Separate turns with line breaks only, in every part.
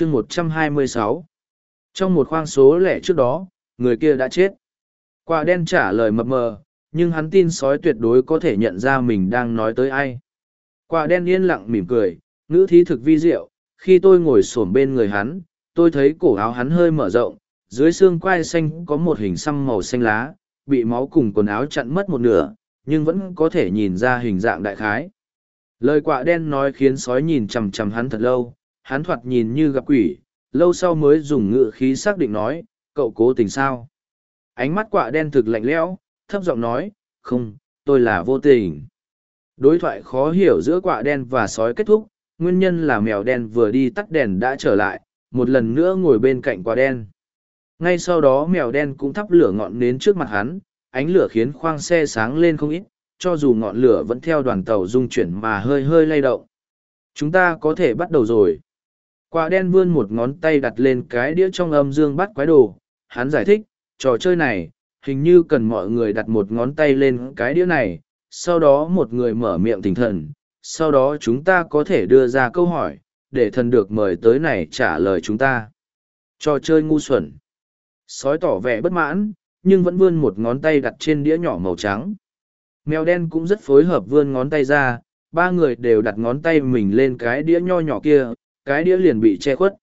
chương một trăm hai mươi sáu. Trong một khoang số lẻ trước đó, người kia đã chết. Quả đen trả lời mập mờ, nhưng hắn tin sói tuyệt đối có thể nhận ra mình đang nói tới ai. Quả đen yên lặng mỉm cười, ngữ thí thực vi diệu, khi tôi ngồi s ổ m bên người hắn, tôi thấy cổ áo hắn hơi mở rộng, dưới xương quai xanh có một hình xăm màu xanh lá, bị máu cùng quần áo chặn mất một nửa, nhưng vẫn có thể nhìn ra hình dạng đại khái. Lời quạ đen nói khiến sói nhìn chằm chằm hắn thật lâu hắn thoạt nhìn như gặp quỷ, lâu sau mới dùng ngựa khí xác định nói, cậu cố tình sao? Ánh mắt quạ đen thực lạnh lẽo, thấp giọng nói, không, tôi là vô tình. Đối thoại khó hiểu giữa quạ đen và sói kết thúc, nguyên nhân là mèo đen vừa đi tắt đèn đã trở lại, một lần nữa ngồi bên cạnh quạ đen. Ngay sau đó mèo đen cũng thắp lửa ngọn nến trước mặt hắn, ánh lửa khiến khoang xe sáng lên không ít, cho dù ngọn lửa vẫn theo đoàn tàu dung chuyển mà hơi hơi lay động. Chúng ta có thể bắt đầu rồi quả đen vươn một ngón tay đặt lên cái đĩa trong âm dương bắt quái đồ. Hắn giải thích, trò chơi này, hình như cần mọi người đặt một ngón tay lên cái đĩa này. Sau đó một người mở miệng thỉnh thần. Sau đó chúng ta có thể đưa ra câu hỏi, để thần được mời tới này trả lời chúng ta. Trò chơi ngu xuẩn. Sói tỏ vẻ bất mãn, nhưng vẫn vươn một ngón tay đặt trên đĩa nhỏ màu trắng. Mèo đen cũng rất phối hợp vươn ngón tay ra. Ba người đều đặt ngón tay mình lên cái đĩa nho nhỏ kia cái đĩa liền bị che khuất.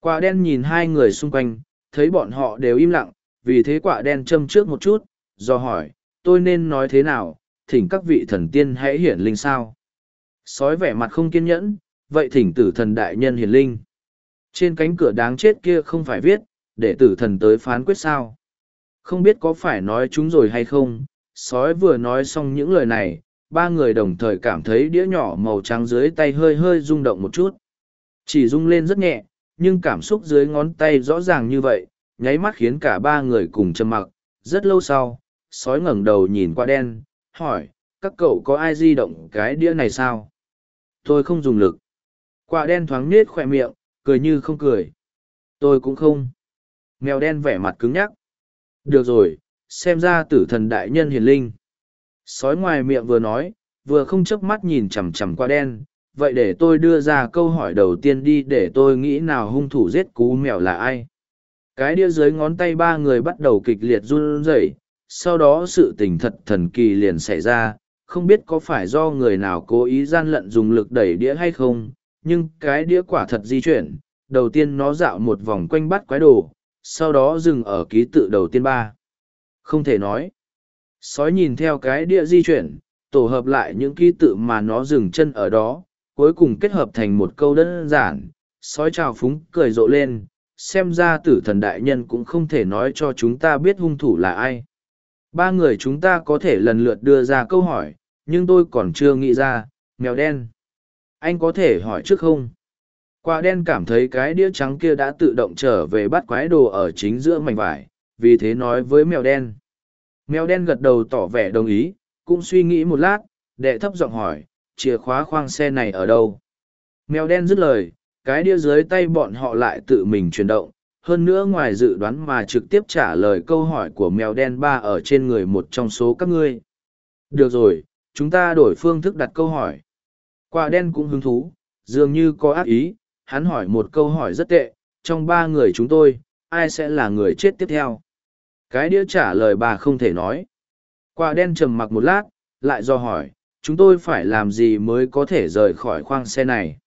Quả đen nhìn hai người xung quanh, thấy bọn họ đều im lặng, vì thế quả đen châm trước một chút, do hỏi, tôi nên nói thế nào? Thỉnh các vị thần tiên hãy hiển linh sao? Sói vẻ mặt không kiên nhẫn, vậy thỉnh tử thần đại nhân hiển linh. Trên cánh cửa đáng chết kia không phải viết, để tử thần tới phán quyết sao? Không biết có phải nói chúng rồi hay không, sói vừa nói xong những lời này, ba người đồng thời cảm thấy đĩa nhỏ màu trắng dưới tay hơi hơi rung động một chút chỉ rung lên rất nhẹ, nhưng cảm xúc dưới ngón tay rõ ràng như vậy, nháy mắt khiến cả ba người cùng trầm mặc. Rất lâu sau, sói ngẩng đầu nhìn qua đen, hỏi, các cậu có ai di động cái đĩa này sao? Tôi không dùng lực. Quả đen thoáng nết khoe miệng, cười như không cười. Tôi cũng không. Mèo đen vẻ mặt cứng nhắc. Được rồi, xem ra tử thần đại nhân hiền linh. Sói ngoài miệng vừa nói, vừa không chớp mắt nhìn chằm chằm qua đen vậy để tôi đưa ra câu hỏi đầu tiên đi để tôi nghĩ nào hung thủ giết cú mèo là ai. Cái đĩa dưới ngón tay ba người bắt đầu kịch liệt run rẩy, sau đó sự tình thật thần kỳ liền xảy ra. Không biết có phải do người nào cố ý gian lận dùng lực đẩy đĩa hay không, nhưng cái đĩa quả thật di chuyển. Đầu tiên nó dạo một vòng quanh bắt quái đồ, sau đó dừng ở ký tự đầu tiên ba. Không thể nói. Sói nhìn theo cái đĩa di chuyển, tổ hợp lại những ký tự mà nó dừng chân ở đó cuối cùng kết hợp thành một câu đơn giản, sói trào phúng, cười rộ lên, xem ra tử thần đại nhân cũng không thể nói cho chúng ta biết hung thủ là ai. Ba người chúng ta có thể lần lượt đưa ra câu hỏi, nhưng tôi còn chưa nghĩ ra, mèo đen. Anh có thể hỏi trước không? Quả đen cảm thấy cái đĩa trắng kia đã tự động trở về bắt quái đồ ở chính giữa mảnh vải, vì thế nói với mèo đen. Mèo đen gật đầu tỏ vẻ đồng ý, cũng suy nghĩ một lát, đệ thấp giọng hỏi chìa khóa khoang xe này ở đâu. Mèo đen dứt lời, cái đĩa dưới tay bọn họ lại tự mình chuyển động, hơn nữa ngoài dự đoán mà trực tiếp trả lời câu hỏi của mèo đen ba ở trên người một trong số các ngươi. Được rồi, chúng ta đổi phương thức đặt câu hỏi. Quả đen cũng hứng thú, dường như có ác ý, hắn hỏi một câu hỏi rất tệ, trong ba người chúng tôi, ai sẽ là người chết tiếp theo? Cái đĩa trả lời bà không thể nói. Quả đen trầm mặc một lát, lại do hỏi chúng tôi phải làm gì mới có thể rời khỏi khoang xe này?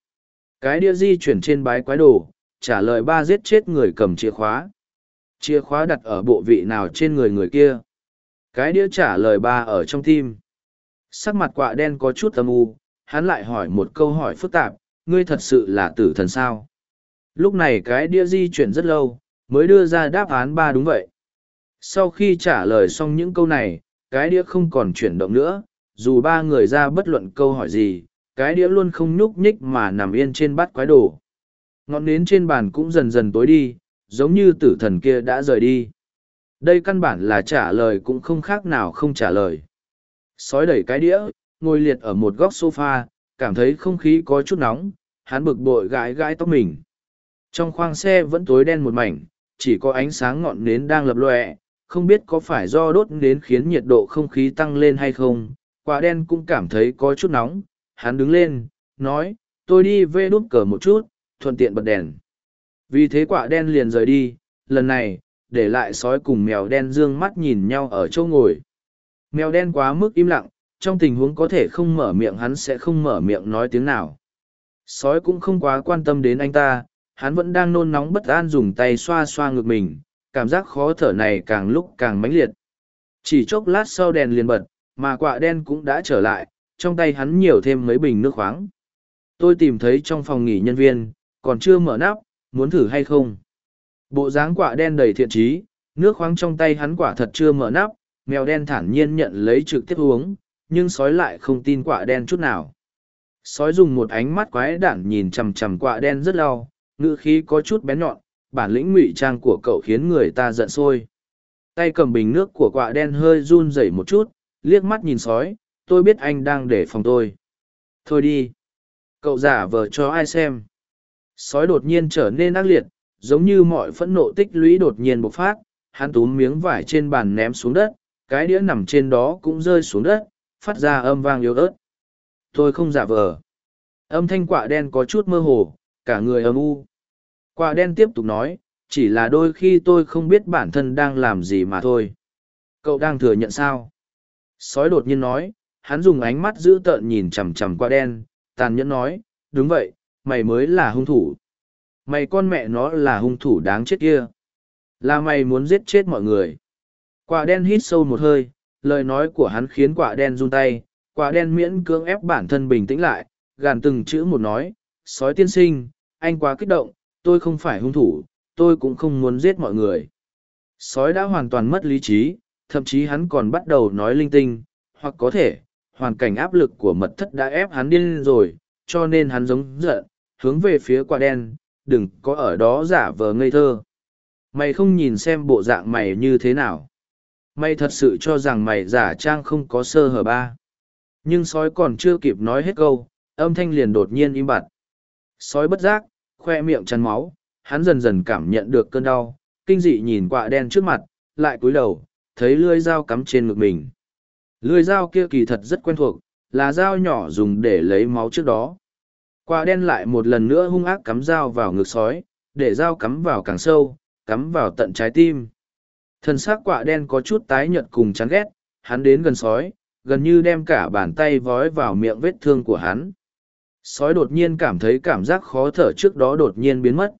Cái đĩa di chuyển trên bái quái đồ, trả lời ba giết chết người cầm chìa khóa. Chìa khóa đặt ở bộ vị nào trên người người kia? Cái đĩa trả lời ba ở trong tim. Sắc mặt quạ đen có chút âm u, hắn lại hỏi một câu hỏi phức tạp, ngươi thật sự là tử thần sao? Lúc này cái đĩa di chuyển rất lâu, mới đưa ra đáp án ba đúng vậy. Sau khi trả lời xong những câu này, cái đĩa không còn chuyển động nữa dù ba người ra bất luận câu hỏi gì, cái đĩa luôn không nhúc nhích mà nằm yên trên bát quái đồ. Ngọn nến trên bàn cũng dần dần tối đi, giống như tử thần kia đã rời đi. Đây căn bản là trả lời cũng không khác nào không trả lời. Sói đẩy cái đĩa, ngồi liệt ở một góc sofa, cảm thấy không khí có chút nóng, hắn bực bội gãi gãi tóc mình. Trong khoang xe vẫn tối đen một mảnh, chỉ có ánh sáng ngọn nến đang lập lọe không biết có phải do đốt nến khiến nhiệt độ không khí tăng lên hay không quả đen cũng cảm thấy có chút nóng hắn đứng lên nói tôi đi vê đút cờ một chút thuận tiện bật đèn Vì thế quả đen liền rời đi, lần này, để lại sói cùng mèo đen dương mắt nhìn nhau ở chỗ ngồi. Mèo đen quá mức im lặng, trong tình huống có thể không mở miệng hắn sẽ không mở miệng nói tiếng nào. Sói cũng không quá quan tâm đến anh ta, hắn vẫn đang nôn nóng bất an dùng tay xoa xoa ngực mình, cảm giác khó thở này càng lúc càng mãnh liệt. Chỉ chốc lát sau đèn liền bật, mà quạ đen cũng đã trở lại, trong tay hắn nhiều thêm mấy bình nước khoáng. Tôi tìm thấy trong phòng nghỉ nhân viên, còn chưa mở nắp, muốn thử hay không? Bộ dáng quạ đen đầy thiện trí, nước khoáng trong tay hắn quả thật chưa mở nắp, mèo đen thản nhiên nhận lấy trực tiếp uống, nhưng sói lại không tin quạ đen chút nào. Sói dùng một ánh mắt quái đản nhìn chằm chằm quạ đen rất lâu, ngữ khí có chút bén nhọn, bản lĩnh ngụy trang của cậu khiến người ta giận sôi. Tay cầm bình nước của quạ đen hơi run rẩy một chút, liếc mắt nhìn sói, tôi biết anh đang để phòng tôi. Thôi đi. Cậu giả vờ cho ai xem. Sói đột nhiên trở nên ác liệt, giống như mọi phẫn nộ tích lũy đột nhiên bộc phát, hắn túm miếng vải trên bàn ném xuống đất, cái đĩa nằm trên đó cũng rơi xuống đất, phát ra âm vang yếu ớt. Tôi không giả vờ. Âm thanh quạ đen có chút mơ hồ, cả người âm u. Quạ đen tiếp tục nói, chỉ là đôi khi tôi không biết bản thân đang làm gì mà thôi. Cậu đang thừa nhận sao? Sói đột nhiên nói, hắn dùng ánh mắt dữ tợn nhìn chằm chằm qua đen, tàn nhẫn nói, đúng vậy, mày mới là hung thủ. Mày con mẹ nó là hung thủ đáng chết kia. Là mày muốn giết chết mọi người. Quả đen hít sâu một hơi, lời nói của hắn khiến quả đen run tay, quả đen miễn cưỡng ép bản thân bình tĩnh lại, gàn từng chữ một nói, sói tiên sinh, anh quá kích động, tôi không phải hung thủ, tôi cũng không muốn giết mọi người. Sói đã hoàn toàn mất lý trí, thậm chí hắn còn bắt đầu nói linh tinh, hoặc có thể, hoàn cảnh áp lực của mật thất đã ép hắn điên rồi, cho nên hắn giống giận, hướng về phía quả đen, đừng có ở đó giả vờ ngây thơ. Mày không nhìn xem bộ dạng mày như thế nào. Mày thật sự cho rằng mày giả trang không có sơ hở ba. Nhưng sói còn chưa kịp nói hết câu, âm thanh liền đột nhiên im bặt. Sói bất giác, khoe miệng chăn máu, hắn dần dần cảm nhận được cơn đau, kinh dị nhìn quạ đen trước mặt, lại cúi đầu, thấy lưỡi dao cắm trên ngực mình. Lưỡi dao kia kỳ thật rất quen thuộc, là dao nhỏ dùng để lấy máu trước đó. Quạ đen lại một lần nữa hung ác cắm dao vào ngực sói, để dao cắm vào càng sâu, cắm vào tận trái tim. Thân xác quạ đen có chút tái nhợt cùng chán ghét, hắn đến gần sói, gần như đem cả bàn tay vói vào miệng vết thương của hắn. Sói đột nhiên cảm thấy cảm giác khó thở trước đó đột nhiên biến mất.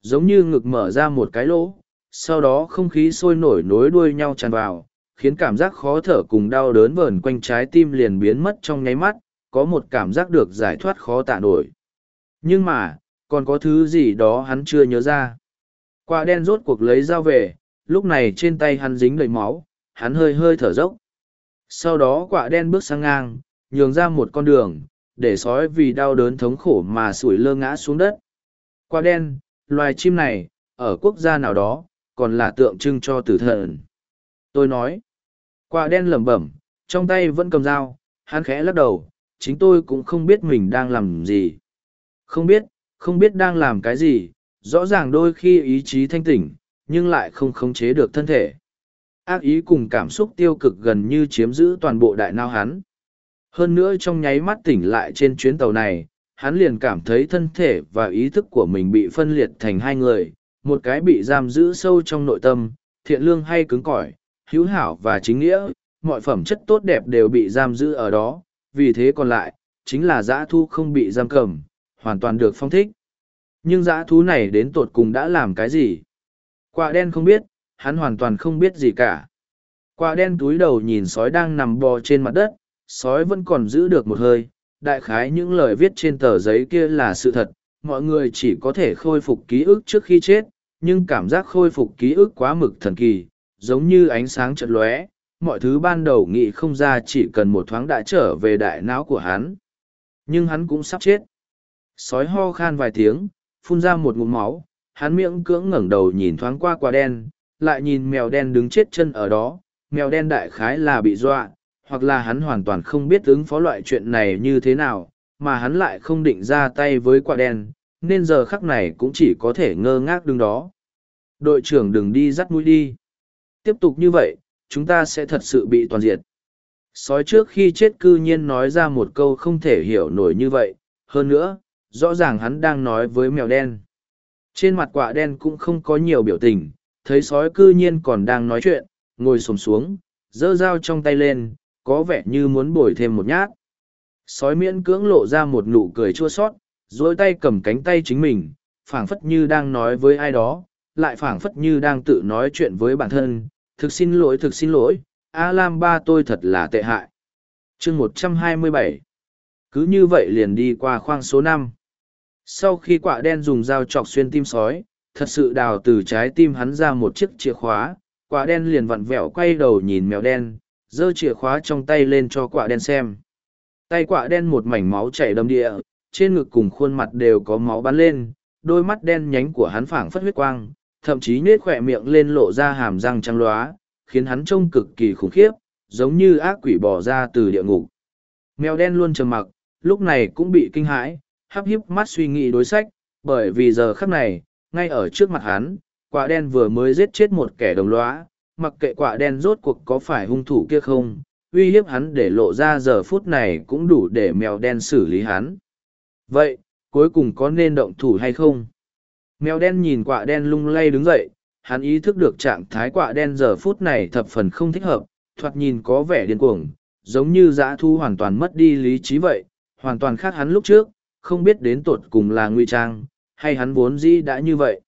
Giống như ngực mở ra một cái lỗ, sau đó không khí sôi nổi nối đuôi nhau tràn vào, khiến cảm giác khó thở cùng đau đớn vờn quanh trái tim liền biến mất trong nháy mắt, có một cảm giác được giải thoát khó tả nổi. Nhưng mà, còn có thứ gì đó hắn chưa nhớ ra. Quả đen rốt cuộc lấy dao về, lúc này trên tay hắn dính đầy máu, hắn hơi hơi thở dốc. Sau đó quả đen bước sang ngang, nhường ra một con đường, để sói vì đau đớn thống khổ mà sủi lơ ngã xuống đất. Quả đen, loài chim này, ở quốc gia nào đó, còn là tượng trưng cho tử thần. Tôi nói, quả đen lẩm bẩm, trong tay vẫn cầm dao, hắn khẽ lắc đầu, chính tôi cũng không biết mình đang làm gì. Không biết, không biết đang làm cái gì, rõ ràng đôi khi ý chí thanh tỉnh, nhưng lại không khống chế được thân thể. Ác ý cùng cảm xúc tiêu cực gần như chiếm giữ toàn bộ đại nao hắn. Hơn nữa trong nháy mắt tỉnh lại trên chuyến tàu này, hắn liền cảm thấy thân thể và ý thức của mình bị phân liệt thành hai người, một cái bị giam giữ sâu trong nội tâm, thiện lương hay cứng cỏi, hữu hảo và chính nghĩa, mọi phẩm chất tốt đẹp đều bị giam giữ ở đó, vì thế còn lại, chính là dã thu không bị giam cầm, hoàn toàn được phong thích. Nhưng dã thú này đến tột cùng đã làm cái gì? Quả đen không biết, hắn hoàn toàn không biết gì cả. Quả đen túi đầu nhìn sói đang nằm bò trên mặt đất, sói vẫn còn giữ được một hơi. Đại khái những lời viết trên tờ giấy kia là sự thật, mọi người chỉ có thể khôi phục ký ức trước khi chết, nhưng cảm giác khôi phục ký ức quá mực thần kỳ, giống như ánh sáng chật lóe, mọi thứ ban đầu nghĩ không ra chỉ cần một thoáng đã trở về đại não của hắn. Nhưng hắn cũng sắp chết. Sói ho khan vài tiếng, phun ra một ngụm máu, hắn miệng cưỡng ngẩng đầu nhìn thoáng qua quả đen, lại nhìn mèo đen đứng chết chân ở đó, mèo đen đại khái là bị dọa, hoặc là hắn hoàn toàn không biết ứng phó loại chuyện này như thế nào, mà hắn lại không định ra tay với quả đen, nên giờ khắc này cũng chỉ có thể ngơ ngác đứng đó. Đội trưởng đừng đi dắt mũi đi. Tiếp tục như vậy, chúng ta sẽ thật sự bị toàn diệt. Sói trước khi chết cư nhiên nói ra một câu không thể hiểu nổi như vậy, hơn nữa, rõ ràng hắn đang nói với mèo đen. Trên mặt quả đen cũng không có nhiều biểu tình, thấy sói cư nhiên còn đang nói chuyện, ngồi sồm xuống, giơ dao trong tay lên, có vẻ như muốn bồi thêm một nhát. Sói miễn cưỡng lộ ra một nụ cười chua sót, dối tay cầm cánh tay chính mình, phảng phất như đang nói với ai đó, lại phảng phất như đang tự nói chuyện với bản thân. Thực xin lỗi, thực xin lỗi, A Lam ba tôi thật là tệ hại. chương một trăm hai mươi bảy Cứ như vậy liền đi qua khoang số năm Sau khi quạ đen dùng dao chọc xuyên tim sói, thật sự đào từ trái tim hắn ra một chiếc chìa khóa, quả đen liền vặn vẹo quay đầu nhìn mèo đen, giơ chìa khóa trong tay lên cho quả đen xem. Tay quạ đen một mảnh máu chảy đầm địa, trên ngực cùng khuôn mặt đều có máu bắn lên, đôi mắt đen nhánh của hắn phảng phất huyết quang, thậm chí nết khỏe miệng lên lộ ra hàm răng trắng lóa, khiến hắn trông cực kỳ khủng khiếp, giống như ác quỷ bò ra từ địa ngục. Mèo đen luôn trầm mặc, lúc này cũng bị kinh hãi, hắp híp mắt suy nghĩ đối sách, bởi vì giờ khắc này, ngay ở trước mặt hắn, quả đen vừa mới giết chết một kẻ đồng lõa, mặc kệ quả đen rốt cuộc có phải hung thủ kia không, uy hiếp hắn để lộ ra giờ phút này cũng đủ để mèo đen xử lý hắn. Vậy, cuối cùng có nên động thủ hay không? Mèo đen nhìn quạ đen lung lay đứng dậy, hắn ý thức được trạng thái quạ đen giờ phút này thập phần không thích hợp, thoạt nhìn có vẻ điên cuồng, giống như dã thu hoàn toàn mất đi lý trí vậy, hoàn toàn khác hắn lúc trước, không biết đến tột cùng là ngụy trang, hay hắn vốn dĩ đã như vậy.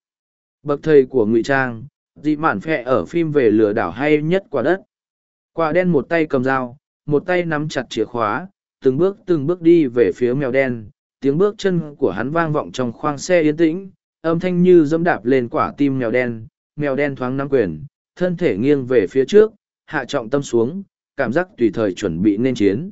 Bậc thầy của ngụy trang, dị mản phẹ ở phim về lừa đảo hay nhất quả đất. Quả đen một tay cầm dao, một tay nắm chặt chìa khóa, từng bước từng bước đi về phía mèo đen, tiếng bước chân của hắn vang vọng trong khoang xe yên tĩnh, âm thanh như dẫm đạp lên quả tim mèo đen, mèo đen thoáng nắm quyền, thân thể nghiêng về phía trước, hạ trọng tâm xuống, cảm giác tùy thời chuẩn bị nên chiến.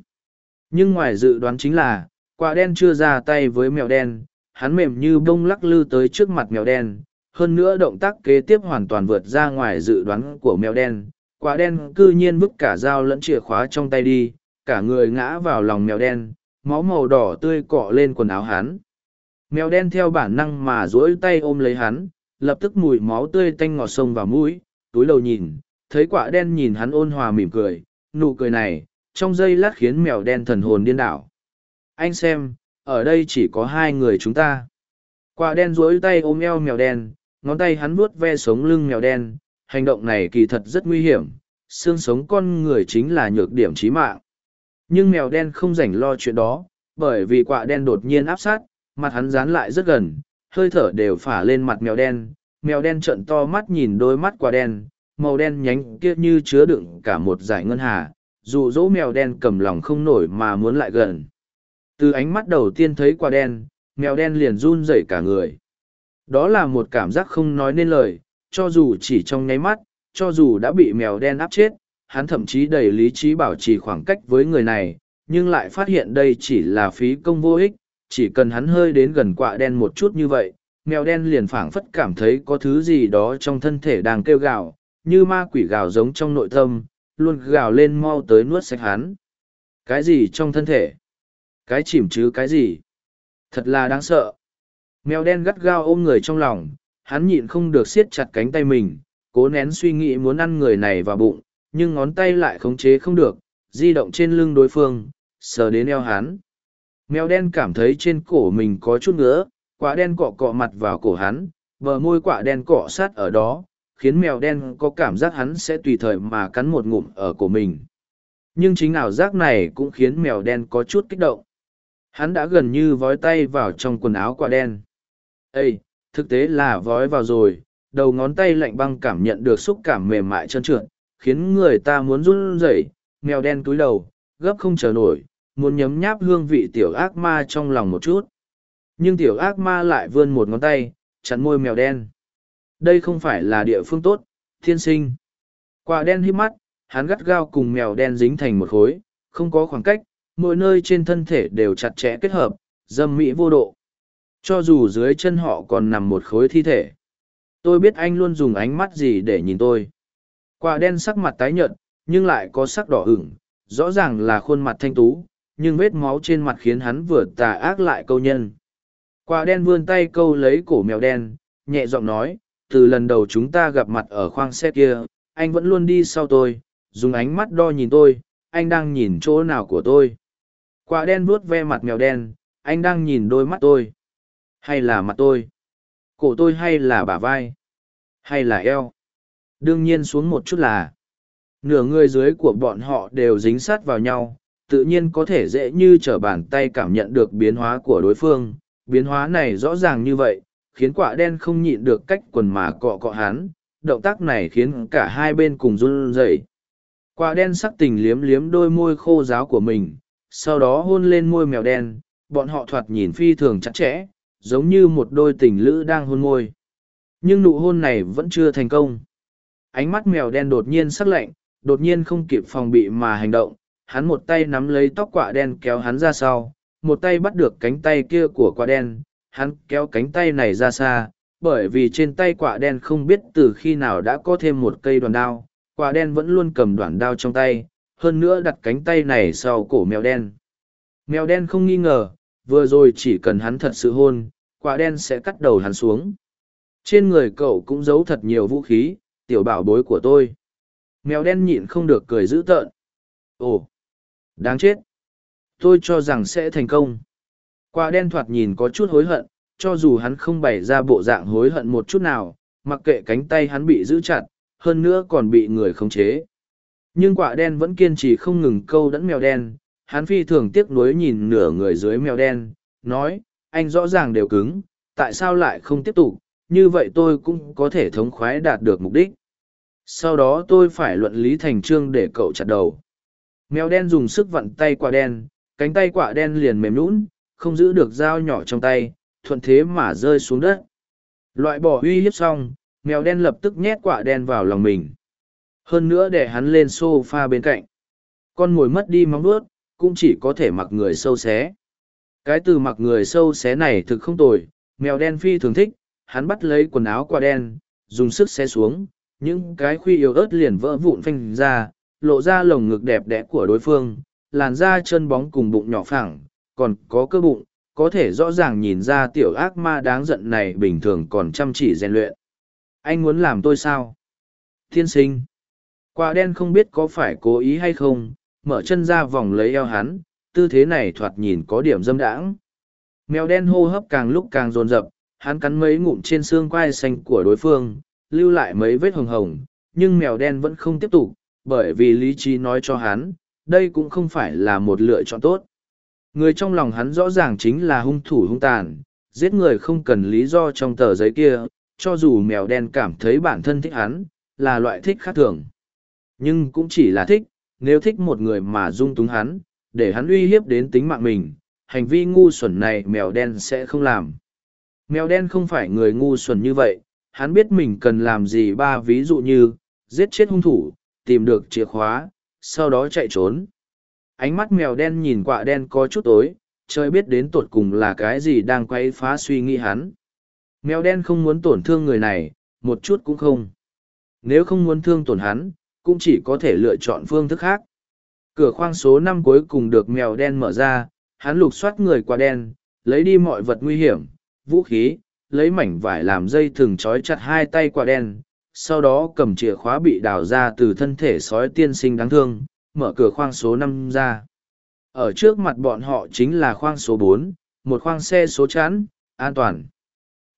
Nhưng ngoài dự đoán chính là, quả đen chưa ra tay với mèo đen, hắn mềm như bông lắc lư tới trước mặt mèo đen, hơn nữa động tác kế tiếp hoàn toàn vượt ra ngoài dự đoán của mèo đen. Quả đen cư nhiên vứt cả dao lẫn chìa khóa trong tay đi, cả người ngã vào lòng mèo đen, máu màu đỏ tươi cọ lên quần áo hắn. Mèo đen theo bản năng mà duỗi tay ôm lấy hắn, lập tức mùi máu tươi tanh ngọt sông vào mũi, túi đầu nhìn, thấy quả đen nhìn hắn ôn hòa mỉm cười, nụ cười này, trong giây lát khiến mèo đen thần hồn điên đảo. Anh xem, ở đây chỉ có hai người chúng ta. Quả đen duỗi tay ôm eo mèo đen, ngón tay hắn vuốt ve sống lưng mèo đen, hành động này kỳ thật rất nguy hiểm, xương sống con người chính là nhược điểm chí mạng. Nhưng mèo đen không rảnh lo chuyện đó, bởi vì quạ đen đột nhiên áp sát, mặt hắn dán lại rất gần, hơi thở đều phả lên mặt mèo đen, mèo đen trợn to mắt nhìn đôi mắt quạ đen, màu đen nhánh kia như chứa đựng cả một giải ngân hà, dụ dỗ mèo đen cầm lòng không nổi mà muốn lại gần. Từ ánh mắt đầu tiên thấy quạ đen, mèo đen liền run rẩy cả người. Đó là một cảm giác không nói nên lời, cho dù chỉ trong nháy mắt, cho dù đã bị mèo đen áp chết, hắn thậm chí đầy lý trí bảo trì khoảng cách với người này, nhưng lại phát hiện đây chỉ là phí công vô ích, chỉ cần hắn hơi đến gần quạ đen một chút như vậy, mèo đen liền phảng phất cảm thấy có thứ gì đó trong thân thể đang kêu gào, như ma quỷ gào giống trong nội tâm, luôn gào lên mau tới nuốt sạch hắn. Cái gì trong thân thể? Cái chìm chứ cái gì? Thật là đáng sợ. Mèo đen gắt gao ôm người trong lòng, hắn nhịn không được siết chặt cánh tay mình, cố nén suy nghĩ muốn ăn người này vào bụng, nhưng ngón tay lại khống chế không được, di động trên lưng đối phương, sờ đến eo hắn. Mèo đen cảm thấy trên cổ mình có chút ngứa, quả đen cọ cọ mặt vào cổ hắn, bờ môi quả đen cọ sát ở đó, khiến mèo đen có cảm giác hắn sẽ tùy thời mà cắn một ngụm ở cổ mình. Nhưng chính ảo giác này cũng khiến mèo đen có chút kích động. Hắn đã gần như vói tay vào trong quần áo quả đen. Ê, thực tế là vói vào rồi, đầu ngón tay lạnh băng cảm nhận được xúc cảm mềm mại trơn trượt, khiến người ta muốn run rẩy. mèo đen cúi đầu, gấp không chờ nổi, muốn nhấm nháp hương vị tiểu ác ma trong lòng một chút. Nhưng tiểu ác ma lại vươn một ngón tay, chắn môi mèo đen. Đây không phải là địa phương tốt, thiên sinh. Quả đen hít mắt, hắn gắt gao cùng mèo đen dính thành một khối, không có khoảng cách, mỗi nơi trên thân thể đều chặt chẽ kết hợp, dâm mỹ vô độ. Cho dù dưới chân họ còn nằm một khối thi thể. Tôi biết anh luôn dùng ánh mắt gì để nhìn tôi. Quả đen sắc mặt tái nhợt, nhưng lại có sắc đỏ ửng, rõ ràng là khuôn mặt thanh tú, nhưng vết máu trên mặt khiến hắn vừa tà ác lại câu nhân. Quả đen vươn tay câu lấy cổ mèo đen, nhẹ giọng nói, từ lần đầu chúng ta gặp mặt ở khoang xe kia, anh vẫn luôn đi sau tôi, dùng ánh mắt đo nhìn tôi, anh đang nhìn chỗ nào của tôi. Quả đen vuốt ve mặt mèo đen, anh đang nhìn đôi mắt tôi. Hay là mặt tôi? cổ tôi hay là bả vai? Hay là eo? Đương nhiên xuống một chút là, nửa người dưới của bọn họ đều dính sát vào nhau, tự nhiên có thể dễ như t r ở bàn tay cảm nhận được biến hóa của đối phương. Biến hóa này rõ ràng như vậy, khiến quả đen không nhịn được cách quần mà cọ cọ hắn. Động tác này khiến cả hai bên cùng run rẩy. Quả đen sắc tình liếm liếm đôi môi khô giáo của mình, sau đó hôn lên môi mèo đen. Bọn họ thoạt nhìn phi thường chặt chẽ giống như một đôi tình lữ đang hôn môi. Nhưng nụ hôn này vẫn chưa thành công. Ánh mắt mèo đen đột nhiên sắc lạnh, đột nhiên không kịp phòng bị mà hành động. Hắn một tay nắm lấy tóc quạ đen kéo hắn ra sau, một tay bắt được cánh tay kia của quạ đen. Hắn kéo cánh tay này ra xa, bởi vì trên tay quạ đen không biết từ khi nào đã có thêm một cây đoàn đao. Quạ đen vẫn luôn cầm đoàn đao trong tay, hơn nữa đặt cánh tay này sau cổ mèo đen. Mèo đen không nghi ngờ vừa rồi chỉ cần hắn thật sự hôn, quả đen sẽ cắt đầu hắn xuống. Trên người cậu cũng giấu thật nhiều vũ khí, tiểu bảo bối của tôi. Mèo đen nhịn không được cười dữ tợn. Ồ, đáng chết. Tôi cho rằng sẽ thành công. Quả đen thoạt nhìn có chút hối hận, cho dù hắn không bày ra bộ dạng hối hận một chút nào, mặc kệ cánh tay hắn bị giữ chặt, hơn nữa còn bị người khống chế. Nhưng quả đen vẫn kiên trì không ngừng câu đẫn mèo đen hắn phi thường tiếc nuối nhìn nửa người dưới mèo đen nói anh rõ ràng đều cứng tại sao lại không tiếp tục? Như vậy tôi cũng có thể thống khoái đạt được mục đích. Sau đó tôi phải luận lý thành trương để cậu chặt đầu. Mèo đen dùng sức vặn tay quả đen cánh tay quả đen liền mềm lún không giữ được dao nhỏ trong tay thuận thế mà rơi xuống đất. Loại bỏ uy hiếp xong mèo đen lập tức nhét quả đen vào lòng mình. Hơn nữa để hắn lên sofa bên cạnh. Con mồi mất đi móng vuốt, cũng chỉ có thể mặc người sâu xé. Cái từ mặc người sâu xé này thực không tồi, mèo đen phi thường thích, hắn bắt lấy quần áo quả đen, dùng sức xé xuống, những cái khuy yếu ớt liền vỡ vụn phanh ra, lộ ra lồng ngực đẹp đẽ của đối phương, làn da chân bóng cùng bụng nhỏ phẳng, còn có cơ bụng, có thể rõ ràng nhìn ra tiểu ác ma đáng giận này bình thường còn chăm chỉ rèn luyện. Anh muốn làm tôi sao? Thiên sinh. Quả đen không biết có phải cố ý hay không mở chân ra vòng lấy eo hắn tư thế này thoạt nhìn có điểm dâm đãng. Mèo đen hô hấp càng lúc càng dồn dập, hắn cắn mấy ngụm trên xương quai xanh của đối phương lưu lại mấy vết hồng hồng nhưng mèo đen vẫn không tiếp tục bởi vì lý trí nói cho hắn đây cũng không phải là một lựa chọn tốt. Người trong lòng hắn rõ ràng chính là hung thủ hung tàn giết người không cần lý do trong tờ giấy kia cho dù mèo đen cảm thấy bản thân thích hắn là loại thích khác thường. Nhưng cũng chỉ là thích nếu thích một người mà dung túng hắn, để hắn uy hiếp đến tính mạng mình, hành vi ngu xuẩn này mèo đen sẽ không làm. Mèo đen không phải người ngu xuẩn như vậy, hắn biết mình cần làm gì ba ví dụ như, giết chết hung thủ, tìm được chìa khóa, sau đó chạy trốn. Ánh mắt mèo đen nhìn quạ đen có chút tối, trời biết đến tột cùng là cái gì đang quay phá suy nghĩ hắn. Mèo đen không muốn tổn thương người này, một chút cũng không. Nếu không muốn thương tổn hắn cũng chỉ có thể lựa chọn phương thức khác. Cửa khoang số năm cuối cùng được mèo đen mở ra, hắn lục soát người qua đen, lấy đi mọi vật nguy hiểm, vũ khí, lấy mảnh vải làm dây thừng trói chặt hai tay quả đen, sau đó cầm chìa khóa bị đào ra từ thân thể sói tiên sinh đáng thương, mở cửa khoang số năm ra. Ở trước mặt bọn họ chính là khoang số bốn, một khoang xe số chắn an toàn.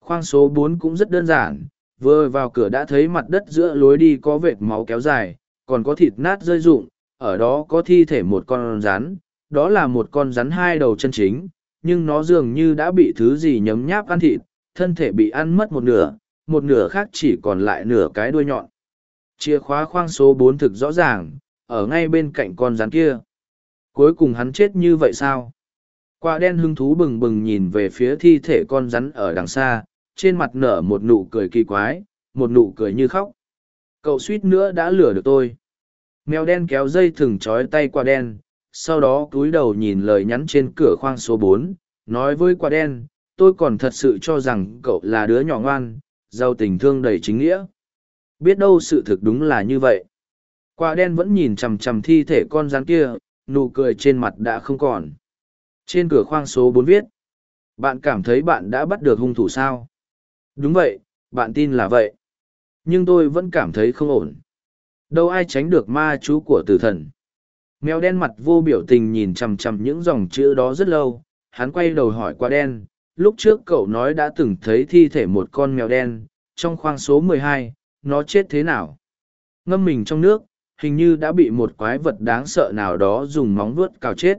Khoang số bốn cũng rất đơn giản vừa vào cửa đã thấy mặt đất giữa lối đi có vệt máu kéo dài còn có thịt nát rơi rụng ở đó có thi thể một con rắn đó là một con rắn hai đầu chân chính nhưng nó dường như đã bị thứ gì nhấm nháp ăn thịt thân thể bị ăn mất một nửa, một nửa khác chỉ còn lại nửa cái đuôi nhọn. Chìa khóa khoang số bốn thực rõ ràng, ở ngay bên cạnh con rắn kia. Cuối cùng hắn chết như vậy sao? Quả đen hưng thú bừng bừng nhìn về phía thi thể con rắn ở đằng xa, trên mặt nở một nụ cười kỳ quái, một nụ cười như khóc. Cậu suýt nữa đã lừa được tôi. Mèo đen kéo dây thừng trói tay qua đen, sau đó cúi đầu nhìn lời nhắn trên cửa khoang số bốn, nói với quả đen, tôi còn thật sự cho rằng cậu là đứa nhỏ ngoan, giàu tình thương đầy chính nghĩa. Biết đâu sự thực đúng là như vậy. Quả đen vẫn nhìn chằm chằm thi thể con rắn kia, nụ cười trên mặt đã không còn. Trên cửa khoang số bốn viết. Bạn cảm thấy bạn đã bắt được hung thủ sao? Đúng vậy, bạn tin là vậy. Nhưng tôi vẫn cảm thấy không ổn. Đâu ai tránh được ma chú của tử thần. Mèo đen mặt vô biểu tình nhìn chằm chằm những dòng chữ đó rất lâu, hắn quay đầu hỏi qua đen, lúc trước cậu nói đã từng thấy thi thể một con mèo đen. Trong khoang số mười hai nó chết thế nào? Ngâm mình trong nước hình như đã bị một quái vật đáng sợ nào đó dùng móng vuốt cào chết.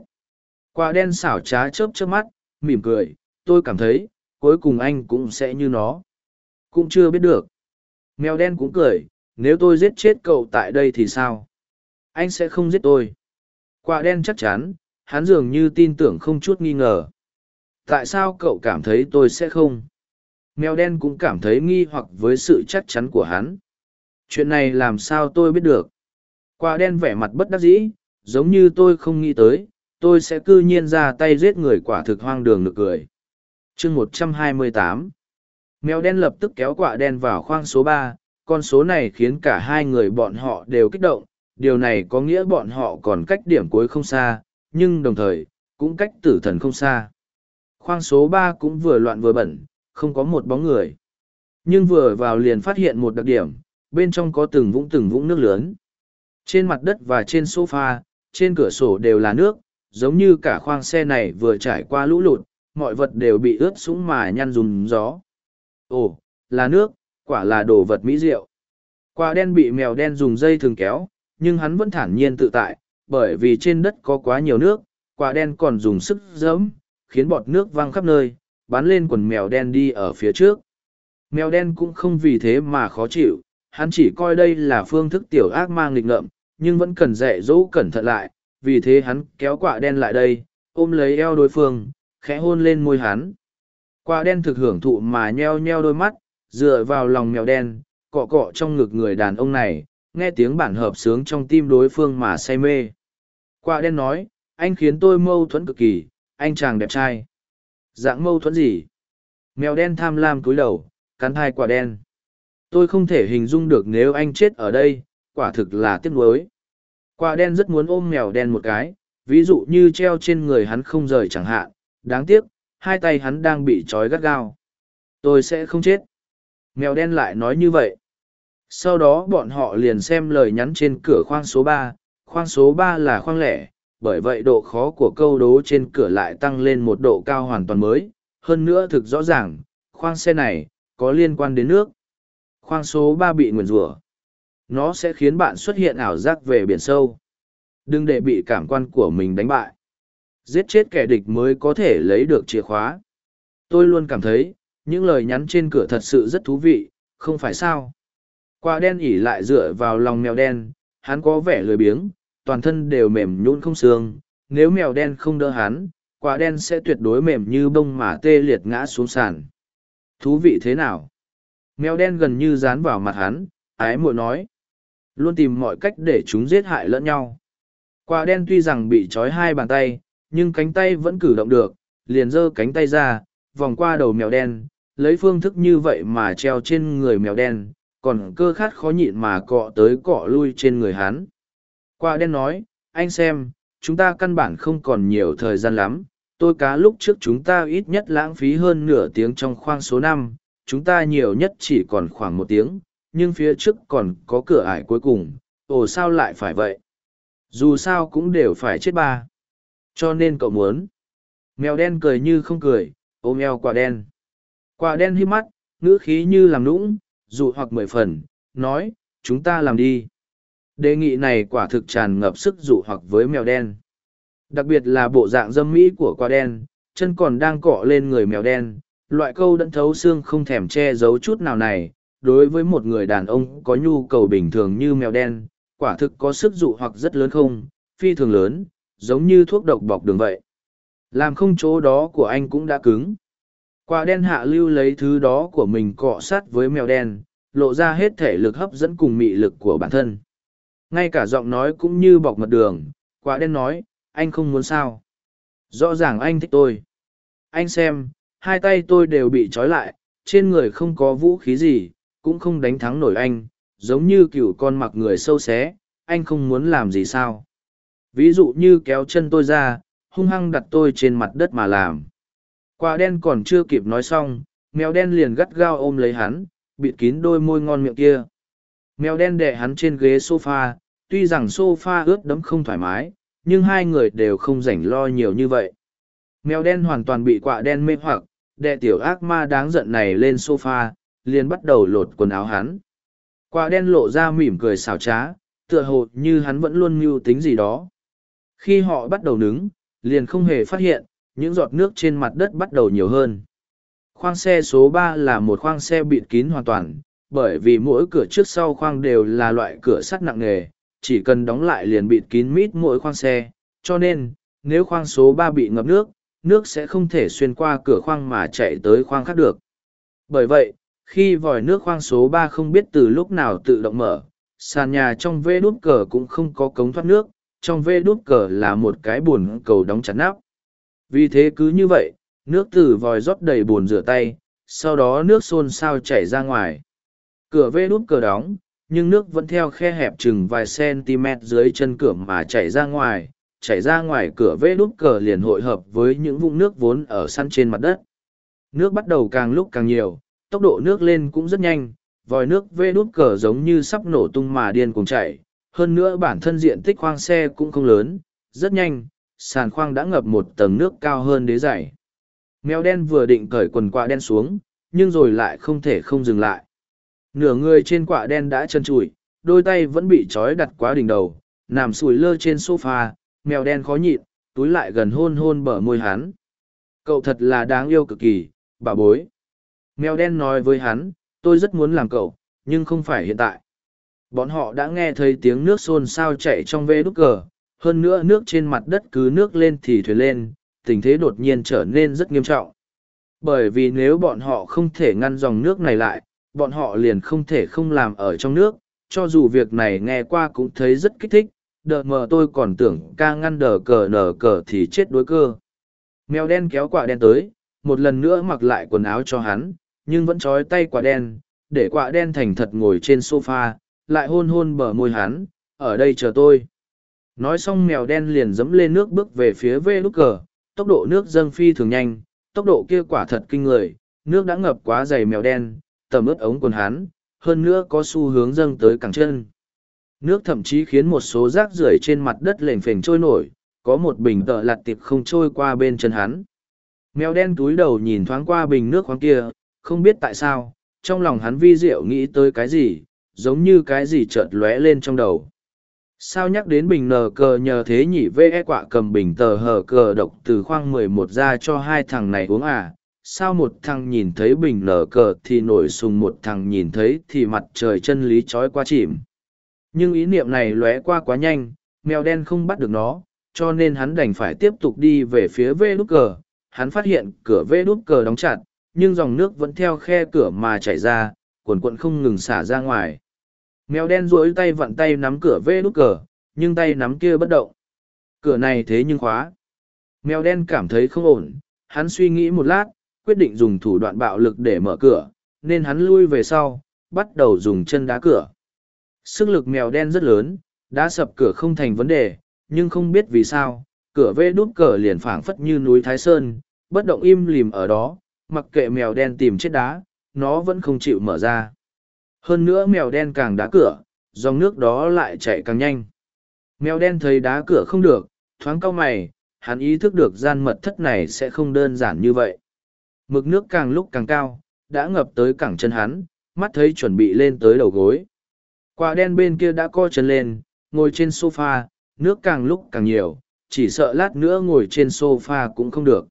Quả đen xảo trá chớp chớp mắt mỉm cười. Tôi cảm thấy cuối cùng anh cũng sẽ như nó cũng chưa biết được. Mèo đen cũng cười, nếu tôi giết chết cậu tại đây thì sao? Anh sẽ không giết tôi. Quả đen chắc chắn, hắn dường như tin tưởng không chút nghi ngờ. Tại sao cậu cảm thấy tôi sẽ không? Mèo đen cũng cảm thấy nghi hoặc với sự chắc chắn của hắn. Chuyện này làm sao tôi biết được? Quả đen vẻ mặt bất đắc dĩ, giống như tôi không nghĩ tới, tôi sẽ c ư nhiên ra tay giết người quả thực hoang đường nực cười. Chương một trăm hai mươi tám mèo đen lập tức kéo quả đen vào khoang số ba, con số này khiến cả hai người bọn họ đều kích động. Điều này có nghĩa bọn họ còn cách điểm cuối không xa, nhưng đồng thời, cũng cách tử thần không xa. Khoang số ba cũng vừa loạn vừa bẩn, không có một bóng người. Nhưng vừa vào liền phát hiện một đặc điểm, bên trong có từng vũng từng vũng nước lớn. Trên mặt đất và trên sofa, trên cửa sổ đều là nước, giống như cả khoang xe này vừa trải qua lũ lụt, mọi vật đều bị ướt sũng mà nhăn dùm gió ồ là nước quả là đồ vật mỹ rượu quả đen bị mèo đen dùng dây thường kéo nhưng hắn vẫn thản nhiên tự tại bởi vì trên đất có quá nhiều nước quả đen còn dùng sức dẫm khiến bọt nước văng khắp nơi, bắn lên quần mèo đen đi ở phía trước. Mèo đen cũng không vì thế mà khó chịu, hắn chỉ coi đây là phương thức tiểu ác mang nghịch ngợm, nhưng vẫn cần dạy dỗ cẩn thận lại, vì thế hắn kéo quả đen lại đây, ôm lấy eo đối phương, khẽ hôn lên môi hắn. Quả đen thực hưởng thụ mà nheo nheo đôi mắt, dựa vào lòng mèo đen, cọ cọ trong ngực người đàn ông này, nghe tiếng bản hợp sướng trong tim đối phương mà say mê. Quả đen nói, anh khiến tôi mâu thuẫn cực kỳ, anh chàng đẹp trai. Dạng mâu thuẫn gì? Mèo đen tham lam cúi đầu, cắn hai quả đen. Tôi không thể hình dung được nếu anh chết ở đây, quả thực là tiếc nuối. Quả đen rất muốn ôm mèo đen một cái, ví dụ như treo trên người hắn không rời chẳng hạn, đáng tiếc, hai tay hắn đang bị trói gắt gao. Tôi sẽ không chết. Mèo đen lại nói như vậy. Sau đó bọn họ liền xem lời nhắn trên cửa khoang số ba, khoang số ba là khoang lẻ, bởi vậy độ khó của câu đố trên cửa lại tăng lên một độ cao hoàn toàn mới hơn nữa thực rõ ràng khoang xe này có liên quan đến nước khoang số ba bị nguyền rủa nó sẽ khiến bạn xuất hiện ảo giác về biển sâu đừng để bị cảm quan của mình đánh bại giết chết kẻ địch mới có thể lấy được chìa khóa tôi luôn cảm thấy những lời nhắn trên cửa thật sự rất thú vị không phải sao quả đen ỉ lại dựa vào lòng mèo đen hắn có vẻ lười biếng toàn thân đều mềm nhũn không xương, nếu mèo đen không đỡ hắn, quả đen sẽ tuyệt đối mềm như bông mà tê liệt ngã xuống sàn. Thú vị thế nào? Mèo đen gần như dán vào mặt hắn, ái muội nói. Luôn tìm mọi cách để chúng giết hại lẫn nhau. Quả đen tuy rằng bị trói hai bàn tay, nhưng cánh tay vẫn cử động được, liền giơ cánh tay ra, vòng qua đầu mèo đen, lấy phương thức như vậy mà treo trên người mèo đen, còn cơ khát khó nhịn mà cọ tới cọ lui trên người hắn. Qua đen nói, anh xem, chúng ta căn bản không còn nhiều thời gian lắm. Tôi cá lúc trước chúng ta ít nhất lãng phí hơn nửa tiếng trong khoang số năm, chúng ta nhiều nhất chỉ còn khoảng một tiếng, nhưng phía trước còn có cửa ải cuối cùng. Ồ sao lại phải vậy? Dù sao cũng đều phải chết ba. Cho nên cậu muốn. Mèo đen cười như không cười, ôm eo quả đen. Quả đen hít mắt, ngữ khí như làm nũng, dụ hoặc mười phần, nói, chúng ta làm đi. Đề nghị này quả thực tràn ngập sức dụ hoặc với mèo đen. Đặc biệt là bộ dạng dâm mỹ của quả đen, chân còn đang cọ lên người mèo đen, loại câu đẫn thấu xương không thèm che giấu chút nào này. Đối với một người đàn ông có nhu cầu bình thường như mèo đen, quả thực có sức dụ hoặc rất lớn không, phi thường lớn, giống như thuốc độc bọc đường vậy. Làm không chỗ đó của anh cũng đã cứng. Quả đen hạ lưu lấy thứ đó của mình cọ sát với mèo đen, lộ ra hết thể lực hấp dẫn cùng mị lực của bản thân. Ngay cả giọng nói cũng như bọc mật đường, quả đen nói, anh không muốn sao. Rõ ràng anh thích tôi. Anh xem, hai tay tôi đều bị trói lại, trên người không có vũ khí gì, cũng không đánh thắng nổi anh, giống như cựu con mặc người sâu xé, anh không muốn làm gì sao. Ví dụ như kéo chân tôi ra, hung hăng đặt tôi trên mặt đất mà làm. Quả đen còn chưa kịp nói xong, mèo đen liền gắt gao ôm lấy hắn, bịt kín đôi môi ngon miệng kia. Mèo đen đè hắn trên ghế sofa, tuy rằng sofa ướt đẫm không thoải mái, nhưng hai người đều không rảnh lo nhiều như vậy. Mèo đen hoàn toàn bị quạ đen mê hoặc, đệ tiểu ác ma đáng giận này lên sofa, liền bắt đầu lột quần áo hắn. Quả đen lộ ra mỉm cười xảo trá, tựa hồ như hắn vẫn luôn mưu tính gì đó. Khi họ bắt đầu nứng, liền không hề phát hiện, những giọt nước trên mặt đất bắt đầu nhiều hơn. Khoang xe số ba là một khoang xe bịt kín hoàn toàn, bởi vì mỗi cửa trước sau khoang đều là loại cửa sắt nặng nề, chỉ cần đóng lại liền bịt kín mít mỗi khoang xe, cho nên, nếu khoang số ba bị ngập nước, nước sẽ không thể xuyên qua cửa khoang mà chạy tới khoang khác được. Bởi vậy, khi vòi nước khoang số ba không biết từ lúc nào tự động mở, sàn nhà trong vê đút cờ cũng không có cống thoát nước, trong vê đút cờ là một cái bồn cầu đóng chặt nắp. Vì thế cứ như vậy, nước từ vòi rót đầy bồn rửa tay, sau đó nước xôn xao chảy ra ngoài. Cửa vê đút cờ đóng, nhưng nước vẫn theo khe hẹp chừng vài cm dưới chân cửa mà chảy ra ngoài, chảy ra ngoài cửa vê đút cờ liền hội hợp với những vũng nước vốn ở săn trên mặt đất. Nước bắt đầu càng lúc càng nhiều, tốc độ nước lên cũng rất nhanh, vòi nước vê đút cờ giống như sắp nổ tung mà điên cùng chảy. Hơn nữa bản thân diện tích khoang xe cũng không lớn, rất nhanh, sàn khoang đã ngập một tầng nước cao hơn đế dày. Mèo đen vừa định cởi quần quạ đen xuống, nhưng rồi lại không thể không dừng lại. Nửa người trên quạ đen đã chân trụi, đôi tay vẫn bị trói đặt quá đỉnh đầu, nằm sùi lơ trên sofa, mèo đen khó nhịn, túi lại gần hôn hôn bờ môi hắn. Cậu thật là đáng yêu cực kỳ, bà bối. Mèo đen nói với hắn, tôi rất muốn làm cậu, nhưng không phải hiện tại. Bọn họ đã nghe thấy tiếng nước xôn xao chạy trong vê đúc cờ, hơn nữa nước trên mặt đất cứ nước lên thì thuyền lên, tình thế đột nhiên trở nên rất nghiêm trọng. Bởi vì nếu bọn họ không thể ngăn dòng nước này lại, bọn họ liền không thể không làm ở trong nước, cho dù việc này nghe qua cũng thấy rất kích thích, đợt mờ tôi còn tưởng ca ngăn đờ cờ nở cờ thì chết đối cơ. Mèo đen kéo quả đen tới, một lần nữa mặc lại quần áo cho hắn, nhưng vẫn trói tay quả đen, để quả đen thành thật ngồi trên sofa, lại hôn hôn bờ môi hắn, ở đây chờ tôi. Nói xong mèo đen liền dẫm lên nước bước về phía vê lúc cờ, tốc độ nước dâng phi thường nhanh, tốc độ kia quả thật kinh người, nước đã ngập quá dày mèo đen, tầm ướt ống quần hắn, hơn nữa có xu hướng dâng tới cẳng chân. Nước thậm chí khiến một số rác rưởi trên mặt đất lềnh phềnh trôi nổi, có một bình tợ lặt tiệp không trôi qua bên chân hắn. Mèo đen túi đầu nhìn thoáng qua bình nước khoáng kia, không biết tại sao, trong lòng hắn vi diệu nghĩ tới cái gì, giống như cái gì chợt lóe lên trong đầu. Sao nhắc đến bình nờ cờ nhờ thế nhỉ vẽ quạ cầm bình tờ hờ cờ độc từ khoang mười một ra cho hai thằng này uống à? Sao một thằng nhìn thấy bình nở cờ thì nổi sùng một thằng nhìn thấy thì mặt trời chân lý trói qua chìm. Nhưng ý niệm này lóe qua quá nhanh, mèo đen không bắt được nó, cho nên hắn đành phải tiếp tục đi về phía vê đút cờ. Hắn phát hiện cửa vê đút cờ đóng chặt, nhưng dòng nước vẫn theo khe cửa mà chảy ra, cuồn cuộn không ngừng xả ra ngoài. Mèo đen duỗi tay vặn tay nắm cửa vê nút cờ, nhưng tay nắm kia bất động. Cửa này thế nhưng khóa. Mèo đen cảm thấy không ổn, hắn suy nghĩ một lát, quyết định dùng thủ đoạn bạo lực để mở cửa, nên hắn lui về sau, bắt đầu dùng chân đá cửa. Sức lực mèo đen rất lớn, đã sập cửa không thành vấn đề, nhưng không biết vì sao, cửa vê đút cờ liền phảng phất như núi Thái Sơn, bất động im lìm ở đó, mặc kệ mèo đen tìm chết đá, nó vẫn không chịu mở ra. Hơn nữa mèo đen càng đá cửa, dòng nước đó lại chạy càng nhanh. Mèo đen thấy đá cửa không được, thoáng cau mày, hắn ý thức được gian mật thất này sẽ không đơn giản như vậy. Mực nước càng lúc càng cao, đã ngập tới cẳng chân hắn, mắt thấy chuẩn bị lên tới đầu gối. Quả đen bên kia đã co chân lên, ngồi trên sofa, nước càng lúc càng nhiều, chỉ sợ lát nữa ngồi trên sofa cũng không được.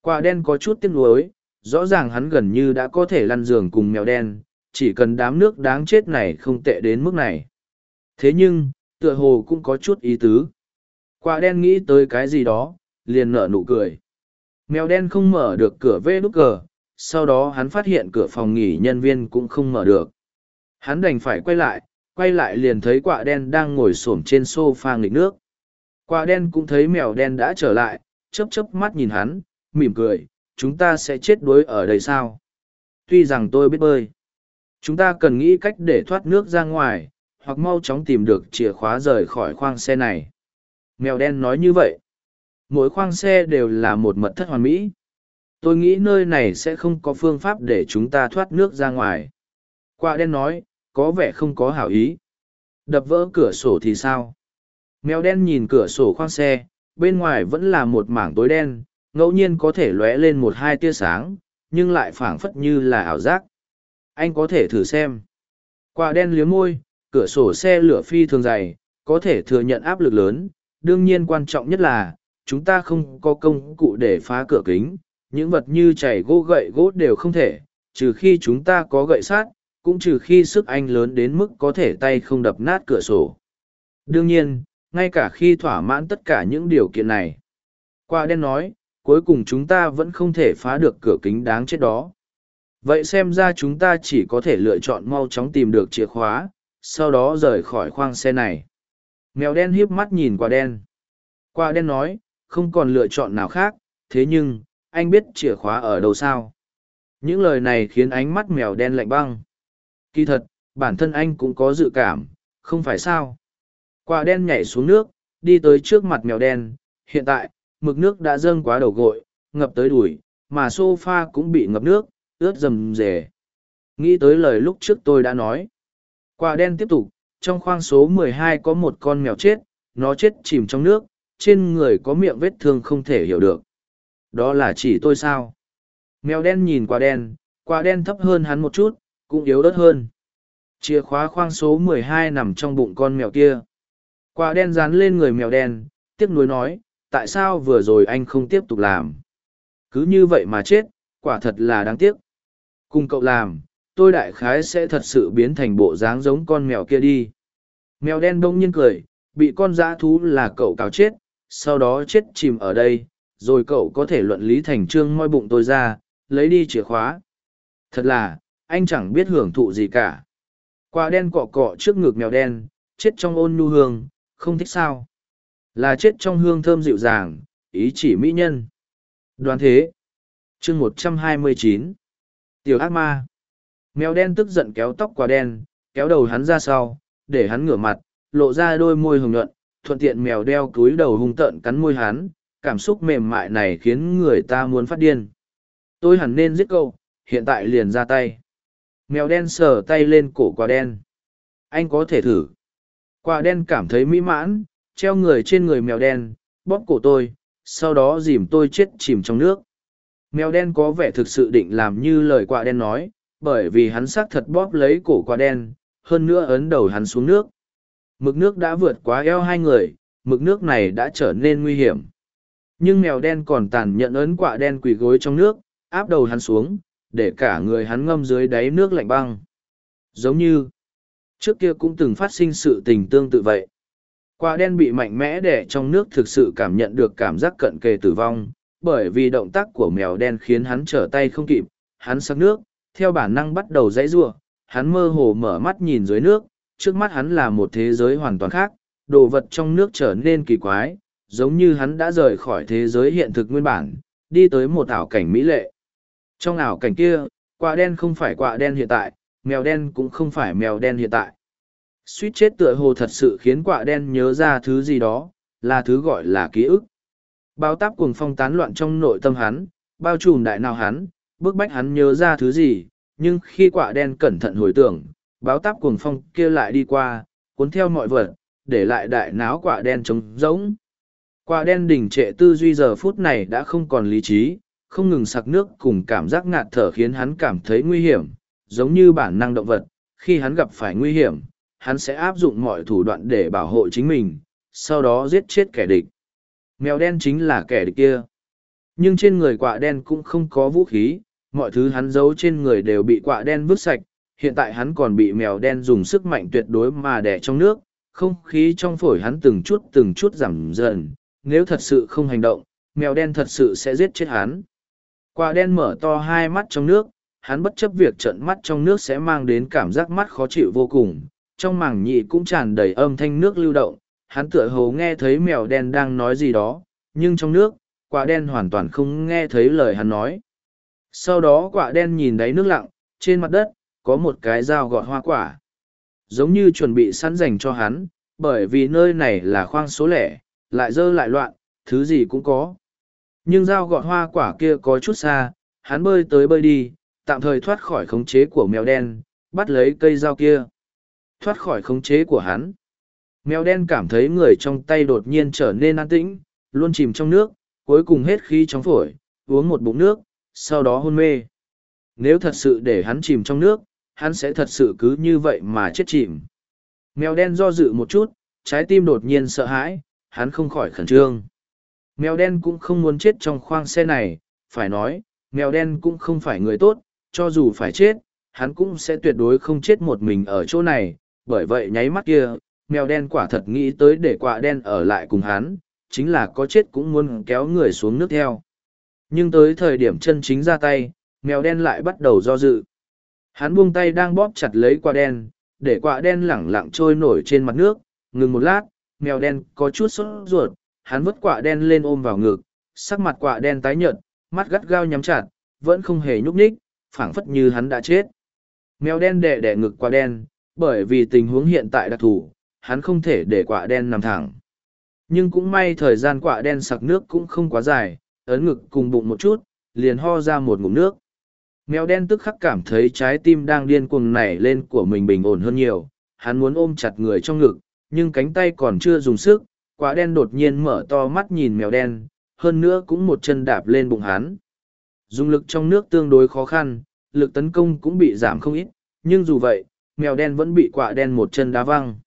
Quả đen có chút tiếc nuối, rõ ràng hắn gần như đã có thể lăn giường cùng mèo đen, chỉ cần đám nước đáng chết này không tệ đến mức này. Thế nhưng, tựa hồ cũng có chút ý tứ. Quả đen nghĩ tới cái gì đó, liền nở nụ cười. Mèo đen không mở được cửa vê nút cờ, sau đó hắn phát hiện cửa phòng nghỉ nhân viên cũng không mở được. Hắn đành phải quay lại, quay lại liền thấy quả đen đang ngồi xổm trên sofa nghịch nước quả đen cũng thấy mèo đen đã trở lại chớp chớp mắt nhìn hắn mỉm cười chúng ta sẽ chết đuối ở đây sao tuy rằng tôi biết bơi chúng ta cần nghĩ cách để thoát nước ra ngoài hoặc mau chóng tìm được chìa khóa rời khỏi khoang xe này mèo đen nói như vậy mỗi khoang xe đều là một mật thất hoàn mỹ tôi nghĩ nơi này sẽ không có phương pháp để chúng ta thoát nước ra ngoài quạ đen nói có vẻ không có hảo ý. Đập vỡ cửa sổ thì sao? Mèo đen nhìn cửa sổ khoang xe, bên ngoài vẫn là một mảng tối đen, ngẫu nhiên có thể lóe lên một hai tia sáng, nhưng lại phảng phất như là ảo giác. Anh có thể thử xem. Quả đen liếm môi, cửa sổ xe lửa phi thường dày, có thể thừa nhận áp lực lớn. Đương nhiên quan trọng nhất là, chúng ta không có công cụ để phá cửa kính. Những vật như chảy gỗ gậy gỗ đều không thể, trừ khi chúng ta có gậy sát, cũng trừ khi sức anh lớn đến mức có thể tay không đập nát cửa sổ. Đương nhiên, ngay cả khi thỏa mãn tất cả những điều kiện này. Qua đen nói, cuối cùng chúng ta vẫn không thể phá được cửa kính đáng chết đó. Vậy xem ra chúng ta chỉ có thể lựa chọn mau chóng tìm được chìa khóa, sau đó rời khỏi khoang xe này. Mèo đen hiếp mắt nhìn qua đen. Qua đen nói, không còn lựa chọn nào khác, thế nhưng, anh biết chìa khóa ở đâu sao? Những lời này khiến ánh mắt mèo đen lạnh băng. Kỳ thật, bản thân anh cũng có dự cảm, không phải sao? Quả đen nhảy xuống nước, đi tới trước mặt mèo đen. Hiện tại, mực nước đã dâng quá đầu gội, ngập tới đùi, mà sofa cũng bị ngập nước, ướt rầm rề. Nghĩ tới lời lúc trước tôi đã nói. Quả đen tiếp tục, trong khoang số 12 có một con mèo chết, nó chết chìm trong nước, trên người có miệng vết thương không thể hiểu được. Đó là chỉ tôi sao? Mèo đen nhìn quả đen, quả đen thấp hơn hắn một chút, cũng yếu ớt hơn. Chìa khóa khoang số 12 nằm trong bụng con mèo kia. Quả đen dán lên người mèo đen, tiếc nuối nói, tại sao vừa rồi anh không tiếp tục làm? Cứ như vậy mà chết, quả thật là đáng tiếc. Cùng cậu làm, tôi đại khái sẽ thật sự biến thành bộ dáng giống con mèo kia đi. Mèo đen đông nhiên cười, bị con dã thú là cậu cáo chết, sau đó chết chìm ở đây, rồi cậu có thể luận lý thành trương moi bụng tôi ra, lấy đi chìa khóa. Thật là, anh chẳng biết hưởng thụ gì cả. Quả đen cọ cọ trước ngực mèo đen, chết trong ôn nhu hương, không thích sao. Là chết trong hương thơm dịu dàng, ý chỉ mỹ nhân. Đoán thế chương một trăm hai mươi chín Tiểu ác ma. Mèo đen tức giận kéo tóc quả đen, kéo đầu hắn ra sau, để hắn ngửa mặt, lộ ra đôi môi hồng nhuận, thuận tiện mèo đeo túi đầu hung tợn cắn môi hắn, cảm xúc mềm mại này khiến người ta muốn phát điên. Tôi hẳn nên giết cậu, hiện tại liền ra tay. Mèo đen sờ tay lên cổ quả đen. Anh có thể thử. Quả đen cảm thấy mỹ mãn, treo người trên người mèo đen, bóp cổ tôi, sau đó dìm tôi chết chìm trong nước. Mèo đen có vẻ thực sự định làm như lời quả đen nói, bởi vì hắn xác thật bóp lấy cổ quả đen, hơn nữa ấn đầu hắn xuống nước. Mực nước đã vượt quá eo hai người, mực nước này đã trở nên nguy hiểm. Nhưng mèo đen còn tàn nhẫn ấn quả đen quỳ gối trong nước, áp đầu hắn xuống, để cả người hắn ngâm dưới đáy nước lạnh băng. Giống như, trước kia cũng từng phát sinh sự tình tương tự vậy. Quả đen bị mạnh mẽ đẻ trong nước thực sự cảm nhận được cảm giác cận kề tử vong, bởi vì động tác của mèo đen khiến hắn trở tay không kịp, hắn sắc nước, theo bản năng bắt đầu dãy giụa, hắn mơ hồ mở mắt nhìn dưới nước, trước mắt hắn là một thế giới hoàn toàn khác, đồ vật trong nước trở nên kỳ quái, giống như hắn đã rời khỏi thế giới hiện thực nguyên bản, đi tới một ảo cảnh mỹ lệ. Trong ảo cảnh kia, quả đen không phải quả đen hiện tại, mèo đen cũng không phải mèo đen hiện tại. Suýt chết tựa hồ thật sự khiến quả đen nhớ ra thứ gì đó, là thứ gọi là ký ức. Bao táp cuồng phong tán loạn trong nội tâm hắn, bao trùm đại nào hắn, Bước bách hắn nhớ ra thứ gì, nhưng khi quả đen cẩn thận hồi tưởng, báo táp cuồng phong kia lại đi qua, cuốn theo mọi vật, để lại đại náo quả đen trống rỗng. Quả đen đỉnh trệ tư duy giờ phút này đã không còn lý trí, không ngừng sặc nước cùng cảm giác ngạt thở khiến hắn cảm thấy nguy hiểm, giống như bản năng động vật, khi hắn gặp phải nguy hiểm, hắn sẽ áp dụng mọi thủ đoạn để bảo hộ chính mình, sau đó giết chết kẻ địch. Mèo đen chính là kẻ địch kia. Nhưng trên người quạ đen cũng không có vũ khí, mọi thứ hắn giấu trên người đều bị quạ đen vứt sạch, hiện tại hắn còn bị mèo đen dùng sức mạnh tuyệt đối mà đẻ trong nước, không khí trong phổi hắn từng chút từng chút giảm dần, nếu thật sự không hành động, mèo đen thật sự sẽ giết chết hắn. Quạ đen mở to hai mắt trong nước, hắn bất chấp việc trận mắt trong nước sẽ mang đến cảm giác mắt khó chịu vô cùng, trong màng nhị cũng tràn đầy âm thanh nước lưu động, hắn tựa hồ nghe thấy mèo đen đang nói gì đó, nhưng trong nước, quả đen hoàn toàn không nghe thấy lời hắn nói. Sau đó quả đen nhìn đáy nước lặng, trên mặt đất, có một cái dao gọt hoa quả. Giống như chuẩn bị sẵn dành cho hắn, bởi vì nơi này là khoang số lẻ, lại dơ lại loạn, thứ gì cũng có. Nhưng dao gọt hoa quả kia có chút xa, hắn bơi tới bơi đi, tạm thời thoát khỏi khống chế của mèo đen, bắt lấy cây dao kia. Thoát khỏi khống chế của hắn. Mèo đen cảm thấy người trong tay đột nhiên trở nên an tĩnh, luôn chìm trong nước, cuối cùng hết khí trong phổi, uống một bụng nước, sau đó hôn mê. nếu thật sự để hắn chìm trong nước, hắn sẽ thật sự cứ như vậy mà chết chìm. Mèo đen do dự một chút, trái tim đột nhiên sợ hãi, hắn không khỏi khẩn trương. Mèo đen cũng không muốn chết trong khoang xe này, phải nói, mèo đen cũng không phải người tốt, cho dù phải chết, hắn cũng sẽ tuyệt đối không chết một mình ở chỗ này, bởi vậy nháy mắt kia, mèo đen quả thật nghĩ tới để quạ đen ở lại cùng hắn, chính là có chết cũng muốn kéo người xuống nước theo. Nhưng tới thời điểm chân chính ra tay, mèo đen lại bắt đầu do dự. Hắn buông tay đang bóp chặt lấy quả đen, để quả đen lẳng lặng trôi nổi trên mặt nước, ngừng một lát, mèo đen có chút sốt ruột, hắn vứt quả đen lên ôm vào ngực, sắc mặt quả đen tái nhợt, mắt gắt gao nhắm chặt, vẫn không hề nhúc nhích, phảng phất như hắn đã chết. Mèo đen đè đè ngực quả đen, bởi vì tình huống hiện tại đặc thù, hắn không thể để quả đen nằm thẳng. Nhưng cũng may thời gian quả đen sặc nước cũng không quá dài, ấn ngực cùng bụng một chút, liền ho ra một ngụm nước. Mèo đen tức khắc cảm thấy trái tim đang điên cuồng nảy lên của mình bình ổn hơn nhiều, hắn muốn ôm chặt người trong ngực, nhưng cánh tay còn chưa dùng sức, quả đen đột nhiên mở to mắt nhìn mèo đen, hơn nữa cũng một chân đạp lên bụng hắn. Dùng lực trong nước tương đối khó khăn, lực tấn công cũng bị giảm không ít, nhưng dù vậy, mèo đen vẫn bị quả đen một chân đá văng.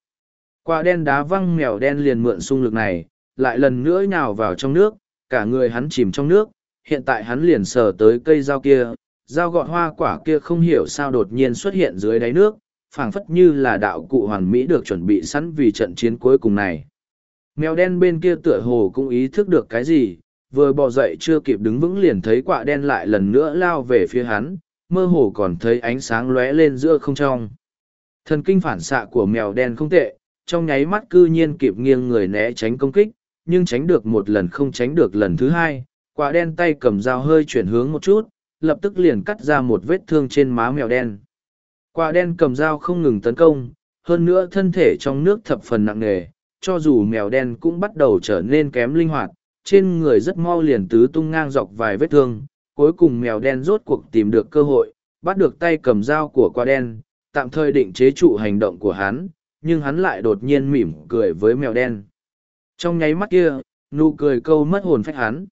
Quả đen đá văng mèo đen liền mượn xung lực này, lại lần nữa nhào vào trong nước, cả người hắn chìm trong nước, hiện tại hắn liền sờ tới cây dao kia, dao gọt hoa quả kia không hiểu sao đột nhiên xuất hiện dưới đáy nước, phảng phất như là đạo cụ hoàn mỹ được chuẩn bị sẵn vì trận chiến cuối cùng này. Mèo đen bên kia tựa hồ cũng ý thức được cái gì, vừa bò dậy chưa kịp đứng vững liền thấy quạ đen lại lần nữa lao về phía hắn, mơ hồ còn thấy ánh sáng lóe lên giữa không trong. Thần kinh phản xạ của mèo đen không tệ, trong nháy mắt cư nhiên kịp nghiêng người né tránh công kích, nhưng tránh được một lần không tránh được lần thứ hai, quả đen tay cầm dao hơi chuyển hướng một chút, lập tức liền cắt ra một vết thương trên má mèo đen. Quả đen cầm dao không ngừng tấn công, hơn nữa thân thể trong nước thập phần nặng nề, cho dù mèo đen cũng bắt đầu trở nên kém linh hoạt, trên người rất mau liền tứ tung ngang dọc vài vết thương, cuối cùng mèo đen rốt cuộc tìm được cơ hội, bắt được tay cầm dao của quả đen, tạm thời định chế trụ hành động của hắn, nhưng hắn lại đột nhiên mỉm cười với mèo đen. Trong nháy mắt kia, nụ cười câu mất hồn phách hắn.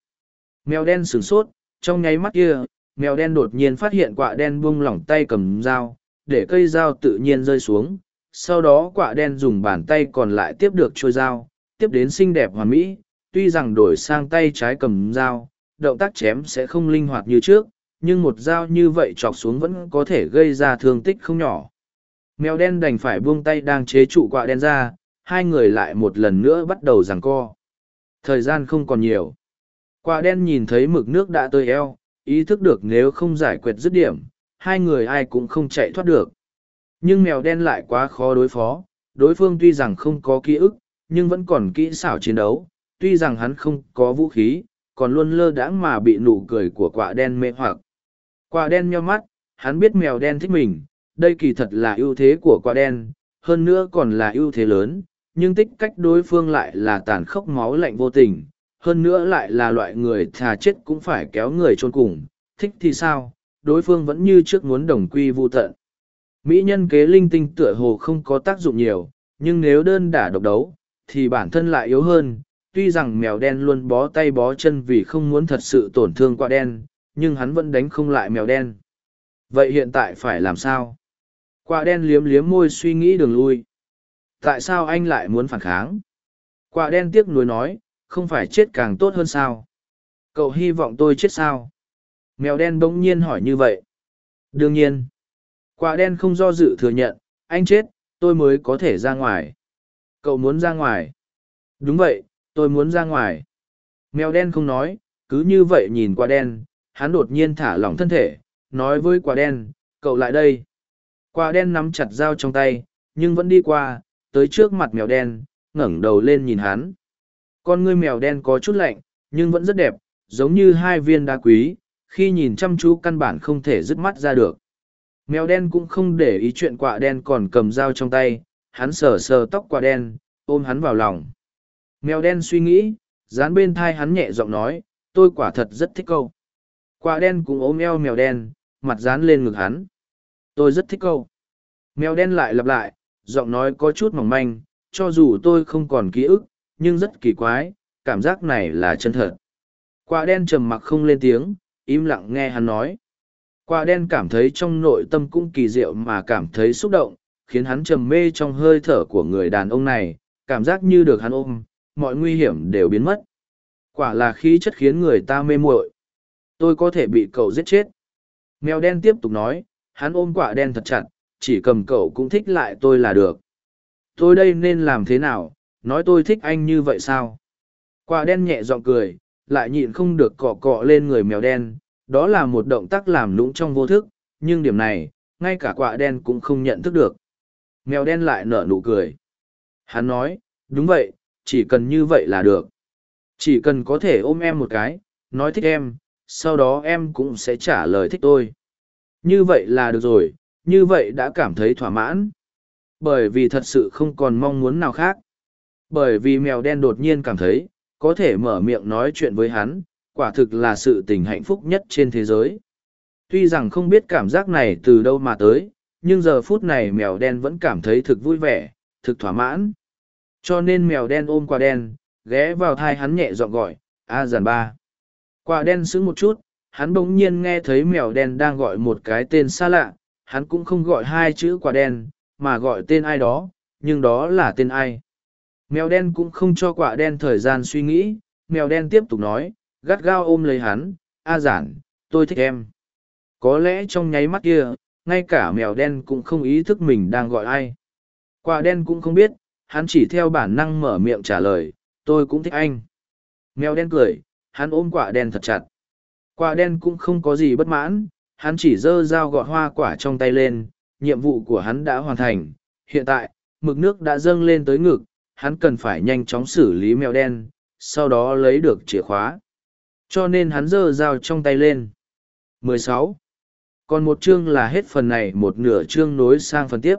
Mèo đen sửng sốt, trong nháy mắt kia, mèo đen đột nhiên phát hiện quạ đen buông lỏng tay cầm dao, để cây dao tự nhiên rơi xuống. Sau đó quạ đen dùng bàn tay còn lại tiếp được trôi dao, tiếp đến xinh đẹp hoàn mỹ, tuy rằng đổi sang tay trái cầm dao, động tác chém sẽ không linh hoạt như trước, nhưng một dao như vậy chọc xuống vẫn có thể gây ra thương tích không nhỏ. Mèo đen đành phải buông tay đang chế trụ quạ đen ra, hai người lại một lần nữa bắt đầu giằng co. Thời gian không còn nhiều. Quả đen nhìn thấy mực nước đã tơi eo, ý thức được nếu không giải quyết dứt điểm, hai người ai cũng không chạy thoát được. Nhưng mèo đen lại quá khó đối phó, đối phương tuy rằng không có ký ức, nhưng vẫn còn kỹ xảo chiến đấu, tuy rằng hắn không có vũ khí, còn luôn lơ đãng mà bị nụ cười của quả đen mê hoặc. Quả đen nheo mắt, hắn biết mèo đen thích mình, đây kỳ thật là ưu thế của quả đen, hơn nữa còn là ưu thế lớn, nhưng tích cách đối phương lại là tàn khốc máu lạnh vô tình, hơn nữa lại là loại người thà chết cũng phải kéo người chôn cùng, thích thì sao, đối phương vẫn như trước muốn đồng quy vô tận. Mỹ nhân kế linh tinh tựa hồ không có tác dụng nhiều, nhưng nếu đơn đả độc đấu, thì bản thân lại yếu hơn, tuy rằng mèo đen luôn bó tay bó chân vì không muốn thật sự tổn thương quả đen, nhưng hắn vẫn đánh không lại mèo đen. Vậy hiện tại phải làm sao? Quả đen liếm liếm môi suy nghĩ đường lui. Tại sao anh lại muốn phản kháng? Quả đen tiếc nuối nói, không phải chết càng tốt hơn sao? Cậu hy vọng tôi chết sao? Mèo đen bỗng nhiên hỏi như vậy. Đương nhiên. Quả đen không do dự thừa nhận, anh chết, tôi mới có thể ra ngoài. Cậu muốn ra ngoài. Đúng vậy, tôi muốn ra ngoài. Mèo đen không nói, cứ như vậy nhìn quả đen, hắn đột nhiên thả lỏng thân thể, nói với quả đen, cậu lại đây quả đen nắm chặt dao trong tay nhưng vẫn đi qua tới trước mặt mèo đen, ngẩng đầu lên nhìn hắn. Con ngươi mèo đen có chút lạnh, nhưng vẫn rất đẹp, giống như hai viên đá quý, khi nhìn chăm chú căn bản không thể dứt mắt ra được. Mèo đen cũng không để ý chuyện quạ đen còn cầm dao trong tay, hắn sờ sờ tóc quạ đen, ôm hắn vào lòng. Mèo đen suy nghĩ, dán bên thai hắn nhẹ giọng nói, tôi quả thật rất thích câu. Quạ đen cũng ôm eo mèo đen, mặt dán lên ngực hắn. Tôi rất thích câu. Mèo đen lại lặp lại, giọng nói có chút mỏng manh, cho dù tôi không còn ký ức, nhưng rất kỳ quái, cảm giác này là chân thật. Quả đen trầm mặc không lên tiếng, im lặng nghe hắn nói. Quả đen cảm thấy trong nội tâm cũng kỳ diệu mà cảm thấy xúc động, khiến hắn trầm mê trong hơi thở của người đàn ông này, cảm giác như được hắn ôm, mọi nguy hiểm đều biến mất. Quả là khí chất khiến người ta mê muội. Tôi có thể bị cậu giết chết. Mèo đen tiếp tục nói, hắn ôm quả đen thật chặt, chỉ cầm cậu cũng thích lại tôi là được. Tôi đây nên làm thế nào, nói tôi thích anh như vậy sao? Quả đen nhẹ giọng cười, lại nhịn không được cọ cọ lên người mèo đen, đó là một động tác làm lũng trong vô thức, nhưng điểm này, ngay cả quả đen cũng không nhận thức được. Mèo đen lại nở nụ cười. Hắn nói, đúng vậy, chỉ cần như vậy là được. Chỉ cần có thể ôm em một cái, nói thích em, sau đó em cũng sẽ trả lời thích tôi. Như vậy là được rồi, như vậy đã cảm thấy thỏa mãn. Bởi vì thật sự không còn mong muốn nào khác. Bởi vì mèo đen đột nhiên cảm thấy, có thể mở miệng nói chuyện với hắn, quả thực là sự tình hạnh phúc nhất trên thế giới. Tuy rằng không biết cảm giác này từ đâu mà tới, nhưng giờ phút này mèo đen vẫn cảm thấy thực vui vẻ, thực thỏa mãn. Cho nên mèo đen ôm quả đen, ghé vào thai hắn nhẹ giọng gọi, A giàn ba. Quả đen sững một chút, hắn bỗng nhiên nghe thấy mèo đen đang gọi một cái tên xa lạ, hắn cũng không gọi hai chữ quả đen, mà gọi tên ai đó, nhưng đó là tên ai. Mèo đen cũng không cho quả đen thời gian suy nghĩ, mèo đen tiếp tục nói, gắt gao ôm lấy hắn, A giản, tôi thích em. Có lẽ trong nháy mắt kia, ngay cả mèo đen cũng không ý thức mình đang gọi ai. Quả đen cũng không biết, hắn chỉ theo bản năng mở miệng trả lời, tôi cũng thích anh. Mèo đen cười, hắn ôm quả đen thật chặt. Quả đen cũng không có gì bất mãn, hắn chỉ giơ dao gọt hoa quả trong tay lên, nhiệm vụ của hắn đã hoàn thành. Hiện tại, mực nước đã dâng lên tới ngực, hắn cần phải nhanh chóng xử lý mèo đen, sau đó lấy được chìa khóa. Cho nên hắn giơ dao trong tay lên. 16. Còn một chương là hết phần này một nửa chương nối sang phần tiếp.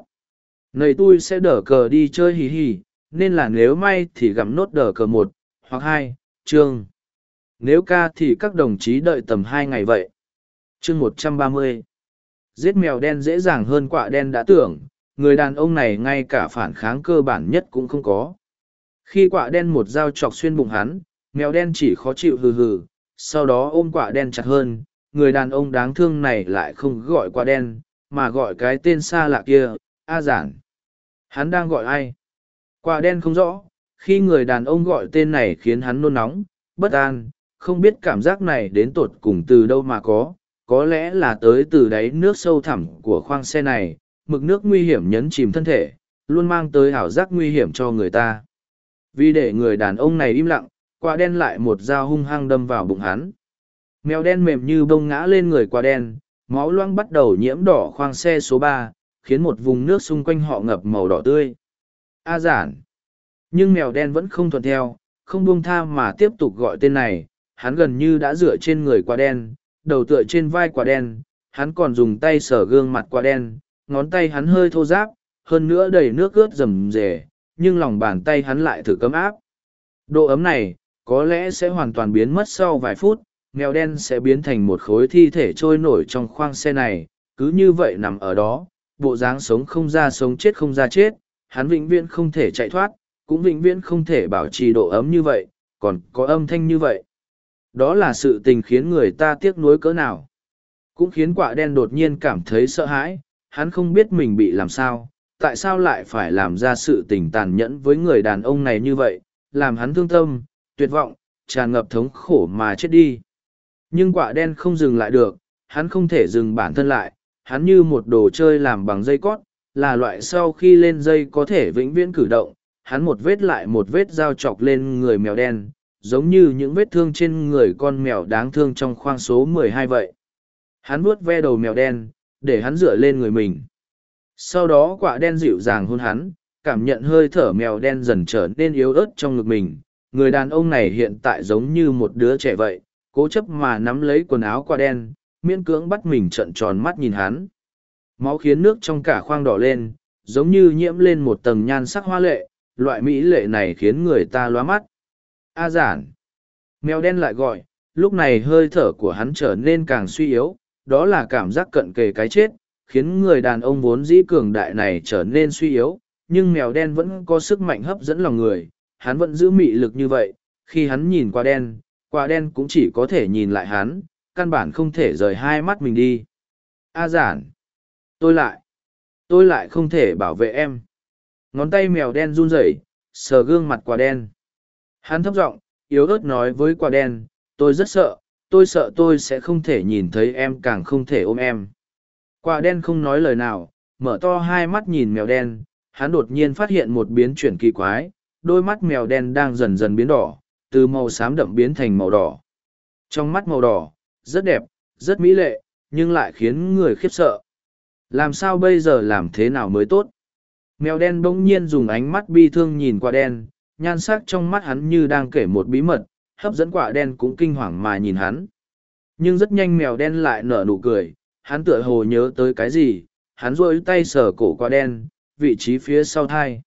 Này tôi sẽ đỡ cờ đi chơi hì hì, nên là nếu may thì gặm nốt đỡ cờ một hoặc hai chương nếu ca thì các đồng chí đợi tầm hai ngày vậy. Chương một trăm ba mươi. Giết mèo đen dễ dàng hơn quạ đen đã tưởng người đàn ông này ngay cả phản kháng cơ bản nhất cũng không có. Khi quạ đen một dao chọc xuyên bụng hắn mèo đen chỉ khó chịu hừ hừ sau đó ôm quạ đen chặt hơn người đàn ông đáng thương này lại không gọi quạ đen mà gọi cái tên xa lạ kia a giản. Hắn đang gọi ai? Quả đen không rõ, khi người đàn ông gọi tên này khiến hắn nôn nóng, bất an, không biết cảm giác này đến tột cùng từ đâu mà có, có lẽ là tới từ đáy nước sâu thẳm của khoang xe này, mực nước nguy hiểm nhấn chìm thân thể, luôn mang tới ảo giác nguy hiểm cho người ta. Vì để người đàn ông này im lặng, quả đen lại một dao hung hăng đâm vào bụng hắn. Mèo đen mềm như bông ngã lên người quả đen, máu loang bắt đầu nhiễm đỏ khoang xe số ba, khiến một vùng nước xung quanh họ ngập màu đỏ tươi. A giản. Nhưng mèo đen vẫn không thuận theo, không buông tha mà tiếp tục gọi tên này, hắn gần như đã dựa trên người quả đen, đầu tựa trên vai quả đen, hắn còn dùng tay sờ gương mặt quả đen, ngón tay hắn hơi thô ráp, hơn nữa đầy nước ướt rầm rề, nhưng lòng bàn tay hắn lại thử cấm áp. Độ ấm này, có lẽ sẽ hoàn toàn biến mất sau vài phút, mèo đen sẽ biến thành một khối thi thể trôi nổi trong khoang xe này, cứ như vậy nằm ở đó, bộ dáng sống không ra sống chết không ra chết, hắn vĩnh viễn không thể chạy thoát, cũng vĩnh viễn không thể bảo trì độ ấm như vậy, còn có âm thanh như vậy. Đó là sự tình khiến người ta tiếc nuối cỡ nào. Cũng khiến quả đen đột nhiên cảm thấy sợ hãi, hắn không biết mình bị làm sao, tại sao lại phải làm ra sự tình tàn nhẫn với người đàn ông này như vậy, làm hắn thương tâm, tuyệt vọng, tràn ngập thống khổ mà chết đi. Nhưng quả đen không dừng lại được, hắn không thể dừng bản thân lại, hắn như một đồ chơi làm bằng dây cót, là loại sau khi lên dây có thể vĩnh viễn cử động, hắn một vết lại một vết dao chọc lên người mèo đen, giống như những vết thương trên người con mèo đáng thương trong khoang số 12 vậy. Hắn vuốt ve đầu mèo đen, để hắn dựa lên người mình. Sau đó quả đen dịu dàng hôn hắn, cảm nhận hơi thở mèo đen dần trở nên yếu ớt trong ngực mình. Người đàn ông này hiện tại giống như một đứa trẻ vậy, cố chấp mà nắm lấy quần áo quả đen, miễn cưỡng bắt mình trợn tròn mắt nhìn hắn. Máu khiến nước trong cả khoang đỏ lên, giống như nhiễm lên một tầng nhan sắc hoa lệ, loại mỹ lệ này khiến người ta lóa mắt. A giản. Mèo đen lại gọi, lúc này hơi thở của hắn trở nên càng suy yếu, đó là cảm giác cận kề cái chết, khiến người đàn ông vốn dĩ cường đại này trở nên suy yếu, nhưng mèo đen vẫn có sức mạnh hấp dẫn lòng người, hắn vẫn giữ mị lực như vậy, khi hắn nhìn qua đen, qua đen cũng chỉ có thể nhìn lại hắn, căn bản không thể rời hai mắt mình đi. A giản. Tôi lại. Tôi lại không thể bảo vệ em. Ngón tay mèo đen run rẩy, sờ gương mặt quả đen. Hắn thấp giọng, yếu ớt nói với quả đen, tôi rất sợ, tôi sợ tôi sẽ không thể nhìn thấy em càng không thể ôm em. Quả đen không nói lời nào, mở to hai mắt nhìn mèo đen, hắn đột nhiên phát hiện một biến chuyển kỳ quái, đôi mắt mèo đen đang dần dần biến đỏ, từ màu xám đậm biến thành màu đỏ. Trong mắt màu đỏ, rất đẹp, rất mỹ lệ, nhưng lại khiến người khiếp sợ. Làm sao bây giờ làm thế nào mới tốt? Mèo đen bỗng nhiên dùng ánh mắt bi thương nhìn qua đen, nhan sắc trong mắt hắn như đang kể một bí mật, hấp dẫn quả đen cũng kinh hoàng mà nhìn hắn. Nhưng rất nhanh mèo đen lại nở nụ cười, hắn tựa hồ nhớ tới cái gì, hắn rôi tay sờ cổ quả đen, vị trí phía sau thai.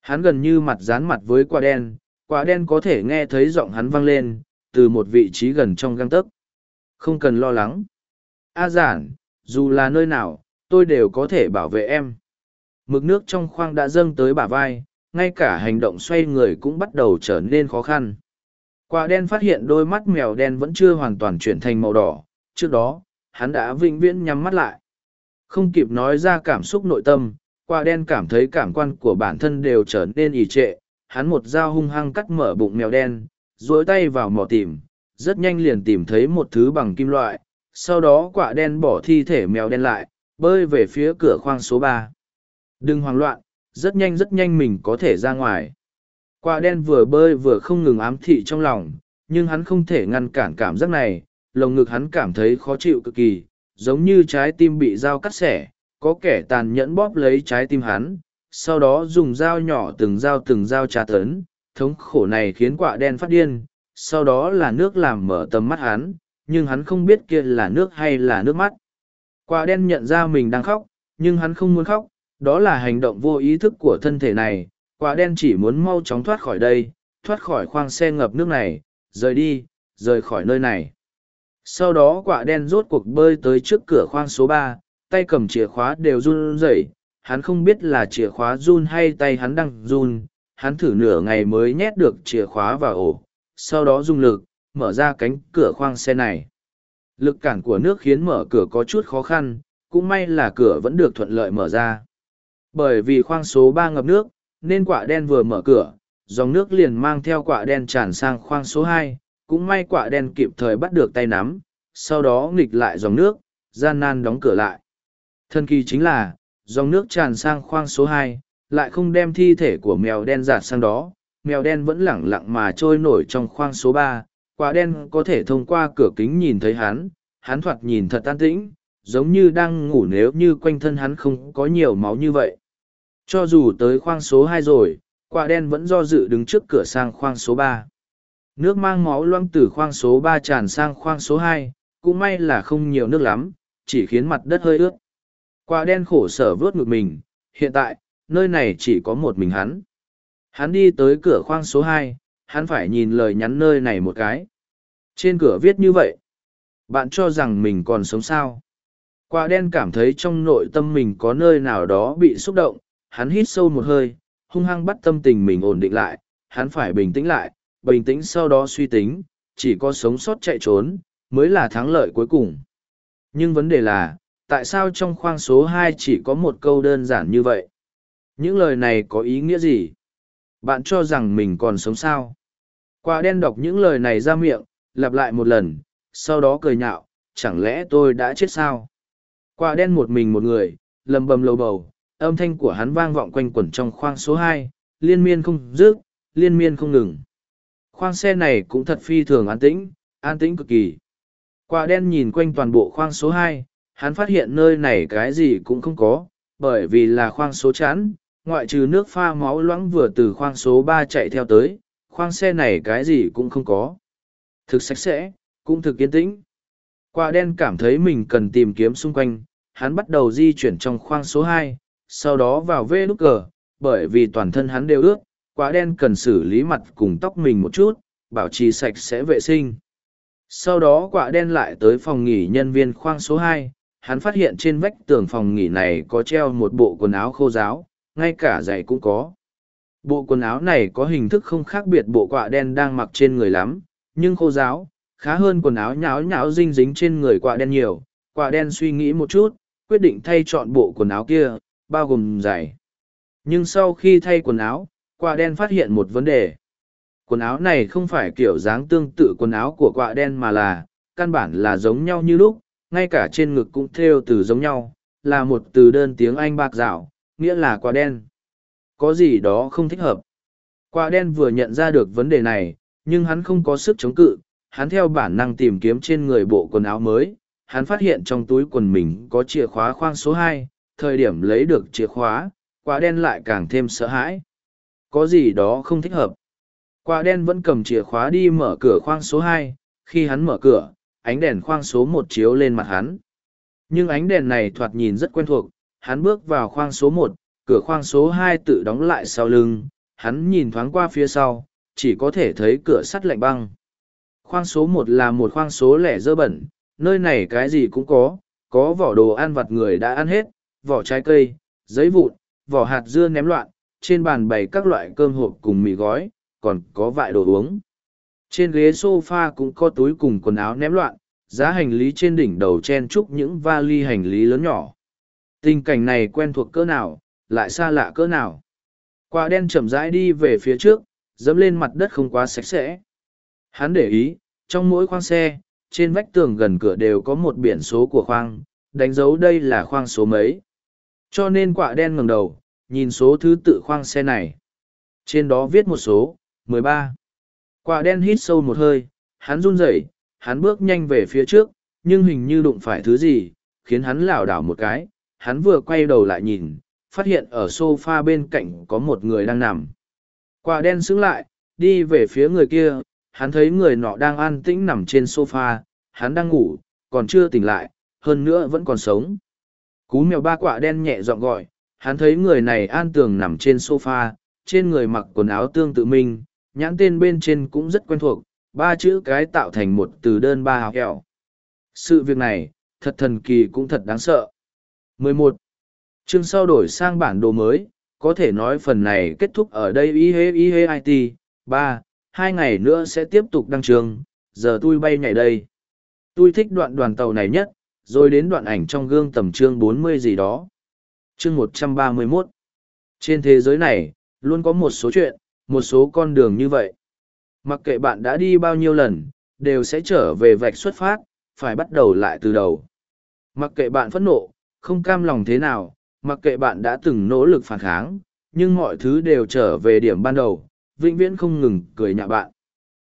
Hắn gần như mặt dán mặt với quả đen, quả đen có thể nghe thấy giọng hắn vang lên, từ một vị trí gần trong găng tấc. Không cần lo lắng. A giản, dù là nơi nào, tôi đều có thể bảo vệ em. Mực nước trong khoang đã dâng tới bả vai, ngay cả hành động xoay người cũng bắt đầu trở nên khó khăn. Quả đen phát hiện đôi mắt mèo đen vẫn chưa hoàn toàn chuyển thành màu đỏ, trước đó, hắn đã vĩnh viễn nhắm mắt lại. Không kịp nói ra cảm xúc nội tâm, quả đen cảm thấy cảm quan của bản thân đều trở nên ỉ trệ, hắn một dao hung hăng cắt mở bụng mèo đen, duỗi tay vào mò tìm, rất nhanh liền tìm thấy một thứ bằng kim loại, sau đó quả đen bỏ thi thể mèo đen lại, bơi về phía cửa khoang số ba. Đừng hoảng loạn, rất nhanh rất nhanh mình có thể ra ngoài. Quả đen vừa bơi vừa không ngừng ám thị trong lòng, nhưng hắn không thể ngăn cản cảm giác này, lồng ngực hắn cảm thấy khó chịu cực kỳ, giống như trái tim bị dao cắt xẻ, có kẻ tàn nhẫn bóp lấy trái tim hắn, sau đó dùng dao nhỏ từng dao từng dao tra tấn, thống khổ này khiến quạ đen phát điên, sau đó là nước làm mở tầm mắt hắn, nhưng hắn không biết kia là nước hay là nước mắt. Quạ đen nhận ra mình đang khóc, nhưng hắn không muốn khóc, đó là hành động vô ý thức của thân thể này, quạ đen chỉ muốn mau chóng thoát khỏi đây, thoát khỏi khoang xe ngập nước này, rời đi, rời khỏi nơi này. Sau đó quạ đen rốt cuộc bơi tới trước cửa khoang số ba, tay cầm chìa khóa đều run rẩy, hắn không biết là chìa khóa run hay tay hắn đang run, hắn thử nửa ngày mới nhét được chìa khóa vào ổ, sau đó dùng lực, mở ra cánh cửa khoang xe này. Lực cản của nước khiến mở cửa có chút khó khăn, cũng may là cửa vẫn được thuận lợi mở ra. Bởi vì khoang số ba ngập nước, nên quả đen vừa mở cửa, dòng nước liền mang theo quả đen tràn sang khoang số hai. cũng may quả đen kịp thời bắt được tay nắm, sau đó nghịch lại dòng nước, gian nan đóng cửa lại. Thân kỳ chính là, dòng nước tràn sang khoang số hai, lại không đem thi thể của mèo đen giạt sang đó, mèo đen vẫn lẳng lặng mà trôi nổi trong khoang số ba quả đen có thể thông qua cửa kính nhìn thấy hắn hắn thoạt nhìn thật an tĩnh giống như đang ngủ nếu như quanh thân hắn không có nhiều máu như vậy cho dù tới khoang số hai rồi quả đen vẫn do dự đứng trước cửa sang khoang số ba nước mang máu loang từ khoang số ba tràn sang khoang số hai cũng may là không nhiều nước lắm chỉ khiến mặt đất hơi ướt quả đen khổ sở vớt ngực mình hiện tại nơi này chỉ có một mình hắn Hắn đi tới cửa khoang số hai, hắn phải nhìn lời nhắn nơi này một cái. Trên cửa viết như vậy. Bạn cho rằng mình còn sống sao. Quả đen cảm thấy trong nội tâm mình có nơi nào đó bị xúc động, hắn hít sâu một hơi, hung hăng bắt tâm tình mình ổn định lại, hắn phải bình tĩnh lại, bình tĩnh sau đó suy tính, chỉ có sống sót chạy trốn, mới là thắng lợi cuối cùng. Nhưng vấn đề là, tại sao trong khoang số hai chỉ có một câu đơn giản như vậy? Những lời này có ý nghĩa gì? bạn cho rằng mình còn sống sao quả đen đọc những lời này ra miệng lặp lại một lần sau đó cười nhạo chẳng lẽ tôi đã chết sao quả đen một mình một người lầm bầm lầu bầu âm thanh của hắn vang vọng quanh quẩn trong khoang số hai liên miên không dứt liên miên không ngừng khoang xe này cũng thật phi thường an tĩnh an tĩnh cực kỳ quả đen nhìn quanh toàn bộ khoang số hai hắn phát hiện nơi này cái gì cũng không có bởi vì là khoang số chán ngoại trừ nước pha máu loãng vừa từ khoang số ba chạy theo tới, khoang xe này cái gì cũng không có. Thực sạch sẽ, cũng thực yên tĩnh. Quả đen cảm thấy mình cần tìm kiếm xung quanh, hắn bắt đầu di chuyển trong khoang số hai, sau đó vào vê nút cờ, bởi vì toàn thân hắn đều ướt, quá đen cần xử lý mặt cùng tóc mình một chút, bảo trì sạch sẽ vệ sinh. Sau đó quả đen lại tới phòng nghỉ nhân viên khoang số hai, hắn phát hiện trên vách tường phòng nghỉ này có treo một bộ quần áo khô giáo, ngay cả giày cũng có. Bộ quần áo này có hình thức không khác biệt bộ quạ đen đang mặc trên người lắm, nhưng khô giáo, khá hơn quần áo nháo nháo dinh dính trên người quạ đen nhiều, Quả đen suy nghĩ một chút, quyết định thay chọn bộ quần áo kia, bao gồm giày. Nhưng sau khi thay quần áo, quả đen phát hiện một vấn đề. Quần áo này không phải kiểu dáng tương tự quần áo của quả đen mà là, căn bản là giống nhau như lúc, ngay cả trên ngực cũng theo từ giống nhau, là một từ đơn tiếng Anh bạc rạo, nghĩa là quả đen. Có gì đó không thích hợp. Quả đen vừa nhận ra được vấn đề này, nhưng hắn không có sức chống cự, hắn theo bản năng tìm kiếm trên người bộ quần áo mới, hắn phát hiện trong túi quần mình có chìa khóa khoang số hai, thời điểm lấy được chìa khóa, quả đen lại càng thêm sợ hãi. Có gì đó không thích hợp. Quả đen vẫn cầm chìa khóa đi mở cửa khoang số hai, khi hắn mở cửa, ánh đèn khoang số một chiếu lên mặt hắn. Nhưng ánh đèn này thoạt nhìn rất quen thuộc, hắn bước vào khoang số một, cửa khoang số hai tự đóng lại sau lưng, hắn nhìn thoáng qua phía sau, chỉ có thể thấy cửa sắt lạnh băng. Khoang số một là một khoang số lẻ dơ bẩn, nơi này cái gì cũng có, có vỏ đồ ăn vặt người đã ăn hết, vỏ trái cây, giấy vụn, vỏ hạt dưa ném loạn, trên bàn bày các loại cơm hộp cùng mì gói, còn có vại đồ uống. Trên ghế sofa cũng có túi cùng quần áo ném loạn, giá hành lý trên đỉnh đầu chen chúc những vali hành lý lớn nhỏ. Tình cảnh này quen thuộc cỡ nào, lại xa lạ cỡ nào. Quả đen chậm rãi đi về phía trước, dẫm lên mặt đất không quá sạch sẽ. Hắn để ý, trong mỗi khoang xe, trên vách tường gần cửa đều có một biển số của khoang, đánh dấu đây là khoang số mấy. Cho nên quả đen ngẩng đầu, nhìn số thứ tự khoang xe này. Trên đó viết một số, 13. Quả đen hít sâu một hơi, hắn run rẩy, hắn bước nhanh về phía trước, nhưng hình như đụng phải thứ gì, khiến hắn lảo đảo một cái. Hắn vừa quay đầu lại nhìn, phát hiện ở sofa bên cạnh có một người đang nằm. Quả đen sững lại, đi về phía người kia, hắn thấy người nọ đang an tĩnh nằm trên sofa, hắn đang ngủ, còn chưa tỉnh lại, hơn nữa vẫn còn sống. Cú mèo ba quả đen nhẹ giọng gọi, hắn thấy người này an tường nằm trên sofa, trên người mặc quần áo tương tự mình, nhãn tên bên trên cũng rất quen thuộc, ba chữ cái tạo thành một từ đơn ba hào kẹo. Sự việc này, thật thần kỳ cũng thật đáng sợ. 11. Chương sau đổi sang bản đồ mới, có thể nói phần này kết thúc ở đây ihe ihe it. 3. Hai ngày nữa sẽ tiếp tục đăng trường, giờ tôi bay nhảy đây. Tôi thích đoạn đoàn tàu này nhất, rồi đến đoạn ảnh trong gương tầm chương 40 gì đó. Chương 131. Trên thế giới này, luôn có một số chuyện, một số con đường như vậy. Mặc kệ bạn đã đi bao nhiêu lần, đều sẽ trở về vạch xuất phát, phải bắt đầu lại từ đầu. Mặc kệ bạn phẫn nộ, không cam lòng thế nào, mặc kệ bạn đã từng nỗ lực phản kháng, nhưng mọi thứ đều trở về điểm ban đầu, vĩnh viễn không ngừng cười nhạ bạn.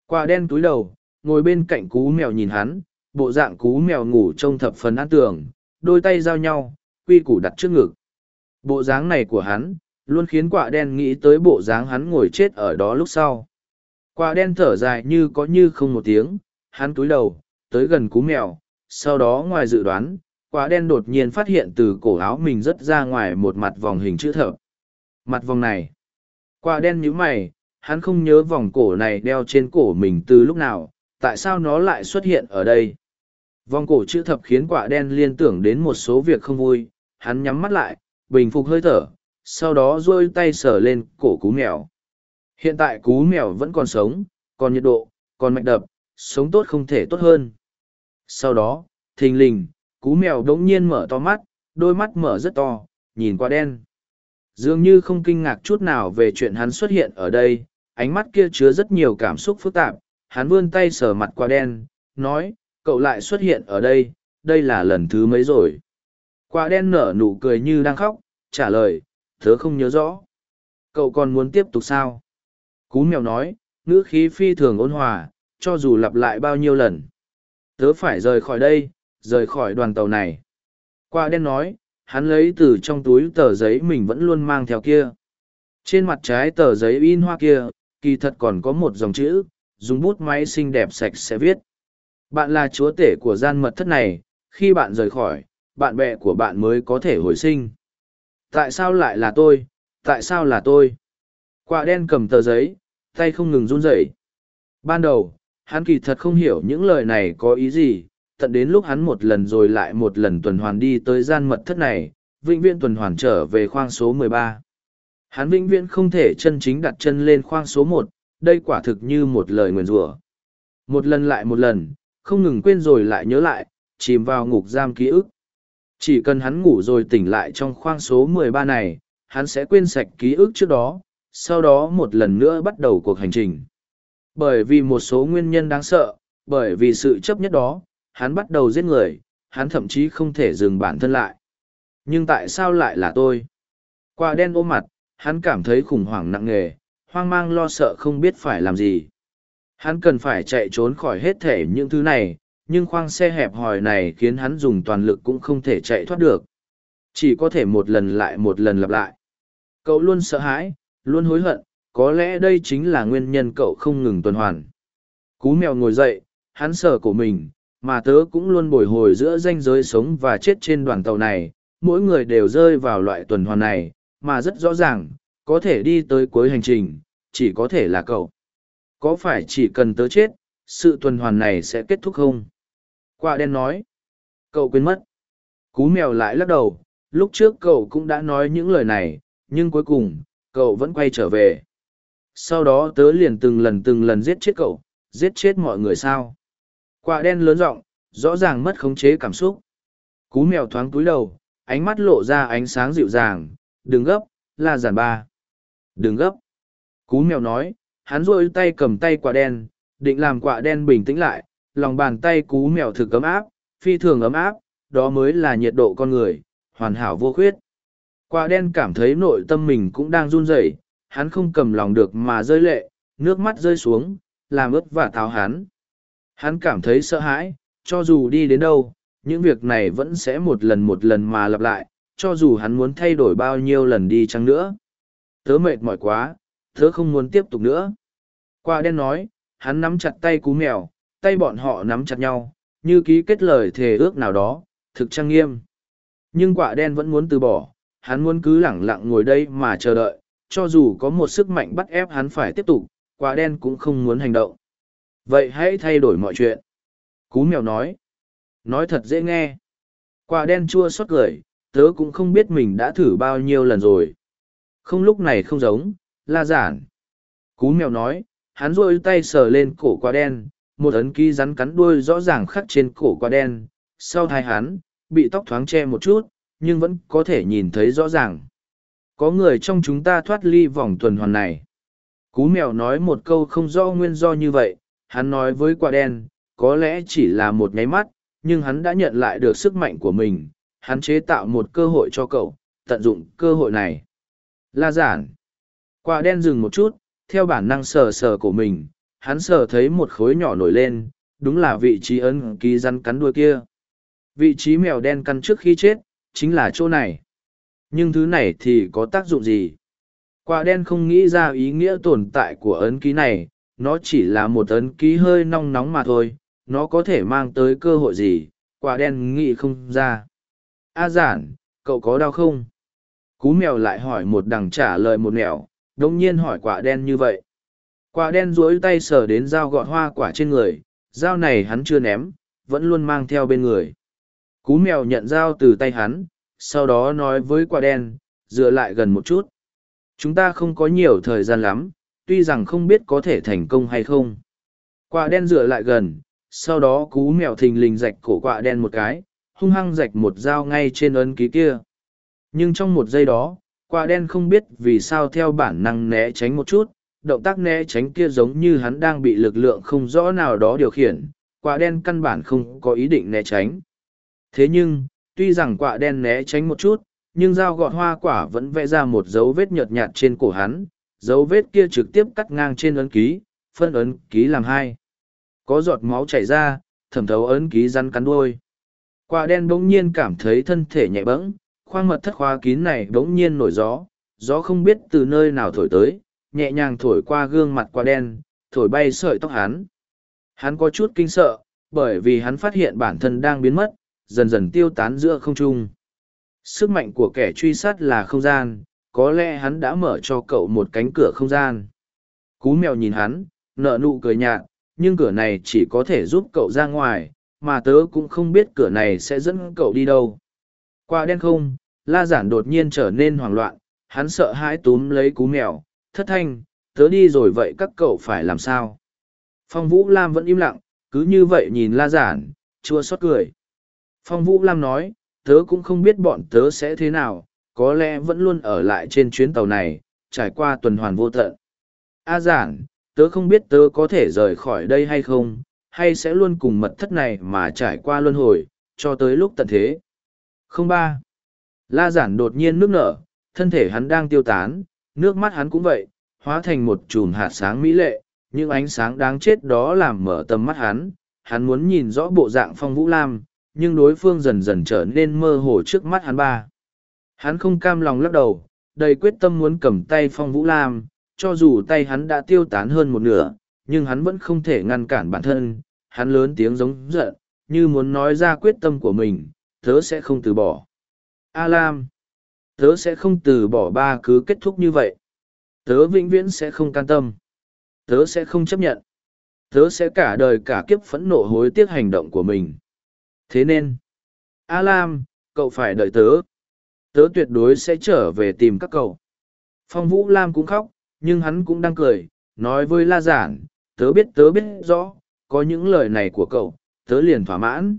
Quả đen túi đầu, ngồi bên cạnh cú mèo nhìn hắn, bộ dạng cú mèo ngủ trông thập phần an tường, đôi tay giao nhau, quy củ đặt trước ngực. Bộ dáng này của hắn, luôn khiến quả đen nghĩ tới bộ dáng hắn ngồi chết ở đó lúc sau. Quả đen thở dài như có như không một tiếng, hắn túi đầu, tới gần cú mèo, sau đó ngoài dự đoán, quả đen đột nhiên phát hiện từ cổ áo mình rất ra ngoài một mặt vòng hình chữ thập. Mặt vòng này. Quả đen nhíu mày, hắn không nhớ vòng cổ này đeo trên cổ mình từ lúc nào, tại sao nó lại xuất hiện ở đây. Vòng cổ chữ thập khiến quả đen liên tưởng đến một số việc không vui, hắn nhắm mắt lại, bình phục hơi thở, sau đó duỗi tay sờ lên cổ cú mèo. Hiện tại cú mèo vẫn còn sống, còn nhiệt độ, còn mạch đập, sống tốt không thể tốt hơn. Sau đó, thình lình, cú mèo đống nhiên mở to mắt, đôi mắt mở rất to, nhìn qua đen. Dường như không kinh ngạc chút nào về chuyện hắn xuất hiện ở đây, ánh mắt kia chứa rất nhiều cảm xúc phức tạp, hắn vươn tay sờ mặt qua đen, nói, cậu lại xuất hiện ở đây, đây là lần thứ mấy rồi. Qua đen nở nụ cười như đang khóc, trả lời, tớ không nhớ rõ. Cậu còn muốn tiếp tục sao? Cú mèo nói, ngữ khí phi thường ôn hòa, cho dù lặp lại bao nhiêu lần. Tớ phải rời khỏi đây, rời khỏi đoàn tàu này. Qua đen nói, hắn lấy từ trong túi tờ giấy mình vẫn luôn mang theo kia. Trên mặt trái tờ giấy in hoa kia, kỳ thật còn có một dòng chữ, dùng bút máy xinh đẹp sạch sẽ viết. Bạn là chúa tể của gian mật thất này, khi bạn rời khỏi, bạn bè của bạn mới có thể hồi sinh. Tại sao lại là tôi? Tại sao là tôi? Quả đen cầm tờ giấy, tay không ngừng run rẩy. Ban đầu, hắn kỳ thật không hiểu những lời này có ý gì, tận đến lúc hắn một lần rồi lại một lần tuần hoàn đi tới gian mật thất này, vĩnh viễn tuần hoàn trở về khoang số 13. Hắn vĩnh viễn không thể chân chính đặt chân lên khoang số một, đây quả thực như một lời nguyền rủa. Một lần lại một lần, không ngừng quên rồi lại nhớ lại, chìm vào ngục giam ký ức. Chỉ cần hắn ngủ rồi tỉnh lại trong khoang số 13 này, hắn sẽ quên sạch ký ức trước đó, sau đó một lần nữa bắt đầu cuộc hành trình. Bởi vì một số nguyên nhân đáng sợ, bởi vì sự chấp nhất đó, hắn bắt đầu giết người, hắn thậm chí không thể dừng bản thân lại. Nhưng tại sao lại là tôi? Qua đen ôm mặt, hắn cảm thấy khủng hoảng nặng nề, hoang mang lo sợ không biết phải làm gì. Hắn cần phải chạy trốn khỏi hết thể những thứ này, nhưng khoang xe hẹp hòi này khiến hắn dùng toàn lực cũng không thể chạy thoát được. Chỉ có thể một lần lại một lần lặp lại. Cậu luôn sợ hãi, luôn hối hận, có lẽ đây chính là nguyên nhân cậu không ngừng tuần hoàn. Cú mèo ngồi dậy, hắn sợ của mình, mà tớ cũng luôn bồi hồi giữa ranh giới sống và chết trên đoàn tàu này, mỗi người đều rơi vào loại tuần hoàn này, mà rất rõ ràng, có thể đi tới cuối hành trình, chỉ có thể là cậu. Có phải chỉ cần tớ chết, sự tuần hoàn này sẽ kết thúc không? Quả đen nói. Cậu quên mất. Cú mèo lại lắc đầu, lúc trước cậu cũng đã nói những lời này, nhưng cuối cùng, cậu vẫn quay trở về. Sau đó tớ liền từng lần từng lần giết chết cậu, giết chết mọi người sao. Quả đen lớn giọng rõ ràng mất khống chế cảm xúc. Cú mèo thoáng túi đầu, ánh mắt lộ ra ánh sáng dịu dàng, đừng gấp, là giản ba. Đừng gấp. Cú mèo nói, hắn rôi tay cầm tay quả đen, định làm quả đen bình tĩnh lại, lòng bàn tay cú mèo thực ấm áp, phi thường ấm áp, đó mới là nhiệt độ con người, hoàn hảo vô khuyết. Quả đen cảm thấy nội tâm mình cũng đang run rẩy, hắn không cầm lòng được mà rơi lệ, nước mắt rơi xuống, làm ướt và tháo hắn. Hắn cảm thấy sợ hãi, cho dù đi đến đâu, những việc này vẫn sẽ một lần một lần mà lặp lại, cho dù hắn muốn thay đổi bao nhiêu lần đi chăng nữa. Tớ mệt mỏi quá, tớ không muốn tiếp tục nữa. Quả đen nói, hắn nắm chặt tay cú mèo, tay bọn họ nắm chặt nhau, như ký kết lời thề ước nào đó, thực trang nghiêm. Nhưng quả đen vẫn muốn từ bỏ, hắn muốn cứ lẳng lặng ngồi đây mà chờ đợi, cho dù có một sức mạnh bắt ép hắn phải tiếp tục, quả đen cũng không muốn hành động. Vậy hãy thay đổi mọi chuyện. Cú mèo nói. Nói thật dễ nghe. Quả đen chua xót cười, tớ cũng không biết mình đã thử bao nhiêu lần rồi. Không lúc này không giống, la giản. Cú mèo nói, hắn rôi tay sờ lên cổ quả đen, một ấn ký rắn cắn đuôi rõ ràng khắc trên cổ quả đen. Sau thai hắn, bị tóc thoáng che một chút, nhưng vẫn có thể nhìn thấy rõ ràng. Có người trong chúng ta thoát ly vòng tuần hoàn này. Cú mèo nói một câu không rõ nguyên do như vậy, hắn nói với quả đen, có lẽ chỉ là một nháy mắt, nhưng hắn đã nhận lại được sức mạnh của mình, hắn chế tạo một cơ hội cho cậu, tận dụng cơ hội này. La giản. Quả đen dừng một chút, theo bản năng sờ sờ của mình, hắn sờ thấy một khối nhỏ nổi lên, đúng là vị trí ấn ký rắn cắn đuôi kia. Vị trí mèo đen căn trước khi chết, chính là chỗ này. Nhưng thứ này thì có tác dụng gì? Quả đen không nghĩ ra ý nghĩa tồn tại của ấn ký này, nó chỉ là một ấn ký hơi nong nóng mà thôi, nó có thể mang tới cơ hội gì, quả đen nghĩ không ra. A giản, cậu có đau không? Cú mèo lại hỏi một đằng trả lời một mèo, đông nhiên hỏi quả đen như vậy. Quả đen duỗi tay sờ đến dao gọt hoa quả trên người, dao này hắn chưa ném, vẫn luôn mang theo bên người. Cú mèo nhận dao từ tay hắn, sau đó nói với quả đen, dựa lại gần một chút. Chúng ta không có nhiều thời gian lắm, tuy rằng không biết có thể thành công hay không. Quả đen dựa lại gần, sau đó cú mèo thình lình rạch cổ quả đen một cái, hung hăng rạch một dao ngay trên ấn ký kia. Nhưng trong một giây đó, quả đen không biết vì sao theo bản năng né tránh một chút, động tác né tránh kia giống như hắn đang bị lực lượng không rõ nào đó điều khiển, quả đen căn bản không có ý định né tránh. Thế nhưng, tuy rằng quả đen né tránh một chút, nhưng dao gọt hoa quả vẫn vẽ ra một dấu vết nhợt nhạt trên cổ hắn, dấu vết kia trực tiếp cắt ngang trên ấn ký, phân ấn ký làm hai. Có giọt máu chảy ra, thẩm thấu ấn ký răn cắn đuôi. Quả đen bỗng nhiên cảm thấy thân thể nhẹ bẫng, khoang mật thất khóa kín này bỗng nhiên nổi gió, gió không biết từ nơi nào thổi tới, nhẹ nhàng thổi qua gương mặt qua đen, thổi bay sợi tóc hắn. Hắn có chút kinh sợ, bởi vì hắn phát hiện bản thân đang biến mất, dần dần tiêu tán giữa không trung. Sức mạnh của kẻ truy sát là không gian, có lẽ hắn đã mở cho cậu một cánh cửa không gian. Cú mèo nhìn hắn, nở nụ cười nhạt, nhưng cửa này chỉ có thể giúp cậu ra ngoài, mà tớ cũng không biết cửa này sẽ dẫn cậu đi đâu. Qua đen không, la giản đột nhiên trở nên hoảng loạn, hắn sợ hãi túm lấy cú mèo, thất thanh, tớ đi rồi vậy các cậu phải làm sao? Phong Vũ Lam vẫn im lặng, cứ như vậy nhìn la giản, chua xót cười. Phong Vũ Lam nói, tớ cũng không biết bọn tớ sẽ thế nào, có lẽ vẫn luôn ở lại trên chuyến tàu này, trải qua tuần hoàn vô tận. A giản, tớ không biết tớ có thể rời khỏi đây hay không, hay sẽ luôn cùng mật thất này mà trải qua luân hồi, cho tới lúc tận thế. Không ba. La giản đột nhiên nước nở, thân thể hắn đang tiêu tán, nước mắt hắn cũng vậy, hóa thành một chùm hạt sáng mỹ lệ, những ánh sáng đáng chết đó làm mở tầm mắt hắn, hắn muốn nhìn rõ bộ dạng phong vũ lam, nhưng đối phương dần dần trở nên mơ hồ trước mắt hắn ba. Hắn không cam lòng lắc đầu, đầy quyết tâm muốn cầm tay phong vũ lam, cho dù tay hắn đã tiêu tán hơn một nửa, nhưng hắn vẫn không thể ngăn cản bản thân, hắn lớn tiếng giống giận, như muốn nói ra quyết tâm của mình, thớ sẽ không từ bỏ. A Lam, tớ sẽ không từ bỏ ba cứ kết thúc như vậy. Tớ vĩnh viễn sẽ không can tâm. Tớ sẽ không chấp nhận. Tớ sẽ cả đời cả kiếp phẫn nộ hối tiếc hành động của mình. Thế nên, A Lam, cậu phải đợi tớ. Tớ tuyệt đối sẽ trở về tìm các cậu. Phong Vũ Lam cũng khóc, nhưng hắn cũng đang cười, nói với La Giản, tớ biết tớ biết rõ, có những lời này của cậu, tớ liền thỏa mãn.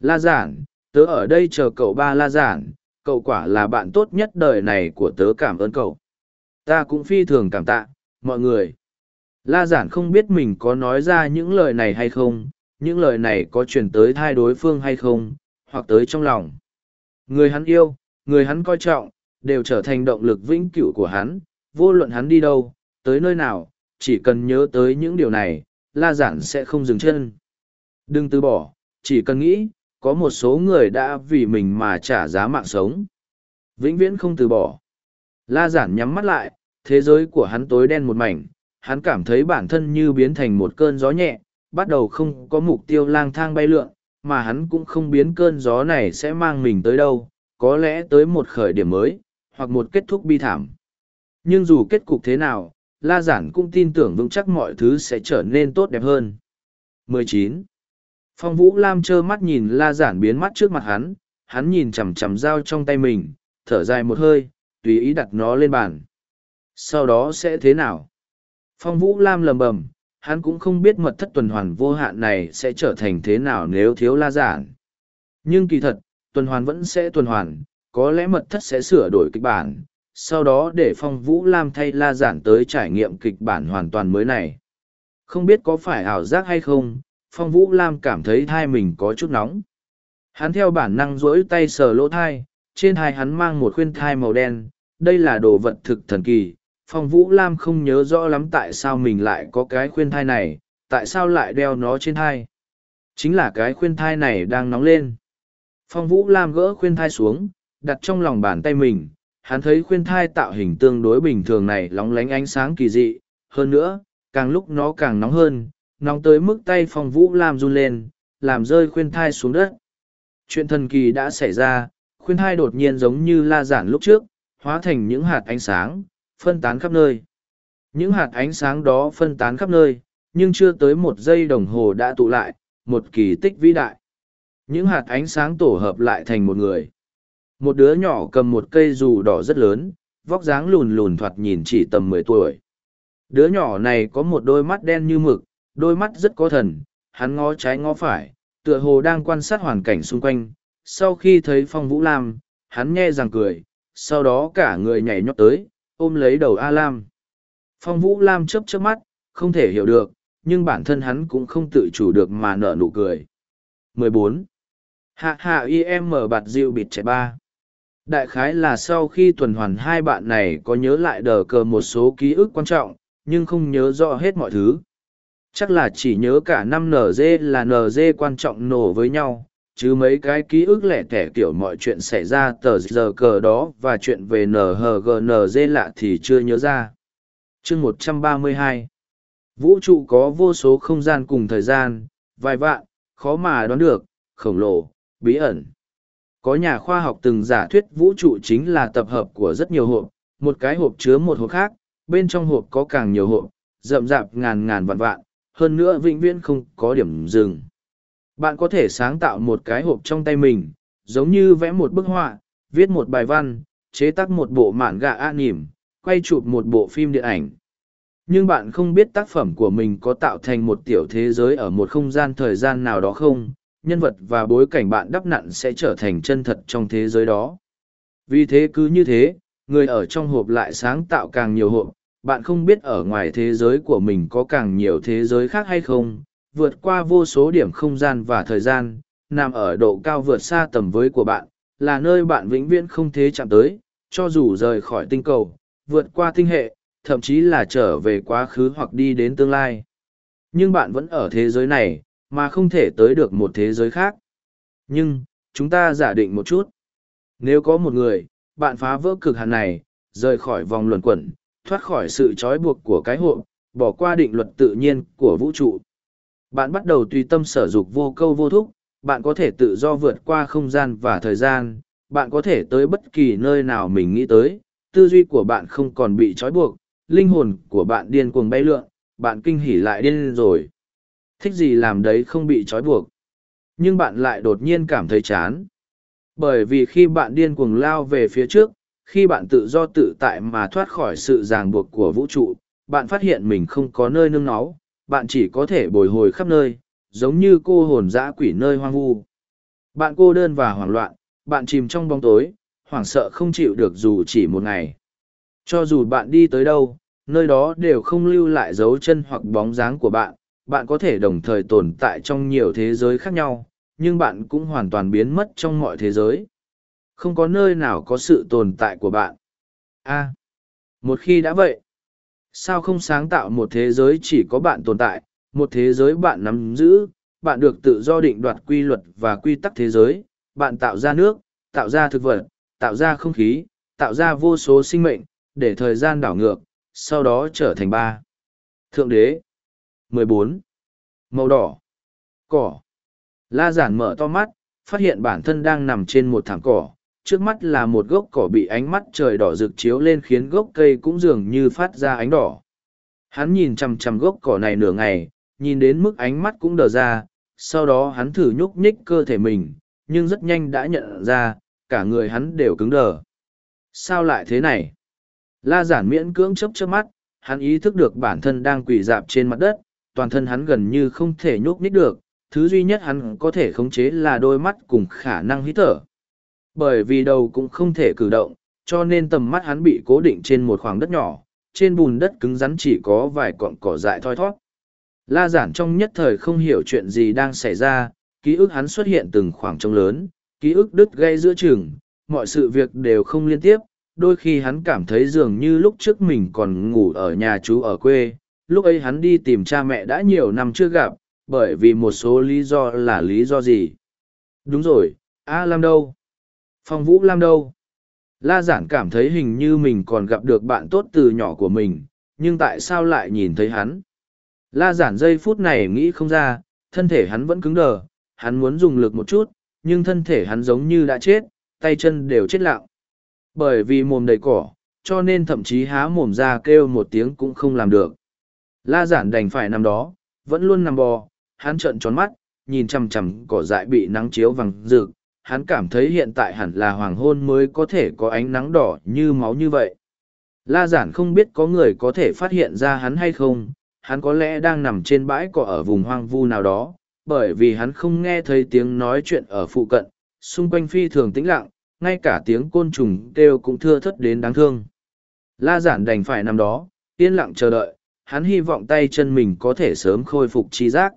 La Giản, tớ ở đây chờ cậu ba La Giản, cậu quả là bạn tốt nhất đời này của tớ cảm ơn cậu. Ta cũng phi thường cảm tạ, mọi người. La Giản không biết mình có nói ra những lời này hay không, những lời này có truyền tới thai đối phương hay không, hoặc tới trong lòng. Người hắn yêu, người hắn coi trọng, đều trở thành động lực vĩnh cửu của hắn, vô luận hắn đi đâu, tới nơi nào, chỉ cần nhớ tới những điều này, la giản sẽ không dừng chân. Đừng từ bỏ, chỉ cần nghĩ, có một số người đã vì mình mà trả giá mạng sống. Vĩnh viễn không từ bỏ. La giản nhắm mắt lại, thế giới của hắn tối đen một mảnh, hắn cảm thấy bản thân như biến thành một cơn gió nhẹ, bắt đầu không có mục tiêu lang thang bay lượn, mà hắn cũng không biến cơn gió này sẽ mang mình tới đâu, có lẽ tới một khởi điểm mới, hoặc một kết thúc bi thảm. Nhưng dù kết cục thế nào, La Giản cũng tin tưởng vững chắc mọi thứ sẽ trở nên tốt đẹp hơn. 19. Phong Vũ Lam trơ mắt nhìn La Giản biến mắt trước mặt hắn, hắn nhìn chằm chằm dao trong tay mình, thở dài một hơi, tùy ý đặt nó lên bàn. Sau đó sẽ thế nào? Phong Vũ Lam lầm bầm, hắn cũng không biết mật thất tuần hoàn vô hạn này sẽ trở thành thế nào nếu thiếu La Giản. Nhưng kỳ thật, tuần hoàn vẫn sẽ tuần hoàn, có lẽ mật thất sẽ sửa đổi kịch bản, sau đó để phong vũ lam thay la giản tới trải nghiệm kịch bản hoàn toàn mới này không biết có phải ảo giác hay không phong vũ lam cảm thấy thai mình có chút nóng. Hắn theo bản năng rỗi tay sờ lỗ thai trên thai hắn mang một khuyên thai màu đen đây là đồ vật thực thần kỳ. Phong vũ lam không nhớ rõ lắm tại sao mình lại có cái khuyên thai này tại sao lại đeo nó trên thai. Chính là cái khuyên thai này đang nóng lên. Phong vũ lam gỡ khuyên thai xuống đặt trong lòng bàn tay mình. Hắn thấy khuyên thai tạo hình tương đối bình thường này lóng lánh ánh sáng kỳ dị, hơn nữa, càng lúc nó càng nóng hơn, nóng tới mức tay phong vũ làm run lên, làm rơi khuyên thai xuống đất. Chuyện thần kỳ đã xảy ra, khuyên thai đột nhiên giống như la giản lúc trước, hóa thành những hạt ánh sáng, phân tán khắp nơi. Những hạt ánh sáng đó phân tán khắp nơi, nhưng chưa tới một giây đồng hồ đã tụ lại, một kỳ tích vĩ đại. Những hạt ánh sáng tổ hợp lại thành một người. Một đứa nhỏ cầm một cây dù đỏ rất lớn, vóc dáng lùn lùn thoạt nhìn chỉ tầm mười tuổi. Đứa nhỏ này có một đôi mắt đen như mực, đôi mắt rất có thần, hắn ngó trái ngó phải, tựa hồ đang quan sát hoàn cảnh xung quanh. Sau khi thấy Phong Vũ Lam, hắn nghe rằng cười, sau đó cả người nhảy nhót tới, ôm lấy đầu A Lam. Phong Vũ Lam chớp chớp mắt, không thể hiểu được, nhưng bản thân hắn cũng không tự chủ được mà nở nụ cười. 14. Hạ hạ im bạt diệu bịt trẻ ba. Đại khái là sau khi tuần hoàn hai bạn này có nhớ lại đờ cờ một số ký ức quan trọng, nhưng không nhớ rõ hết mọi thứ. Chắc là chỉ nhớ cả năm NG là NG quan trọng nổ với nhau, chứ mấy cái ký ức lẻ tẻ kiểu mọi chuyện xảy ra tờ giờ cờ đó và chuyện về NHGNG lạ thì chưa nhớ ra. chương một trăm ba mươi hai. Vũ trụ có vô số không gian cùng thời gian, vài vạn, khó mà đoán được, khổng lồ, bí ẩn. Có nhà khoa học từng giả thuyết vũ trụ chính là tập hợp của rất nhiều hộp một cái hộp chứa một hộp khác bên trong hộp có càng nhiều hộp rậm rạp ngàn ngàn vạn vạn hơn nữa vĩnh viễn không có điểm dừng bạn có thể sáng tạo một cái hộp trong tay mình giống như vẽ một bức họa viết một bài văn chế tác một bộ mạn gạ an nỉm quay chụp một bộ phim điện ảnh nhưng bạn không biết tác phẩm của mình có tạo thành một tiểu thế giới ở một không gian thời gian nào đó không nhân vật và bối cảnh bạn đắp nặn sẽ trở thành chân thật trong thế giới đó. Vì thế cứ như thế, người ở trong hộp lại sáng tạo càng nhiều hộp, bạn không biết ở ngoài thế giới của mình có càng nhiều thế giới khác hay không, vượt qua vô số điểm không gian và thời gian, nằm ở độ cao vượt xa tầm với của bạn, là nơi bạn vĩnh viễn không thể chạm tới, cho dù rời khỏi tinh cầu, vượt qua tinh hệ, thậm chí là trở về quá khứ hoặc đi đến tương lai. Nhưng bạn vẫn ở thế giới này, mà không thể tới được một thế giới khác. Nhưng, chúng ta giả định một chút. Nếu có một người, bạn phá vỡ cực hạn này, rời khỏi vòng luẩn quẩn, thoát khỏi sự trói buộc của cái hộp, bỏ qua định luật tự nhiên của vũ trụ. Bạn bắt đầu tùy tâm sở dục vô câu vô thúc, bạn có thể tự do vượt qua không gian và thời gian, bạn có thể tới bất kỳ nơi nào mình nghĩ tới, tư duy của bạn không còn bị trói buộc, linh hồn của bạn điên cuồng bay lượn, bạn kinh hỉ lại điên rồi. Thích gì làm đấy không bị trói buộc. Nhưng bạn lại đột nhiên cảm thấy chán. Bởi vì khi bạn điên cuồng lao về phía trước, khi bạn tự do tự tại mà thoát khỏi sự ràng buộc của vũ trụ, bạn phát hiện mình không có nơi nương náu, bạn chỉ có thể bồi hồi khắp nơi, giống như cô hồn dã quỷ nơi hoang vu. Bạn cô đơn và hoảng loạn, bạn chìm trong bóng tối, hoảng sợ không chịu được dù chỉ một ngày. Cho dù bạn đi tới đâu, nơi đó đều không lưu lại dấu chân hoặc bóng dáng của bạn, bạn có thể đồng thời tồn tại trong nhiều thế giới khác nhau, nhưng bạn cũng hoàn toàn biến mất trong mọi thế giới. Không có nơi nào có sự tồn tại của bạn. A. một khi đã vậy, sao không sáng tạo một thế giới chỉ có bạn tồn tại, một thế giới bạn nắm giữ, bạn được tự do định đoạt quy luật và quy tắc thế giới, bạn tạo ra nước, tạo ra thực vật, tạo ra không khí, tạo ra vô số sinh mệnh, để thời gian đảo ngược, sau đó trở thành ba. Thượng đế. 14. Màu đỏ. Cỏ. La giản mở to mắt, phát hiện bản thân đang nằm trên một thảm cỏ. Trước mắt là một gốc cỏ bị ánh mắt trời đỏ rực chiếu lên khiến gốc cây cũng dường như phát ra ánh đỏ. Hắn nhìn chằm chằm gốc cỏ này nửa ngày, nhìn đến mức ánh mắt cũng đờ ra, sau đó hắn thử nhúc nhích cơ thể mình, nhưng rất nhanh đã nhận ra, cả người hắn đều cứng đờ. Sao lại thế này? La giản miễn cưỡng chấp chớp mắt, hắn ý thức được bản thân đang quỳ dạp trên mặt đất, toàn thân hắn gần như không thể nhúc nhích được, thứ duy nhất hắn có thể khống chế là đôi mắt cùng khả năng hít thở. Bởi vì đầu cũng không thể cử động, cho nên tầm mắt hắn bị cố định trên một khoảng đất nhỏ, trên bùn đất cứng rắn chỉ có vài cọng cỏ dại thoi thót. La giản trong nhất thời không hiểu chuyện gì đang xảy ra, ký ức hắn xuất hiện từng khoảng trống lớn, ký ức đứt gây giữa chừng, mọi sự việc đều không liên tiếp, đôi khi hắn cảm thấy dường như lúc trước mình còn ngủ ở nhà chú ở quê, lúc ấy hắn đi tìm cha mẹ đã nhiều năm chưa gặp, bởi vì một số lý do là lý do gì. Đúng rồi, A Lam đâu? Phong Vũ Lam đâu? La giản cảm thấy hình như mình còn gặp được bạn tốt từ nhỏ của mình, nhưng tại sao lại nhìn thấy hắn? La giản giây phút này nghĩ không ra, thân thể hắn vẫn cứng đờ, hắn muốn dùng lực một chút, nhưng thân thể hắn giống như đã chết, tay chân đều chết lặng. Bởi vì mồm đầy cỏ, cho nên thậm chí há mồm ra kêu một tiếng cũng không làm được. La giản đành phải nằm đó, vẫn luôn nằm bò, hắn trợn tròn mắt, nhìn chằm chằm cỏ dại bị nắng chiếu vàng rực, hắn cảm thấy hiện tại hẳn là hoàng hôn mới có thể có ánh nắng đỏ như máu như vậy. La giản không biết có người có thể phát hiện ra hắn hay không, hắn có lẽ đang nằm trên bãi cỏ ở vùng hoang vu nào đó, bởi vì hắn không nghe thấy tiếng nói chuyện ở phụ cận, xung quanh phi thường tĩnh lặng, ngay cả tiếng côn trùng kêu cũng thưa thất đến đáng thương. La giản đành phải nằm đó, yên lặng chờ đợi, hắn hy vọng tay chân mình có thể sớm khôi phục trí giác.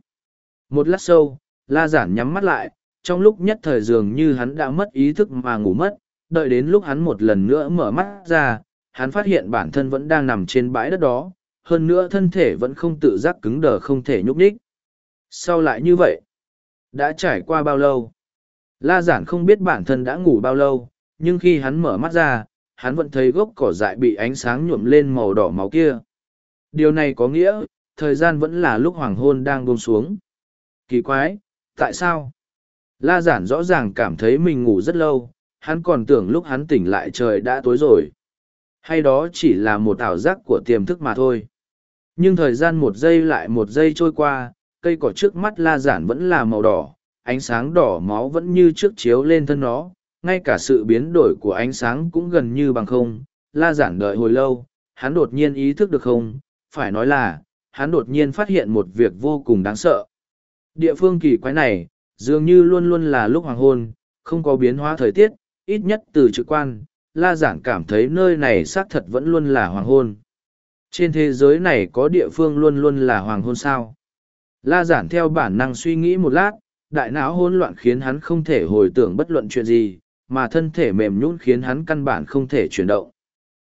Một lát sâu, la giản nhắm mắt lại, trong lúc nhất thời dường như hắn đã mất ý thức mà ngủ mất, đợi đến lúc hắn một lần nữa mở mắt ra, hắn phát hiện bản thân vẫn đang nằm trên bãi đất đó, hơn nữa thân thể vẫn không tự giác cứng đờ không thể nhúc nhích. Sao lại như vậy? Đã trải qua bao lâu? La giản không biết bản thân đã ngủ bao lâu, nhưng khi hắn mở mắt ra, hắn vẫn thấy gốc cỏ dại bị ánh sáng nhuộm lên màu đỏ máu kia. Điều này có nghĩa, thời gian vẫn là lúc hoàng hôn đang buông xuống. Kỳ quái, tại sao? La giản rõ ràng cảm thấy mình ngủ rất lâu, hắn còn tưởng lúc hắn tỉnh lại trời đã tối rồi. Hay đó chỉ là một ảo giác của tiềm thức mà thôi. Nhưng thời gian một giây lại một giây trôi qua, cây cỏ trước mắt la giản vẫn là màu đỏ, ánh sáng đỏ máu vẫn như trước chiếu lên thân nó, ngay cả sự biến đổi của ánh sáng cũng gần như bằng không. La giản đợi hồi lâu, hắn đột nhiên ý thức được không, phải nói là, hắn đột nhiên phát hiện một việc vô cùng đáng sợ. Địa phương kỳ quái này, dường như luôn luôn là lúc hoàng hôn, không có biến hóa thời tiết, ít nhất từ trực quan, la giản cảm thấy nơi này xác thật vẫn luôn là hoàng hôn. Trên thế giới này có địa phương luôn luôn là hoàng hôn sao? La giản theo bản năng suy nghĩ một lát, đại não hỗn loạn khiến hắn không thể hồi tưởng bất luận chuyện gì, mà thân thể mềm nhũn khiến hắn căn bản không thể chuyển động.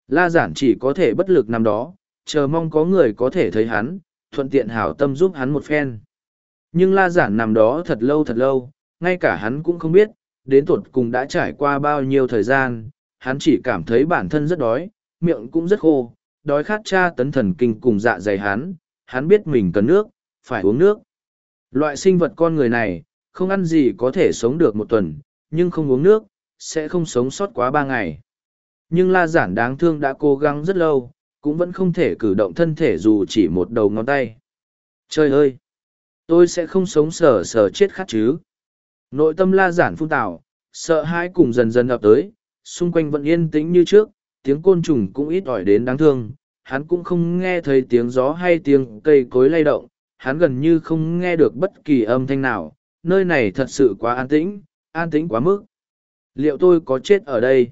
La giản chỉ có thể bất lực nằm đó, chờ mong có người có thể thấy hắn, thuận tiện hảo tâm giúp hắn một phen. Nhưng la giản nằm đó thật lâu thật lâu, ngay cả hắn cũng không biết, đến tột cùng đã trải qua bao nhiêu thời gian, hắn chỉ cảm thấy bản thân rất đói, miệng cũng rất khô, đói khát cha tấn thần kinh cùng dạ dày hắn, hắn biết mình cần nước, phải uống nước. Loại sinh vật con người này, không ăn gì có thể sống được một tuần, nhưng không uống nước, sẽ không sống sót quá ba ngày. Nhưng la giản đáng thương đã cố gắng rất lâu, cũng vẫn không thể cử động thân thể dù chỉ một đầu ngón tay. Trời ơi! Tôi sẽ không sống sờ sờ chết khát chứ. Nội tâm la giản phun tảo sợ hãi cùng dần dần ập tới, xung quanh vẫn yên tĩnh như trước, tiếng côn trùng cũng ít ỏi đến đáng thương. Hắn cũng không nghe thấy tiếng gió hay tiếng cây cối lay động, hắn gần như không nghe được bất kỳ âm thanh nào, nơi này thật sự quá an tĩnh, an tĩnh quá mức. Liệu tôi có chết ở đây?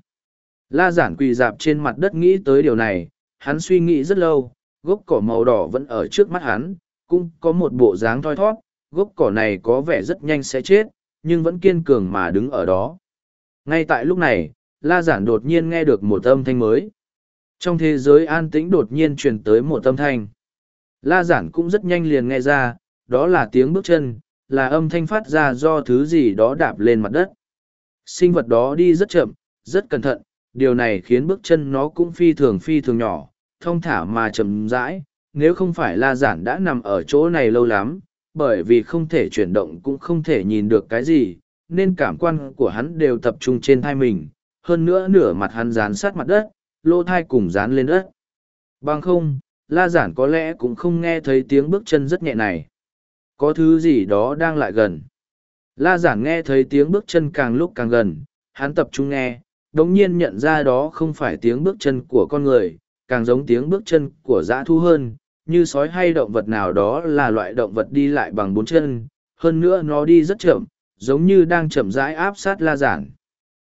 La giản quỳ dạp trên mặt đất nghĩ tới điều này, hắn suy nghĩ rất lâu, gốc cỏ màu đỏ vẫn ở trước mắt hắn, cũng có một bộ dáng thoi thót, gốc cỏ này có vẻ rất nhanh sẽ chết, nhưng vẫn kiên cường mà đứng ở đó. Ngay tại lúc này, La Giản đột nhiên nghe được một âm thanh mới. Trong thế giới an tĩnh đột nhiên truyền tới một âm thanh. La Giản cũng rất nhanh liền nghe ra, đó là tiếng bước chân, là âm thanh phát ra do thứ gì đó đạp lên mặt đất. Sinh vật đó đi rất chậm, rất cẩn thận, điều này khiến bước chân nó cũng phi thường phi thường nhỏ, thong thả mà chậm rãi. Nếu không phải La Giản đã nằm ở chỗ này lâu lắm, bởi vì không thể chuyển động cũng không thể nhìn được cái gì, nên cảm quan của hắn đều tập trung trên thai mình, hơn nữa nửa mặt hắn dán sát mặt đất, lô thai cùng dán lên đất. Bằng không, la giản có lẽ cũng không nghe thấy tiếng bước chân rất nhẹ này. Có thứ gì đó đang lại gần. La giản nghe thấy tiếng bước chân càng lúc càng gần, hắn tập trung nghe, đống nhiên nhận ra đó không phải tiếng bước chân của con người, càng giống tiếng bước chân của dã thu hơn, như sói hay động vật nào đó là loại động vật đi lại bằng bốn chân, hơn nữa nó đi rất chậm, giống như đang chậm rãi áp sát la giản.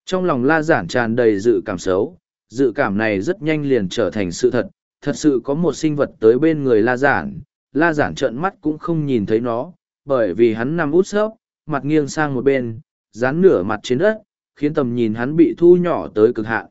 Trong lòng la giản tràn đầy dự cảm xấu, dự cảm này rất nhanh liền trở thành sự thật, thật sự có một sinh vật tới bên người la giản, la giản trợn mắt cũng không nhìn thấy nó, bởi vì hắn nằm út sấp, mặt nghiêng sang một bên, dán nửa mặt trên đất, khiến tầm nhìn hắn bị thu nhỏ tới cực hạn.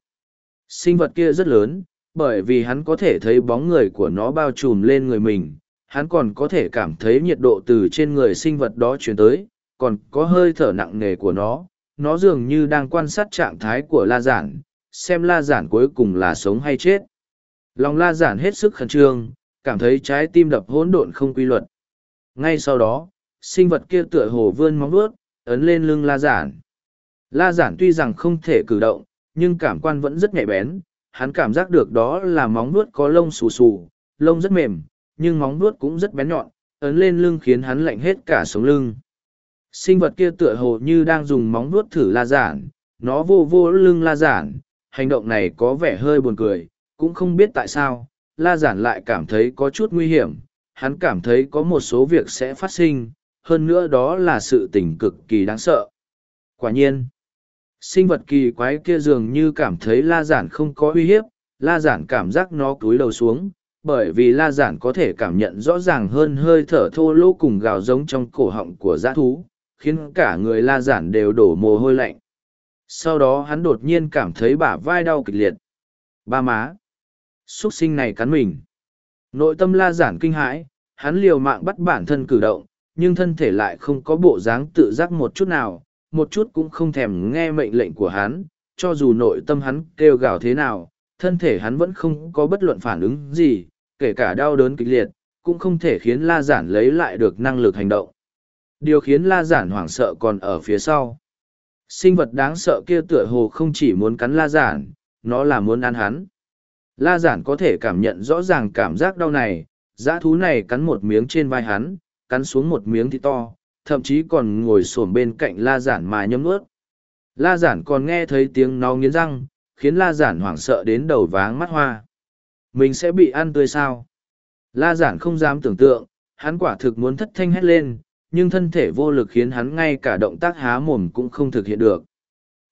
Sinh vật kia rất lớn, bởi vì hắn có thể thấy bóng người của nó bao trùm lên người mình, hắn còn có thể cảm thấy nhiệt độ từ trên người sinh vật đó chuyển tới, còn có hơi thở nặng nề của nó, nó dường như đang quan sát trạng thái của la giản, xem la giản cuối cùng là sống hay chết. Lòng la giản hết sức khẩn trương, cảm thấy trái tim đập hỗn độn không quy luật. Ngay sau đó, sinh vật kia tựa hồ vươn móng vuốt, ấn lên lưng la giản. La giản tuy rằng không thể cử động, nhưng cảm quan vẫn rất nhạy bén, hắn cảm giác được đó là móng nuốt có lông xù xù, lông rất mềm, nhưng móng nuốt cũng rất bén nhọn, ấn lên lưng khiến hắn lạnh hết cả sống lưng. Sinh vật kia tựa hồ như đang dùng móng nuốt thử la giản, nó vô vô lưng la giản, hành động này có vẻ hơi buồn cười, cũng không biết tại sao, la giản lại cảm thấy có chút nguy hiểm, hắn cảm thấy có một số việc sẽ phát sinh, hơn nữa đó là sự tình cực kỳ đáng sợ. Quả nhiên, sinh vật kỳ quái kia dường như cảm thấy la giản không có uy hiếp, la giản cảm giác nó cúi đầu xuống, bởi vì la giản có thể cảm nhận rõ ràng hơn hơi thở thô lỗ cùng gào giống trong cổ họng của dã thú, khiến cả người la giản đều đổ mồ hôi lạnh. Sau đó hắn đột nhiên cảm thấy bả vai đau kịch liệt. Ba má! Xuất sinh này cắn mình. Nội tâm la giản kinh hãi, hắn liều mạng bắt bản thân cử động, nhưng thân thể lại không có bộ dáng tự giác một chút nào, một chút cũng không thèm nghe mệnh lệnh của hắn, cho dù nội tâm hắn kêu gào thế nào, thân thể hắn vẫn không có bất luận phản ứng gì, kể cả đau đớn kịch liệt, cũng không thể khiến La Giản lấy lại được năng lực hành động. Điều khiến La Giản hoảng sợ còn ở phía sau. Sinh vật đáng sợ kia tựa hồ không chỉ muốn cắn La Giản, nó là muốn ăn hắn. La Giản có thể cảm nhận rõ ràng cảm giác đau này, dã thú này cắn một miếng trên vai hắn, cắn xuống một miếng thịt to, thậm chí còn ngồi xổm bên cạnh La Giản mà nhấm ướt. La Giản còn nghe thấy tiếng nó nghiến răng, khiến La Giản hoảng sợ đến đầu váng mắt hoa. Mình sẽ bị ăn tươi sao? La Giản không dám tưởng tượng, hắn quả thực muốn thất thanh hét lên, nhưng thân thể vô lực khiến hắn ngay cả động tác há mồm cũng không thực hiện được.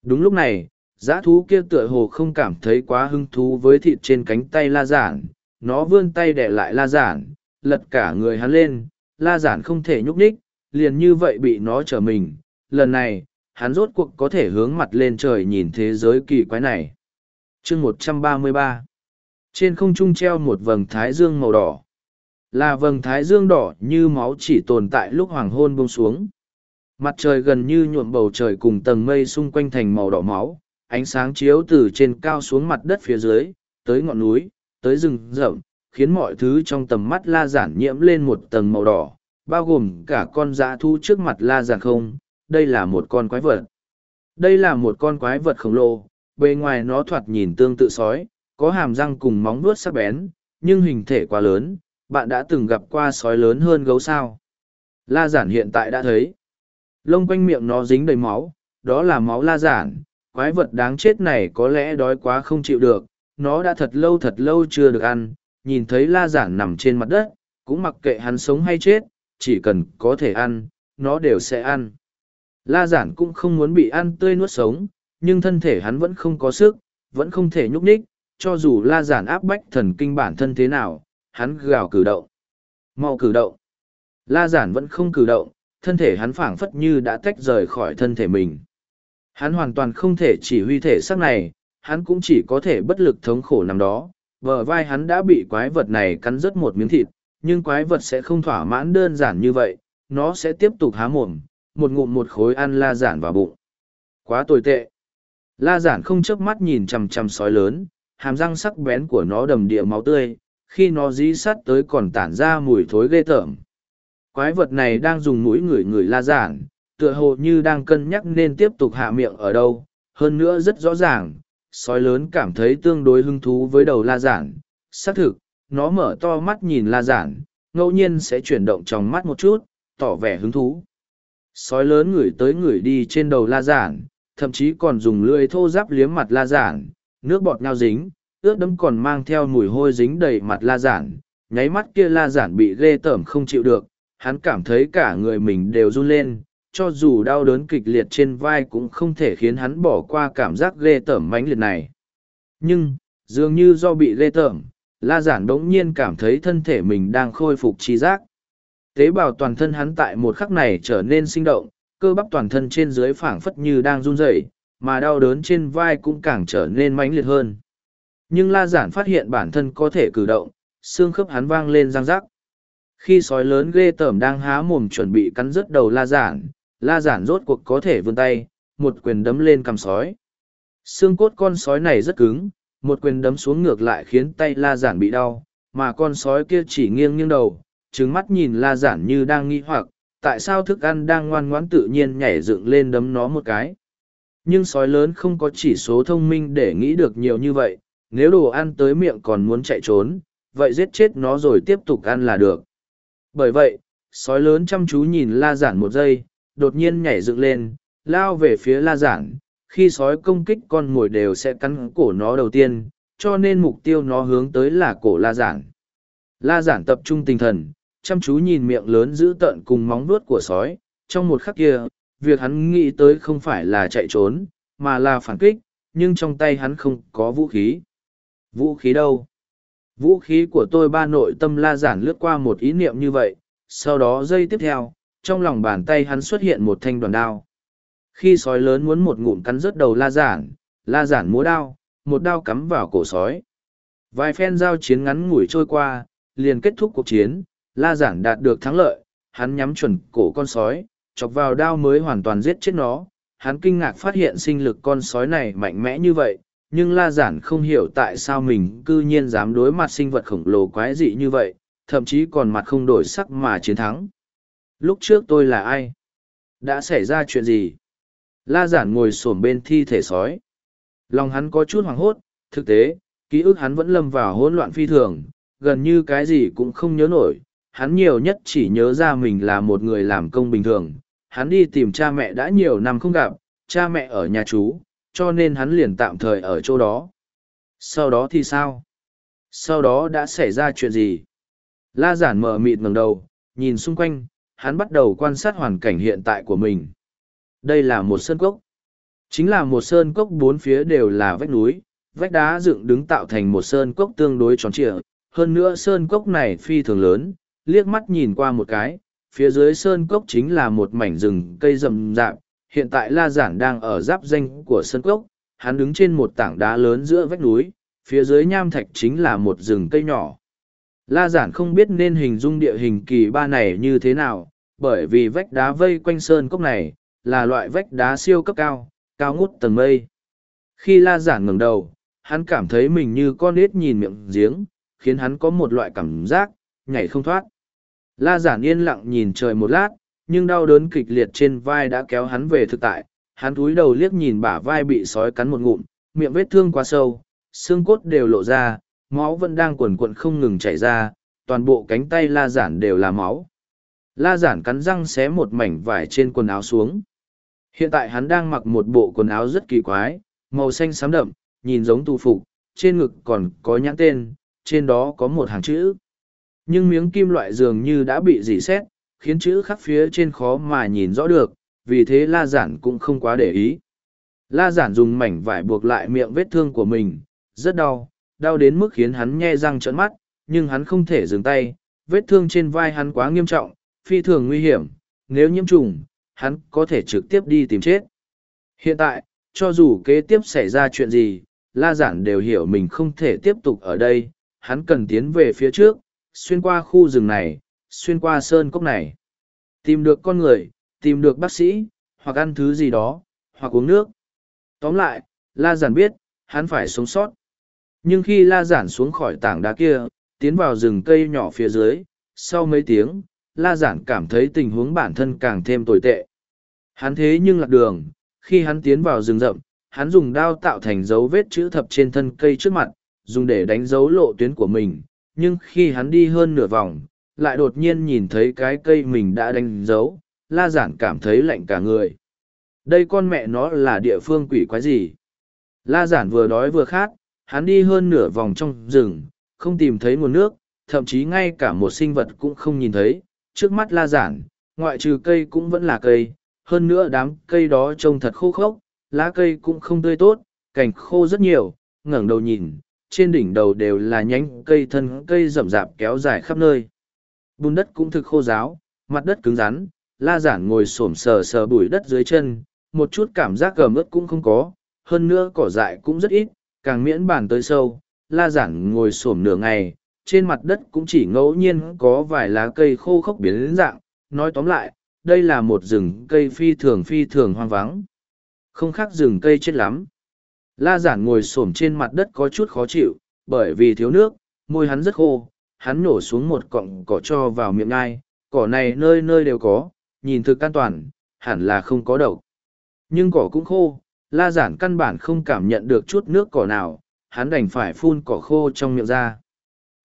Đúng lúc này, Giã thú kia tựa hồ không cảm thấy quá hứng thú với thịt trên cánh tay la giản, nó vươn tay để lại la giản, lật cả người hắn lên, la giản không thể nhúc nhích, liền như vậy bị nó trở mình. Lần này, hắn rốt cuộc có thể hướng mặt lên trời nhìn thế giới kỳ quái này. chương một trăm ba mươi ba Trên không trung treo một vầng thái dương màu đỏ. Là vầng thái dương đỏ như máu chỉ tồn tại lúc hoàng hôn buông xuống. Mặt trời gần như nhuộm bầu trời cùng tầng mây xung quanh thành màu đỏ máu, ánh sáng chiếu từ trên cao xuống mặt đất phía dưới, tới ngọn núi, tới rừng rậm, khiến mọi thứ trong tầm mắt la giản nhiễm lên một tầng màu đỏ, bao gồm cả con dã thu trước mặt la giản không, đây là một con quái vật. Đây là một con quái vật khổng lồ, bề ngoài nó thoạt nhìn tương tự sói, có hàm răng cùng móng vuốt sắc bén, nhưng hình thể quá lớn, bạn đã từng gặp qua sói lớn hơn gấu sao. La giản hiện tại đã thấy. Lông quanh miệng nó dính đầy máu, đó là máu la giản, quái vật đáng chết này có lẽ đói quá không chịu được, nó đã thật lâu thật lâu chưa được ăn, nhìn thấy la giản nằm trên mặt đất, cũng mặc kệ hắn sống hay chết, chỉ cần có thể ăn, nó đều sẽ ăn. La giản cũng không muốn bị ăn tươi nuốt sống, nhưng thân thể hắn vẫn không có sức, vẫn không thể nhúc nhích, cho dù la giản áp bách thần kinh bản thân thế nào, hắn gào cử động. mau cử động. La giản vẫn không cử động, thân thể hắn phảng phất như đã tách rời khỏi thân thể mình. Hắn hoàn toàn không thể chỉ huy thể xác này, hắn cũng chỉ có thể bất lực thống khổ nằm đó. vờ vai hắn đã bị quái vật này cắn rớt một miếng thịt, nhưng quái vật sẽ không thỏa mãn đơn giản như vậy, nó sẽ tiếp tục há mồm, một ngụm một khối ăn la giản vào bụng. Quá tồi tệ. La giản không chớp mắt nhìn chằm chằm sói lớn, hàm răng sắc bén của nó đầm địa máu tươi, khi nó dí sắt tới còn tản ra mùi thối ghê tởm. Quái vật này đang dùng mũi ngửi ngửi la giản, tựa hồ như đang cân nhắc nên tiếp tục hạ miệng ở đâu hơn nữa rất rõ ràng sói lớn cảm thấy tương đối hứng thú với đầu la giản xác thực nó mở to mắt nhìn la giản ngẫu nhiên sẽ chuyển động trong mắt một chút tỏ vẻ hứng thú sói lớn ngửi tới ngửi đi trên đầu la giản thậm chí còn dùng lưỡi thô giáp liếm mặt la giản nước bọt ngao dính ướt đẫm còn mang theo mùi hôi dính đầy mặt la giản nháy mắt kia la giản bị ghê tởm không chịu được hắn cảm thấy cả người mình đều run lên cho dù đau đớn kịch liệt trên vai cũng không thể khiến hắn bỏ qua cảm giác ghê tởm mãnh liệt này. Nhưng, dường như do bị ghê tởm, La Giản đống nhiên cảm thấy thân thể mình đang khôi phục trí giác. Tế bào toàn thân hắn tại một khắc này trở nên sinh động, cơ bắp toàn thân trên dưới phảng phất như đang run rẩy, mà đau đớn trên vai cũng càng trở nên mãnh liệt hơn. Nhưng La Giản phát hiện bản thân có thể cử động, xương khớp hắn vang lên răng rắc. Khi sói lớn ghê tởm đang há mồm chuẩn bị cắn rứt đầu La Giản, la giản rốt cuộc có thể vươn tay, một quyền đấm lên cằm sói. Xương cốt con sói này rất cứng, một quyền đấm xuống ngược lại khiến tay la giản bị đau, mà con sói kia chỉ nghiêng nghiêng đầu, trứng mắt nhìn la giản như đang nghi hoặc, tại sao thức ăn đang ngoan ngoãn tự nhiên nhảy dựng lên đấm nó một cái. Nhưng sói lớn không có chỉ số thông minh để nghĩ được nhiều như vậy, nếu đồ ăn tới miệng còn muốn chạy trốn, vậy giết chết nó rồi tiếp tục ăn là được. Bởi vậy, sói lớn chăm chú nhìn la giản một giây, đột nhiên nhảy dựng lên, lao về phía la giản. Khi sói công kích con mồi đều sẽ cắn cổ nó đầu tiên, cho nên mục tiêu nó hướng tới là cổ la giản. La giản tập trung tinh thần, chăm chú nhìn miệng lớn giữ tợn cùng móng vuốt của sói. Trong một khắc kia, việc hắn nghĩ tới không phải là chạy trốn, mà là phản kích, nhưng trong tay hắn không có vũ khí. Vũ khí đâu? Vũ khí của tôi ba nội tâm la giản lướt qua một ý niệm như vậy, sau đó giây tiếp theo, trong lòng bàn tay hắn xuất hiện một thanh đoàn đao. Khi sói lớn muốn một ngụm cắn rớt đầu la giản, la giản múa đao, một đao cắm vào cổ sói. Vài phen giao chiến ngắn ngủi trôi qua, liền kết thúc cuộc chiến, la giản đạt được thắng lợi, hắn nhắm chuẩn cổ con sói, chọc vào đao mới hoàn toàn giết chết nó. Hắn kinh ngạc phát hiện sinh lực con sói này mạnh mẽ như vậy, nhưng la giản không hiểu tại sao mình cư nhiên dám đối mặt sinh vật khổng lồ quái dị như vậy, thậm chí còn mặt không đổi sắc mà chiến thắng lúc trước tôi là ai đã xảy ra chuyện gì la giản ngồi s ổ m bên thi thể sói. Lòng hắn có chút hoảng hốt, thực tế, ký ức hắn vẫn lâm vào hỗn loạn phi thường, gần như cái gì cũng không nhớ nổi. Hắn nhiều nhất chỉ nhớ ra mình là một người làm công bình thường. Hắn đi tìm cha mẹ đã nhiều năm không gặp, cha mẹ ở nhà chú, cho nên hắn liền tạm thời ở chỗ đó. Sau đó thì sao? Sau đó đã xảy ra chuyện gì? La giản mờ mịt ngầm đầu, nhìn xung quanh, hắn bắt đầu quan sát hoàn cảnh hiện tại của mình. Đây là một sơn cốc. Chính là một sơn cốc bốn phía đều là vách núi, vách đá dựng đứng tạo thành một sơn cốc tương đối tròn trịa. Hơn nữa sơn cốc này phi thường lớn, liếc mắt nhìn qua một cái, phía dưới sơn cốc chính là một mảnh rừng cây rậm rạp. Hiện tại La Giản đang ở giáp danh của sơn cốc, hắn đứng trên một tảng đá lớn giữa vách núi, phía dưới nham thạch chính là một rừng cây nhỏ. La Giản không biết nên hình dung địa hình kỳ ba này như thế nào, bởi vì vách đá vây quanh sơn cốc này, là loại vách đá siêu cấp cao, cao ngút tầng mây. Khi La Giản ngẩng đầu, hắn cảm thấy mình như con nít nhìn miệng giếng, khiến hắn có một loại cảm giác, nhảy không thoát. La Giản yên lặng nhìn trời một lát, nhưng đau đớn kịch liệt trên vai đã kéo hắn về thực tại. Hắn cúi đầu liếc nhìn bả vai bị sói cắn một ngụm, miệng vết thương quá sâu, xương cốt đều lộ ra, máu vẫn đang quần quận không ngừng chảy ra, toàn bộ cánh tay La Giản đều là máu. La Giản cắn răng xé một mảnh vải trên quần áo xuống. Hiện tại hắn đang mặc một bộ quần áo rất kỳ quái, màu xanh xám đậm, nhìn giống tu phục, trên ngực còn có nhãn tên, trên đó có một hàng chữ. Nhưng miếng kim loại dường như đã bị dỉ xét, khiến chữ khắc phía trên khó mà nhìn rõ được, vì thế La Giản cũng không quá để ý. La Giản dùng mảnh vải buộc lại miệng vết thương của mình, rất đau, đau đến mức khiến hắn nhe răng trợn mắt, nhưng hắn không thể dừng tay, vết thương trên vai hắn quá nghiêm trọng, phi thường nguy hiểm, nếu nhiễm trùng, hắn có thể trực tiếp đi tìm chết. Hiện tại, cho dù kế tiếp xảy ra chuyện gì, La Giản đều hiểu mình không thể tiếp tục ở đây, hắn cần tiến về phía trước, xuyên qua khu rừng này, xuyên qua sơn cốc này. Tìm được con người, tìm được bác sĩ, hoặc ăn thứ gì đó, hoặc uống nước. Tóm lại, La Giản biết, hắn phải sống sót. Nhưng khi La Giản xuống khỏi tảng đá kia, tiến vào rừng cây nhỏ phía dưới, sau mấy tiếng, La Giản cảm thấy tình huống bản thân càng thêm tồi tệ. Hắn thế nhưng lạc đường, khi hắn tiến vào rừng rậm, hắn dùng đao tạo thành dấu vết chữ thập trên thân cây trước mặt, dùng để đánh dấu lộ tuyến của mình. Nhưng khi hắn đi hơn nửa vòng, lại đột nhiên nhìn thấy cái cây mình đã đánh dấu, la giản cảm thấy lạnh cả người. Đây con mẹ nó là địa phương quỷ quái gì? La giản vừa đói vừa khát, hắn đi hơn nửa vòng trong rừng, không tìm thấy nguồn nước, thậm chí ngay cả một sinh vật cũng không nhìn thấy. Trước mắt la giản, ngoại trừ cây cũng vẫn là cây, hơn nữa đám cây đó trông thật khô khốc, lá cây cũng không tươi tốt, cành khô rất nhiều, ngẩng đầu nhìn, trên đỉnh đầu đều là nhánh cây thân cây rậm rạp kéo dài khắp nơi. Bùn đất cũng thực khô ráo, mặt đất cứng rắn, la giản ngồi xổm sờ sờ bụi đất dưới chân, một chút cảm giác gầm ướt cũng không có, hơn nữa cỏ dại cũng rất ít, càng miễn bàn tới sâu, la giản ngồi xổm nửa ngày, trên mặt đất cũng chỉ ngẫu nhiên có vài lá cây khô khốc biến dạng, nói tóm lại, đây là một rừng cây phi thường phi thường hoang vắng. Không khác rừng cây chết lắm. La giản ngồi xổm trên mặt đất có chút khó chịu, bởi vì thiếu nước, môi hắn rất khô, hắn nổ xuống một cọng cỏ cho vào miệng ngai, cỏ này nơi nơi đều có, nhìn thực an toàn, hẳn là không có độc. Nhưng cỏ cũng khô, la giản căn bản không cảm nhận được chút nước cỏ nào, hắn đành phải phun cỏ khô trong miệng ra.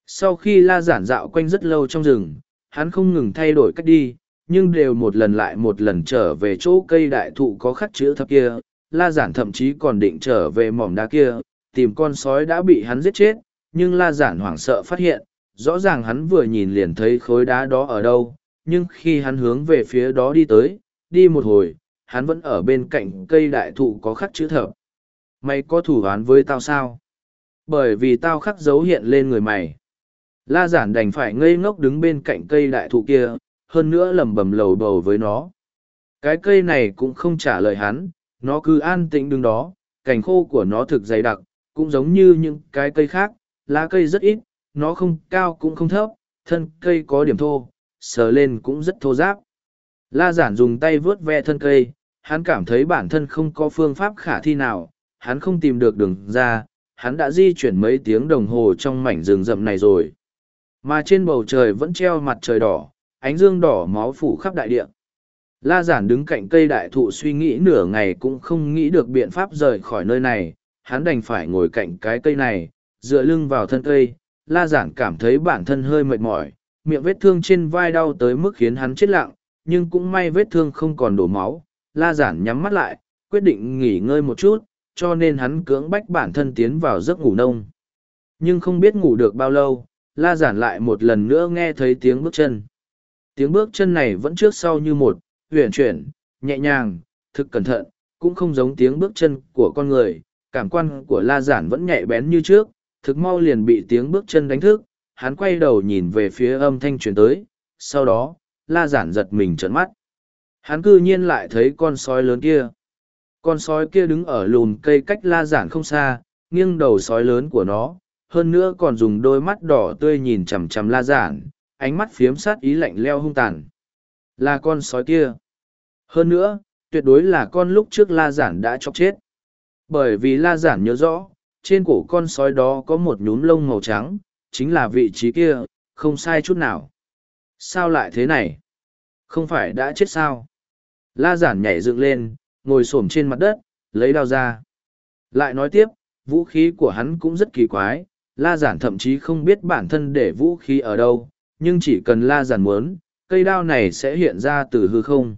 Sau khi la giản dạo quanh rất lâu trong rừng, hắn không ngừng thay đổi cách đi, nhưng đều một lần lại một lần trở về chỗ cây đại thụ có khắc chữ thập kia, la giản thậm chí còn định trở về mỏm đá kia, tìm con sói đã bị hắn giết chết, nhưng la giản hoảng sợ phát hiện, rõ ràng hắn vừa nhìn liền thấy khối đá đó ở đâu, nhưng khi hắn hướng về phía đó đi tới, đi một hồi, hắn vẫn ở bên cạnh cây đại thụ có khắc chữ thập. Mày có thủ án với tao sao? Bởi vì tao khắc dấu hiện lên người mày. La giản đành phải ngây ngốc đứng bên cạnh cây đại thụ kia, hơn nữa lẩm bẩm lầu bầu với nó. Cái cây này cũng không trả lời hắn, nó cứ an tĩnh đứng đó, cành khô của nó thực dày đặc, cũng giống như những cái cây khác, lá cây rất ít, nó không cao cũng không thấp, thân cây có điểm thô, sờ lên cũng rất thô giáp. La giản dùng tay vớt ve thân cây, hắn cảm thấy bản thân không có phương pháp khả thi nào, hắn không tìm được đường ra, hắn đã di chuyển mấy tiếng đồng hồ trong mảnh rừng rậm này rồi. Mà trên bầu trời vẫn treo mặt trời đỏ, ánh dương đỏ máu phủ khắp đại địa. La giản đứng cạnh cây đại thụ suy nghĩ nửa ngày cũng không nghĩ được biện pháp rời khỏi nơi này, hắn đành phải ngồi cạnh cái cây này, dựa lưng vào thân cây. La giản cảm thấy bản thân hơi mệt mỏi, miệng vết thương trên vai đau tới mức khiến hắn chết lặng, nhưng cũng may vết thương không còn đổ máu. La giản nhắm mắt lại, quyết định nghỉ ngơi một chút, cho nên hắn cưỡng bách bản thân tiến vào giấc ngủ nông. Nhưng không biết ngủ được bao lâu, la giản lại một lần nữa nghe thấy tiếng bước chân. Tiếng bước chân này vẫn trước sau như một, uyển chuyển, nhẹ nhàng, thực cẩn thận, cũng không giống tiếng bước chân của con người. Cảm quan của la giản vẫn nhạy bén như trước, thực mau liền bị tiếng bước chân đánh thức, hắn quay đầu nhìn về phía âm thanh truyền tới, sau đó, la giản giật mình trợn mắt. Hắn cư nhiên lại thấy con sói lớn kia. Con sói kia đứng ở lùm cây cách la giản không xa, nghiêng đầu sói lớn của nó, hơn nữa còn dùng đôi mắt đỏ tươi nhìn chằm chằm la giản, ánh mắt phiếm sát ý lạnh leo hung tàn. Là con sói kia. Hơn nữa, tuyệt đối là con lúc trước la giản đã chọc chết. Bởi vì la giản nhớ rõ, trên cổ con sói đó có một nhúm lông màu trắng, chính là vị trí kia, không sai chút nào. Sao lại thế này? Không phải đã chết sao? La giản nhảy dựng lên, ngồi xổm trên mặt đất, lấy đao ra. Lại nói tiếp, vũ khí của hắn cũng rất kỳ quái, la giản thậm chí không biết bản thân để vũ khí ở đâu, nhưng chỉ cần la giản muốn, cây đao này sẽ hiện ra từ hư không.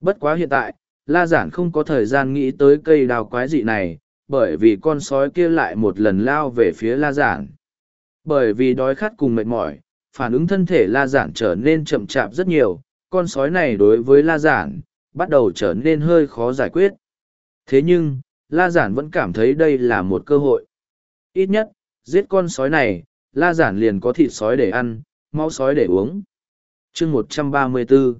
Bất quá hiện tại, la giản không có thời gian nghĩ tới cây đao quái dị này, bởi vì con sói kia lại một lần lao về phía la giản. Bởi vì đói khát cùng mệt mỏi, phản ứng thân thể la giản trở nên chậm chạp rất nhiều, con sói này đối với la giản, bắt đầu trở nên hơi khó giải quyết. Thế nhưng, la giản vẫn cảm thấy đây là một cơ hội. Ít nhất, giết con sói này, la giản liền có thịt sói để ăn, máu sói để uống. chương 134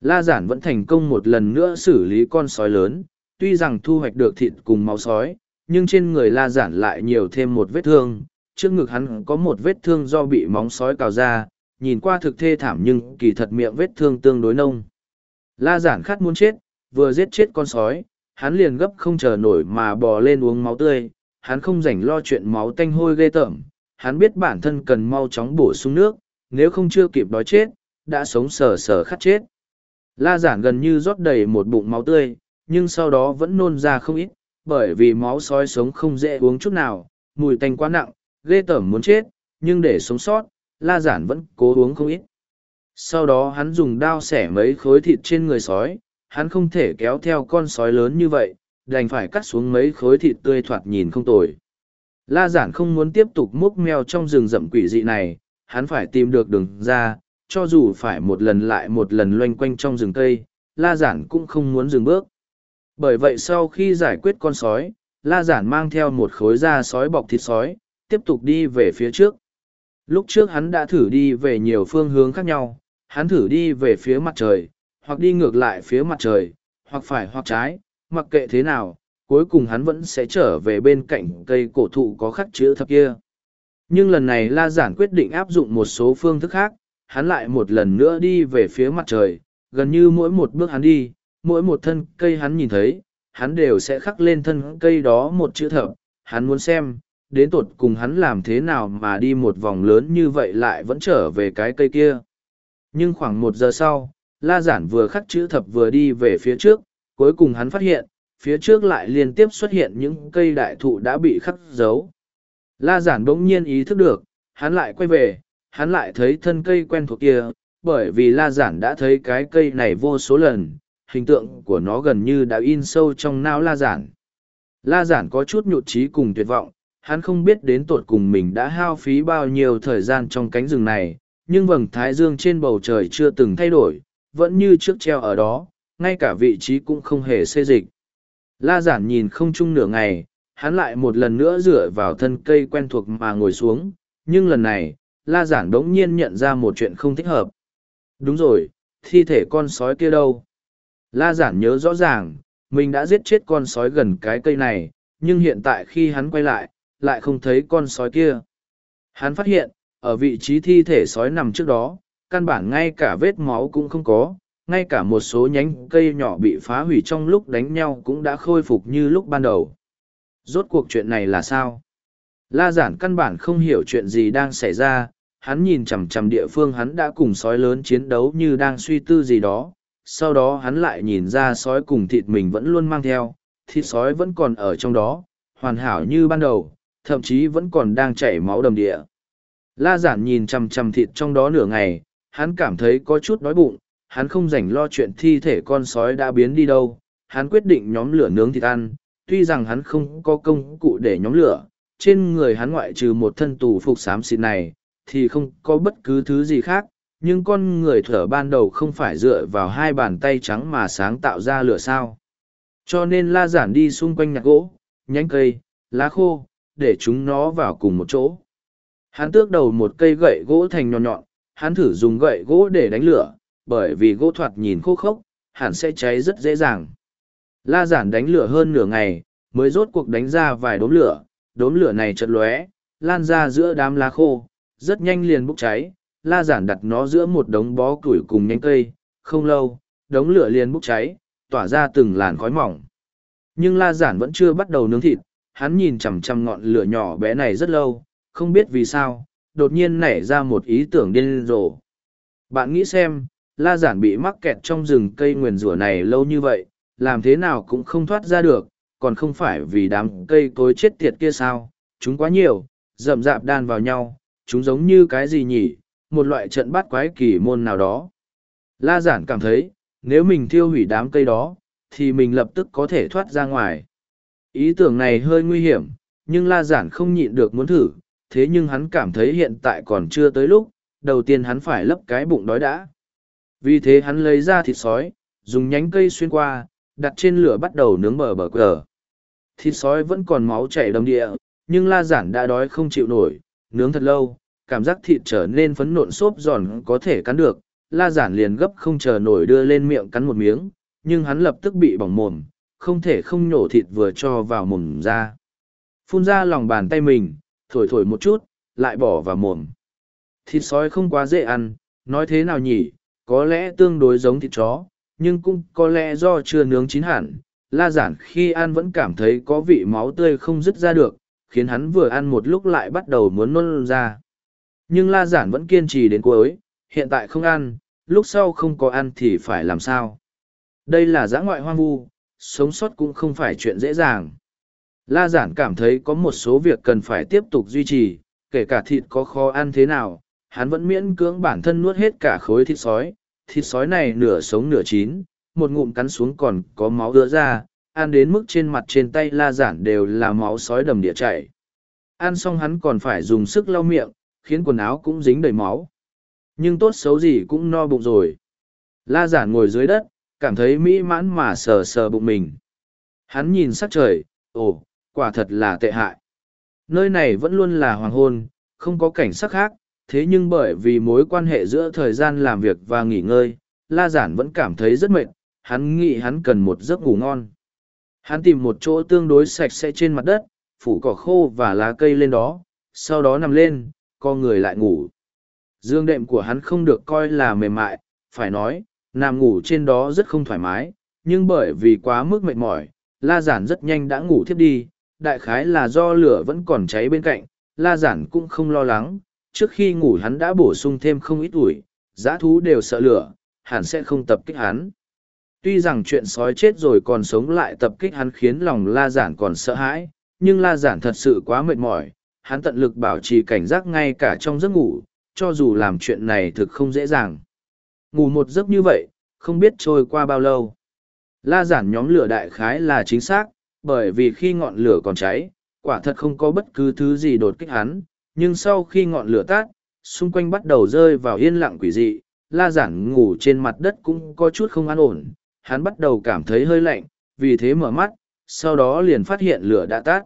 La giản vẫn thành công một lần nữa xử lý con sói lớn, tuy rằng thu hoạch được thịt cùng máu sói, nhưng trên người la giản lại nhiều thêm một vết thương, trước ngực hắn có một vết thương do bị móng sói cào ra, nhìn qua thực thê thảm nhưng kỳ thật miệng vết thương tương đối nông. La giản khát muốn chết, vừa giết chết con sói, hắn liền gấp không chờ nổi mà bò lên uống máu tươi, hắn không rảnh lo chuyện máu tanh hôi ghê tởm, hắn biết bản thân cần mau chóng bổ sung nước, nếu không chưa kịp đói chết, đã sống sờ sờ khát chết. La giản gần như rót đầy một bụng máu tươi, nhưng sau đó vẫn nôn ra không ít, bởi vì máu sói sống không dễ uống chút nào, mùi tanh quá nặng, ghê tởm muốn chết, nhưng để sống sót, la giản vẫn cố uống không ít. Sau đó hắn dùng đao xẻ mấy khối thịt trên người sói, hắn không thể kéo theo con sói lớn như vậy, đành phải cắt xuống mấy khối thịt tươi thoạt nhìn không tồi. La giản không muốn tiếp tục múc mèo trong rừng rậm quỷ dị này, hắn phải tìm được đường ra, cho dù phải một lần lại một lần loanh quanh trong rừng cây, la giản cũng không muốn dừng bước. Bởi vậy sau khi giải quyết con sói, la giản mang theo một khối da sói bọc thịt sói, tiếp tục đi về phía trước. Lúc trước hắn đã thử đi về nhiều phương hướng khác nhau, hắn thử đi về phía mặt trời, hoặc đi ngược lại phía mặt trời, hoặc phải hoặc trái, mặc kệ thế nào, cuối cùng hắn vẫn sẽ trở về bên cạnh cây cổ thụ có khắc chữ thập kia. Nhưng lần này La Giản quyết định áp dụng một số phương thức khác, hắn lại một lần nữa đi về phía mặt trời, gần như mỗi một bước hắn đi, mỗi một thân cây hắn nhìn thấy, hắn đều sẽ khắc lên thân cây đó một chữ thập, hắn muốn xem, đến tột cùng hắn làm thế nào mà đi một vòng lớn như vậy lại vẫn trở về cái cây kia. Nhưng khoảng một giờ sau, La Giản vừa khắc chữ thập vừa đi về phía trước, cuối cùng hắn phát hiện, phía trước lại liên tiếp xuất hiện những cây đại thụ đã bị khắc dấu. La Giản bỗng nhiên ý thức được, hắn lại quay về, hắn lại thấy thân cây quen thuộc kia, bởi vì La Giản đã thấy cái cây này vô số lần, hình tượng của nó gần như đã in sâu trong não La Giản. La Giản có chút nhụt chí cùng tuyệt vọng, hắn không biết đến tột cùng mình đã hao phí bao nhiêu thời gian trong cánh rừng này, nhưng vầng thái dương trên bầu trời chưa từng thay đổi, vẫn như trước treo ở đó, ngay cả vị trí cũng không hề xê dịch. La giản nhìn không chung nửa ngày, hắn lại một lần nữa dựa vào thân cây quen thuộc mà ngồi xuống, nhưng lần này, la giản đống nhiên nhận ra một chuyện không thích hợp. Đúng rồi, thi thể con sói kia đâu? La giản nhớ rõ ràng, mình đã giết chết con sói gần cái cây này, nhưng hiện tại khi hắn quay lại, lại không thấy con sói kia. Hắn phát hiện, ở vị trí thi thể sói nằm trước đó, căn bản ngay cả vết máu cũng không có, ngay cả một số nhánh cây nhỏ bị phá hủy trong lúc đánh nhau cũng đã khôi phục như lúc ban đầu. Rốt cuộc chuyện này là sao? La giản căn bản không hiểu chuyện gì đang xảy ra, hắn nhìn chằm chằm địa phương hắn đã cùng sói lớn chiến đấu như đang suy tư gì đó, sau đó hắn lại nhìn ra sói cùng thịt mình vẫn luôn mang theo, thịt sói vẫn còn ở trong đó, hoàn hảo như ban đầu, thậm chí vẫn còn đang chảy máu đầm địa. La giản nhìn chằm chằm thịt trong đó nửa ngày, hắn cảm thấy có chút đói bụng, hắn không rảnh lo chuyện thi thể con sói đã biến đi đâu, hắn quyết định nhóm lửa nướng thịt ăn, tuy rằng hắn không có công cụ để nhóm lửa, trên người hắn ngoại trừ một thân tù phục xám xịt này, thì không có bất cứ thứ gì khác, nhưng con người thở ban đầu không phải dựa vào hai bàn tay trắng mà sáng tạo ra lửa sao. Cho nên la giản đi xung quanh nhặt gỗ, nhánh cây, lá khô, để chúng nó vào cùng một chỗ. Hắn tước đầu một cây gậy gỗ thành nhọn nhọn, hắn thử dùng gậy gỗ để đánh lửa, bởi vì gỗ thoạt nhìn khô khốc, hẳn sẽ cháy rất dễ dàng. La giản đánh lửa hơn nửa ngày, mới rốt cuộc đánh ra vài đốm lửa, đốm lửa này chật lóe, lan ra giữa đám lá khô, rất nhanh liền bốc cháy, la giản đặt nó giữa một đống bó củi cùng nhánh cây, không lâu, đống lửa liền bốc cháy, tỏa ra từng làn khói mỏng. Nhưng la giản vẫn chưa bắt đầu nướng thịt, hắn nhìn chằm chằm ngọn lửa nhỏ bé này rất lâu, không biết vì sao, đột nhiên nảy ra một ý tưởng điên rồ. Bạn nghĩ xem, la giản bị mắc kẹt trong rừng cây nguyền rủa này lâu như vậy, làm thế nào cũng không thoát ra được, còn không phải vì đám cây cối chết tiệt kia sao, chúng quá nhiều, rậm rạp đan vào nhau, chúng giống như cái gì nhỉ, một loại trận bắt quái kỳ môn nào đó. La giản cảm thấy, nếu mình thiêu hủy đám cây đó, thì mình lập tức có thể thoát ra ngoài. Ý tưởng này hơi nguy hiểm, nhưng La giản không nhịn được muốn thử, thế nhưng hắn cảm thấy hiện tại còn chưa tới lúc, đầu tiên hắn phải lấp cái bụng đói đã. Vì thế hắn lấy ra thịt sói, dùng nhánh cây xuyên qua, đặt trên lửa bắt đầu nướng bờ bờ cờ. Thịt sói vẫn còn máu chảy đầm địa, nhưng la giản đã đói không chịu nổi, nướng thật lâu, cảm giác thịt trở nên phấn nộn xốp giòn có thể cắn được. La giản liền gấp không chờ nổi đưa lên miệng cắn một miếng, nhưng hắn lập tức bị bỏng mồm, không thể không nhổ thịt vừa cho vào mồm ra. Phun ra lòng bàn tay mình, thổi thổi một chút, lại bỏ vào mồm. Thịt sói không quá dễ ăn, nói thế nào nhỉ, có lẽ tương đối giống thịt chó, nhưng cũng có lẽ do chưa nướng chín hẳn. La giản khi ăn vẫn cảm thấy có vị máu tươi không dứt ra được, khiến hắn vừa ăn một lúc lại bắt đầu muốn nôn ra. Nhưng la giản vẫn kiên trì đến cuối, hiện tại không ăn, lúc sau không có ăn thì phải làm sao. Đây là giã ngoại hoang vu, sống sót cũng không phải chuyện dễ dàng. La giản cảm thấy có một số việc cần phải tiếp tục duy trì, kể cả thịt có khó ăn thế nào, hắn vẫn miễn cưỡng bản thân nuốt hết cả khối thịt sói. Thịt sói này nửa sống nửa chín, một ngụm cắn xuống còn có máu ứa ra, ăn đến mức trên mặt trên tay la giản đều là máu sói đầm địa chảy. Ăn xong hắn còn phải dùng sức lau miệng, khiến quần áo cũng dính đầy máu. Nhưng tốt xấu gì cũng no bụng rồi. La giản ngồi dưới đất, cảm thấy mỹ mãn mà sờ sờ bụng mình. Hắn nhìn sắc trời, ồ, quả thật là tệ hại. Nơi này vẫn luôn là hoàng hôn, không có cảnh sắc khác, thế nhưng bởi vì mối quan hệ giữa thời gian làm việc và nghỉ ngơi, La Giản vẫn cảm thấy rất mệt, hắn nghĩ hắn cần một giấc ngủ ngon. Hắn tìm một chỗ tương đối sạch sẽ trên mặt đất, phủ cỏ khô và lá cây lên đó, sau đó nằm lên, co người lại ngủ. Dương đệm của hắn không được coi là mềm mại, phải nói, nằm ngủ trên đó rất không thoải mái, nhưng bởi vì quá mức mệt mỏi, La Giản rất nhanh đã ngủ thiếp đi, đại khái là do lửa vẫn còn cháy bên cạnh, La Giản cũng không lo lắng, trước khi ngủ hắn đã bổ sung thêm không ít ủi, giã thú đều sợ lửa, hẳn sẽ không tập kích hắn. Tuy rằng chuyện sói chết rồi còn sống lại tập kích hắn khiến lòng La Giản còn sợ hãi, nhưng La Giản thật sự quá mệt mỏi, hắn tận lực bảo trì cảnh giác ngay cả trong giấc ngủ, cho dù làm chuyện này thực không dễ dàng. Ngủ một giấc như vậy, không biết trôi qua bao lâu. La Giản nhóm lửa đại khái là chính xác, bởi vì khi ngọn lửa còn cháy, quả thật không có bất cứ thứ gì đột kích hắn, nhưng sau khi ngọn lửa tắt, xung quanh bắt đầu rơi vào yên lặng quỷ dị, la giản ngủ trên mặt đất cũng có chút không an ổn, hắn bắt đầu cảm thấy hơi lạnh, vì thế mở mắt, sau đó liền phát hiện lửa đã tắt.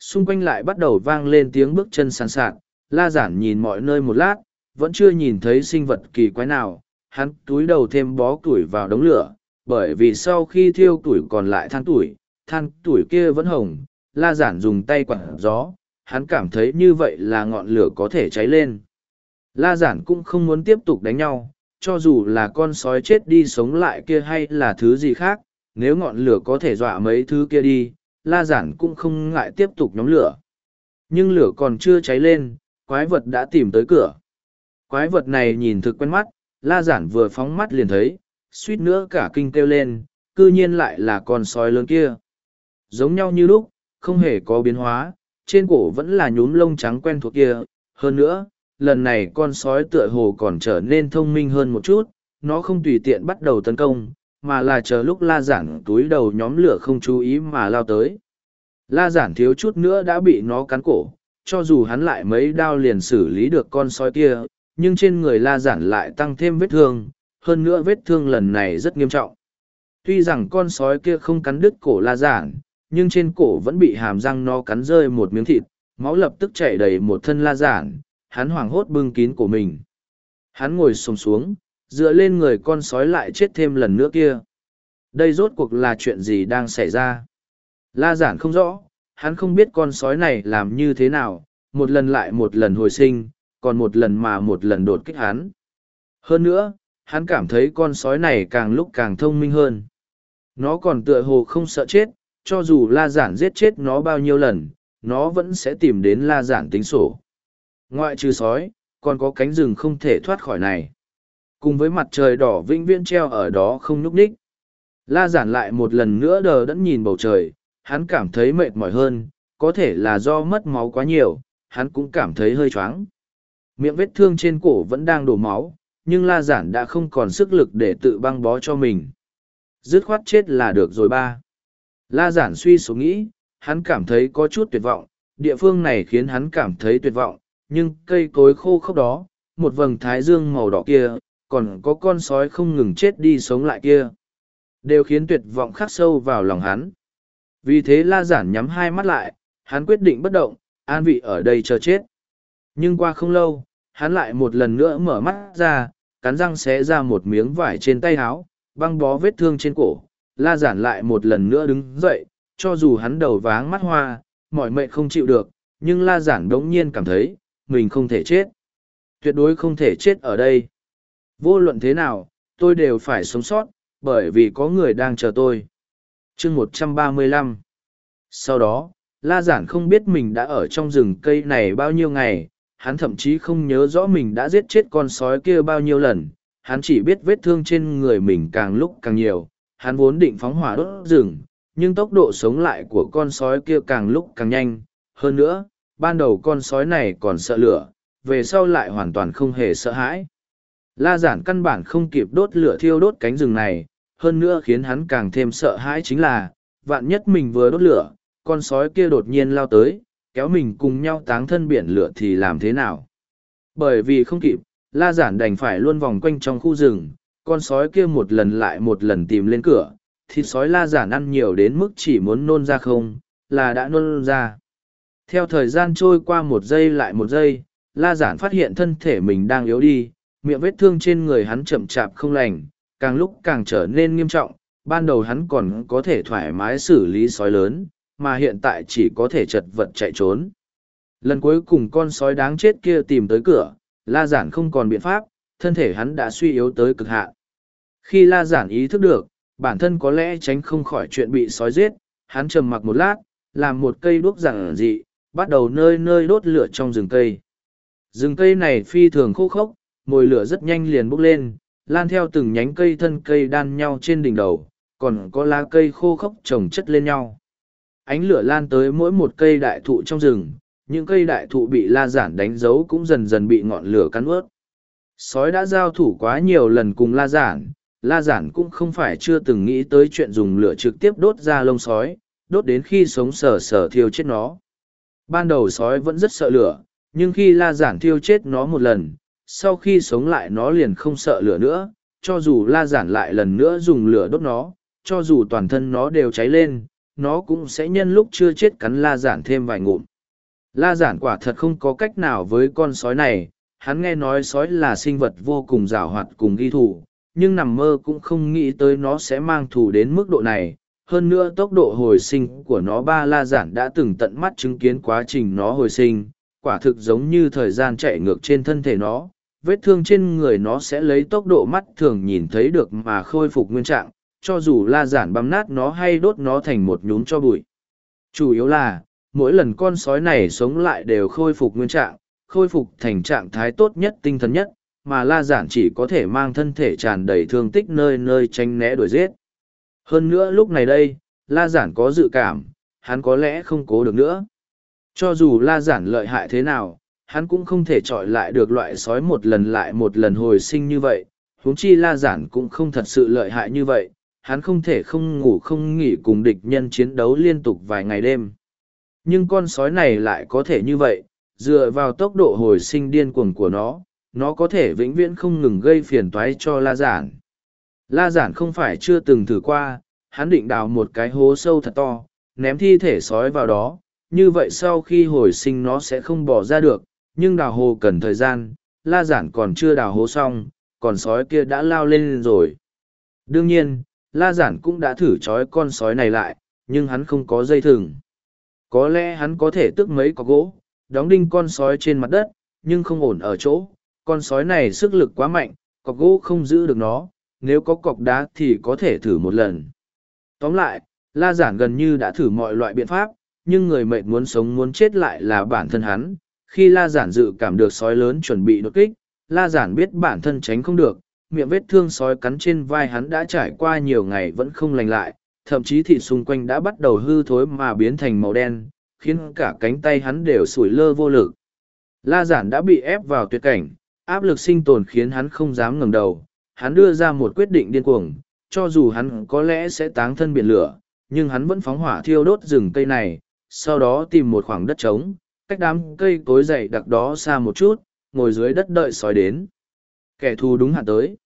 Xung quanh lại bắt đầu vang lên tiếng bước chân sàn sạt, la giản nhìn mọi nơi một lát, vẫn chưa nhìn thấy sinh vật kỳ quái nào, hắn túi đầu thêm bó củi vào đống lửa, bởi vì sau khi thiêu tuổi còn lại than tuổi, than tuổi kia vẫn hồng, la giản dùng tay quạt gió, hắn cảm thấy như vậy là ngọn lửa có thể cháy lên. La giản cũng không muốn tiếp tục đánh nhau, cho dù là con sói chết đi sống lại kia hay là thứ gì khác, nếu ngọn lửa có thể dọa mấy thứ kia đi, la giản cũng không ngại tiếp tục nhóm lửa. Nhưng lửa còn chưa cháy lên, quái vật đã tìm tới cửa. Quái vật này nhìn thực quen mắt, la giản vừa phóng mắt liền thấy, suýt nữa cả kinh kêu lên, cư nhiên lại là con sói lớn kia. Giống nhau như lúc, không hề có biến hóa, trên cổ vẫn là nhúm lông trắng quen thuộc kia. Hơn nữa, lần này con sói tựa hồ còn trở nên thông minh hơn một chút, nó không tùy tiện bắt đầu tấn công, mà là chờ lúc la giản túi đầu nhóm lửa không chú ý mà lao tới. La giản thiếu chút nữa đã bị nó cắn cổ, cho dù hắn lại mấy đao liền xử lý được con sói kia, nhưng trên người la giản lại tăng thêm vết thương, hơn nữa vết thương lần này rất nghiêm trọng. Tuy rằng con sói kia không cắn đứt cổ la giản, nhưng trên cổ vẫn bị hàm răng nó cắn rơi một miếng thịt, máu lập tức chảy đầy một thân la giản, hắn hoảng hốt bưng kín của mình. Hắn ngồi sồm xuống, dựa lên người con sói lại chết thêm lần nữa kia. Đây rốt cuộc là chuyện gì đang xảy ra? La giản không rõ, hắn không biết con sói này làm như thế nào, một lần lại một lần hồi sinh, còn một lần mà một lần đột kích hắn. Hơn nữa, hắn cảm thấy con sói này càng lúc càng thông minh hơn. Nó còn tựa hồ không sợ chết, cho dù la giản giết chết nó bao nhiêu lần, nó vẫn sẽ tìm đến la giản tính sổ. Ngoại trừ sói, còn có cánh rừng không thể thoát khỏi này. Cùng với mặt trời đỏ vĩnh viễn treo ở đó không nhúc ních. La giản lại một lần nữa đờ đẫn nhìn bầu trời, hắn cảm thấy mệt mỏi hơn, có thể là do mất máu quá nhiều, hắn cũng cảm thấy hơi choáng. Miệng vết thương trên cổ vẫn đang đổ máu, nhưng la giản đã không còn sức lực để tự băng bó cho mình. Dứt khoát chết là được rồi ba. La giản suy số nghĩ, hắn cảm thấy có chút tuyệt vọng, địa phương này khiến hắn cảm thấy tuyệt vọng, nhưng cây cối khô khốc đó, một vầng thái dương màu đỏ kia, còn có con sói không ngừng chết đi sống lại kia. Đều khiến tuyệt vọng khắc sâu vào lòng hắn. Vì thế la giản nhắm hai mắt lại, hắn quyết định bất động, an vị ở đây chờ chết. Nhưng qua không lâu, hắn lại một lần nữa mở mắt ra, cắn răng xé ra một miếng vải trên tay áo, băng bó vết thương trên cổ. La giản lại một lần nữa đứng dậy, cho dù hắn đầu váng mắt hoa, mọi mệnh không chịu được, nhưng la giản đống nhiên cảm thấy, mình không thể chết. Tuyệt đối không thể chết ở đây. Vô luận thế nào, tôi đều phải sống sót, bởi vì có người đang chờ tôi. chương một trăm ba mươi lăm Sau đó, La Giản không biết mình đã ở trong rừng cây này bao nhiêu ngày, hắn thậm chí không nhớ rõ mình đã giết chết con sói kia bao nhiêu lần, hắn chỉ biết vết thương trên người mình càng lúc càng nhiều, hắn vốn định phóng hỏa đốt rừng, nhưng tốc độ sống lại của con sói kia càng lúc càng nhanh, hơn nữa, ban đầu con sói này còn sợ lửa, về sau lại hoàn toàn không hề sợ hãi. La giản căn bản không kịp đốt lửa thiêu đốt cánh rừng này, hơn nữa khiến hắn càng thêm sợ hãi chính là, vạn nhất mình vừa đốt lửa, con sói kia đột nhiên lao tới, kéo mình cùng nhau táng thân biển lửa thì làm thế nào? Bởi vì không kịp, la giản đành phải luôn vòng quanh trong khu rừng, con sói kia một lần lại một lần tìm lên cửa, thịt sói la giản ăn nhiều đến mức chỉ muốn nôn ra không, là đã nôn ra. Theo thời gian trôi qua một giây lại một giây, la giản phát hiện thân thể mình đang yếu đi, miệng vết thương trên người hắn chậm chạp không lành, càng lúc càng trở nên nghiêm trọng, ban đầu hắn còn có thể thoải mái xử lý sói lớn, mà hiện tại chỉ có thể chật vật chạy trốn. Lần cuối cùng con sói đáng chết kia tìm tới cửa, la giản không còn biện pháp, thân thể hắn đã suy yếu tới cực hạn. Khi la giản ý thức được, bản thân có lẽ tránh không khỏi chuyện bị sói giết, hắn trầm mặc một lát, làm một cây đuốc giản dị, bắt đầu nơi nơi đốt lửa trong rừng cây. Rừng cây này phi thường khô khốc, mồi lửa rất nhanh liền bốc lên, lan theo từng nhánh cây thân cây đan nhau trên đỉnh đầu, còn có lá cây khô khốc trồng chất lên nhau. Ánh lửa lan tới mỗi một cây đại thụ trong rừng, những cây đại thụ bị la giản đánh dấu cũng dần dần bị ngọn lửa cắn ướt. Sói đã giao thủ quá nhiều lần cùng la giản, la giản cũng không phải chưa từng nghĩ tới chuyện dùng lửa trực tiếp đốt ra lông sói, đốt đến khi sống sờ sờ thiêu chết nó. Ban đầu sói vẫn rất sợ lửa, nhưng khi la giản thiêu chết nó một lần, sau khi sống lại nó liền không sợ lửa nữa, cho dù la giản lại lần nữa dùng lửa đốt nó, cho dù toàn thân nó đều cháy lên, nó cũng sẽ nhân lúc chưa chết cắn la giản thêm vài ngụm. La giản quả thật không có cách nào với con sói này, hắn nghe nói sói là sinh vật vô cùng rào hoạt cùng ghi thủ, nhưng nằm mơ cũng không nghĩ tới nó sẽ mang thù đến mức độ này. Hơn nữa tốc độ hồi sinh của nó ba la giản đã từng tận mắt chứng kiến quá trình nó hồi sinh, quả thực giống như thời gian chạy ngược trên thân thể nó, vết thương trên người nó sẽ lấy tốc độ mắt thường nhìn thấy được mà khôi phục nguyên trạng, cho dù la giản băm nát nó hay đốt nó thành một nhúm cho bụi. Chủ yếu là, mỗi lần con sói này sống lại đều khôi phục nguyên trạng, khôi phục thành trạng thái tốt nhất tinh thần nhất, mà la giản chỉ có thể mang thân thể tràn đầy thương tích nơi nơi tranh né đuổi giết. Hơn nữa lúc này đây, la giản có dự cảm, hắn có lẽ không cố được nữa. Cho dù la giản lợi hại thế nào, hắn cũng không thể trọi lại được loại sói một lần lại một lần hồi sinh như vậy, huống chi la giản cũng không thật sự lợi hại như vậy, hắn không thể không ngủ không nghỉ cùng địch nhân chiến đấu liên tục vài ngày đêm. Nhưng con sói này lại có thể như vậy, dựa vào tốc độ hồi sinh điên cuồng của nó, nó có thể vĩnh viễn không ngừng gây phiền toái cho la giản. La giản không phải chưa từng thử qua, hắn định đào một cái hố sâu thật to, ném thi thể sói vào đó, như vậy sau khi hồi sinh nó sẽ không bỏ ra được, nhưng đào hồ cần thời gian, la giản còn chưa đào hố xong, còn sói kia đã lao lên rồi. Đương nhiên, la giản cũng đã thử trói con sói này lại, nhưng hắn không có dây thừng. Có lẽ hắn có thể tước mấy cọc gỗ, đóng đinh con sói trên mặt đất, nhưng không ổn ở chỗ, con sói này sức lực quá mạnh, cọc gỗ không giữ được nó, nếu có cọc đá thì có thể thử một lần. Tóm lại, La Giản gần như đã thử mọi loại biện pháp, nhưng người mệnh muốn sống muốn chết lại là bản thân hắn. Khi La Giản dự cảm được sói lớn chuẩn bị đột kích, La Giản biết bản thân tránh không được, miệng vết thương sói cắn trên vai hắn đã trải qua nhiều ngày vẫn không lành lại, thậm chí thịt xung quanh đã bắt đầu hư thối mà biến thành màu đen, khiến cả cánh tay hắn đều sủi lơ vô lực. La Giản đã bị ép vào tuyệt cảnh, áp lực sinh tồn khiến hắn không dám ngẩng đầu, hắn đưa ra một quyết định điên cuồng, cho dù hắn có lẽ sẽ táng thân biển lửa, nhưng hắn vẫn phóng hỏa thiêu đốt rừng cây này, sau đó tìm một khoảng đất trống, cách đám cây cối dày đặc đó xa một chút, ngồi dưới đất đợi sói đến. Kẻ thù đúng hạn tới.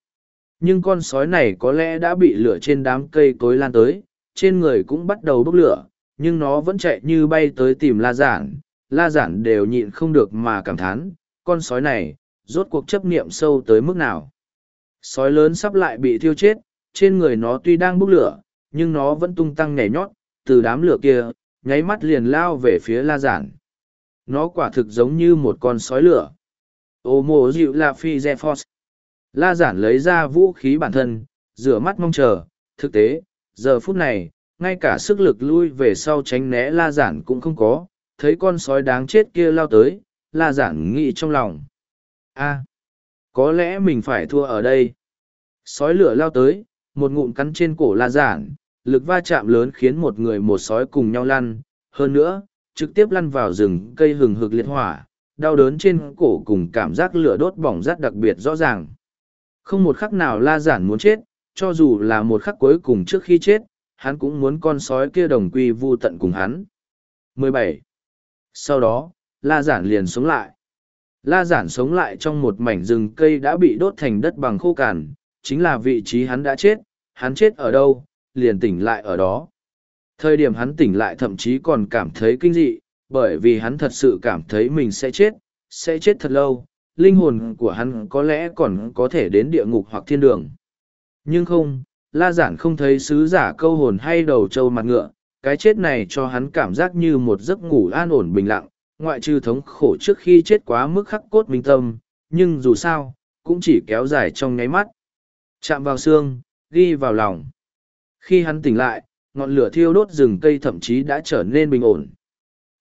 Nhưng con sói này có lẽ đã bị lửa trên đám cây cối lan tới, trên người cũng bắt đầu bốc lửa, nhưng nó vẫn chạy như bay tới tìm la giản. La giản đều nhịn không được mà cảm thán, con sói này, rốt cuộc chấp niệm sâu tới mức nào. Sói lớn sắp lại bị thiêu chết, trên người nó tuy đang bốc lửa, nhưng nó vẫn tung tăng nhảy nhót, từ đám lửa kia, nháy mắt liền lao về phía la giản. Nó quả thực giống như một con sói lửa. Ô mô dịu là phi Zephos. La giản lấy ra vũ khí bản thân, rửa mắt mong chờ, thực tế, giờ phút này, ngay cả sức lực lui về sau tránh né la giản cũng không có, thấy con sói đáng chết kia lao tới, la giản nghĩ trong lòng a có lẽ mình phải thua ở đây. Sói lửa lao tới, một ngụm cắn trên cổ la giản, lực va chạm lớn khiến một người một sói cùng nhau lăn, hơn nữa, trực tiếp lăn vào rừng cây hừng hực liệt hỏa, đau đớn trên cổ cùng cảm giác lửa đốt bỏng rát đặc biệt rõ ràng. Không một khắc nào la giản muốn chết, cho dù là một khắc cuối cùng trước khi chết, hắn cũng muốn con sói kia đồng quy vu tận cùng hắn. 17. Sau đó, la giản liền sống lại. La giản sống lại trong một mảnh rừng cây đã bị đốt thành đất bằng khô cằn, chính là vị trí hắn đã chết, hắn chết ở đâu, liền tỉnh lại ở đó. Thời điểm hắn tỉnh lại thậm chí còn cảm thấy kinh dị, bởi vì hắn thật sự cảm thấy mình sẽ chết, sẽ chết thật lâu, linh hồn của hắn có lẽ còn có thể đến địa ngục hoặc thiên đường. Nhưng không, la giản không thấy sứ giả câu hồn hay đầu trâu mặt ngựa, cái chết này cho hắn cảm giác như một giấc ngủ an ổn bình lặng, ngoại trừ thống khổ trước khi chết quá mức khắc cốt minh tâm, nhưng dù sao, cũng chỉ kéo dài trong nháy mắt. Chạm vào xương, ghi vào lòng. Khi hắn tỉnh lại, ngọn lửa thiêu đốt rừng cây thậm chí đã trở nên bình ổn.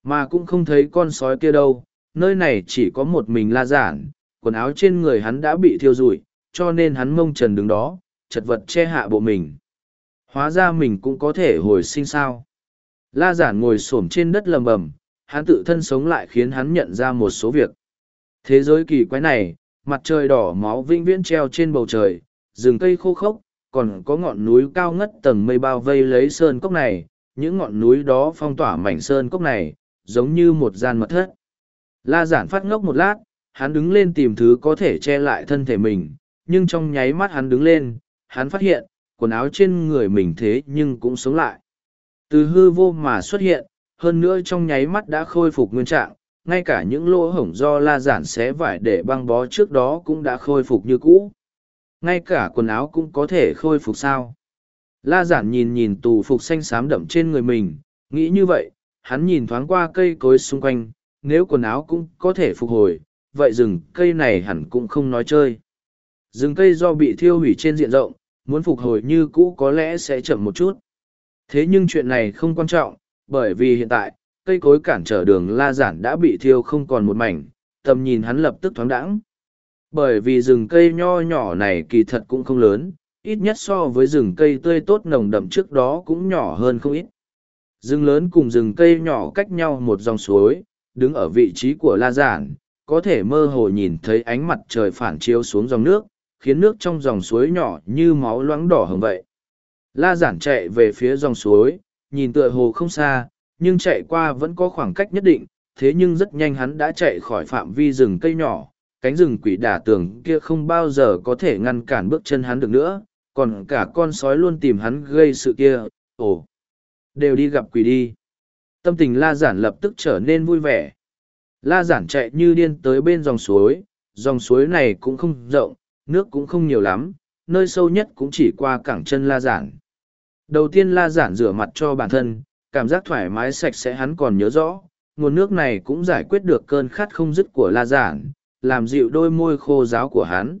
Mà cũng không thấy con sói kia đâu, nơi này chỉ có một mình la giản, quần áo trên người hắn đã bị thiêu rụi, cho nên hắn mông trần đứng đó, chật vật che hạ bộ mình. Hóa ra mình cũng có thể hồi sinh sao. La giản ngồi xổm trên đất lầm bầm, hắn tự thân sống lại khiến hắn nhận ra một số việc. Thế giới kỳ quái này, mặt trời đỏ máu vĩnh viễn treo trên bầu trời, rừng cây khô khốc, còn có ngọn núi cao ngất tầng mây bao vây lấy sơn cốc này, những ngọn núi đó phong tỏa mảnh sơn cốc này, giống như một gian mật thất. La giản phát ngốc một lát, hắn đứng lên tìm thứ có thể che lại thân thể mình, nhưng trong nháy mắt hắn đứng lên, hắn phát hiện, quần áo trên người mình thế nhưng cũng sống lại. Từ hư vô mà xuất hiện, hơn nữa trong nháy mắt đã khôi phục nguyên trạng, ngay cả những lỗ hổng do la giản xé vải để băng bó trước đó cũng đã khôi phục như cũ. Ngay cả quần áo cũng có thể khôi phục sao? La giản nhìn nhìn tù phục xanh xám đậm trên người mình nghĩ như vậy hắn nhìn thoáng qua cây cối xung quanh nếu quần áo cũng có thể phục hồi vậy rừng cây này hẳn cũng không nói chơi. Rừng cây do bị thiêu hủy trên diện rộng muốn phục hồi như cũ có lẽ sẽ chậm một chút. Thế nhưng chuyện này không quan trọng bởi vì hiện tại, cây cối cản trở đường la giản đã bị thiêu không còn một mảnh, tầm nhìn hắn lập tức thoáng đãng. Bởi vì rừng cây nho nhỏ này kỳ thật cũng không lớn, ít nhất so với rừng cây tươi tốt nồng đậm trước đó cũng nhỏ hơn không ít. Rừng lớn cùng rừng cây nhỏ cách nhau một dòng suối, đứng ở vị trí của la giản, có thể mơ hồ nhìn thấy ánh mặt trời phản chiếu xuống dòng nước, khiến nước trong dòng suối nhỏ như máu loãng đỏ hồng vậy. La giản chạy về phía dòng suối nhìn tựa hồ không xa nhưng chạy qua vẫn có khoảng cách nhất định thế nhưng rất nhanh hắn đã chạy khỏi phạm vi rừng cây nhỏ cánh rừng quỷ đả tường kia không bao giờ có thể ngăn cản bước chân hắn được nữa, còn cả con sói luôn tìm hắn gây sự kia, ồ, đều đi gặp quỷ đi. Tâm tình la giản lập tức trở nên vui vẻ. La giản chạy như điên tới bên dòng suối, dòng suối này cũng không rộng, nước cũng không nhiều lắm, nơi sâu nhất cũng chỉ qua cẳng chân la giản. Đầu tiên la giản rửa mặt cho bản thân, cảm giác thoải mái sạch sẽ hắn còn nhớ rõ, nguồn nước này cũng giải quyết được cơn khát không dứt của la giản, làm dịu đôi môi khô ráo của hắn.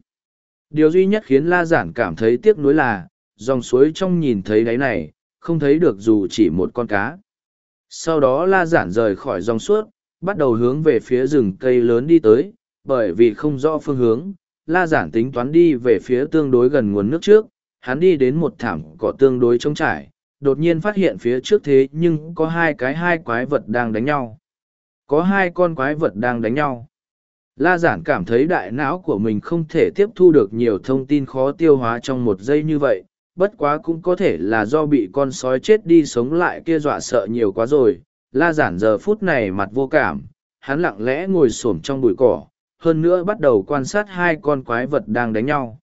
Điều duy nhất khiến la giản cảm thấy tiếc nuối là, dòng suối trong nhìn thấy đáy này, không thấy được dù chỉ một con cá. Sau đó la giản rời khỏi dòng suốt, bắt đầu hướng về phía rừng cây lớn đi tới, bởi vì không rõ phương hướng, la giản tính toán đi về phía tương đối gần nguồn nước trước, hắn đi đến một thảm cỏ tương đối trống trải, đột nhiên phát hiện phía trước thế nhưng có hai cái hai quái vật đang đánh nhau. Có hai con quái vật đang đánh nhau. La giản cảm thấy đại não của mình không thể tiếp thu được nhiều thông tin khó tiêu hóa trong một giây như vậy, bất quá cũng có thể là do bị con sói chết đi sống lại kia dọa sợ nhiều quá rồi. La giản giờ phút này mặt vô cảm, hắn lặng lẽ ngồi xổm trong bụi cỏ, hơn nữa bắt đầu quan sát hai con quái vật đang đánh nhau.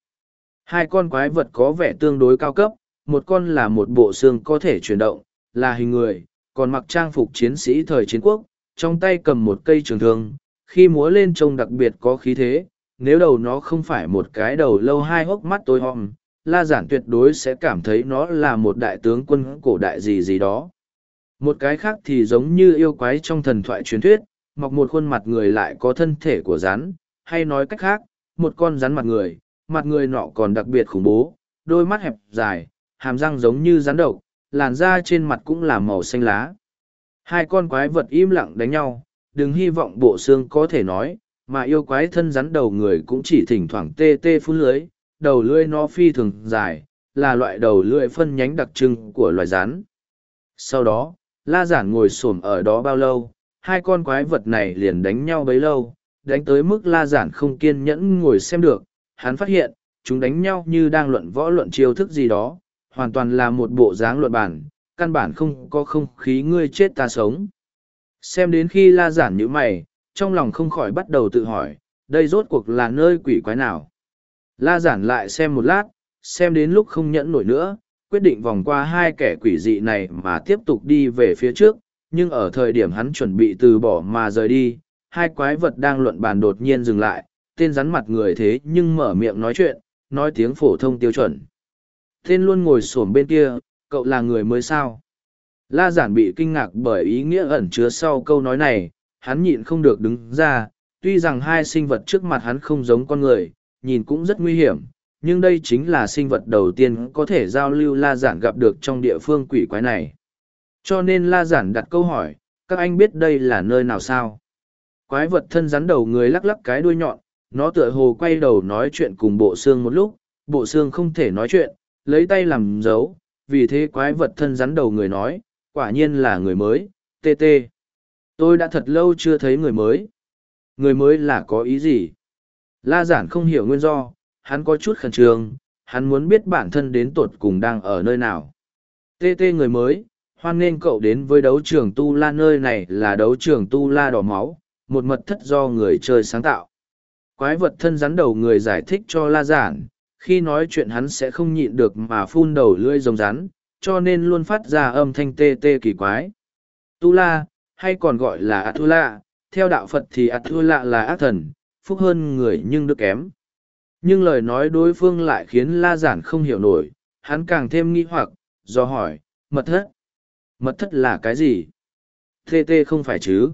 Hai con quái vật có vẻ tương đối cao cấp, một con là một bộ xương có thể chuyển động, là hình người, còn mặc trang phục chiến sĩ thời chiến quốc, trong tay cầm một cây trường thương, khi múa lên trông đặc biệt có khí thế, nếu đầu nó không phải một cái đầu lâu hai hốc mắt tối hòm, la giản tuyệt đối sẽ cảm thấy nó là một đại tướng quân cổ đại gì gì đó. Một cái khác thì giống như yêu quái trong thần thoại truyền thuyết, mọc một khuôn mặt người lại có thân thể của rắn, hay nói cách khác, một con rắn mặt người, mặt người nọ còn đặc biệt khủng bố, đôi mắt hẹp dài, hàm răng giống như rắn độc, làn da trên mặt cũng là màu xanh lá. Hai con quái vật im lặng đánh nhau, đừng hy vọng bộ xương có thể nói, mà yêu quái thân rắn đầu người cũng chỉ thỉnh thoảng tê tê phun lưới, đầu lưỡi nó phi thường dài, là loại đầu lưỡi phân nhánh đặc trưng của loài rắn. Sau đó, la giản ngồi xổm ở đó bao lâu, hai con quái vật này liền đánh nhau bấy lâu, đánh tới mức la giản không kiên nhẫn ngồi xem được, hắn phát hiện, chúng đánh nhau như đang luận võ luận chiêu thức gì đó, hoàn toàn là một bộ dáng luận bản, căn bản không có không khí ngươi chết ta sống. Xem đến khi la giản như mày, trong lòng không khỏi bắt đầu tự hỏi, đây rốt cuộc là nơi quỷ quái nào. La giản lại xem một lát, xem đến lúc không nhẫn nổi nữa, quyết định vòng qua hai kẻ quỷ dị này mà tiếp tục đi về phía trước, nhưng ở thời điểm hắn chuẩn bị từ bỏ mà rời đi, hai quái vật đang luận bàn đột nhiên dừng lại, tên rắn mặt người thế nhưng mở miệng nói chuyện, nói tiếng phổ thông tiêu chuẩn. Tên luôn ngồi xổm bên kia, cậu là người mới sao? La giản bị kinh ngạc bởi ý nghĩa ẩn chứa sau câu nói này, hắn nhịn không được đứng ra, tuy rằng hai sinh vật trước mặt hắn không giống con người, nhìn cũng rất nguy hiểm, nhưng đây chính là sinh vật đầu tiên có thể giao lưu La giản gặp được trong địa phương quỷ quái này. Cho nên La giản đặt câu hỏi, các anh biết đây là nơi nào sao? Quái vật thân rắn đầu người lắc lắc cái đuôi nhọn, nó tựa hồ quay đầu nói chuyện cùng bộ xương một lúc, bộ xương không thể nói chuyện, lấy tay làm dấu, vì thế quái vật thân rắn đầu người nói, quả nhiên là người mới, tê tê. Tôi đã thật lâu chưa thấy người mới. Người mới là có ý gì? La giản không hiểu nguyên do, hắn có chút khẩn trương, hắn muốn biết bản thân đến tột cùng đang ở nơi nào. Tê tê người mới, hoan nghênh cậu đến với đấu trường Tu La nơi này là đấu trường Tu La đỏ máu, một mật thất do người chơi sáng tạo. Quái vật thân rắn đầu người giải thích cho La giản, khi nói chuyện hắn sẽ không nhịn được mà phun đầu lưỡi rồng rắn, cho nên luôn phát ra âm thanh tê tê kỳ quái. Tu La, hay còn gọi là Atula, theo đạo Phật thì Atula là ác thần, phúc hơn người nhưng đức kém. Nhưng lời nói đối phương lại khiến La Giản không hiểu nổi, hắn càng thêm nghi hoặc, do hỏi, mật thất. Mật thất là cái gì? Tê tê không phải chứ?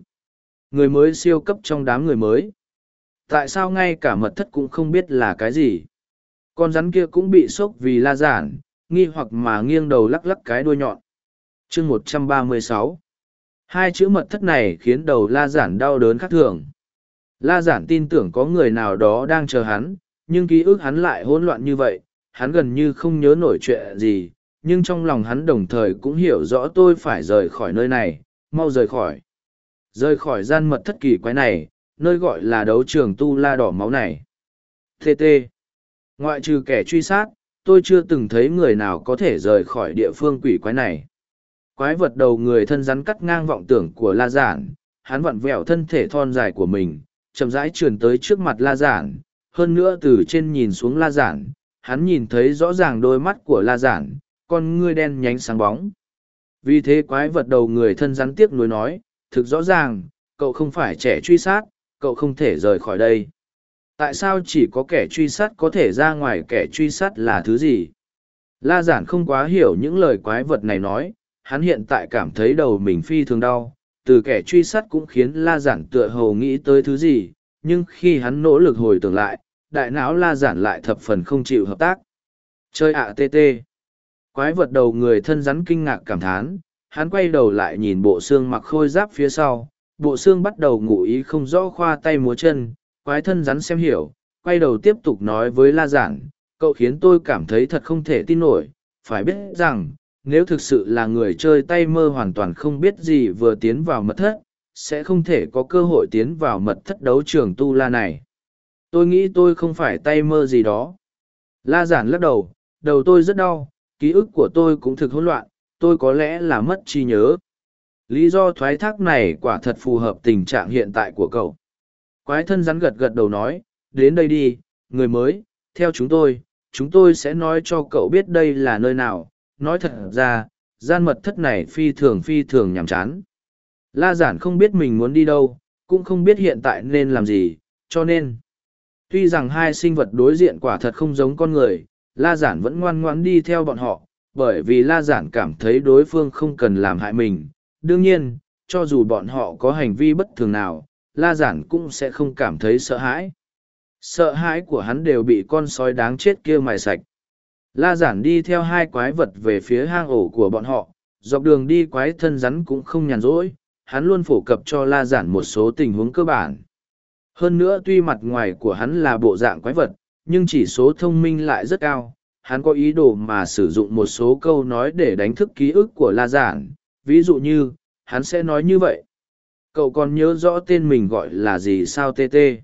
Người mới siêu cấp trong đám người mới. Tại sao ngay cả mật thất cũng không biết là cái gì? Con rắn kia cũng bị sốc vì La Giản, nghi hoặc mà nghiêng đầu lắc lắc cái đuôi nhọn. chương một trăm ba mươi sáu Hai chữ mật thất này khiến đầu la giản đau đớn khác thường. La giản tin tưởng có người nào đó đang chờ hắn, nhưng ký ức hắn lại hỗn loạn như vậy, hắn gần như không nhớ nổi chuyện gì, nhưng trong lòng hắn đồng thời cũng hiểu rõ tôi phải rời khỏi nơi này, mau rời khỏi. Rời khỏi gian mật thất kỳ quái này, nơi gọi là đấu trường tu la đỏ máu này. TT. Ngoại trừ kẻ truy sát, tôi chưa từng thấy người nào có thể rời khỏi địa phương quỷ quái này. Quái vật đầu người thân rắn cắt ngang vọng tưởng của la giản, hắn vặn vẹo thân thể thon dài của mình, chậm rãi trườn tới trước mặt la giản, hơn nữa từ trên nhìn xuống la giản, hắn nhìn thấy rõ ràng đôi mắt của la giản, con ngươi đen nhánh sáng bóng. Vì thế quái vật đầu người thân rắn tiếc nuối nói, thực rõ ràng, cậu không phải trẻ truy sát, cậu không thể rời khỏi đây. Tại sao chỉ có kẻ truy sát có thể ra ngoài kẻ truy sát là thứ gì? La giản không quá hiểu những lời quái vật này nói, hắn hiện tại cảm thấy đầu mình phi thường đau, từ kẻ truy sát cũng khiến la giản tựa hồ nghĩ tới thứ gì, nhưng khi hắn nỗ lực hồi tưởng lại, đại não la giản lại thập phần không chịu hợp tác. Chơi ạ tê tê. Quái vật đầu người thân rắn kinh ngạc cảm thán, hắn quay đầu lại nhìn bộ xương mặc khôi giáp phía sau, bộ xương bắt đầu ngủ ý không rõ khoa tay múa chân, quái thân rắn xem hiểu, quay đầu tiếp tục nói với la giản, cậu khiến tôi cảm thấy thật không thể tin nổi, phải biết rằng, nếu thực sự là người chơi tay mơ hoàn toàn không biết gì vừa tiến vào mật thất, sẽ không thể có cơ hội tiến vào mật thất đấu trường tu la này. Tôi nghĩ tôi không phải tay mơ gì đó. La giản lắc đầu, đầu tôi rất đau, ký ức của tôi cũng thực hỗn loạn, tôi có lẽ là mất trí nhớ. Lý do thoái thác này quả thật phù hợp tình trạng hiện tại của cậu. Quái thân rắn gật gật đầu nói, đến đây đi, người mới, theo chúng tôi, chúng tôi sẽ nói cho cậu biết đây là nơi nào. Nói thật ra, gian mật thất này phi thường phi thường nhàm chán. La giản không biết mình muốn đi đâu, cũng không biết hiện tại nên làm gì, cho nên. Tuy rằng hai sinh vật đối diện quả thật không giống con người, La giản vẫn ngoan ngoãn đi theo bọn họ, bởi vì La giản cảm thấy đối phương không cần làm hại mình. Đương nhiên, cho dù bọn họ có hành vi bất thường nào, La giản cũng sẽ không cảm thấy sợ hãi. Sợ hãi của hắn đều bị con sói đáng chết kia mài sạch. La giản đi theo hai quái vật về phía hang ổ của bọn họ, dọc đường đi quái thân rắn cũng không nhàn rỗi, hắn luôn phổ cập cho la giản một số tình huống cơ bản. Hơn nữa tuy mặt ngoài của hắn là bộ dạng quái vật, nhưng chỉ số thông minh lại rất cao. Hắn có ý đồ mà sử dụng một số câu nói để đánh thức ký ức của la giản, ví dụ như, hắn sẽ nói như vậy. Cậu còn nhớ rõ tên mình gọi là gì sao tê tê.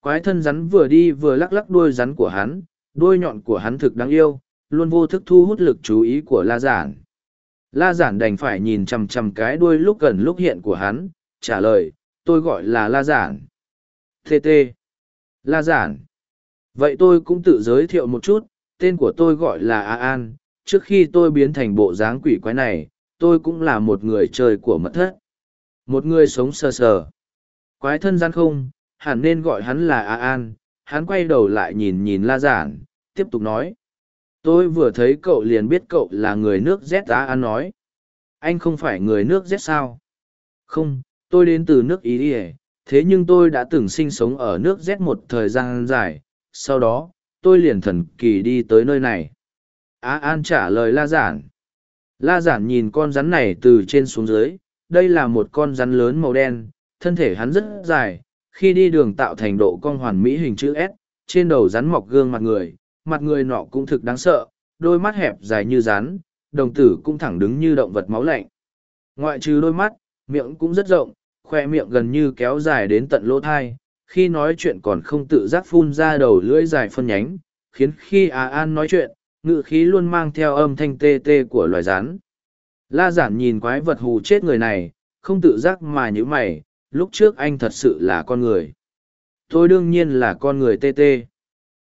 Quái thân rắn vừa đi vừa lắc lắc đuôi rắn của hắn, đuôi nhọn của hắn thực đáng yêu, luôn vô thức thu hút lực chú ý của la giản. La giản đành phải nhìn chằm chằm cái đuôi lúc gần lúc hiện của hắn, trả lời, tôi gọi là la giản. Tê tê. La giản. Vậy tôi cũng tự giới thiệu một chút, tên của tôi gọi là A An, trước khi tôi biến thành bộ dáng quỷ quái này, tôi cũng là một người chơi của mật thất. Một người sống sờ sờ. Quái thân gian không, hẳn nên gọi hắn là A An, hắn quay đầu lại nhìn nhìn La Giản, tiếp tục nói. Tôi vừa thấy cậu liền biết cậu là người nước Z A An nói. Anh không phải người nước Z sao? Không, tôi đến từ nước Ý ỉa thế nhưng tôi đã từng sinh sống ở nước Z một thời gian dài, sau đó, tôi liền thần kỳ đi tới nơi này. Á An trả lời La Giản. La Giản nhìn con rắn này từ trên xuống dưới, đây là một con rắn lớn màu đen, thân thể hắn rất dài, khi đi đường tạo thành độ cong hoàn mỹ hình chữ S, trên đầu rắn mọc gương mặt người, mặt người nọ cũng thực đáng sợ, đôi mắt hẹp dài như rắn, đồng tử cũng thẳng đứng như động vật máu lạnh. Ngoại trừ đôi mắt, miệng cũng rất rộng, khoe miệng gần như kéo dài đến tận lỗ thai, khi nói chuyện còn không tự giác phun ra đầu lưỡi dài phân nhánh, khiến khi Á An nói chuyện, ngự khí luôn mang theo âm thanh tê tê của loài rắn. La giản nhìn quái vật hù chết người này, không tự giác mà như mày, lúc trước anh thật sự là con người. Tôi đương nhiên là con người tê tê.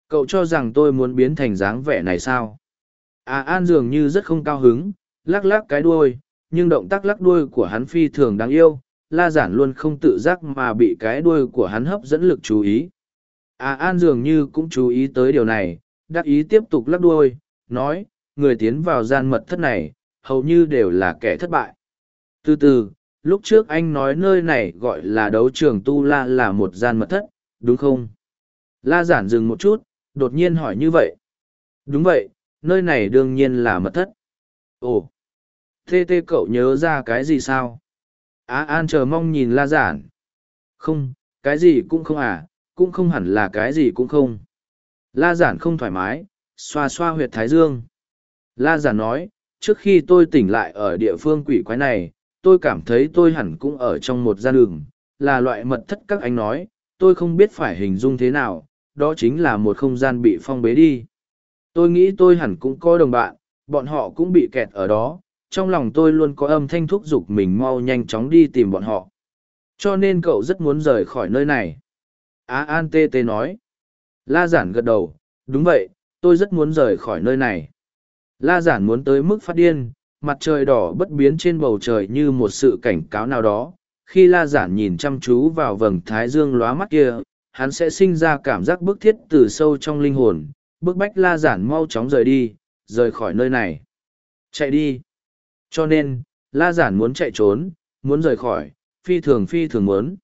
Cậu cho rằng tôi muốn biến thành dáng vẻ này sao? À An dường như rất không cao hứng, lắc lắc cái đuôi, nhưng động tác lắc đuôi của hắn phi thường đáng yêu, la giản luôn không tự giác mà bị cái đuôi của hắn hấp dẫn lực chú ý. À An dường như cũng chú ý tới điều này, đắc ý tiếp tục lắc đuôi, nói, người tiến vào gian mật thất này, hầu như đều là kẻ thất bại. Từ từ, lúc trước anh nói nơi này gọi là đấu trường Tu La là một gian mật thất, đúng không? La giản dừng một chút, đột nhiên hỏi như vậy. Đúng vậy, nơi này đương nhiên là mật thất. Ồ, tê tê cậu nhớ ra cái gì sao? Á An chờ mong nhìn La giản. Không, cái gì cũng không à, cũng không hẳn là cái gì cũng không. La giản không thoải mái, xoa xoa huyệt thái dương. La giản nói, trước khi tôi tỉnh lại ở địa phương quỷ quái này, tôi cảm thấy tôi hẳn cũng ở trong một gian đường, là loại mật thất các anh nói, tôi không biết phải hình dung thế nào, đó chính là một không gian bị phong bế đi. Tôi nghĩ tôi hẳn cũng có đồng bạn, bọn họ cũng bị kẹt ở đó, trong lòng tôi luôn có âm thanh thúc giục mình mau nhanh chóng đi tìm bọn họ. Cho nên cậu rất muốn rời khỏi nơi này. Á An tê tê nói. La giản gật đầu, đúng vậy, tôi rất muốn rời khỏi nơi này. La giản muốn tới mức phát điên, mặt trời đỏ bất biến trên bầu trời như một sự cảnh cáo nào đó. Khi la giản nhìn chăm chú vào vầng thái dương lóa mắt kia, hắn sẽ sinh ra cảm giác bức thiết từ sâu trong linh hồn, bức bách la giản mau chóng rời đi, rời khỏi nơi này. Chạy đi. Cho nên, la giản muốn chạy trốn, muốn rời khỏi, phi thường phi thường muốn.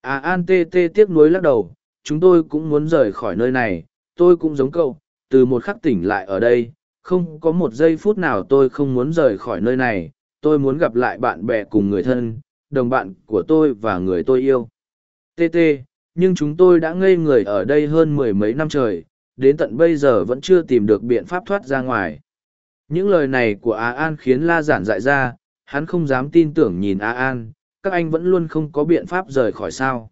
À an tê tê tiếc nuối lắc đầu, chúng tôi cũng muốn rời khỏi nơi này, tôi cũng giống cậu, từ một khắc tỉnh lại ở đây, không có một giây phút nào tôi không muốn rời khỏi nơi này, tôi muốn gặp lại bạn bè cùng người thân, đồng bạn của tôi và người tôi yêu. TT. nhưng chúng tôi đã ngây người ở đây hơn mười mấy năm trời, đến tận bây giờ vẫn chưa tìm được biện pháp thoát ra ngoài. Những lời này của Á An khiến La Giản dại ra, hắn không dám tin tưởng nhìn Á An, các anh vẫn luôn không có biện pháp rời khỏi sao.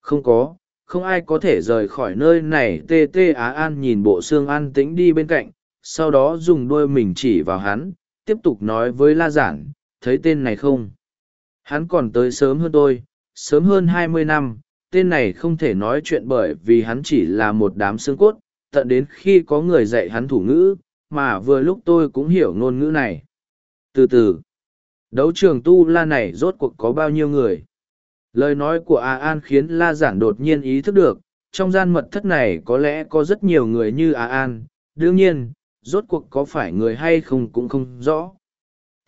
Không có, không ai có thể rời khỏi nơi này. Tê Tê Á An nhìn bộ xương an tĩnh đi bên cạnh, sau đó dùng đôi mình chỉ vào hắn, tiếp tục nói với La Giản, thấy tên này không? Hắn còn tới sớm hơn tôi, sớm hơn hai mươi năm, tên này không thể nói chuyện bởi vì hắn chỉ là một đám xương cốt, tận đến khi có người dạy hắn thủ ngữ, mà vừa lúc tôi cũng hiểu ngôn ngữ này. Từ từ, đấu trường tu la này rốt cuộc có bao nhiêu người? Lời nói của A An khiến La Giản đột nhiên ý thức được, trong gian mật thất này có lẽ có rất nhiều người như A An, đương nhiên, rốt cuộc có phải người hay không cũng không rõ.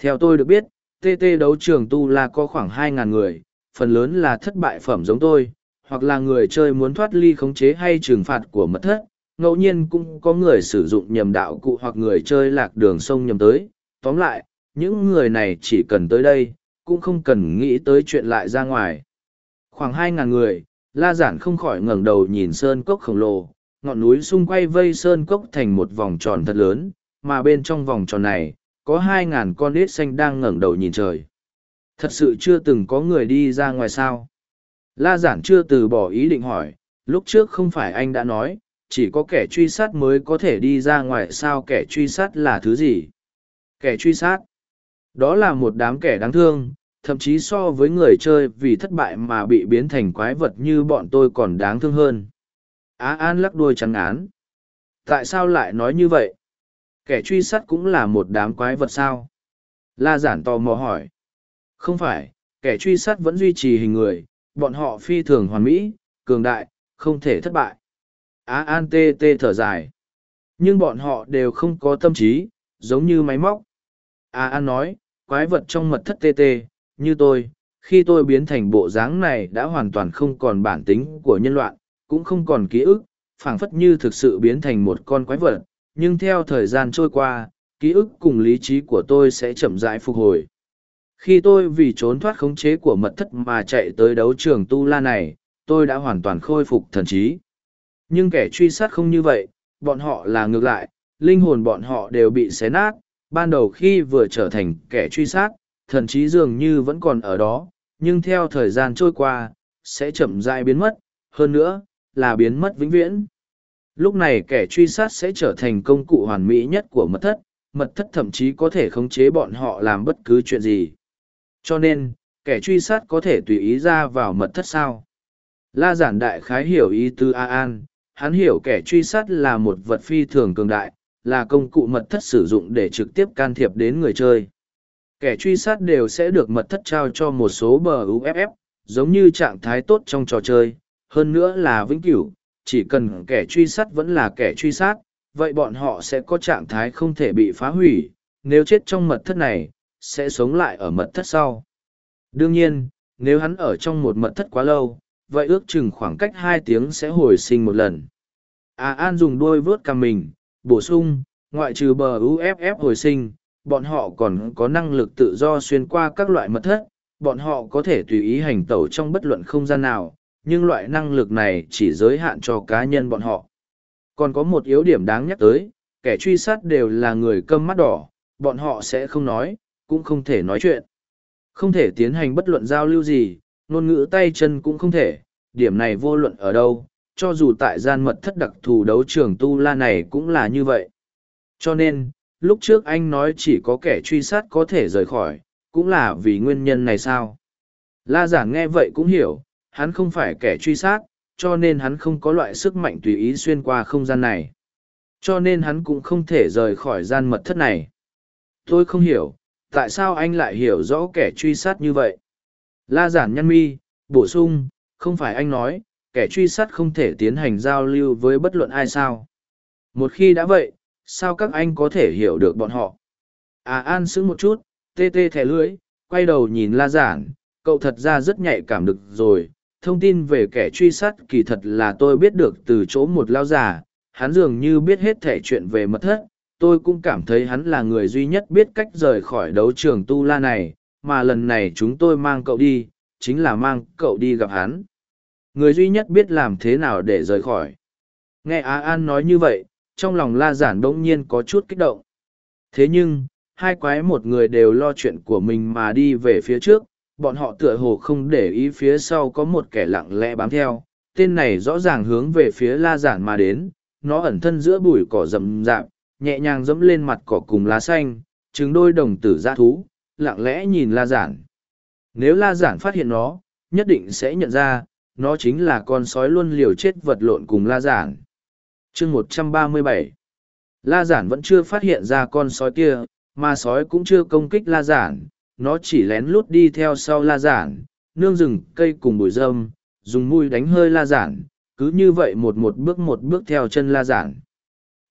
Theo tôi được biết, TT đấu trường tu la có khoảng 2.000 người, phần lớn là thất bại phẩm giống tôi, hoặc là người chơi muốn thoát ly khống chế hay trừng phạt của mật thất, ngẫu nhiên cũng có người sử dụng nhầm đạo cụ hoặc người chơi lạc đường sông nhầm tới. Tóm lại, những người này chỉ cần tới đây, cũng không cần nghĩ tới chuyện lại ra ngoài. Khoảng 2.000 người, La Giản không khỏi ngẩng đầu nhìn sơn cốc khổng lồ, ngọn núi xung quay vây sơn cốc thành một vòng tròn thật lớn, mà bên trong vòng tròn này, có 2.000 con nít xanh đang ngẩng đầu nhìn trời. Thật sự chưa từng có người đi ra ngoài sao. La Giản chưa từ bỏ ý định hỏi, lúc trước không phải anh đã nói, chỉ có kẻ truy sát mới có thể đi ra ngoài sao kẻ truy sát là thứ gì? Kẻ truy sát? Đó là một đám kẻ đáng thương, thậm chí so với người chơi vì thất bại mà bị biến thành quái vật như bọn tôi còn đáng thương hơn. Á An lắc đuôi trắng án. Tại sao lại nói như vậy? Kẻ truy sát cũng là một đám quái vật sao? La giản tò mò hỏi. Không phải, kẻ truy sát vẫn duy trì hình người, bọn họ phi thường hoàn mỹ, cường đại, không thể thất bại. Á An tê tê thở dài. Nhưng bọn họ đều không có tâm trí, giống như máy móc. Á An nói, quái vật trong mật thất tê tê, như tôi, khi tôi biến thành bộ dáng này đã hoàn toàn không còn bản tính của nhân loại, cũng không còn ký ức, phảng phất như thực sự biến thành một con quái vật, nhưng theo thời gian trôi qua, ký ức cùng lý trí của tôi sẽ chậm rãi phục hồi. Khi tôi vì trốn thoát khống chế của mật thất mà chạy tới đấu trường Tu La này, tôi đã hoàn toàn khôi phục thần trí. Nhưng kẻ truy sát không như vậy, bọn họ là ngược lại, linh hồn bọn họ đều bị xé nát, ban đầu khi vừa trở thành kẻ truy sát, thần trí dường như vẫn còn ở đó, nhưng theo thời gian trôi qua, sẽ chậm rãi biến mất, hơn nữa, là biến mất vĩnh viễn. Lúc này kẻ truy sát sẽ trở thành công cụ hoàn mỹ nhất của mật thất, mật thất thậm chí có thể khống chế bọn họ làm bất cứ chuyện gì. Cho nên, kẻ truy sát có thể tùy ý ra vào mật thất sao. La giản đại khái hiểu ý tư A An, hắn hiểu kẻ truy sát là một vật phi thường cường đại, là công cụ mật thất sử dụng để trực tiếp can thiệp đến người chơi. Kẻ truy sát đều sẽ được mật thất trao cho một số bờ UFF, giống như trạng thái tốt trong trò chơi, hơn nữa là vĩnh cửu, chỉ cần kẻ truy sát vẫn là kẻ truy sát, vậy bọn họ sẽ có trạng thái không thể bị phá hủy, nếu chết trong mật thất này, sẽ sống lại ở mật thất sau. Đương nhiên, nếu hắn ở trong một mật thất quá lâu, vậy ước chừng khoảng cách hai tiếng sẽ hồi sinh một lần. À An dùng đôi vớt cằm mình, bổ sung, ngoại trừ bờ UFF hồi sinh, bọn họ còn có năng lực tự do xuyên qua các loại mật thất, bọn họ có thể tùy ý hành tẩu trong bất luận không gian nào, nhưng loại năng lực này chỉ giới hạn cho cá nhân bọn họ. Còn có một yếu điểm đáng nhắc tới, kẻ truy sát đều là người câm mắt đỏ, bọn họ sẽ không nói, cũng không thể nói chuyện. Không thể tiến hành bất luận giao lưu gì, ngôn ngữ tay chân cũng không thể, điểm này vô luận ở đâu, cho dù tại gian mật thất đặc thù đấu trường tu la này cũng là như vậy. Cho nên, lúc trước anh nói chỉ có kẻ truy sát có thể rời khỏi, cũng là vì nguyên nhân này sao? La giản nghe vậy cũng hiểu, hắn không phải kẻ truy sát, cho nên hắn không có loại sức mạnh tùy ý xuyên qua không gian này. Cho nên hắn cũng không thể rời khỏi gian mật thất này. Tôi không hiểu, tại sao anh lại hiểu rõ kẻ truy sát như vậy? La giản nhăn mi, bổ sung, không phải anh nói, kẻ truy sát không thể tiến hành giao lưu với bất luận ai sao. Một khi đã vậy, sao các anh có thể hiểu được bọn họ? À an sững một chút, tê tê thẻ lưỡi, quay đầu nhìn la giản, cậu thật ra rất nhạy cảm được rồi. Thông tin về kẻ truy sát kỳ thật là tôi biết được từ chỗ một lao già, hắn dường như biết hết thể chuyện về mật thất. Tôi cũng cảm thấy hắn là người duy nhất biết cách rời khỏi đấu trường tu la này, mà lần này chúng tôi mang cậu đi, chính là mang cậu đi gặp hắn. Người duy nhất biết làm thế nào để rời khỏi. Nghe Á An nói như vậy, trong lòng la giản bỗng nhiên có chút kích động. Thế nhưng, hai quái một người đều lo chuyện của mình mà đi về phía trước, bọn họ tựa hồ không để ý phía sau có một kẻ lặng lẽ bám theo. Tên này rõ ràng hướng về phía la giản mà đến, nó ẩn thân giữa bụi cỏ rậm rạp, nhẹ nhàng dẫm lên mặt cỏ cùng lá xanh, trứng đôi đồng tử ra thú, lặng lẽ nhìn la giản. Nếu la giản phát hiện nó, nhất định sẽ nhận ra, nó chính là con sói luôn liều chết vật lộn cùng la giản chương một trăm ba mươi bảy La giản vẫn chưa phát hiện ra con sói kia, mà sói cũng chưa công kích la giản, nó chỉ lén lút đi theo sau la giản, nương rừng cây cùng bụi râm, dùng mùi đánh hơi la giản, cứ như vậy một một bước một bước theo chân la giản.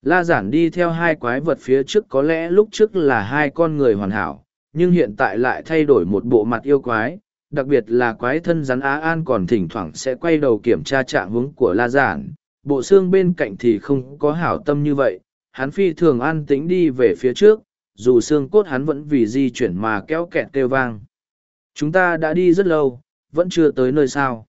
La giản đi theo hai quái vật phía trước có lẽ lúc trước là hai con người hoàn hảo, nhưng hiện tại lại thay đổi một bộ mặt yêu quái, đặc biệt là quái thân rắn Á An còn thỉnh thoảng sẽ quay đầu kiểm tra trạng hướng của La Giản, bộ xương bên cạnh thì không có hảo tâm như vậy, hắn phi thường an tĩnh đi về phía trước, dù xương cốt hắn vẫn vì di chuyển mà kéo kẹt kêu vang. Chúng ta đã đi rất lâu, vẫn chưa tới nơi sao.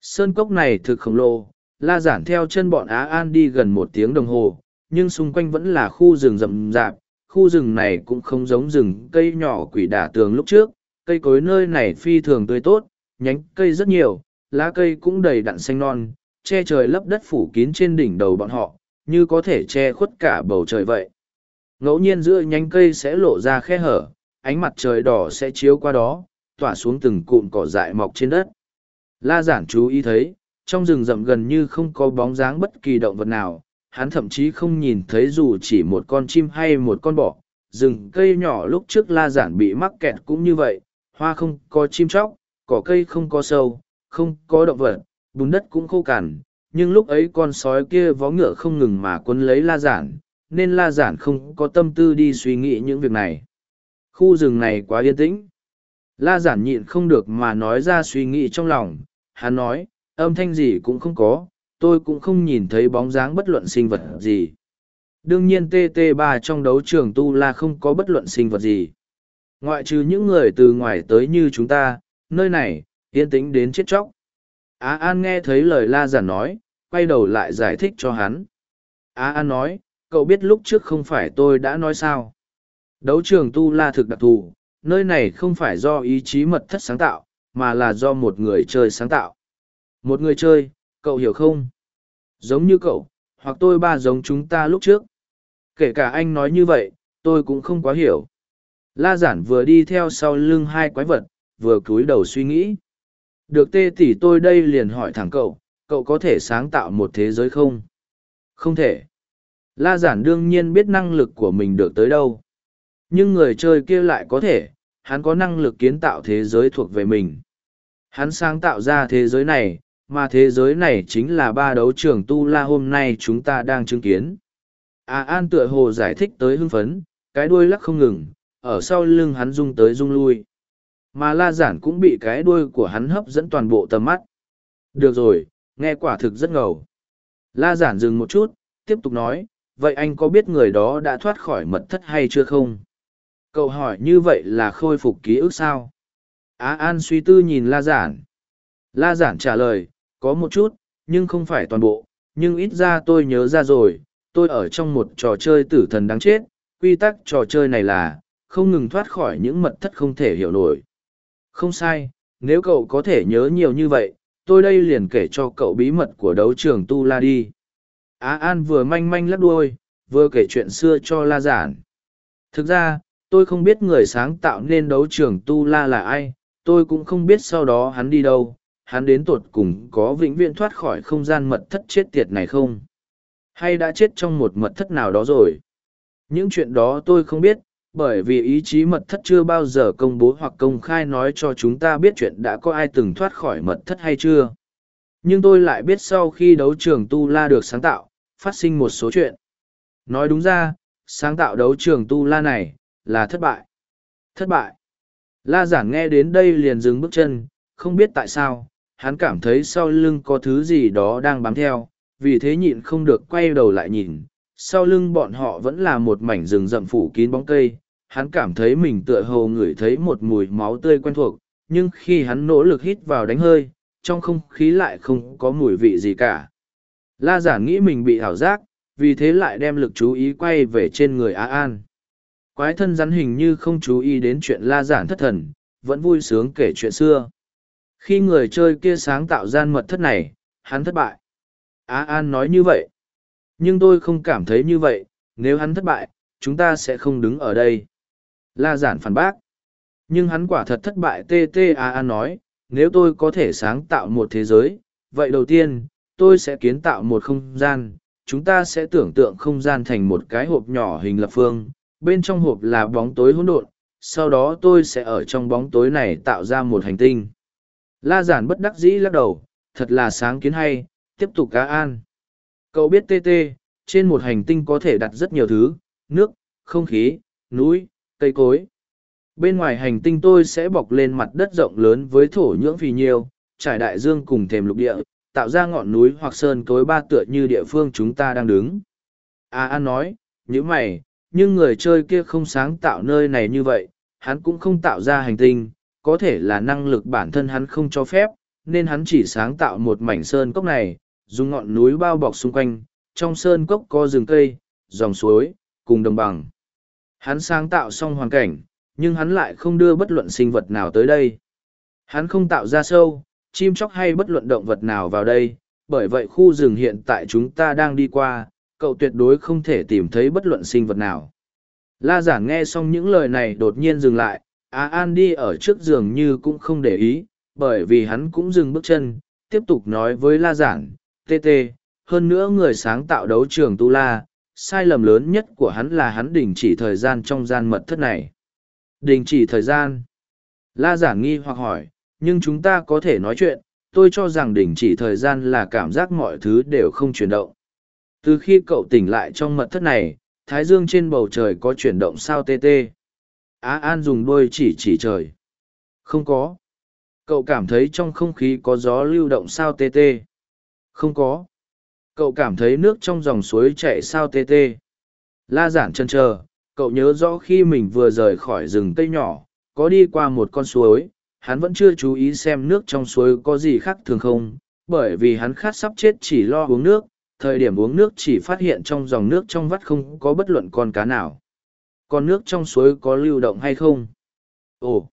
Sơn cốc này thực khổng lồ, La Giản theo chân bọn Á An đi gần một tiếng đồng hồ, nhưng xung quanh vẫn là khu rừng rậm rạp, khu rừng này cũng không giống rừng cây nhỏ quỷ đả tường lúc trước, cây cối nơi này phi thường tươi tốt, nhánh cây rất nhiều, lá cây cũng đầy đặn xanh non, che trời lấp đất phủ kín trên đỉnh đầu bọn họ, như có thể che khuất cả bầu trời vậy. Ngẫu nhiên giữa nhánh cây sẽ lộ ra khe hở, ánh mặt trời đỏ sẽ chiếu qua đó, tỏa xuống từng cụm cỏ dại mọc trên đất. La giản chú ý thấy, trong rừng rậm gần như không có bóng dáng bất kỳ động vật nào, hắn thậm chí không nhìn thấy dù chỉ một con chim hay một con bọ. Rừng cây nhỏ lúc trước la giản bị mắc kẹt cũng như vậy, hoa không có chim chóc, cỏ cây không có sâu, không có động vật, bùn đất cũng khô cằn, nhưng lúc ấy con sói kia vó ngựa không ngừng mà quấn lấy la giản, nên la giản không có tâm tư đi suy nghĩ những việc này. Khu rừng này quá yên tĩnh. La giản nhịn không được mà nói ra suy nghĩ trong lòng, hắn nói, âm thanh gì cũng không có, tôi cũng không nhìn thấy bóng dáng bất luận sinh vật gì. Đương nhiên TT3 trong đấu trường tu la không có bất luận sinh vật gì. Ngoại trừ những người từ ngoài tới như chúng ta, nơi này, yên tĩnh đến chết chóc. Á An nghe thấy lời La Giản nói, quay đầu lại giải thích cho hắn. Á An nói, cậu biết lúc trước không phải tôi đã nói sao. Đấu trường tu la thực đặc thù, nơi này không phải do ý chí mật thất sáng tạo, mà là do một người chơi sáng tạo. Một người chơi, cậu hiểu không? Giống như cậu, hoặc tôi ba giống chúng ta lúc trước. Kể cả anh nói như vậy, tôi cũng không quá hiểu. La giản vừa đi theo sau lưng hai quái vật, vừa cúi đầu suy nghĩ. Được tê tỷ tôi đây liền hỏi thẳng cậu, cậu có thể sáng tạo một thế giới không? Không thể. La giản đương nhiên biết năng lực của mình được tới đâu. Nhưng người chơi kia lại có thể, hắn có năng lực kiến tạo thế giới thuộc về mình. Hắn sáng tạo ra thế giới này, mà thế giới này chính là ba đấu trường tu la hôm nay chúng ta đang chứng kiến. À An tựa hồ giải thích tới hưng phấn, cái đuôi lắc không ngừng, ở sau lưng hắn rung tới rung lui. Mà la giản cũng bị cái đuôi của hắn hấp dẫn toàn bộ tầm mắt. Được rồi, nghe quả thực rất ngầu. La giản dừng một chút, tiếp tục nói, vậy anh có biết người đó đã thoát khỏi mật thất hay chưa không? Cậu hỏi như vậy là khôi phục ký ức sao? Á An suy tư nhìn La giản. La giản trả lời, có một chút, nhưng không phải toàn bộ, nhưng ít ra tôi nhớ ra rồi, tôi ở trong một trò chơi tử thần đáng chết, quy tắc trò chơi này là, không ngừng thoát khỏi những mật thất không thể hiểu nổi. Không sai, nếu cậu có thể nhớ nhiều như vậy, tôi đây liền kể cho cậu bí mật của đấu trường Tu La đi. Á An vừa manh manh lắc đuôi, vừa kể chuyện xưa cho La Giản. Thực ra, tôi không biết người sáng tạo nên đấu trường Tu La là ai, tôi cũng không biết sau đó hắn đi đâu, hắn đến tột cùng có vĩnh viễn thoát khỏi không gian mật thất chết tiệt này không? Hay đã chết trong một mật thất nào đó rồi? Những chuyện đó tôi không biết, bởi vì ý chí mật thất chưa bao giờ công bố hoặc công khai nói cho chúng ta biết chuyện đã có ai từng thoát khỏi mật thất hay chưa. Nhưng tôi lại biết sau khi đấu trường Tu La được sáng tạo, phát sinh một số chuyện. Nói đúng ra, sáng tạo đấu trường Tu La này, là thất bại. Thất bại. La giản nghe đến đây liền dừng bước chân, không biết tại sao, hắn cảm thấy sau lưng có thứ gì đó đang bám theo, vì thế nhịn không được quay đầu lại nhìn. Sau lưng bọn họ vẫn là một mảnh rừng rậm phủ kín bóng cây, hắn cảm thấy mình tựa hồ ngửi thấy một mùi máu tươi quen thuộc, nhưng khi hắn nỗ lực hít vào đánh hơi, trong không khí lại không có mùi vị gì cả. La giả nghĩ mình bị ảo giác, vì thế lại đem lực chú ý quay về trên người Á An. Quái thân rắn hình như không chú ý đến chuyện la giản thất thần, vẫn vui sướng kể chuyện xưa. Khi người chơi kia sáng tạo gian mật thất này, hắn thất bại. Á An nói như vậy. Nhưng tôi không cảm thấy như vậy, nếu hắn thất bại, chúng ta sẽ không đứng ở đây. La giản phản bác. Nhưng hắn quả thật thất bại TTA nói, nếu tôi có thể sáng tạo một thế giới, vậy đầu tiên, tôi sẽ kiến tạo một không gian. Chúng ta sẽ tưởng tượng không gian thành một cái hộp nhỏ hình lập phương, bên trong hộp là bóng tối hỗn độn, sau đó tôi sẽ ở trong bóng tối này tạo ra một hành tinh. La giản bất đắc dĩ lắc đầu, thật là sáng kiến hay, tiếp tục cá an. Cậu biết TT, trên một hành tinh có thể đặt rất nhiều thứ, nước, không khí, núi, cây cối. Bên ngoài hành tinh tôi sẽ bọc lên mặt đất rộng lớn với thổ nhưỡng phì nhiêu, trải đại dương cùng thềm lục địa, tạo ra ngọn núi hoặc sơn cối ba tựa như địa phương chúng ta đang đứng. A An nói, như mày, nhưng người chơi kia không sáng tạo nơi này như vậy, hắn cũng không tạo ra hành tinh, có thể là năng lực bản thân hắn không cho phép, nên hắn chỉ sáng tạo một mảnh sơn cốc này, dùng ngọn núi bao bọc xung quanh, trong sơn cốc có rừng cây, dòng suối, cùng đồng bằng. Hắn sáng tạo xong hoàn cảnh, nhưng hắn lại không đưa bất luận sinh vật nào tới đây. Hắn không tạo ra sâu, chim chóc hay bất luận động vật nào vào đây, bởi vậy khu rừng hiện tại chúng ta đang đi qua, cậu tuyệt đối không thể tìm thấy bất luận sinh vật nào. La giản nghe xong những lời này đột nhiên dừng lại, Á An đi ở trước giường như cũng không để ý, bởi vì hắn cũng dừng bước chân, tiếp tục nói với La giản, tê tê, hơn nữa người sáng tạo đấu trường Tu La, sai lầm lớn nhất của hắn là hắn đình chỉ thời gian trong gian mật thất này. Đình chỉ thời gian. La giản nghi hoặc hỏi, nhưng chúng ta có thể nói chuyện, tôi cho rằng đình chỉ thời gian là cảm giác mọi thứ đều không chuyển động. Từ khi cậu tỉnh lại trong mật thất này, thái dương trên bầu trời có chuyển động sao tê tê. Á An dùng đôi chỉ chỉ trời. Không có. Cậu cảm thấy trong không khí có gió lưu động sao tê tê. Không có. Cậu cảm thấy nước trong dòng suối chạy sao tê tê. La giản chân chờ, cậu nhớ rõ khi mình vừa rời khỏi rừng cây nhỏ, có đi qua một con suối, hắn vẫn chưa chú ý xem nước trong suối có gì khác thường không, bởi vì hắn khát sắp chết chỉ lo uống nước, thời điểm uống nước chỉ phát hiện trong dòng nước trong vắt không có bất luận con cá nào. Còn nước trong suối có lưu động hay không? Ồ!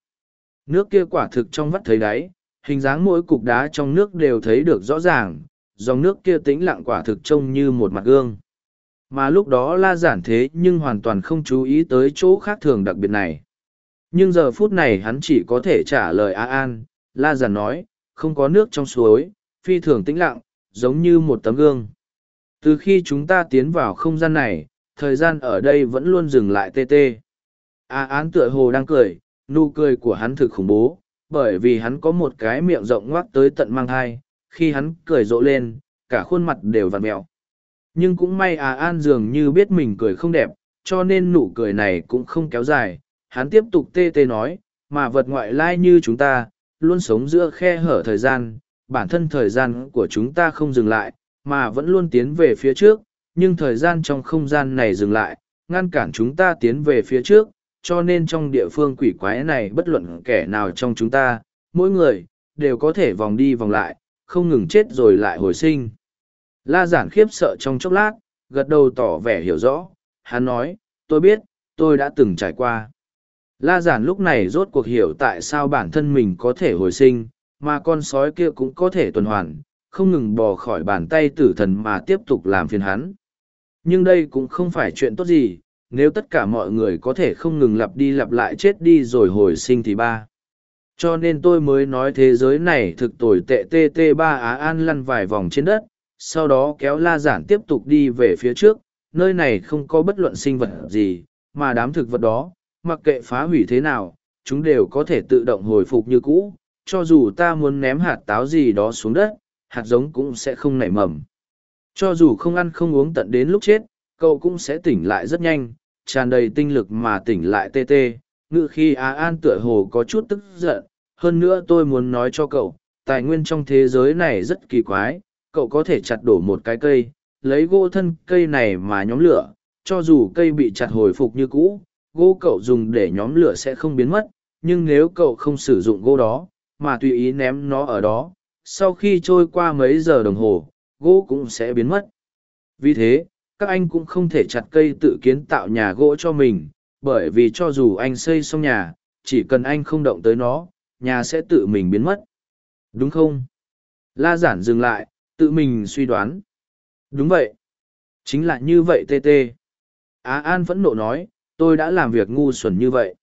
Nước kia quả thực trong vắt thấy đáy, hình dáng mỗi cục đá trong nước đều thấy được rõ ràng, dòng nước kia tĩnh lặng quả thực trông như một mặt gương. Mà lúc đó la giản thế nhưng hoàn toàn không chú ý tới chỗ khác thường đặc biệt này. Nhưng giờ phút này hắn chỉ có thể trả lời A An, la giản nói, không có nước trong suối, phi thường tĩnh lặng, giống như một tấm gương. Từ khi chúng ta tiến vào không gian này, thời gian ở đây vẫn luôn dừng lại tê tê. A An tựa hồ đang cười, nụ cười của hắn thực khủng bố, bởi vì hắn có một cái miệng rộng ngoác tới tận mang thai, khi hắn cười rộ lên, cả khuôn mặt đều vặn mẹo. Nhưng cũng may à An dường như biết mình cười không đẹp, cho nên nụ cười này cũng không kéo dài. Hắn tiếp tục tê tê nói, mà vật ngoại lai như chúng ta, luôn sống giữa khe hở thời gian, bản thân thời gian của chúng ta không dừng lại, mà vẫn luôn tiến về phía trước, nhưng thời gian trong không gian này dừng lại, ngăn cản chúng ta tiến về phía trước, cho nên trong địa phương quỷ quái này bất luận kẻ nào trong chúng ta, mỗi người, đều có thể vòng đi vòng lại, không ngừng chết rồi lại hồi sinh. La giản khiếp sợ trong chốc lát, gật đầu tỏ vẻ hiểu rõ, hắn nói, tôi biết, tôi đã từng trải qua. La giản lúc này rốt cuộc hiểu tại sao bản thân mình có thể hồi sinh, mà con sói kia cũng có thể tuần hoàn, không ngừng bò khỏi bàn tay tử thần mà tiếp tục làm phiền hắn. Nhưng đây cũng không phải chuyện tốt gì, nếu tất cả mọi người có thể không ngừng lặp đi lặp lại chết đi rồi hồi sinh thì ba cho nên tôi mới nói thế giới này thực tồi tệ tt ba á an lăn vài vòng trên đất, sau đó kéo la giản tiếp tục đi về phía trước, nơi này không có bất luận sinh vật gì, mà đám thực vật đó, mặc kệ phá hủy thế nào, chúng đều có thể tự động hồi phục như cũ, cho dù ta muốn ném hạt táo gì đó xuống đất, hạt giống cũng sẽ không nảy mầm. Cho dù không ăn không uống tận đến lúc chết, cậu cũng sẽ tỉnh lại rất nhanh, tràn đầy tinh lực mà tỉnh lại tê tê ngự khi á an tựa hồ có chút tức giận, hơn nữa tôi muốn nói cho cậu, tài nguyên trong thế giới này rất kỳ quái, cậu có thể chặt đổ một cái cây, lấy gỗ thân cây này mà nhóm lửa, cho dù cây bị chặt hồi phục như cũ, gỗ cậu dùng để nhóm lửa sẽ không biến mất, nhưng nếu cậu không sử dụng gỗ đó, mà tùy ý ném nó ở đó, sau khi trôi qua mấy giờ đồng hồ, gỗ cũng sẽ biến mất. Vì thế, các anh cũng không thể chặt cây tự kiến tạo nhà gỗ cho mình bởi vì cho dù anh xây xong nhà, chỉ cần anh không động tới nó, nhà sẽ tự mình biến mất. Đúng không? La giản dừng lại, tự mình suy đoán. Đúng vậy. Chính là như vậy, tê tê. Á an phẫn nộ nói, tôi đã làm việc ngu xuẩn như vậy.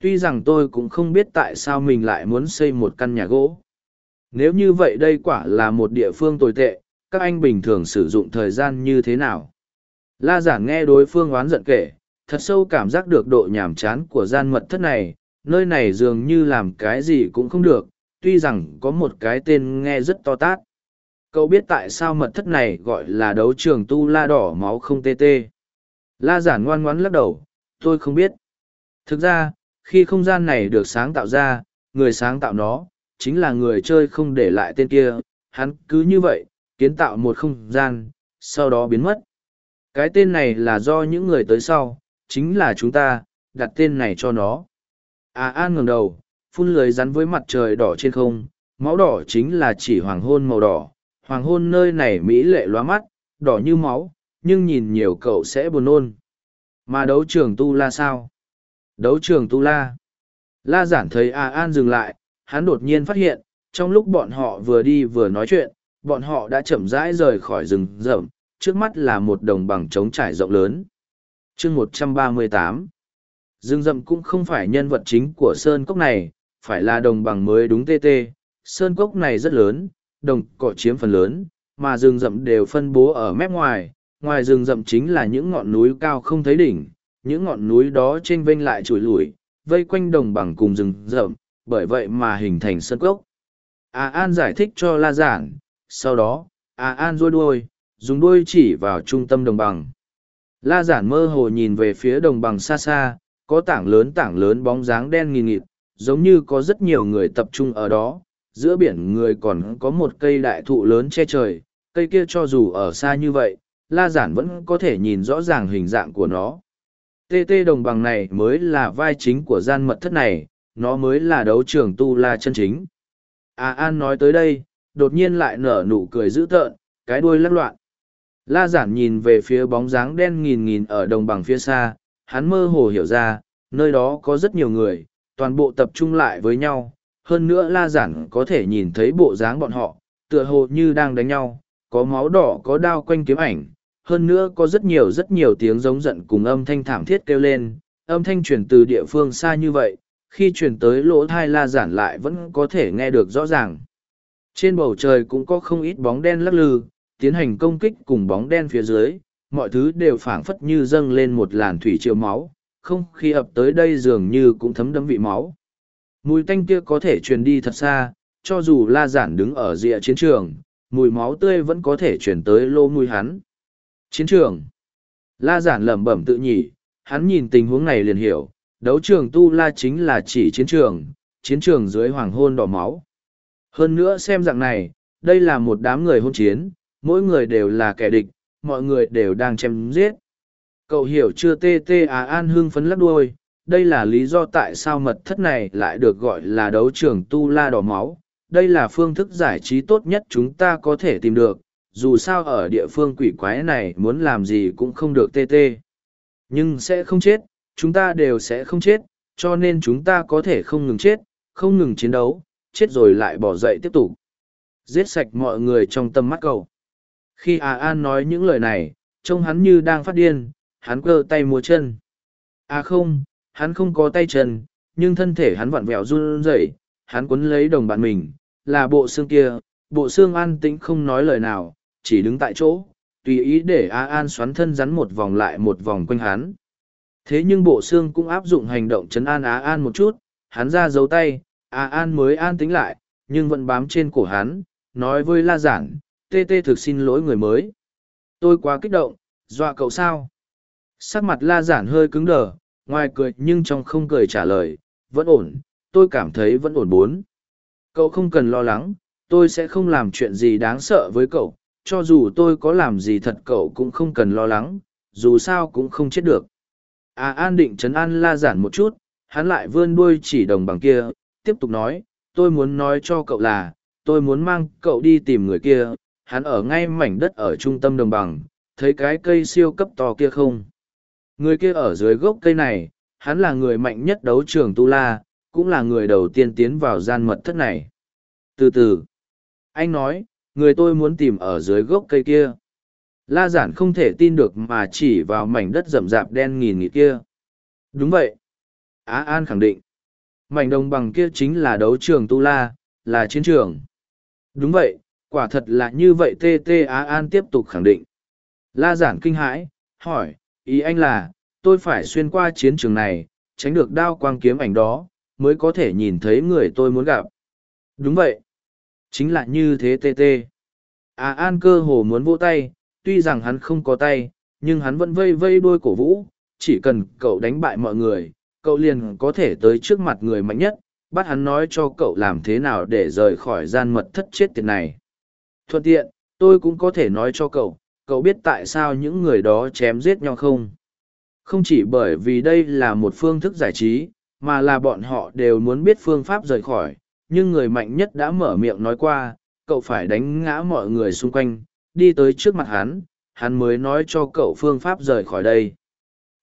Tuy rằng tôi cũng không biết tại sao mình lại muốn xây một căn nhà gỗ. Nếu như vậy đây quả là một địa phương tồi tệ, các anh bình thường sử dụng thời gian như thế nào? La giản nghe đối phương oán giận kể thật sâu cảm giác được độ nhàm chán của gian mật thất này, nơi này dường như làm cái gì cũng không được, tuy rằng có một cái tên nghe rất to tát. Cậu biết tại sao mật thất này gọi là đấu trường tu la đỏ máu không tê tê? La giản ngoan ngoãn lắc đầu, tôi không biết. Thực ra, khi không gian này được sáng tạo ra, người sáng tạo nó chính là người chơi không để lại tên kia. Hắn cứ như vậy, kiến tạo một không gian, sau đó biến mất. Cái tên này là do những người tới sau chính là chúng ta, đặt tên này cho nó. À an ngẩng đầu, phun lưới rắn với mặt trời đỏ trên không, máu đỏ chính là chỉ hoàng hôn màu đỏ. Hoàng hôn nơi này mỹ lệ loa mắt, đỏ như máu, nhưng nhìn nhiều cậu sẽ buồn nôn. Mà đấu trường tu la sao? Đấu trường tu la. La giản thấy a an dừng lại, hắn đột nhiên phát hiện, trong lúc bọn họ vừa đi vừa nói chuyện, bọn họ đã chậm rãi rời khỏi rừng rậm, trước mắt là một đồng bằng trống trải rộng lớn chương một trăm ba mươi tám. Rừng rậm cũng không phải nhân vật chính của sơn cốc này, phải là đồng bằng mới đúng tt sơn cốc này rất lớn, đồng cỏ chiếm phần lớn, mà rừng rậm đều phân bố ở mép ngoài. Ngoài rừng rậm chính là những ngọn núi cao không thấy đỉnh, những ngọn núi đó t r ê n vênh lại trụi lủi, vây quanh đồng bằng cùng rừng rậm, bởi vậy mà hình thành sơn cốc. A an giải thích cho la giản, sau đó, a an rôi đuôi, dùng đuôi chỉ vào trung tâm đồng bằng la giản mơ hồ nhìn về phía đồng bằng xa xa có tảng lớn tảng lớn bóng dáng đen nghìn nghịt giống như có rất nhiều người tập trung ở đó giữa biển người còn có một cây đại thụ lớn che trời cây kia cho dù ở xa như vậy la giản vẫn có thể nhìn rõ ràng hình dạng của nó. Tê tê đồng bằng này mới là vai chính của gian mật thất này, nó mới là đấu trường tu la chân chính. À An nói tới đây, đột nhiên lại nở nụ cười dữ tợn, cái đuôi lắc loạn. La giản nhìn về phía bóng dáng đen nghìn nghìn ở đồng bằng phía xa, hắn mơ hồ hiểu ra, nơi đó có rất nhiều người, toàn bộ tập trung lại với nhau. Hơn nữa la giản có thể nhìn thấy bộ dáng bọn họ, tựa hồ như đang đánh nhau, có máu đỏ có đao quanh kiếm ảnh, hơn nữa có rất nhiều rất nhiều tiếng giống giận cùng âm thanh thảm thiết kêu lên. Âm thanh truyền từ địa phương xa như vậy khi truyền tới lỗ thai la giản lại vẫn có thể nghe được rõ ràng. Trên bầu trời cũng có không ít bóng đen lắc lư tiến hành công kích cùng bóng đen phía dưới mọi thứ đều phảng phất như dâng lên một làn thủy chiều máu không khi ập tới đây dường như cũng thấm đẫm vị máu mùi tanh kia có thể truyền đi thật xa cho dù la giản đứng ở rìa chiến trường mùi máu tươi vẫn có thể truyền tới lô mùi hắn Chiến trường. La giản lẩm bẩm tự nhỉ, hắn nhìn tình huống này liền hiểu, đấu trường tu la chính là chỉ chiến trường, chiến trường dưới hoàng hôn đỏ máu. Hơn nữa xem dạng này, đây là một đám người hôn chiến, mỗi người đều là kẻ địch, mọi người đều đang chém giết. Cậu hiểu chưa tê tê à an hưng phấn lắc đuôi, đây là lý do tại sao mật thất này lại được gọi là đấu trường tu la đỏ máu. Đây là phương thức giải trí tốt nhất chúng ta có thể tìm được, dù sao ở địa phương quỷ quái này muốn làm gì cũng không được tê tê. Nhưng sẽ không chết, chúng ta đều sẽ không chết, cho nên chúng ta có thể không ngừng chết, không ngừng chiến đấu, chết rồi lại bỏ dậy tiếp tục. Giết sạch mọi người trong tâm mắt cậu. Khi À An nói những lời này, trông hắn như đang phát điên, hắn cơ tay múa chân. À không, hắn không có tay chân, nhưng thân thể hắn vặn vẹo run rẩy, hắn quấn lấy đồng bạn mình, là bộ xương kia, bộ xương an tĩnh không nói lời nào, chỉ đứng tại chỗ, tùy ý để A An xoắn thân rắn một vòng lại một vòng quanh hắn. Thế nhưng bộ xương cũng áp dụng hành động chấn an Á An một chút, hắn ra dấu tay, A An mới an tính lại, nhưng vẫn bám trên cổ hắn, nói với La Giản, tê tê thực xin lỗi người mới. Tôi quá kích động, dọa cậu sao? Sắc mặt La Giản hơi cứng đờ, ngoài cười nhưng trong không cười trả lời, vẫn ổn, tôi cảm thấy vẫn ổn bốn. Cậu không cần lo lắng, tôi sẽ không làm chuyện gì đáng sợ với cậu, cho dù tôi có làm gì thật cậu cũng không cần lo lắng, dù sao cũng không chết được. À an định chấn an la giản một chút, hắn lại vươn đuôi chỉ đồng bằng kia, tiếp tục nói, tôi muốn nói cho cậu là, tôi muốn mang cậu đi tìm người kia, hắn ở ngay mảnh đất ở trung tâm đồng bằng, thấy cái cây siêu cấp to kia không? Người kia ở dưới gốc cây này, hắn là người mạnh nhất đấu trường Tu La, cũng là người đầu tiên tiến vào gian mật thất này. Từ từ, anh nói, người tôi muốn tìm ở dưới gốc cây kia. La giản không thể tin được mà chỉ vào mảnh đất rậm rạp đen nghìn nghịt kia. Đúng vậy. Á An khẳng định. Mảnh đồng bằng kia chính là đấu trường Tu La, là chiến trường. Đúng vậy, quả thật là như vậy tê tê Á An tiếp tục khẳng định. La giản kinh hãi, hỏi, ý anh là, tôi phải xuyên qua chiến trường này, tránh được đao quang kiếm ảnh đó, mới có thể nhìn thấy người tôi muốn gặp. Đúng vậy. Chính là như thế tê tê. Á an cơ hồ muốn vỗ tay, tuy rằng hắn không có tay, nhưng hắn vẫn vây vây đuôi cổ vũ, chỉ cần cậu đánh bại mọi người, cậu liền có thể tới trước mặt người mạnh nhất, bắt hắn nói cho cậu làm thế nào để rời khỏi gian mật thất chết tiệt này. Thuận tiện, tôi cũng có thể nói cho cậu, cậu biết tại sao những người đó chém giết nhau không? Không chỉ bởi vì đây là một phương thức giải trí, mà là bọn họ đều muốn biết phương pháp rời khỏi, nhưng người mạnh nhất đã mở miệng nói qua, cậu phải đánh ngã mọi người xung quanh, đi tới trước mặt hắn, hắn mới nói cho cậu phương pháp rời khỏi đây.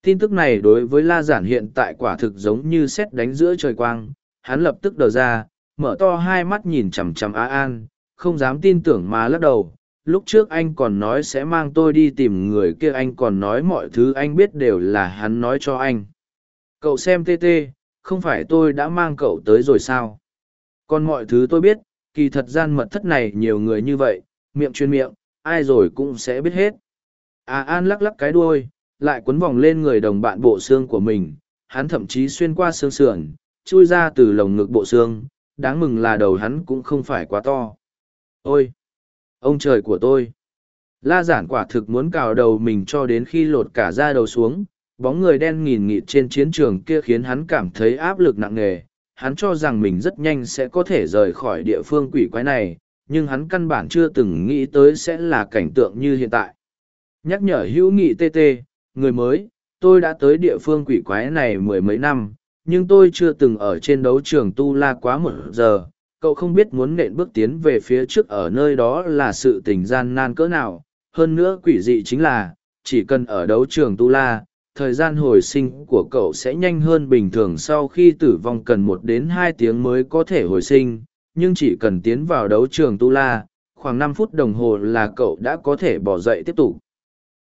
Tin tức này đối với La Giản hiện tại quả thực giống như xét đánh giữa trời quang, hắn lập tức đờ ra, mở to hai mắt nhìn chằm chằm Á An, không dám tin tưởng mà lắc đầu. Lúc trước anh còn nói sẽ mang tôi đi tìm người kia anh còn nói mọi thứ anh biết đều là hắn nói cho anh. Cậu xem tê tê, không phải tôi đã mang cậu tới rồi sao? Còn mọi thứ tôi biết, kỳ thật gian mật thất này nhiều người như vậy, miệng chuyên miệng, ai rồi cũng sẽ biết hết. À An lắc lắc cái đuôi, lại quấn vòng lên người đồng bạn bộ xương của mình, hắn thậm chí xuyên qua xương sườn, chui ra từ lồng ngực bộ xương, đáng mừng là đầu hắn cũng không phải quá to. Ôi! Ông trời của tôi! La giản quả thực muốn cào đầu mình cho đến khi lột cả da đầu xuống, bóng người đen nghìn nghịt trên chiến trường kia khiến hắn cảm thấy áp lực nặng nề hắn cho rằng mình rất nhanh sẽ có thể rời khỏi địa phương quỷ quái này nhưng hắn căn bản chưa từng nghĩ tới sẽ là cảnh tượng như hiện tại nhắc nhở hữu nghị tt người mới tôi đã tới địa phương quỷ quái này mười mấy năm nhưng tôi chưa từng ở trên đấu trường tu la quá một giờ cậu không biết muốn nện bước tiến về phía trước ở nơi đó là sự tình gian nan cỡ nào. Hơn nữa quỷ dị chính là, chỉ cần ở đấu trường tu la, thời gian hồi sinh của cậu sẽ nhanh hơn bình thường sau khi tử vong cần một đến hai tiếng mới có thể hồi sinh. Nhưng chỉ cần tiến vào đấu trường tu la, khoảng năm phút đồng hồ là cậu đã có thể bỏ dậy tiếp tục.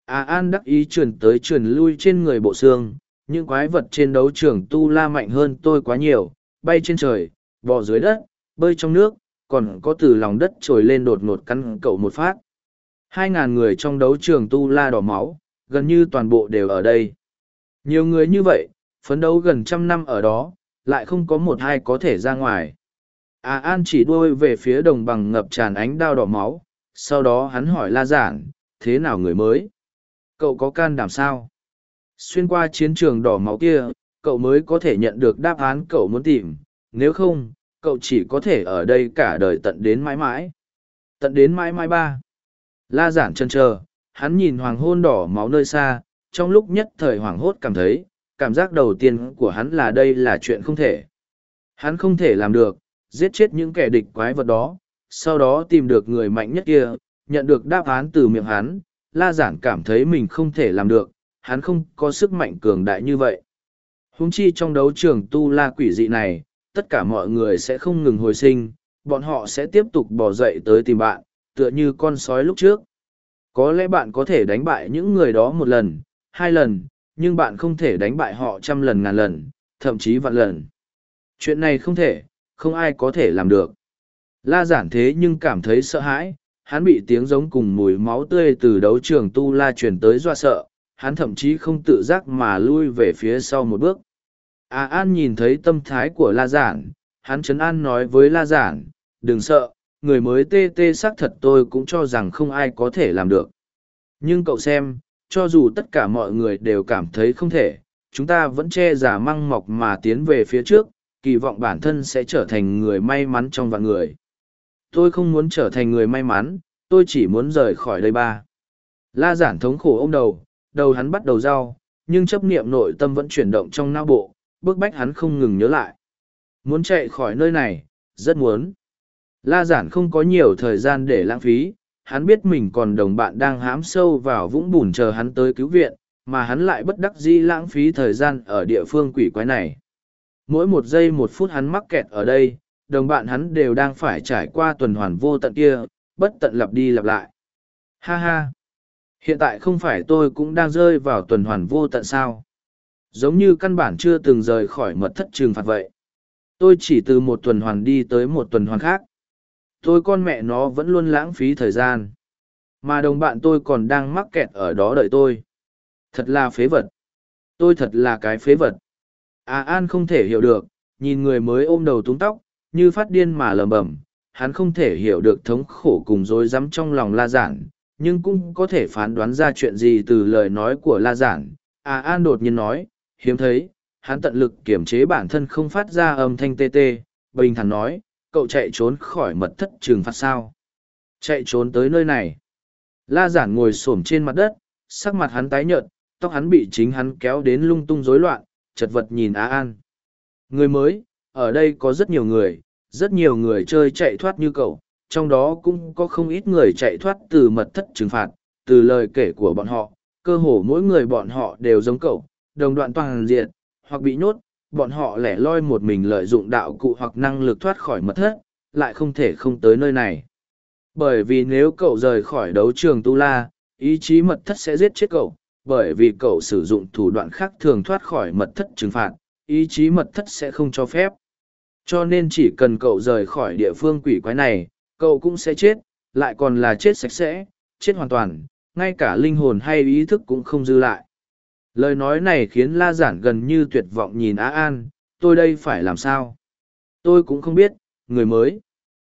A an đắc ý truyền tới truyền lui trên người bộ xương. Những quái vật trên đấu trường tu la mạnh hơn tôi quá nhiều, bay trên trời, bò dưới đất bơi trong nước còn có từ lòng đất trồi lên đột ngột cắn cậu một phát hai ngàn người trong đấu trường tu la đỏ máu gần như toàn bộ đều ở đây nhiều người như vậy, phấn đấu gần trăm năm ở đó, lại không có một hai có thể ra ngoài. À An chỉ đuôi về phía đồng bằng ngập tràn ánh đao đỏ máu, sau đó hắn hỏi La Giản, thế nào người mới? Cậu có can đảm sao? Xuyên qua chiến trường đỏ máu kia, cậu mới có thể nhận được đáp án cậu muốn tìm, nếu không, cậu chỉ có thể ở đây cả đời tận đến mãi mãi. Tận đến mãi mãi ba. La Giản chân chờ, hắn nhìn hoàng hôn đỏ máu nơi xa, trong lúc nhất thời hoảng hốt cảm thấy, cảm giác đầu tiên của hắn là đây là chuyện không thể. Hắn không thể làm được, giết chết những kẻ địch quái vật đó, sau đó tìm được người mạnh nhất kia, nhận được đáp án từ miệng hắn, la giản cảm thấy mình không thể làm được, hắn không có sức mạnh cường đại như vậy. huống chi trong đấu trường tu la quỷ dị này, tất cả mọi người sẽ không ngừng hồi sinh, bọn họ sẽ tiếp tục bỏ dậy tới tìm bạn, tựa như con sói lúc trước. Có lẽ bạn có thể đánh bại những người đó một lần, hai lần, nhưng bạn không thể đánh bại họ trăm lần ngàn lần, thậm chí vạn lần. Chuyện này không thể, không ai có thể làm được. La giản thế nhưng cảm thấy sợ hãi, hắn bị tiếng giống cùng mùi máu tươi từ đấu trường tu la truyền tới doa sợ, hắn thậm chí không tự giác mà lui về phía sau một bước. A An nhìn thấy tâm thái của La Giản, hắn chấn an nói với La Giản, đừng sợ, người mới tê tê xác thật tôi cũng cho rằng không ai có thể làm được. Nhưng cậu xem, cho dù tất cả mọi người đều cảm thấy không thể, chúng ta vẫn che giả măng mọc mà tiến về phía trước, kỳ vọng bản thân sẽ trở thành người may mắn trong vạn người. Tôi không muốn trở thành người may mắn, tôi chỉ muốn rời khỏi đây ba. La giản thống khổ ôm đầu, đầu hắn bắt đầu rau, nhưng chấp niệm nội tâm vẫn chuyển động trong não bộ, bức bách hắn không ngừng nhớ lại. Muốn chạy khỏi nơi này, rất muốn. La giản không có nhiều thời gian để lãng phí, hắn biết mình còn đồng bạn đang hám sâu vào vũng bùn chờ hắn tới cứu viện, mà hắn lại bất đắc dĩ lãng phí thời gian ở địa phương quỷ quái này. Mỗi một giây một phút hắn mắc kẹt ở đây, đồng bạn hắn đều đang phải trải qua tuần hoàn vô tận kia, bất tận lặp đi lặp lại. Ha ha! Hiện tại không phải tôi cũng đang rơi vào tuần hoàn vô tận sao? Giống như căn bản chưa từng rời khỏi mật thất trừng phạt vậy. Tôi chỉ từ một tuần hoàn đi tới một tuần hoàn khác. Tôi con mẹ nó vẫn luôn lãng phí thời gian. Mà đồng bạn tôi còn đang mắc kẹt ở đó đợi tôi. Thật là phế vật. Tôi thật là cái phế vật. À An không thể hiểu được, nhìn người mới ôm đầu túng tóc, như phát điên mà lẩm bẩm hắn không thể hiểu được thống khổ cùng rối rắm trong lòng la giản nhưng cũng có thể phán đoán ra chuyện gì từ lời nói của la giản à an đột nhiên nói hiếm thấy hắn tận lực kiểm chế bản thân không phát ra âm thanh tê tê bình thản nói cậu chạy trốn khỏi mật thất trừng phạt sao? Chạy trốn tới nơi này. La giản ngồi xổm trên mặt đất sắc mặt hắn tái nhợt tóc hắn bị chính hắn kéo đến lung tung rối loạn chật vật nhìn á an. Người mới ở đây có rất nhiều người rất nhiều người chơi chạy thoát như cậu, trong đó cũng có không ít người chạy thoát từ mật thất trừng phạt, từ lời kể của bọn họ, cơ hồ mỗi người bọn họ đều giống cậu, đồng đoạn toàn diện, hoặc bị nhốt, bọn họ lẻ loi một mình lợi dụng đạo cụ hoặc năng lực thoát khỏi mật thất, lại không thể không tới nơi này. Bởi vì nếu cậu rời khỏi đấu trường Tu La, ý chí mật thất sẽ giết chết cậu, bởi vì cậu sử dụng thủ đoạn khác thường thoát khỏi mật thất trừng phạt, ý chí mật thất sẽ không cho phép. Cho nên chỉ cần cậu rời khỏi địa phương quỷ quái này, cậu cũng sẽ chết, lại còn là chết sạch sẽ, chết hoàn toàn, ngay cả linh hồn hay ý thức cũng không dư lại. Lời nói này khiến La Giản gần như tuyệt vọng nhìn Á An, tôi đây phải làm sao? Tôi cũng không biết, người mới.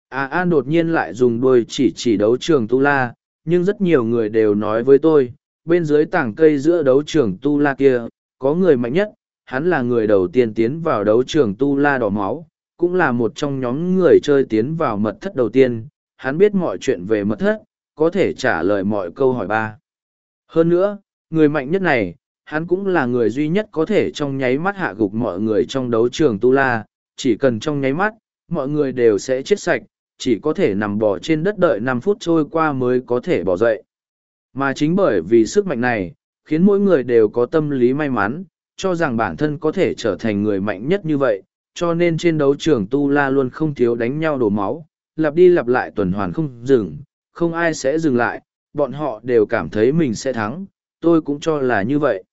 Á An đột nhiên lại dùng đuôi chỉ chỉ đấu trường Tu La, nhưng rất nhiều người đều nói với tôi, bên dưới tảng cây giữa đấu trường Tu La kia, có người mạnh nhất, hắn là người đầu tiên tiến vào đấu trường Tu La đỏ máu, cũng là một trong nhóm người chơi tiến vào mật thất đầu tiên, hắn biết mọi chuyện về mật thất, có thể trả lời mọi câu hỏi ba. Hơn nữa, người mạnh nhất này, hắn cũng là người duy nhất có thể trong nháy mắt hạ gục mọi người trong đấu trường Tu La, chỉ cần trong nháy mắt, mọi người đều sẽ chết sạch, chỉ có thể nằm bò trên đất đợi năm phút trôi qua mới có thể bỏ dậy. Mà chính bởi vì sức mạnh này, khiến mỗi người đều có tâm lý may mắn, cho rằng bản thân có thể trở thành người mạnh nhất như vậy, cho nên trên đấu trường tu la luôn không thiếu đánh nhau đổ máu, lặp đi lặp lại tuần hoàn không dừng, không ai sẽ dừng lại, bọn họ đều cảm thấy mình sẽ thắng, tôi cũng cho là như vậy.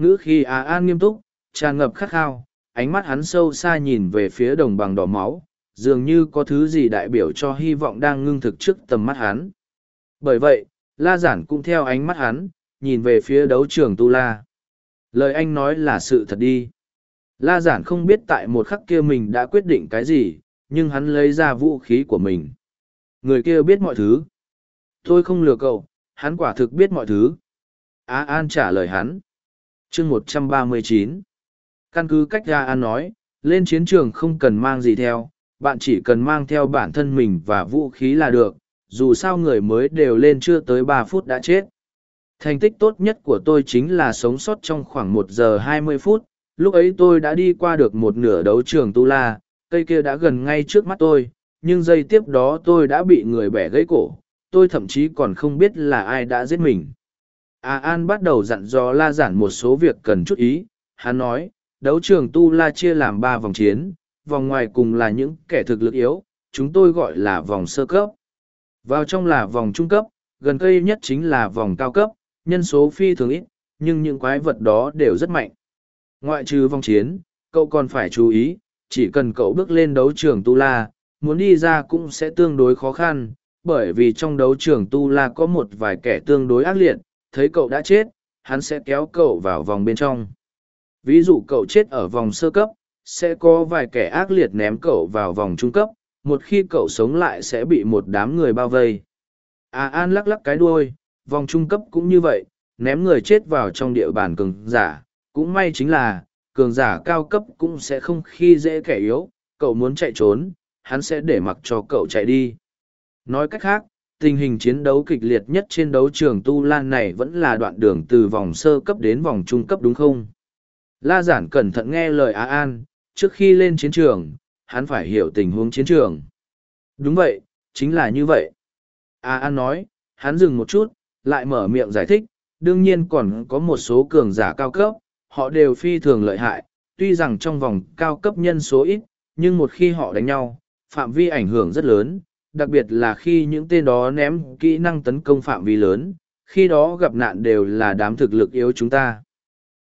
Ngữ khi Á An nghiêm túc, tràn ngập khát khao, ánh mắt hắn sâu xa nhìn về phía đồng bằng đỏ máu, dường như có thứ gì đại biểu cho hy vọng đang ngưng thực trước tầm mắt hắn. Bởi vậy, La Giản cũng theo ánh mắt hắn, nhìn về phía đấu trường Tu La. Lời anh nói là sự thật đi. La giản không biết tại một khắc kia mình đã quyết định cái gì, nhưng hắn lấy ra vũ khí của mình. Người kia biết mọi thứ. Tôi không lừa cậu, hắn quả thực biết mọi thứ. Á An trả lời hắn chương một trăm ba mươi chín. Căn cứ cách ra An nói, lên chiến trường không cần mang gì theo, bạn chỉ cần mang theo bản thân mình và vũ khí là được, dù sao người mới đều lên chưa tới ba phút đã chết. Thành tích tốt nhất của tôi chính là sống sót trong khoảng một giờ hai mươi phút, lúc ấy tôi đã đi qua được một nửa đấu trường tu la cây kia đã gần ngay trước mắt tôi nhưng giây tiếp đó tôi đã bị người bẻ gãy cổ tôi thậm chí còn không biết là ai đã giết mình a an bắt đầu dặn dò la giản một số việc cần chút ý. Hắn nói đấu trường tu la chia làm ba vòng chiến vòng ngoài cùng là những kẻ thực lực yếu chúng tôi gọi là vòng sơ cấp. Vào trong là vòng trung cấp gần cây nhất chính là vòng cao cấp nhân số phi thường ít nhưng những quái vật đó đều rất mạnh. Ngoại trừ vòng chiến, cậu còn phải chú ý, chỉ cần cậu bước lên đấu trường tu la, muốn đi ra cũng sẽ tương đối khó khăn, bởi vì trong đấu trường tu la có một vài kẻ tương đối ác liệt, thấy cậu đã chết, hắn sẽ kéo cậu vào vòng bên trong. Ví dụ cậu chết ở vòng sơ cấp, sẽ có vài kẻ ác liệt ném cậu vào vòng trung cấp, một khi cậu sống lại sẽ bị một đám người bao vây. À An lắc lắc cái đuôi, vòng trung cấp cũng như vậy, ném người chết vào trong địa bàn cường giả, cũng may chính là, cường giả cao cấp cũng sẽ không khi dễ kẻ yếu, cậu muốn chạy trốn, hắn sẽ để mặc cho cậu chạy đi. Nói cách khác, tình hình chiến đấu kịch liệt nhất trên đấu trường Tu Lan này vẫn là đoạn đường từ vòng sơ cấp đến vòng trung cấp đúng không? La giản cẩn thận nghe lời Á An, trước khi lên chiến trường, hắn phải hiểu tình huống chiến trường. Đúng vậy, chính là như vậy. Á An nói, hắn dừng một chút, lại mở miệng giải thích, đương nhiên còn có một số cường giả cao cấp, họ đều phi thường lợi hại, tuy rằng trong vòng cao cấp nhân số ít, nhưng một khi họ đánh nhau, phạm vi ảnh hưởng rất lớn, đặc biệt là khi những tên đó ném kỹ năng tấn công phạm vi lớn, khi đó gặp nạn đều là đám thực lực yếu chúng ta.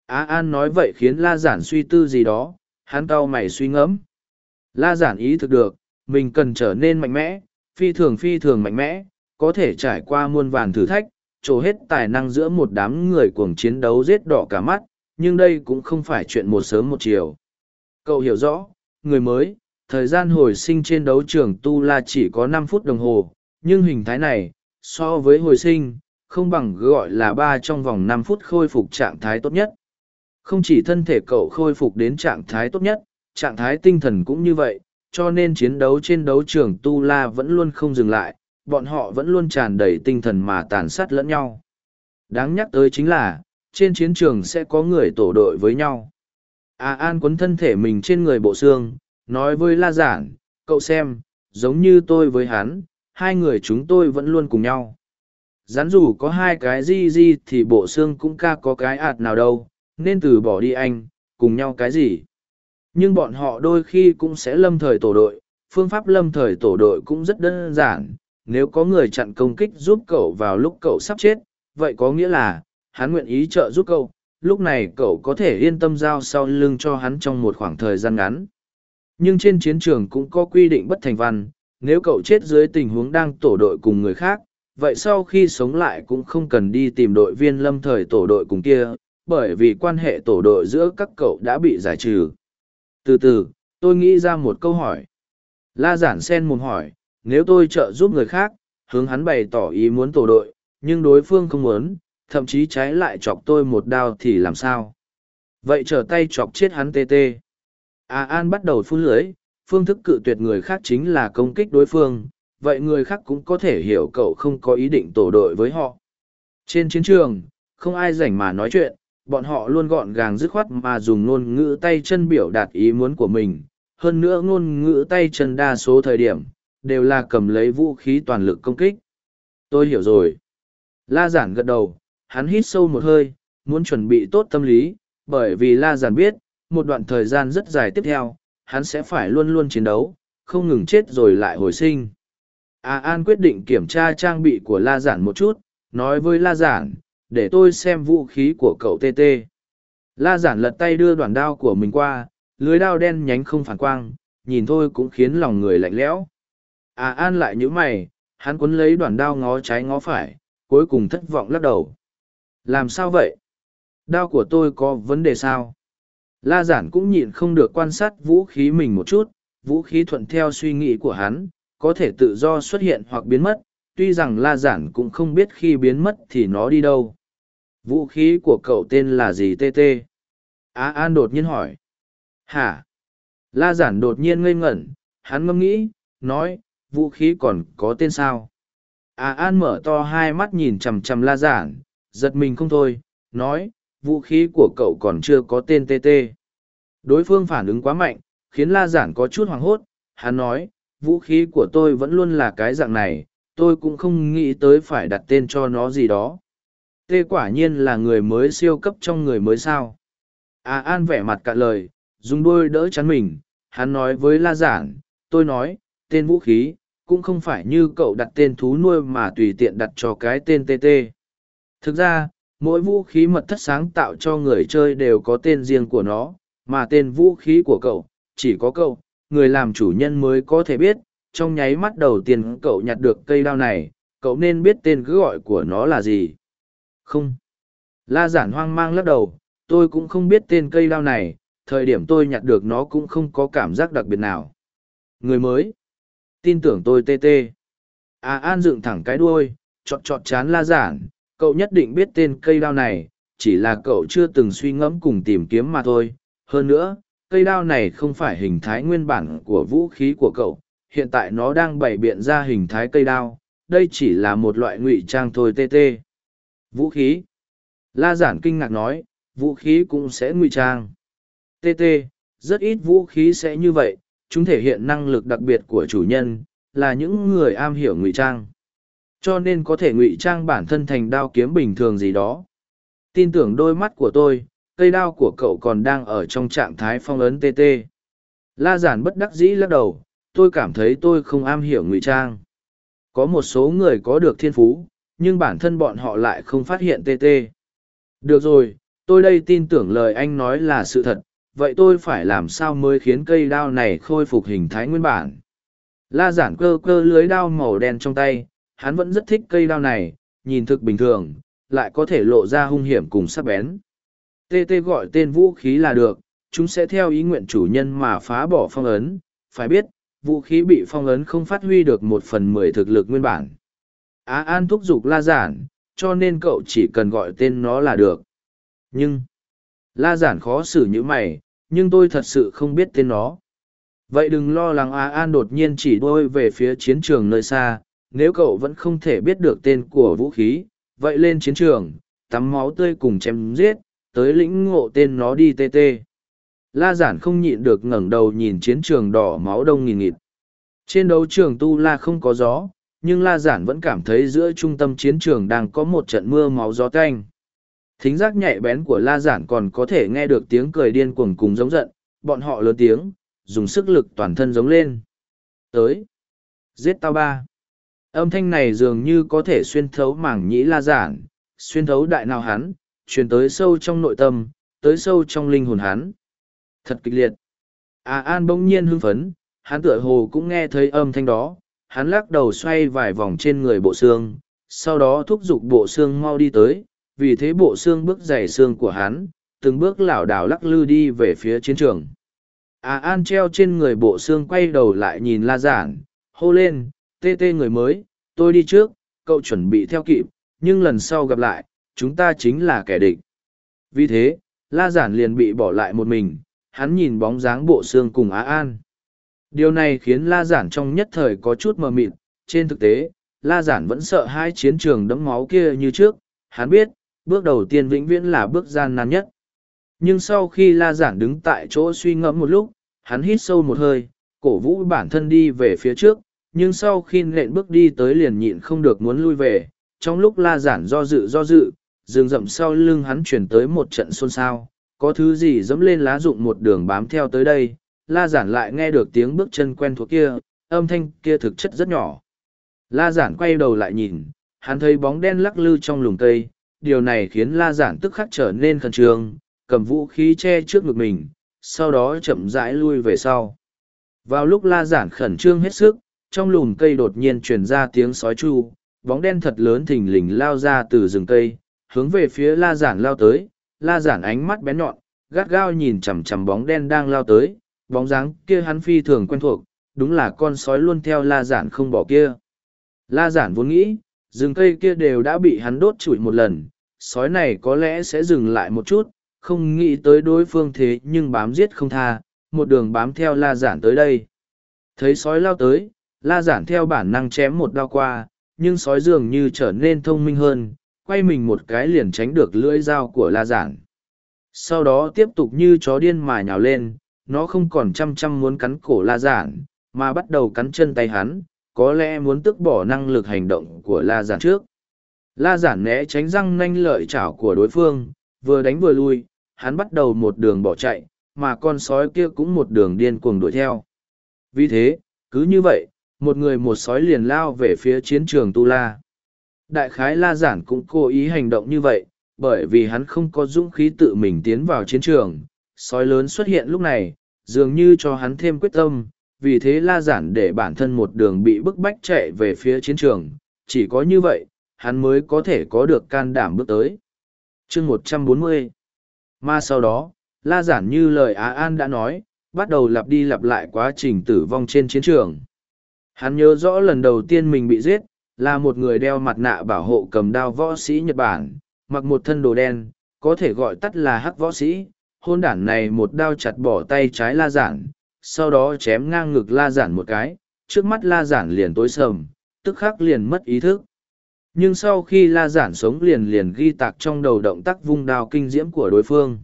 Á An nói vậy khiến La Giản suy tư gì đó, hắn cau mày suy ngẫm. La Giản ý thực được, mình cần trở nên mạnh mẽ, phi thường phi thường mạnh mẽ, có thể trải qua muôn vàn thử thách, trổ hết tài năng giữa một đám người cuồng chiến đấu giết đỏ cả mắt, nhưng đây cũng không phải chuyện một sớm một chiều. Cậu hiểu rõ, người mới, thời gian hồi sinh trên đấu trường Tu La chỉ có năm phút đồng hồ, nhưng hình thái này, so với hồi sinh, không bằng gọi là ba trong vòng năm phút khôi phục trạng thái tốt nhất. Không chỉ thân thể cậu khôi phục đến trạng thái tốt nhất, trạng thái tinh thần cũng như vậy, cho nên chiến đấu trên đấu trường Tu La vẫn luôn không dừng lại, bọn họ vẫn luôn tràn đầy tinh thần mà tàn sát lẫn nhau. Đáng nhắc tới chính là, trên chiến trường sẽ có người tổ đội với nhau. A An quấn thân thể mình trên người bộ xương, nói với La Giản, cậu xem, giống như tôi với hắn, hai người chúng tôi vẫn luôn cùng nhau. Rắn dù có hai cái gì gì thì bộ xương cũng ca có cái ạt nào đâu, nên từ bỏ đi anh, cùng nhau cái gì. Nhưng bọn họ đôi khi cũng sẽ lâm thời tổ đội, phương pháp lâm thời tổ đội cũng rất đơn giản. Nếu có người chặn công kích giúp cậu vào lúc cậu sắp chết, vậy có nghĩa là, hắn nguyện ý trợ giúp cậu, lúc này cậu có thể yên tâm giao sau lưng cho hắn trong một khoảng thời gian ngắn. Nhưng trên chiến trường cũng có quy định bất thành văn, nếu cậu chết dưới tình huống đang tổ đội cùng người khác, vậy sau khi sống lại cũng không cần đi tìm đội viên lâm thời tổ đội cùng kia, bởi vì quan hệ tổ đội giữa các cậu đã bị giải trừ. Từ từ, tôi nghĩ ra một câu hỏi. La giản sen mồm hỏi, nếu tôi trợ giúp người khác, hướng hắn bày tỏ ý muốn tổ đội, nhưng đối phương không muốn, thậm chí trái lại chọc tôi một đao thì làm sao? Vậy trở tay chọc chết hắn tê tê. A An bắt đầu phun lưới, phương thức cự tuyệt người khác chính là công kích đối phương, vậy người khác cũng có thể hiểu cậu không có ý định tổ đội với họ. Trên chiến trường, không ai rảnh mà nói chuyện, bọn họ luôn gọn gàng dứt khoát mà dùng ngôn ngữ tay chân biểu đạt ý muốn của mình. Hơn nữa ngôn ngữ tay chân đa số thời điểm, đều là cầm lấy vũ khí toàn lực công kích. Tôi hiểu rồi. La giản gật đầu, hắn hít sâu một hơi, muốn chuẩn bị tốt tâm lý, bởi vì La giản biết, một đoạn thời gian rất dài tiếp theo, hắn sẽ phải luôn luôn chiến đấu, không ngừng chết rồi lại hồi sinh. A An quyết định kiểm tra trang bị của La Giản một chút, nói với La Giản, để tôi xem vũ khí của cậu TT. La Giản lật tay đưa đoạn đao của mình qua, lưới đao đen nhánh không phản quang, nhìn thôi cũng khiến lòng người lạnh lẽo. A An lại nhíu mày, hắn quấn lấy đoạn đao ngó trái ngó phải, cuối cùng thất vọng lắc đầu. Làm sao vậy? Đao của tôi có vấn đề sao? La giản cũng nhịn không được quan sát vũ khí mình một chút, vũ khí thuận theo suy nghĩ của hắn, có thể tự do xuất hiện hoặc biến mất, tuy rằng la giản cũng không biết khi biến mất thì nó đi đâu. Vũ khí của cậu tên là gì TT? Á An đột nhiên hỏi. Hả? La giản đột nhiên ngây ngẩn, hắn ngâm nghĩ, nói, vũ khí còn có tên sao? Á An mở to hai mắt nhìn chằm chằm la giản, giật mình không thôi, nói, vũ khí của cậu còn chưa có tên TT. Đối phương phản ứng quá mạnh, khiến La Giản có chút hoảng hốt, hắn nói, vũ khí của tôi vẫn luôn là cái dạng này, tôi cũng không nghĩ tới phải đặt tên cho nó gì đó. t quả nhiên là người mới siêu cấp trong người mới sao. À An vẻ mặt cạn lời, dùng đôi đỡ chắn mình, hắn nói với La Giản, tôi nói, tên vũ khí, cũng không phải như cậu đặt tên thú nuôi mà tùy tiện đặt cho cái tên TT. Thực ra, mỗi vũ khí mật thất sáng tạo cho người chơi đều có tên riêng của nó mà tên vũ khí của cậu chỉ có cậu, người làm chủ nhân mới có thể biết, trong nháy mắt đầu tiên cậu nhặt được cây đao này, cậu nên biết tên cứ gọi của nó là gì. Không. La giản hoang mang lắc đầu, tôi cũng không biết tên cây đao này, thời điểm tôi nhặt được nó cũng không có cảm giác đặc biệt nào. Người mới. Tin tưởng tôi tê tê. À an dựng thẳng cái đuôi, chọt chọt chán la giản, cậu nhất định biết tên cây đao này, chỉ là cậu chưa từng suy ngẫm cùng tìm kiếm mà thôi. Hơn nữa, cây đao này không phải hình thái nguyên bản của vũ khí của cậu, hiện tại nó đang bày biện ra hình thái cây đao, đây chỉ là một loại ngụy trang thôi tê tê. Vũ khí. La giản kinh ngạc nói, vũ khí cũng sẽ ngụy trang. Tê tê, rất ít vũ khí sẽ như vậy, chúng thể hiện năng lực đặc biệt của chủ nhân, là những người am hiểu ngụy trang. Cho nên có thể ngụy trang bản thân thành đao kiếm bình thường gì đó. Tin tưởng đôi mắt của tôi, cây đao của cậu còn đang ở trong trạng thái phong ấn TT. La giản bất đắc dĩ lắc đầu, tôi cảm thấy tôi không am hiểu ngụy trang. Có một số người có được thiên phú, nhưng bản thân bọn họ lại không phát hiện TT. Được rồi, tôi đây tin tưởng lời anh nói là sự thật, vậy tôi phải làm sao mới khiến cây đao này khôi phục hình thái nguyên bản. La giản cơ cơ lưới đao màu đen trong tay, hắn vẫn rất thích cây đao này, nhìn thực bình thường, lại có thể lộ ra hung hiểm cùng sắc bén. Tê tê gọi tên vũ khí là được, chúng sẽ theo ý nguyện chủ nhân mà phá bỏ phong ấn, phải biết, vũ khí bị phong ấn không phát huy được một phần mười thực lực nguyên bản. Á An thúc giục La Giản, cho nên cậu chỉ cần gọi tên nó là được. Nhưng, La Giản khó xử như mày, nhưng tôi thật sự không biết tên nó. Vậy đừng lo lắng Á An đột nhiên chỉ đôi về phía chiến trường nơi xa, nếu cậu vẫn không thể biết được tên của vũ khí, vậy lên chiến trường, tắm máu tươi cùng chém giết, tới lĩnh ngộ tên nó đi tê tê. La giản không nhịn được ngẩng đầu nhìn chiến trường đỏ máu đông nghìn nghịt. Trên đấu trường tu la không có gió, nhưng la giản vẫn cảm thấy giữa trung tâm chiến trường đang có một trận mưa máu gió canh. Thính giác nhạy bén của la giản còn có thể nghe được tiếng cười điên cuồng cùng giống giận, bọn họ lớn tiếng, dùng sức lực toàn thân giống lên. Tới. Giết tao ba. Âm thanh này dường như có thể xuyên thấu mảng nhĩ la giản, xuyên thấu đại nào hắn, truyền tới sâu trong nội tâm, tới sâu trong linh hồn hắn. Thật kịch liệt. À An bỗng nhiên hưng phấn, hắn tựa hồ cũng nghe thấy âm thanh đó, hắn lắc đầu xoay vài vòng trên người bộ xương, sau đó thúc giục bộ xương mau đi tới, vì thế bộ xương bước dày xương của hắn, từng bước lảo đảo lắc lư đi về phía chiến trường. À An treo trên người bộ xương quay đầu lại nhìn La Giản, hô lên, tê tê người mới, tôi đi trước, cậu chuẩn bị theo kịp, nhưng lần sau gặp lại, chúng ta chính là kẻ địch. Vì thế, La Giản liền bị bỏ lại một mình, hắn nhìn bóng dáng bộ xương cùng Á An. Điều này khiến La Giản trong nhất thời có chút mờ mịt, trên thực tế, La Giản vẫn sợ hai chiến trường đẫm máu kia như trước, hắn biết, bước đầu tiên vĩnh viễn là bước gian nan nhất. Nhưng sau khi La Giản đứng tại chỗ suy ngẫm một lúc, hắn hít sâu một hơi, cổ vũ bản thân đi về phía trước, nhưng sau khi nện bước đi tới liền nhịn không được muốn lui về, trong lúc La Giản do dự do dự, rừng rậm sau lưng hắn chuyển tới một trận xôn xao, có thứ gì dẫm lên lá rụng một đường bám theo tới đây, la giản lại nghe được tiếng bước chân quen thuộc kia, âm thanh kia thực chất rất nhỏ. La giản quay đầu lại nhìn, hắn thấy bóng đen lắc lư trong lùm cây, điều này khiến la giản tức khắc trở nên khẩn trương, cầm vũ khí che trước ngực mình, sau đó chậm rãi lui về sau. Vào lúc la giản khẩn trương hết sức, trong lùm cây đột nhiên truyền ra tiếng sói chu, bóng đen thật lớn thình lình lao ra từ rừng cây, hướng về phía la giản lao tới, la giản ánh mắt bén nhọn, gắt gao nhìn chằm chằm bóng đen đang lao tới, bóng dáng kia hắn phi thường quen thuộc, đúng là con sói luôn theo la giản không bỏ kia. La giản vốn nghĩ, rừng cây kia đều đã bị hắn đốt trụi một lần, sói này có lẽ sẽ dừng lại một chút, không nghĩ tới đối phương thế nhưng bám giết không tha, một đường bám theo la giản tới đây. Thấy sói lao tới, la giản theo bản năng chém một đao qua, nhưng sói dường như trở nên thông minh hơn, quay mình một cái liền tránh được lưỡi dao của la giản. Sau đó tiếp tục như chó điên mà nhào lên, nó không còn chăm chăm muốn cắn cổ la giản, mà bắt đầu cắn chân tay hắn, có lẽ muốn tức bỏ năng lực hành động của la giản trước. La giản né tránh răng nanh lợi chảo của đối phương, vừa đánh vừa lui, hắn bắt đầu một đường bỏ chạy, mà con sói kia cũng một đường điên cuồng đuổi theo. Vì thế, cứ như vậy, một người một sói liền lao về phía chiến trường Tu La. Đại khái La Giản cũng cố ý hành động như vậy, bởi vì hắn không có dũng khí tự mình tiến vào chiến trường. Sói lớn xuất hiện lúc này, dường như cho hắn thêm quyết tâm, vì thế la giản để bản thân một đường bị bức bách chạy về phía chiến trường, chỉ có như vậy, hắn mới có thể có được can đảm bước tới. chương một trăm bốn mươi Mà sau đó, la giản như lời Á An đã nói, bắt đầu lặp đi lặp lại quá trình tử vong trên chiến trường. Hắn nhớ rõ lần đầu tiên mình bị giết, là một người đeo mặt nạ bảo hộ cầm đao võ sĩ Nhật Bản, mặc một thân đồ đen, có thể gọi tắt là hắc võ sĩ. Hôn đản này một đao chặt bỏ tay trái la giản, sau đó chém ngang ngực la giản một cái, trước mắt la giản liền tối sầm, tức khắc liền mất ý thức. Nhưng sau khi la giản sống liền liền ghi tạc trong đầu động tác vung đao kinh diễm của đối phương.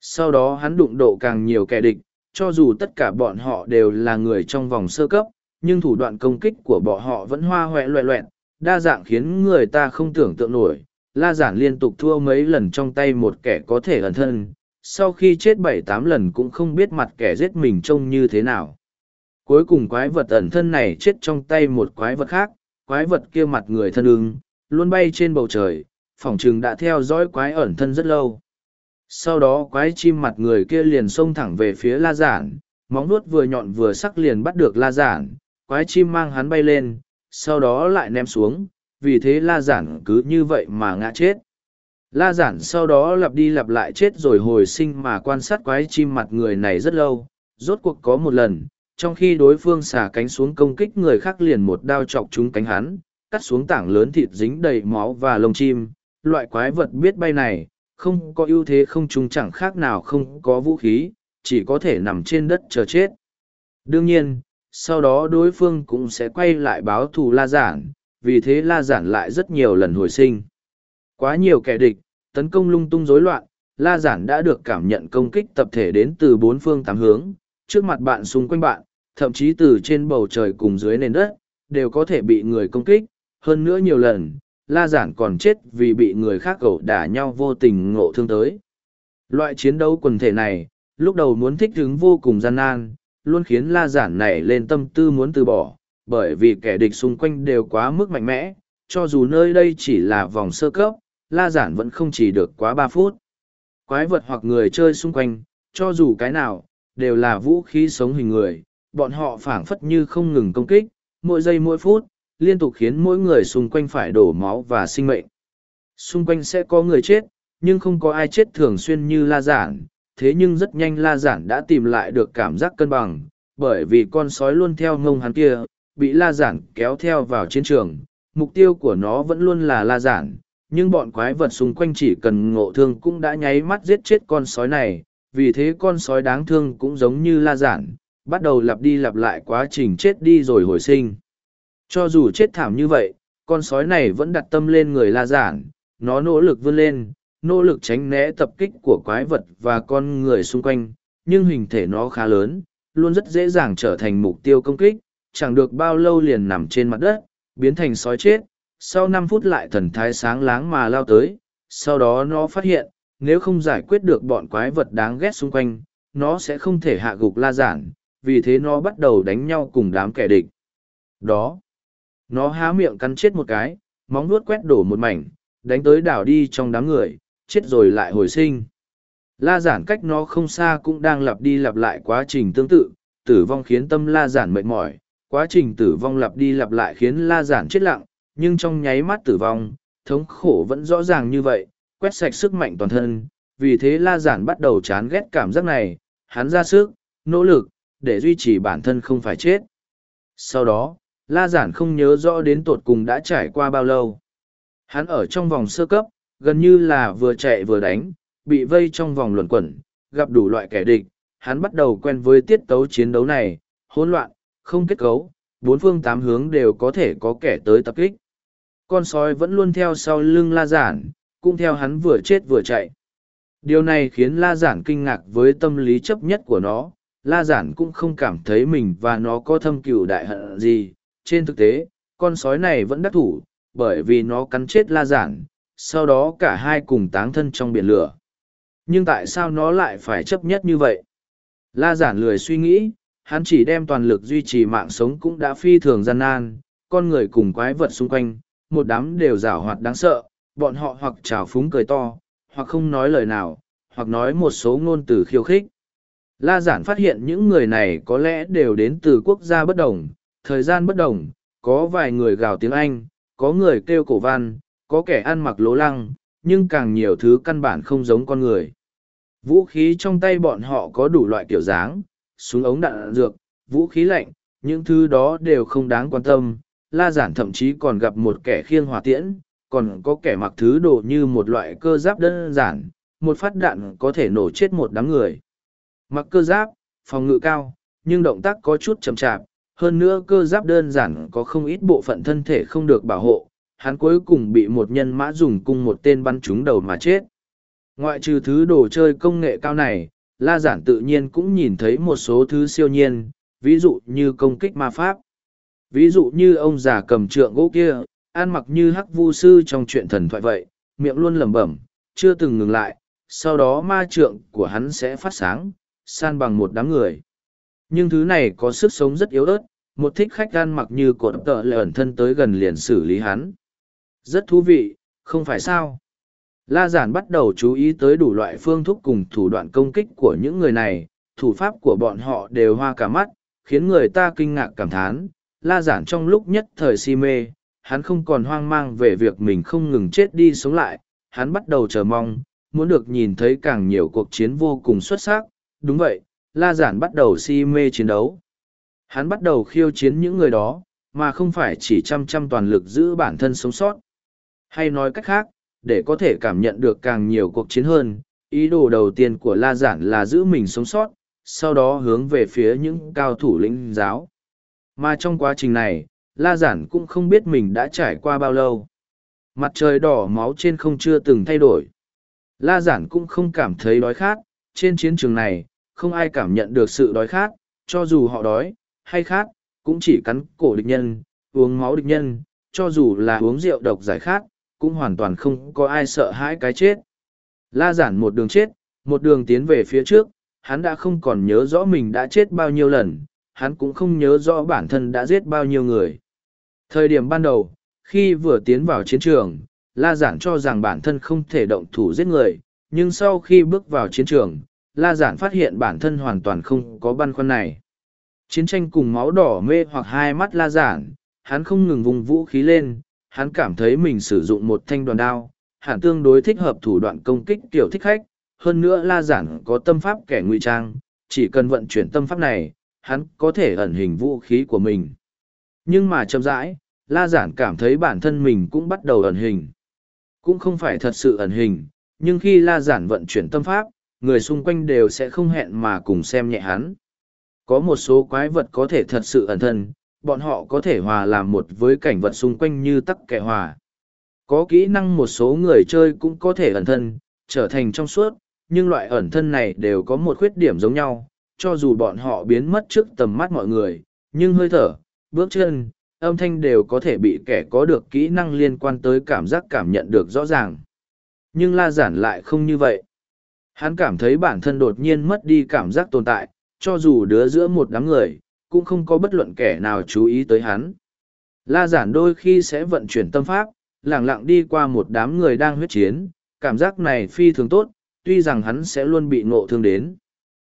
Sau đó hắn đụng độ càng nhiều kẻ địch, cho dù tất cả bọn họ đều là người trong vòng sơ cấp, nhưng thủ đoạn công kích của bọn họ vẫn hoa hoẹ loẹ loẹn, đa dạng khiến người ta không tưởng tượng nổi. La giản liên tục thua mấy lần trong tay một kẻ có thể ẩn thân, sau khi chết bảy tám lần cũng không biết mặt kẻ giết mình trông như thế nào. Cuối cùng quái vật ẩn thân này chết trong tay một quái vật khác, quái vật kia mặt người thân ưng, luôn bay trên bầu trời, phỏng chừng đã theo dõi quái ẩn thân rất lâu. Sau đó quái chim mặt người kia liền xông thẳng về phía la giản, móng nuốt vừa nhọn vừa sắc liền bắt được la giản, quái chim mang hắn bay lên, sau đó lại ném xuống, vì thế la giản cứ như vậy mà ngã chết. La giản sau đó lặp đi lặp lại chết rồi hồi sinh mà quan sát quái chim mặt người này rất lâu, rốt cuộc có một lần, trong khi đối phương xả cánh xuống công kích người khác liền một đao chọc trúng cánh hắn, cắt xuống tảng lớn thịt dính đầy máu và lông chim. Loại quái vật biết bay này, không có ưu thế không trúng chẳng khác nào không có vũ khí, chỉ có thể nằm trên đất chờ chết. Đương nhiên, sau đó đối phương cũng sẽ quay lại báo thù la giản, vì thế la giản lại rất nhiều lần hồi sinh. Quá nhiều kẻ địch, tấn công lung tung rối loạn, la giản đã được cảm nhận công kích tập thể đến từ bốn phương tám hướng, trước mặt bạn xung quanh bạn, thậm chí từ trên bầu trời cùng dưới nền đất, đều có thể bị người công kích, hơn nữa nhiều lần, la giản còn chết vì bị người khác gẩu đả nhau vô tình ngộ thương tới. Loại chiến đấu quần thể này, lúc đầu muốn thích ứng vô cùng gian nan, luôn khiến la giản này lên tâm tư muốn từ bỏ, bởi vì kẻ địch xung quanh đều quá mức mạnh mẽ, cho dù nơi đây chỉ là vòng sơ cấp, la giản vẫn không chỉ được quá ba phút. Quái vật hoặc người chơi xung quanh, cho dù cái nào, đều là vũ khí sống hình người, bọn họ phảng phất như không ngừng công kích, mỗi giây mỗi phút, liên tục khiến mỗi người xung quanh phải đổ máu và sinh mệnh. Xung quanh sẽ có người chết, nhưng không có ai chết thường xuyên như la giản, thế nhưng rất nhanh la giản đã tìm lại được cảm giác cân bằng, bởi vì con sói luôn theo ngông hắn kia, bị la giản kéo theo vào chiến trường, mục tiêu của nó vẫn luôn là la giản, nhưng bọn quái vật xung quanh chỉ cần ngộ thương cũng đã nháy mắt giết chết con sói này, vì thế con sói đáng thương cũng giống như la giản, bắt đầu lặp đi lặp lại quá trình chết đi rồi hồi sinh. Cho dù chết thảm như vậy, con sói này vẫn đặt tâm lên người la giản, nó nỗ lực vươn lên, nỗ lực tránh né tập kích của quái vật và con người xung quanh, nhưng hình thể nó khá lớn, luôn rất dễ dàng trở thành mục tiêu công kích, chẳng được bao lâu liền nằm trên mặt đất, biến thành sói chết, sau năm phút lại thần thái sáng láng mà lao tới, sau đó nó phát hiện, nếu không giải quyết được bọn quái vật đáng ghét xung quanh, nó sẽ không thể hạ gục la giản, vì thế nó bắt đầu đánh nhau cùng đám kẻ địch. Đó, nó há miệng cắn chết một cái, móng nuốt quét đổ một mảnh, đánh tới đảo đi trong đám người, chết rồi lại hồi sinh. La giản cách nó không xa cũng đang lặp đi lặp lại quá trình tương tự, tử vong khiến tâm la giản mệt mỏi, quá trình tử vong lặp đi lặp lại khiến la giản chết lặng, nhưng trong nháy mắt tử vong, thống khổ vẫn rõ ràng như vậy, quét sạch sức mạnh toàn thân, vì thế la giản bắt đầu chán ghét cảm giác này, hắn ra sức, nỗ lực, để duy trì bản thân không phải chết. Sau đó, la giản không nhớ rõ đến tột cùng đã trải qua bao lâu. Hắn ở trong vòng sơ cấp, gần như là vừa chạy vừa đánh, bị vây trong vòng luẩn quẩn, gặp đủ loại kẻ địch, hắn bắt đầu quen với tiết tấu chiến đấu này, hỗn loạn, không kết cấu, bốn phương tám hướng đều có thể có kẻ tới tập kích. Con sói vẫn luôn theo sau lưng la giản, cũng theo hắn vừa chết vừa chạy. Điều này khiến la giản kinh ngạc với tâm lý chấp nhất của nó, la giản cũng không cảm thấy mình và nó có thâm cừu đại hận gì. Trên thực tế, con sói này vẫn đắc thủ, bởi vì nó cắn chết la giản, sau đó cả hai cùng táng thân trong biển lửa. Nhưng tại sao nó lại phải chấp nhất như vậy? La giản lười suy nghĩ, hắn chỉ đem toàn lực duy trì mạng sống cũng đã phi thường gian nan, con người cùng quái vật xung quanh, một đám đều rảo hoạt đáng sợ, bọn họ hoặc trào phúng cười to, hoặc không nói lời nào, hoặc nói một số ngôn từ khiêu khích. La giản phát hiện những người này có lẽ đều đến từ quốc gia bất đồng, thời gian bất đồng, có vài người gào tiếng Anh, có người kêu cổ văn, có kẻ ăn mặc lố lăng, nhưng càng nhiều thứ căn bản không giống con người. Vũ khí trong tay bọn họ có đủ loại kiểu dáng, súng ống đạn dược, vũ khí lạnh, những thứ đó đều không đáng quan tâm. La giản thậm chí còn gặp một kẻ khiêng hỏa tiễn, còn có kẻ mặc thứ đồ như một loại cơ giáp đơn giản, một phát đạn có thể nổ chết một đám người. Mặc cơ giáp, phòng ngự cao, nhưng động tác có chút chậm chạp, hơn nữa cơ giáp đơn giản có không ít bộ phận thân thể không được bảo hộ, hắn cuối cùng bị một nhân mã dùng cung một tên bắn trúng đầu mà chết. Ngoại trừ thứ đồ chơi công nghệ cao này, La Giản tự nhiên cũng nhìn thấy một số thứ siêu nhiên, ví dụ như công kích ma pháp. Ví dụ như ông già cầm trượng gỗ kia, ăn mặc như hắc vu sư trong chuyện thần thoại vậy, miệng luôn lẩm bẩm, chưa từng ngừng lại, sau đó ma trượng của hắn sẽ phát sáng, san bằng một đám người. Nhưng thứ này có sức sống rất yếu ớt, một thích khách ăn mặc như cột tợ lệ ẩn thân tới gần liền xử lý hắn. Rất thú vị, không phải sao? La giản bắt đầu chú ý tới đủ loại phương thức cùng thủ đoạn công kích của những người này, thủ pháp của bọn họ đều hoa cả mắt, khiến người ta kinh ngạc cảm thán. La giản trong lúc nhất thời si mê, hắn không còn hoang mang về việc mình không ngừng chết đi sống lại, hắn bắt đầu chờ mong, muốn được nhìn thấy càng nhiều cuộc chiến vô cùng xuất sắc. Đúng vậy, La giản bắt đầu si mê chiến đấu. Hắn bắt đầu khiêu chiến những người đó, mà không phải chỉ chăm chăm toàn lực giữ bản thân sống sót. Hay nói cách khác, để có thể cảm nhận được càng nhiều cuộc chiến hơn, ý đồ đầu tiên của La Giản là giữ mình sống sót, sau đó hướng về phía những cao thủ lĩnh giáo. Mà trong quá trình này, La Giản cũng không biết mình đã trải qua bao lâu. Mặt trời đỏ máu trên không chưa từng thay đổi. La Giản cũng không cảm thấy đói khát, trên chiến trường này, không ai cảm nhận được sự đói khát, cho dù họ đói, hay khát, cũng chỉ cắn cổ địch nhân, uống máu địch nhân, cho dù là uống rượu độc giải khát, cũng hoàn toàn không có ai sợ hãi cái chết. La giản một đường chết, một đường tiến về phía trước, hắn đã không còn nhớ rõ mình đã chết bao nhiêu lần, hắn cũng không nhớ rõ bản thân đã giết bao nhiêu người. Thời điểm ban đầu, khi vừa tiến vào chiến trường, La Giản cho rằng bản thân không thể động thủ giết người, nhưng sau khi bước vào chiến trường, La Giản phát hiện bản thân hoàn toàn không có băn khoăn này. Chiến tranh cùng máu đỏ mê hoặc hai mắt La Giản, hắn không ngừng vùng vũ khí lên, hắn cảm thấy mình sử dụng một thanh đoàn đao, hẳn tương đối thích hợp thủ đoạn công kích tiểu thích khách, hơn nữa la giản có tâm pháp kẻ ngụy trang, chỉ cần vận chuyển tâm pháp này, hắn có thể ẩn hình vũ khí của mình. Nhưng mà chậm rãi, la giản cảm thấy bản thân mình cũng bắt đầu ẩn hình. Cũng không phải thật sự ẩn hình, nhưng khi la giản vận chuyển tâm pháp, người xung quanh đều sẽ không hẹn mà cùng xem nhẹ hắn. Có một số quái vật có thể thật sự ẩn thân, bọn họ có thể hòa làm một với cảnh vật xung quanh như tắc kẻ hòa. Có kỹ năng một số người chơi cũng có thể ẩn thân, trở thành trong suốt, nhưng loại ẩn thân này đều có một khuyết điểm giống nhau, cho dù bọn họ biến mất trước tầm mắt mọi người, nhưng hơi thở, bước chân, âm thanh đều có thể bị kẻ có được kỹ năng liên quan tới cảm giác cảm nhận được rõ ràng. Nhưng La Giản lại không như vậy. Hắn cảm thấy bản thân đột nhiên mất đi cảm giác tồn tại, cho dù đứa giữa một đám người, cũng không có bất luận kẻ nào chú ý tới hắn. La giản đôi khi sẽ vận chuyển tâm pháp, lặng lặng đi qua một đám người đang huyết chiến, cảm giác này phi thường tốt, tuy rằng hắn sẽ luôn bị ngộ thương đến.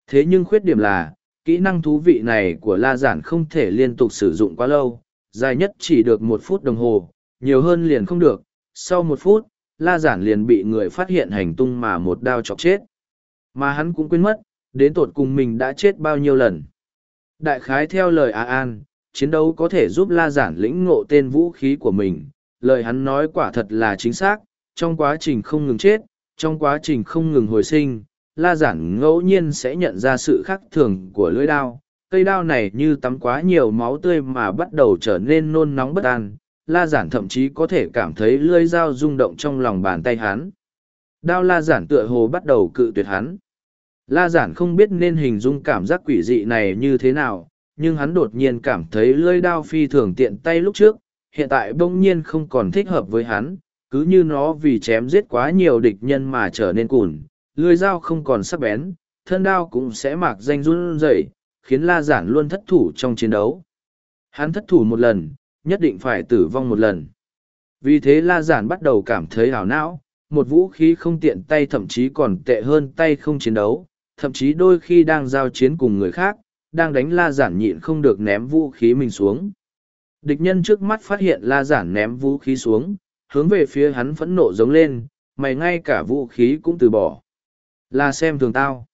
Thế nhưng khuyết điểm là, kỹ năng thú vị này của La giản không thể liên tục sử dụng quá lâu, dài nhất chỉ được một phút đồng hồ, nhiều hơn liền không được, sau một phút, La giản liền bị người phát hiện hành tung mà một đao chọc chết. Mà hắn cũng quên mất, đến tột cùng mình đã chết bao nhiêu lần. Đại khái theo lời A An, chiến đấu có thể giúp La Giản lĩnh ngộ tên vũ khí của mình. Lời hắn nói quả thật là chính xác, trong quá trình không ngừng chết, trong quá trình không ngừng hồi sinh, La Giản ngẫu nhiên sẽ nhận ra sự khác thường của lưỡi đao. Cây đao này như tắm quá nhiều máu tươi mà bắt đầu trở nên nôn nóng bất an. La Giản thậm chí có thể cảm thấy lưỡi dao rung động trong lòng bàn tay hắn. Đao La Giản tựa hồ bắt đầu cự tuyệt hắn. La giản không biết nên hình dung cảm giác quỷ dị này như thế nào, nhưng hắn đột nhiên cảm thấy lưỡi đao phi thường tiện tay lúc trước, hiện tại bỗng nhiên không còn thích hợp với hắn, cứ như nó vì chém giết quá nhiều địch nhân mà trở nên cùn, lưỡi dao không còn sắc bén, thân đao cũng sẽ mạc danh run rẩy, khiến La giản luôn thất thủ trong chiến đấu. Hắn thất thủ một lần, nhất định phải tử vong một lần. Vì thế La giản bắt đầu cảm thấy ảo não, một vũ khí không tiện tay thậm chí còn tệ hơn tay không chiến đấu thậm chí đôi khi đang giao chiến cùng người khác, đang đánh la giản nhịn không được ném vũ khí mình xuống. Địch nhân trước mắt phát hiện la giản ném vũ khí xuống, hướng về phía hắn phẫn nộ giống lên, mày ngay cả vũ khí cũng từ bỏ. La xem thường tao.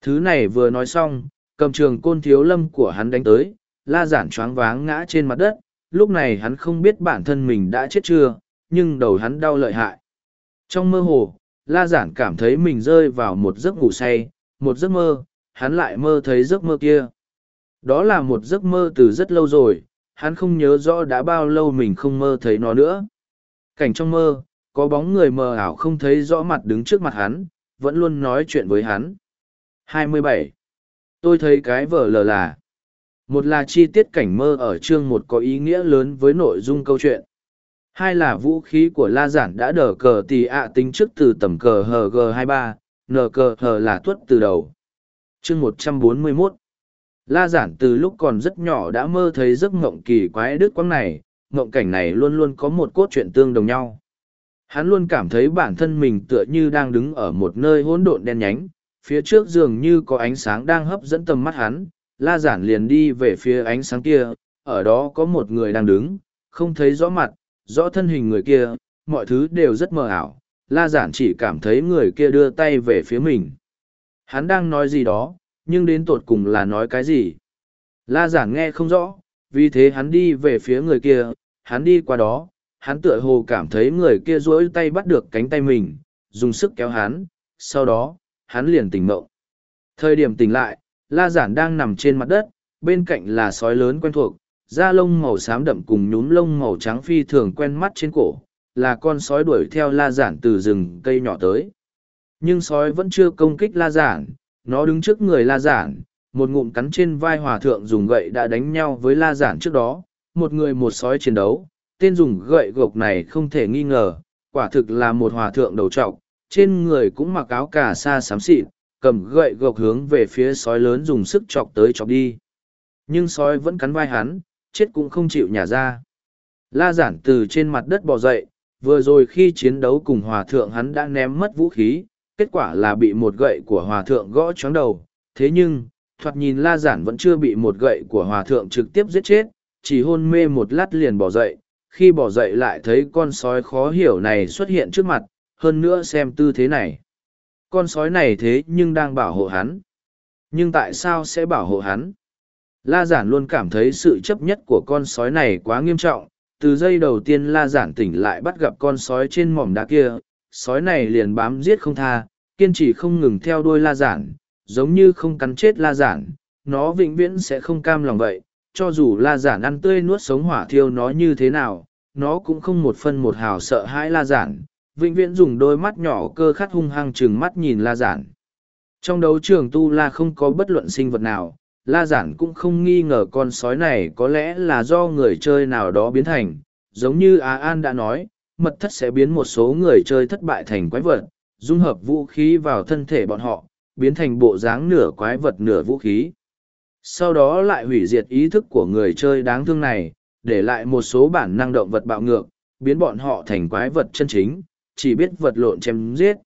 Thứ này vừa nói xong, cầm trường côn thiếu lâm của hắn đánh tới, la giản choáng váng ngã trên mặt đất, lúc này hắn không biết bản thân mình đã chết chưa, nhưng đầu hắn đau lợi hại. Trong mơ hồ, la giản cảm thấy mình rơi vào một giấc ngủ say, một giấc mơ, hắn lại mơ thấy giấc mơ kia. Đó là một giấc mơ từ rất lâu rồi, hắn không nhớ rõ đã bao lâu mình không mơ thấy nó nữa. Cảnh trong mơ, có bóng người mờ ảo không thấy rõ mặt đứng trước mặt hắn, vẫn luôn nói chuyện với hắn. 27. Tôi thấy cái vở lờ là một là chi tiết cảnh mơ ở chương một có ý nghĩa lớn với nội dung câu chuyện hai là vũ khí của la giản đã đờ cờ tì ạ tính trước từ tầm cờ hg 23 nờ cờ hờ là tuất từ đầu. Chương 141 la giản từ lúc còn rất nhỏ đã mơ thấy giấc ngộng kỳ quái đức quang này ngộng cảnh này luôn luôn có một cốt truyện tương đồng nhau. Hắn luôn cảm thấy bản thân mình tựa như đang đứng ở một nơi hỗn độn đen nhánh phía trước dường như có ánh sáng đang hấp dẫn tầm mắt hắn. La giản liền đi về phía ánh sáng kia, ở đó có một người đang đứng, không thấy rõ mặt, rõ thân hình người kia, mọi thứ đều rất mờ ảo, la giản chỉ cảm thấy người kia đưa tay về phía mình. Hắn đang nói gì đó, nhưng đến tột cùng là nói cái gì? La giản nghe không rõ, vì thế hắn đi về phía người kia, hắn đi qua đó, hắn tựa hồ cảm thấy người kia duỗi tay bắt được cánh tay mình, dùng sức kéo hắn, sau đó, hắn liền tỉnh mộng. Thời điểm tỉnh lại, La giản đang nằm trên mặt đất, bên cạnh là sói lớn quen thuộc, da lông màu xám đậm cùng nhúm lông màu trắng phi thường quen mắt trên cổ, là con sói đuổi theo la giản từ rừng cây nhỏ tới. Nhưng sói vẫn chưa công kích la giản, nó đứng trước người la giản, một ngụm cắn trên vai hòa thượng dùng gậy đã đánh nhau với la giản trước đó, một người một sói chiến đấu, tên dùng gậy gộc này không thể nghi ngờ, quả thực là một hòa thượng đầu trọc, trên người cũng mặc áo cà sa xám xịt, cầm gậy gộc hướng về phía sói lớn dùng sức chọc tới chọc đi. Nhưng sói vẫn cắn vai hắn, chết cũng không chịu nhả ra. La giản từ trên mặt đất bò dậy, vừa rồi khi chiến đấu cùng hòa thượng hắn đã ném mất vũ khí, kết quả là bị một gậy của hòa thượng gõ choáng đầu. Thế nhưng, thoạt nhìn la giản vẫn chưa bị một gậy của hòa thượng trực tiếp giết chết, chỉ hôn mê một lát liền bỏ dậy. Khi bỏ dậy lại thấy con sói khó hiểu này xuất hiện trước mặt, hơn nữa xem tư thế này con sói này thế nhưng đang bảo hộ hắn. Nhưng tại sao sẽ bảo hộ hắn? La giản luôn cảm thấy sự chấp nhất của con sói này quá nghiêm trọng. Từ giây đầu tiên la giản tỉnh lại bắt gặp con sói trên mỏm đá kia, sói này liền bám giết không tha, kiên trì không ngừng theo đuôi la giản, giống như không cắn chết la giản, nó vĩnh viễn sẽ không cam lòng vậy, cho dù la giản ăn tươi nuốt sống hỏa thiêu nó như thế nào, nó cũng không một phân một hào sợ hãi la giản, vĩnh viễn dùng đôi mắt nhỏ cơ khát hung hăng chừng mắt nhìn la giản. Trong đấu trường tu la không có bất luận sinh vật nào, la giản cũng không nghi ngờ con sói này có lẽ là do người chơi nào đó biến thành. Giống như Á An đã nói, mật thất sẽ biến một số người chơi thất bại thành quái vật, dung hợp vũ khí vào thân thể bọn họ, biến thành bộ dáng nửa quái vật nửa vũ khí. Sau đó lại hủy diệt ý thức của người chơi đáng thương này, để lại một số bản năng động vật bạo ngược, biến bọn họ thành quái vật chân chính, chỉ biết vật lộn chém giết.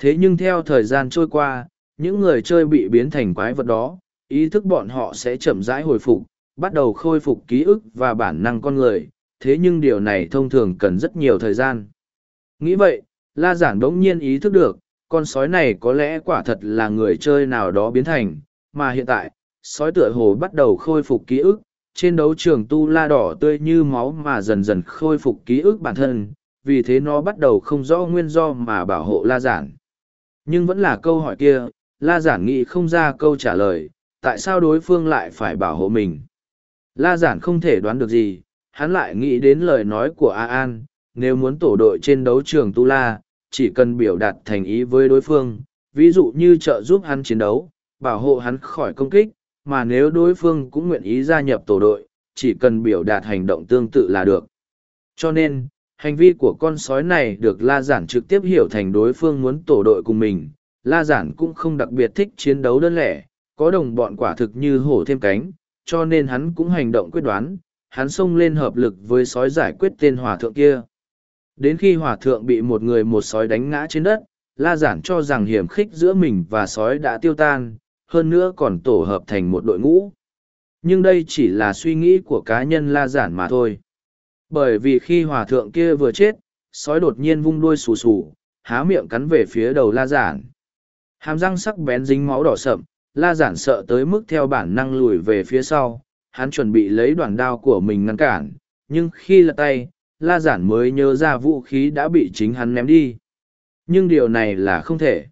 Thế nhưng theo thời gian trôi qua, những người chơi bị biến thành quái vật đó, ý thức bọn họ sẽ chậm rãi hồi phục, bắt đầu khôi phục ký ức và bản năng con người, thế nhưng điều này thông thường cần rất nhiều thời gian. Nghĩ vậy, La Giản đống nhiên ý thức được, con sói này có lẽ quả thật là người chơi nào đó biến thành, mà hiện tại, sói tựa hồ bắt đầu khôi phục ký ức, trên đấu trường tu la đỏ tươi như máu mà dần dần khôi phục ký ức bản thân, vì thế nó bắt đầu không rõ nguyên do mà bảo hộ la giản. Nhưng vẫn là câu hỏi kia, la giản nghĩ không ra câu trả lời, tại sao đối phương lại phải bảo hộ mình. La giản không thể đoán được gì, hắn lại nghĩ đến lời nói của A An, nếu muốn tổ đội trên đấu trường Tu La, chỉ cần biểu đạt thành ý với đối phương, ví dụ như trợ giúp hắn chiến đấu, bảo hộ hắn khỏi công kích, mà nếu đối phương cũng nguyện ý gia nhập tổ đội, chỉ cần biểu đạt hành động tương tự là được. Cho nên, hành vi của con sói này được la giản trực tiếp hiểu thành đối phương muốn tổ đội cùng mình la giản cũng không đặc biệt thích chiến đấu đơn lẻ có đồng bọn quả thực như hổ thêm cánh cho nên hắn cũng hành động quyết đoán hắn xông lên hợp lực với sói giải quyết tên hòa thượng kia đến khi hòa thượng bị một người một sói đánh ngã trên đất la giản cho rằng hiểm khích giữa mình và sói đã tiêu tan, hơn nữa còn tổ hợp thành một đội ngũ. Nhưng đây chỉ là suy nghĩ của cá nhân la giản mà thôi. Bởi vì khi hòa thượng kia vừa chết, sói đột nhiên vung đuôi xù xù, há miệng cắn về phía đầu la giản. Hàm răng sắc bén dính máu đỏ sậm, la giản sợ tới mức theo bản năng lùi về phía sau, hắn chuẩn bị lấy đoạn đao của mình ngăn cản, nhưng khi lật tay, la giản mới nhớ ra vũ khí đã bị chính hắn ném đi. Nhưng điều này là không thể.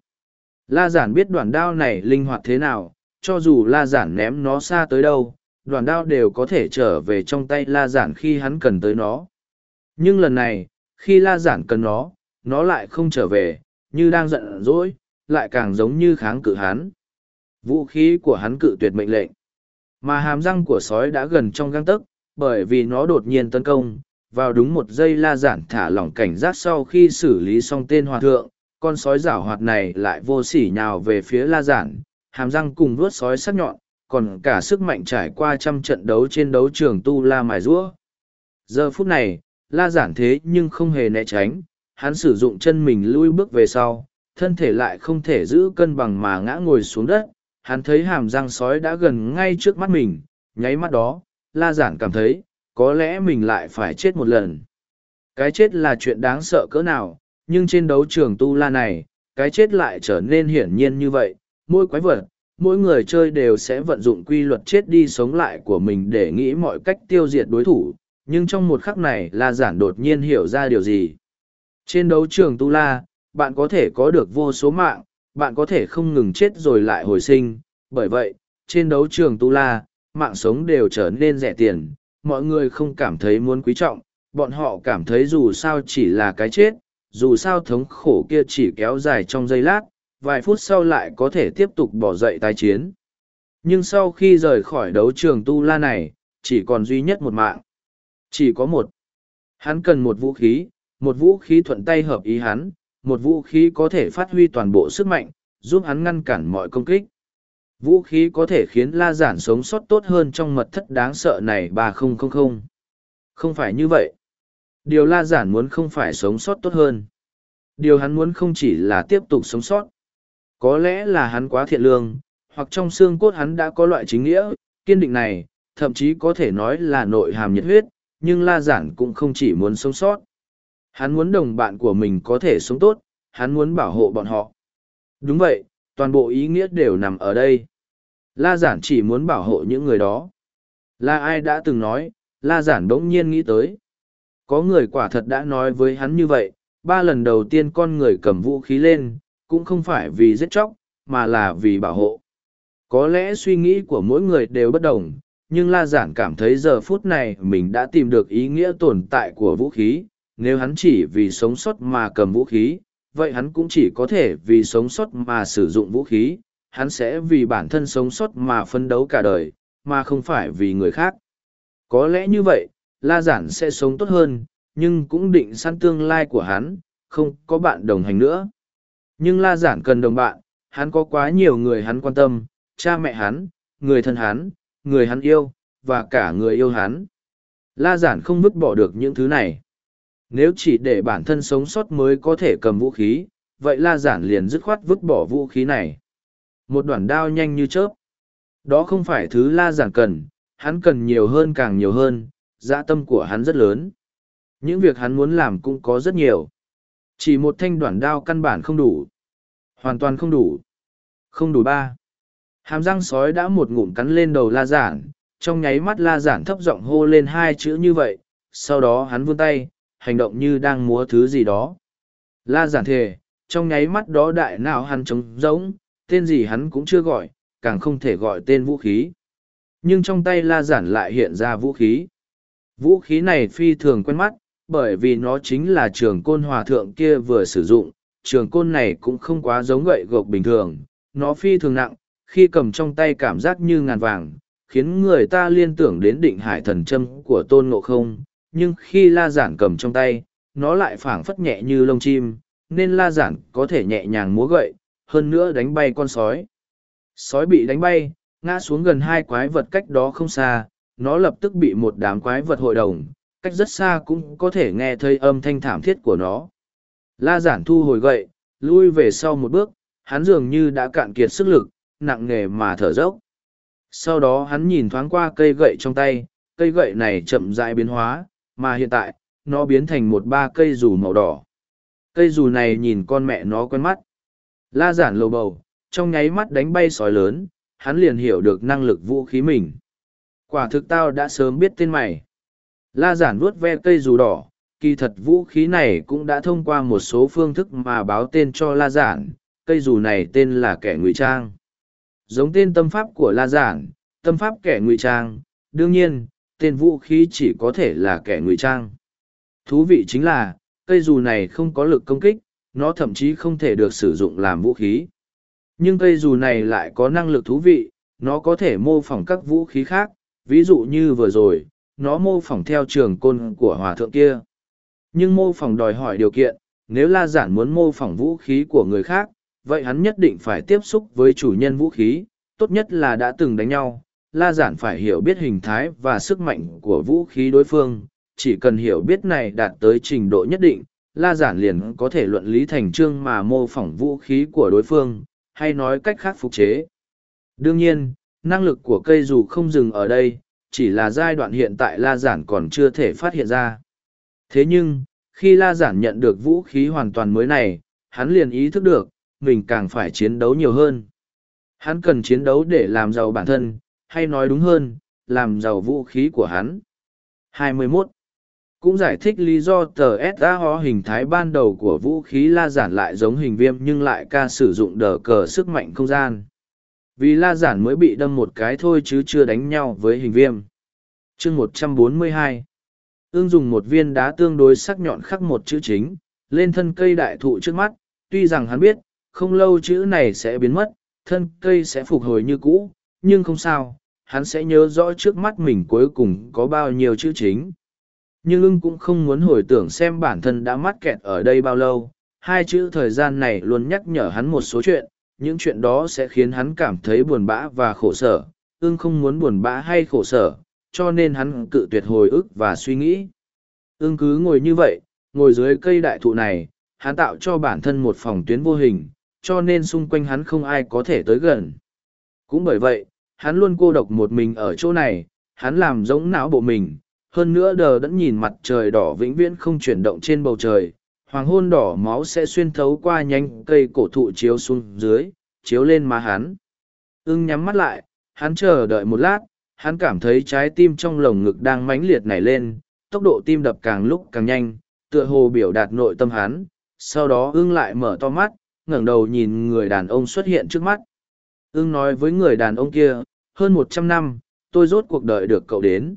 La giản biết đoạn đao này linh hoạt thế nào, cho dù la giản ném nó xa tới đâu, đoạn đao đều có thể trở về trong tay la giản khi hắn cần tới nó. Nhưng lần này, khi la giản cần nó, nó lại không trở về, như đang giận dỗi, lại càng giống như kháng cự hắn. Vũ khí của hắn cự tuyệt mệnh lệnh. Mà hàm răng của sói đã gần trong găng tấc, bởi vì nó đột nhiên tấn công, vào đúng một giây la giản thả lỏng cảnh giác sau khi xử lý xong tên hòa thượng, con sói giảo hoạt này lại vô sỉ nhào về phía la giản, hàm răng cùng vuốt sói sắc nhọn, còn cả sức mạnh trải qua trăm trận đấu trên đấu trường tu la mài rũa. Giờ phút này, la giản thế nhưng không hề né tránh, hắn sử dụng chân mình lui bước về sau, thân thể lại không thể giữ cân bằng mà ngã ngồi xuống đất, hắn thấy hàm răng sói đã gần ngay trước mắt mình, nháy mắt đó, la giản cảm thấy, có lẽ mình lại phải chết một lần. Cái chết là chuyện đáng sợ cỡ nào, nhưng trên đấu trường tu la này, cái chết lại trở nên hiển nhiên như vậy, mỗi quái vật, mỗi người chơi đều sẽ vận dụng quy luật chết đi sống lại của mình để nghĩ mọi cách tiêu diệt đối thủ, nhưng trong một khắc này La Giản đột nhiên hiểu ra điều gì. Trên đấu trường tu la, bạn có thể có được vô số mạng, bạn có thể không ngừng chết rồi lại hồi sinh, bởi vậy, trên đấu trường tu la, mạng sống đều trở nên rẻ tiền, mọi người không cảm thấy muốn quý trọng, bọn họ cảm thấy dù sao chỉ là cái chết, dù sao thống khổ kia chỉ kéo dài trong giây lát, vài phút sau lại có thể tiếp tục bỏ dậy tái chiến. Nhưng sau khi rời khỏi đấu trường tu la này, chỉ còn duy nhất một mạng. Chỉ có một. Hắn cần một vũ khí, một vũ khí thuận tay hợp ý hắn, một vũ khí có thể phát huy toàn bộ sức mạnh, giúp hắn ngăn cản mọi công kích. Vũ khí có thể khiến La Giản sống sót tốt hơn trong mật thất đáng sợ này ba không không không. Không phải như vậy. Điều La Giản muốn không phải sống sót tốt hơn. Điều hắn muốn không chỉ là tiếp tục sống sót. Có lẽ là hắn quá thiện lương, hoặc trong xương cốt hắn đã có loại chính nghĩa, kiên định này, thậm chí có thể nói là nội hàm nhiệt huyết, nhưng La Giản cũng không chỉ muốn sống sót. Hắn muốn đồng bạn của mình có thể sống tốt, hắn muốn bảo hộ bọn họ. Đúng vậy, toàn bộ ý nghĩa đều nằm ở đây. La Giản chỉ muốn bảo hộ những người đó. Là ai đã từng nói, La Giản bỗng nhiên nghĩ tới. Có người quả thật đã nói với hắn như vậy, ba lần đầu tiên con người cầm vũ khí lên, cũng không phải vì giết chóc, mà là vì bảo hộ. Có lẽ suy nghĩ của mỗi người đều bất đồng, nhưng La Giản cảm thấy giờ phút này mình đã tìm được ý nghĩa tồn tại của vũ khí, nếu hắn chỉ vì sống sót mà cầm vũ khí, vậy hắn cũng chỉ có thể vì sống sót mà sử dụng vũ khí, hắn sẽ vì bản thân sống sót mà phấn đấu cả đời, mà không phải vì người khác. Có lẽ như vậy, La Giản sẽ sống tốt hơn, nhưng cũng định săn tương lai của hắn, không có bạn đồng hành nữa. Nhưng La Giản cần đồng bạn, hắn có quá nhiều người hắn quan tâm, cha mẹ hắn, người thân hắn, người hắn yêu, và cả người yêu hắn. La Giản không vứt bỏ được những thứ này. Nếu chỉ để bản thân sống sót mới có thể cầm vũ khí, vậy La Giản liền dứt khoát vứt bỏ vũ khí này. Một đoạn đao nhanh như chớp. Đó không phải thứ La Giản cần, hắn cần nhiều hơn càng nhiều hơn, dạ tâm của hắn rất lớn. Những việc hắn muốn làm cũng có rất nhiều. Chỉ một thanh đoạn đao căn bản không đủ. Hoàn toàn không đủ. Không đủ ba. Hàm răng sói đã một ngụm cắn lên đầu la giản, trong nháy mắt la giản thấp giọng hô lên hai chữ như vậy, sau đó hắn vươn tay, hành động như đang múa thứ gì đó. La giản thề, trong nháy mắt đó đại nào hắn trống rỗng, tên gì hắn cũng chưa gọi, càng không thể gọi tên vũ khí. Nhưng trong tay la giản lại hiện ra vũ khí. Vũ khí này phi thường quen mắt, bởi vì nó chính là trường côn hòa thượng kia vừa sử dụng, trường côn này cũng không quá giống gậy gộc bình thường, nó phi thường nặng, khi cầm trong tay cảm giác như ngàn vàng, khiến người ta liên tưởng đến định hải thần châm của tôn ngộ không, nhưng khi la giản cầm trong tay, nó lại phảng phất nhẹ như lông chim, nên la giản có thể nhẹ nhàng múa gậy, hơn nữa đánh bay con sói. Sói bị đánh bay, ngã xuống gần hai quái vật cách đó không xa, nó lập tức bị một đám quái vật hội đồng, cách rất xa cũng có thể nghe thấy âm thanh thảm thiết của nó. La giản thu hồi gậy, lui về sau một bước, hắn dường như đã cạn kiệt sức lực, nặng nề mà thở dốc. Sau đó hắn nhìn thoáng qua cây gậy trong tay, cây gậy này chậm rãi biến hóa, mà hiện tại, nó biến thành một ba cây dù màu đỏ. Cây dù này nhìn con mẹ nó quen mắt. La giản lầu bầu, trong nháy mắt đánh bay sói lớn, hắn liền hiểu được năng lực vũ khí mình. Quả thực tao đã sớm biết tên mày. La giản vuốt ve cây dù đỏ, kỳ thật vũ khí này cũng đã thông qua một số phương thức mà báo tên cho La giản, cây dù này tên là kẻ ngụy trang. Giống tên tâm pháp của La giản, tâm pháp kẻ ngụy trang, đương nhiên, tên vũ khí chỉ có thể là kẻ ngụy trang. Thú vị chính là, cây dù này không có lực công kích, nó thậm chí không thể được sử dụng làm vũ khí. Nhưng cây dù này lại có năng lực thú vị, nó có thể mô phỏng các vũ khí khác, ví dụ như vừa rồi, nó mô phỏng theo trường côn của hòa thượng kia. Nhưng mô phỏng đòi hỏi điều kiện, nếu La Giản muốn mô phỏng vũ khí của người khác, vậy hắn nhất định phải tiếp xúc với chủ nhân vũ khí, tốt nhất là đã từng đánh nhau. La Giản phải hiểu biết hình thái và sức mạnh của vũ khí đối phương, chỉ cần hiểu biết này đạt tới trình độ nhất định, La Giản liền có thể luận lý thành chương mà mô phỏng vũ khí của đối phương, hay nói cách khác phục chế. Đương nhiên, năng lực của cây dù không dừng ở đây, chỉ là giai đoạn hiện tại La Giản còn chưa thể phát hiện ra. Thế nhưng, khi La Giản nhận được vũ khí hoàn toàn mới này, hắn liền ý thức được, mình càng phải chiến đấu nhiều hơn. Hắn cần chiến đấu để làm giàu bản thân, hay nói đúng hơn, làm giàu vũ khí của hắn. 21. Cũng giải thích lý do tờ SAO hình thái ban đầu của vũ khí la giản lại giống hình viêm nhưng lại ca sử dụng đờ cờ sức mạnh không gian. Vì la giản mới bị đâm một cái thôi chứ chưa đánh nhau với hình viêm. chương 142 Ương dùng một viên đá tương đối sắc nhọn khắc một chữ chính, lên thân cây đại thụ trước mắt, tuy rằng hắn biết, không lâu chữ này sẽ biến mất, thân cây sẽ phục hồi như cũ, nhưng không sao, hắn sẽ nhớ rõ trước mắt mình cuối cùng có bao nhiêu chữ chính. Nhưng ưng cũng không muốn hồi tưởng xem bản thân đã mắc kẹt ở đây bao lâu hai chữ thời gian này luôn nhắc nhở hắn một số chuyện những chuyện đó sẽ khiến hắn cảm thấy buồn bã và khổ sở ưng không muốn buồn bã hay khổ sở cho nên hắn cự tuyệt hồi ức và suy nghĩ. Ưng cứ ngồi như vậy ngồi dưới cây đại thụ này hắn tạo cho bản thân một phòng tuyến vô hình cho nên xung quanh hắn không ai có thể tới gần cũng bởi vậy, hắn luôn cô độc một mình ở chỗ này, hắn làm giống não bộ mình, hơn nữa đờ đẫn nhìn mặt trời đỏ vĩnh viễn không chuyển động trên bầu trời, hoàng hôn đỏ máu sẽ xuyên thấu qua nhánh cây cổ thụ chiếu xuống dưới, chiếu lên má hắn. Ưng nhắm mắt lại, hắn chờ đợi một lát, hắn cảm thấy trái tim trong lồng ngực đang mãnh liệt nảy lên, tốc độ tim đập càng lúc càng nhanh, tựa hồ biểu đạt nội tâm hắn, sau đó ưng lại mở to mắt, ngẩng đầu nhìn người đàn ông xuất hiện trước mắt ưng nói với người đàn ông kia hơn một trăm năm tôi rốt cuộc đợi được cậu đến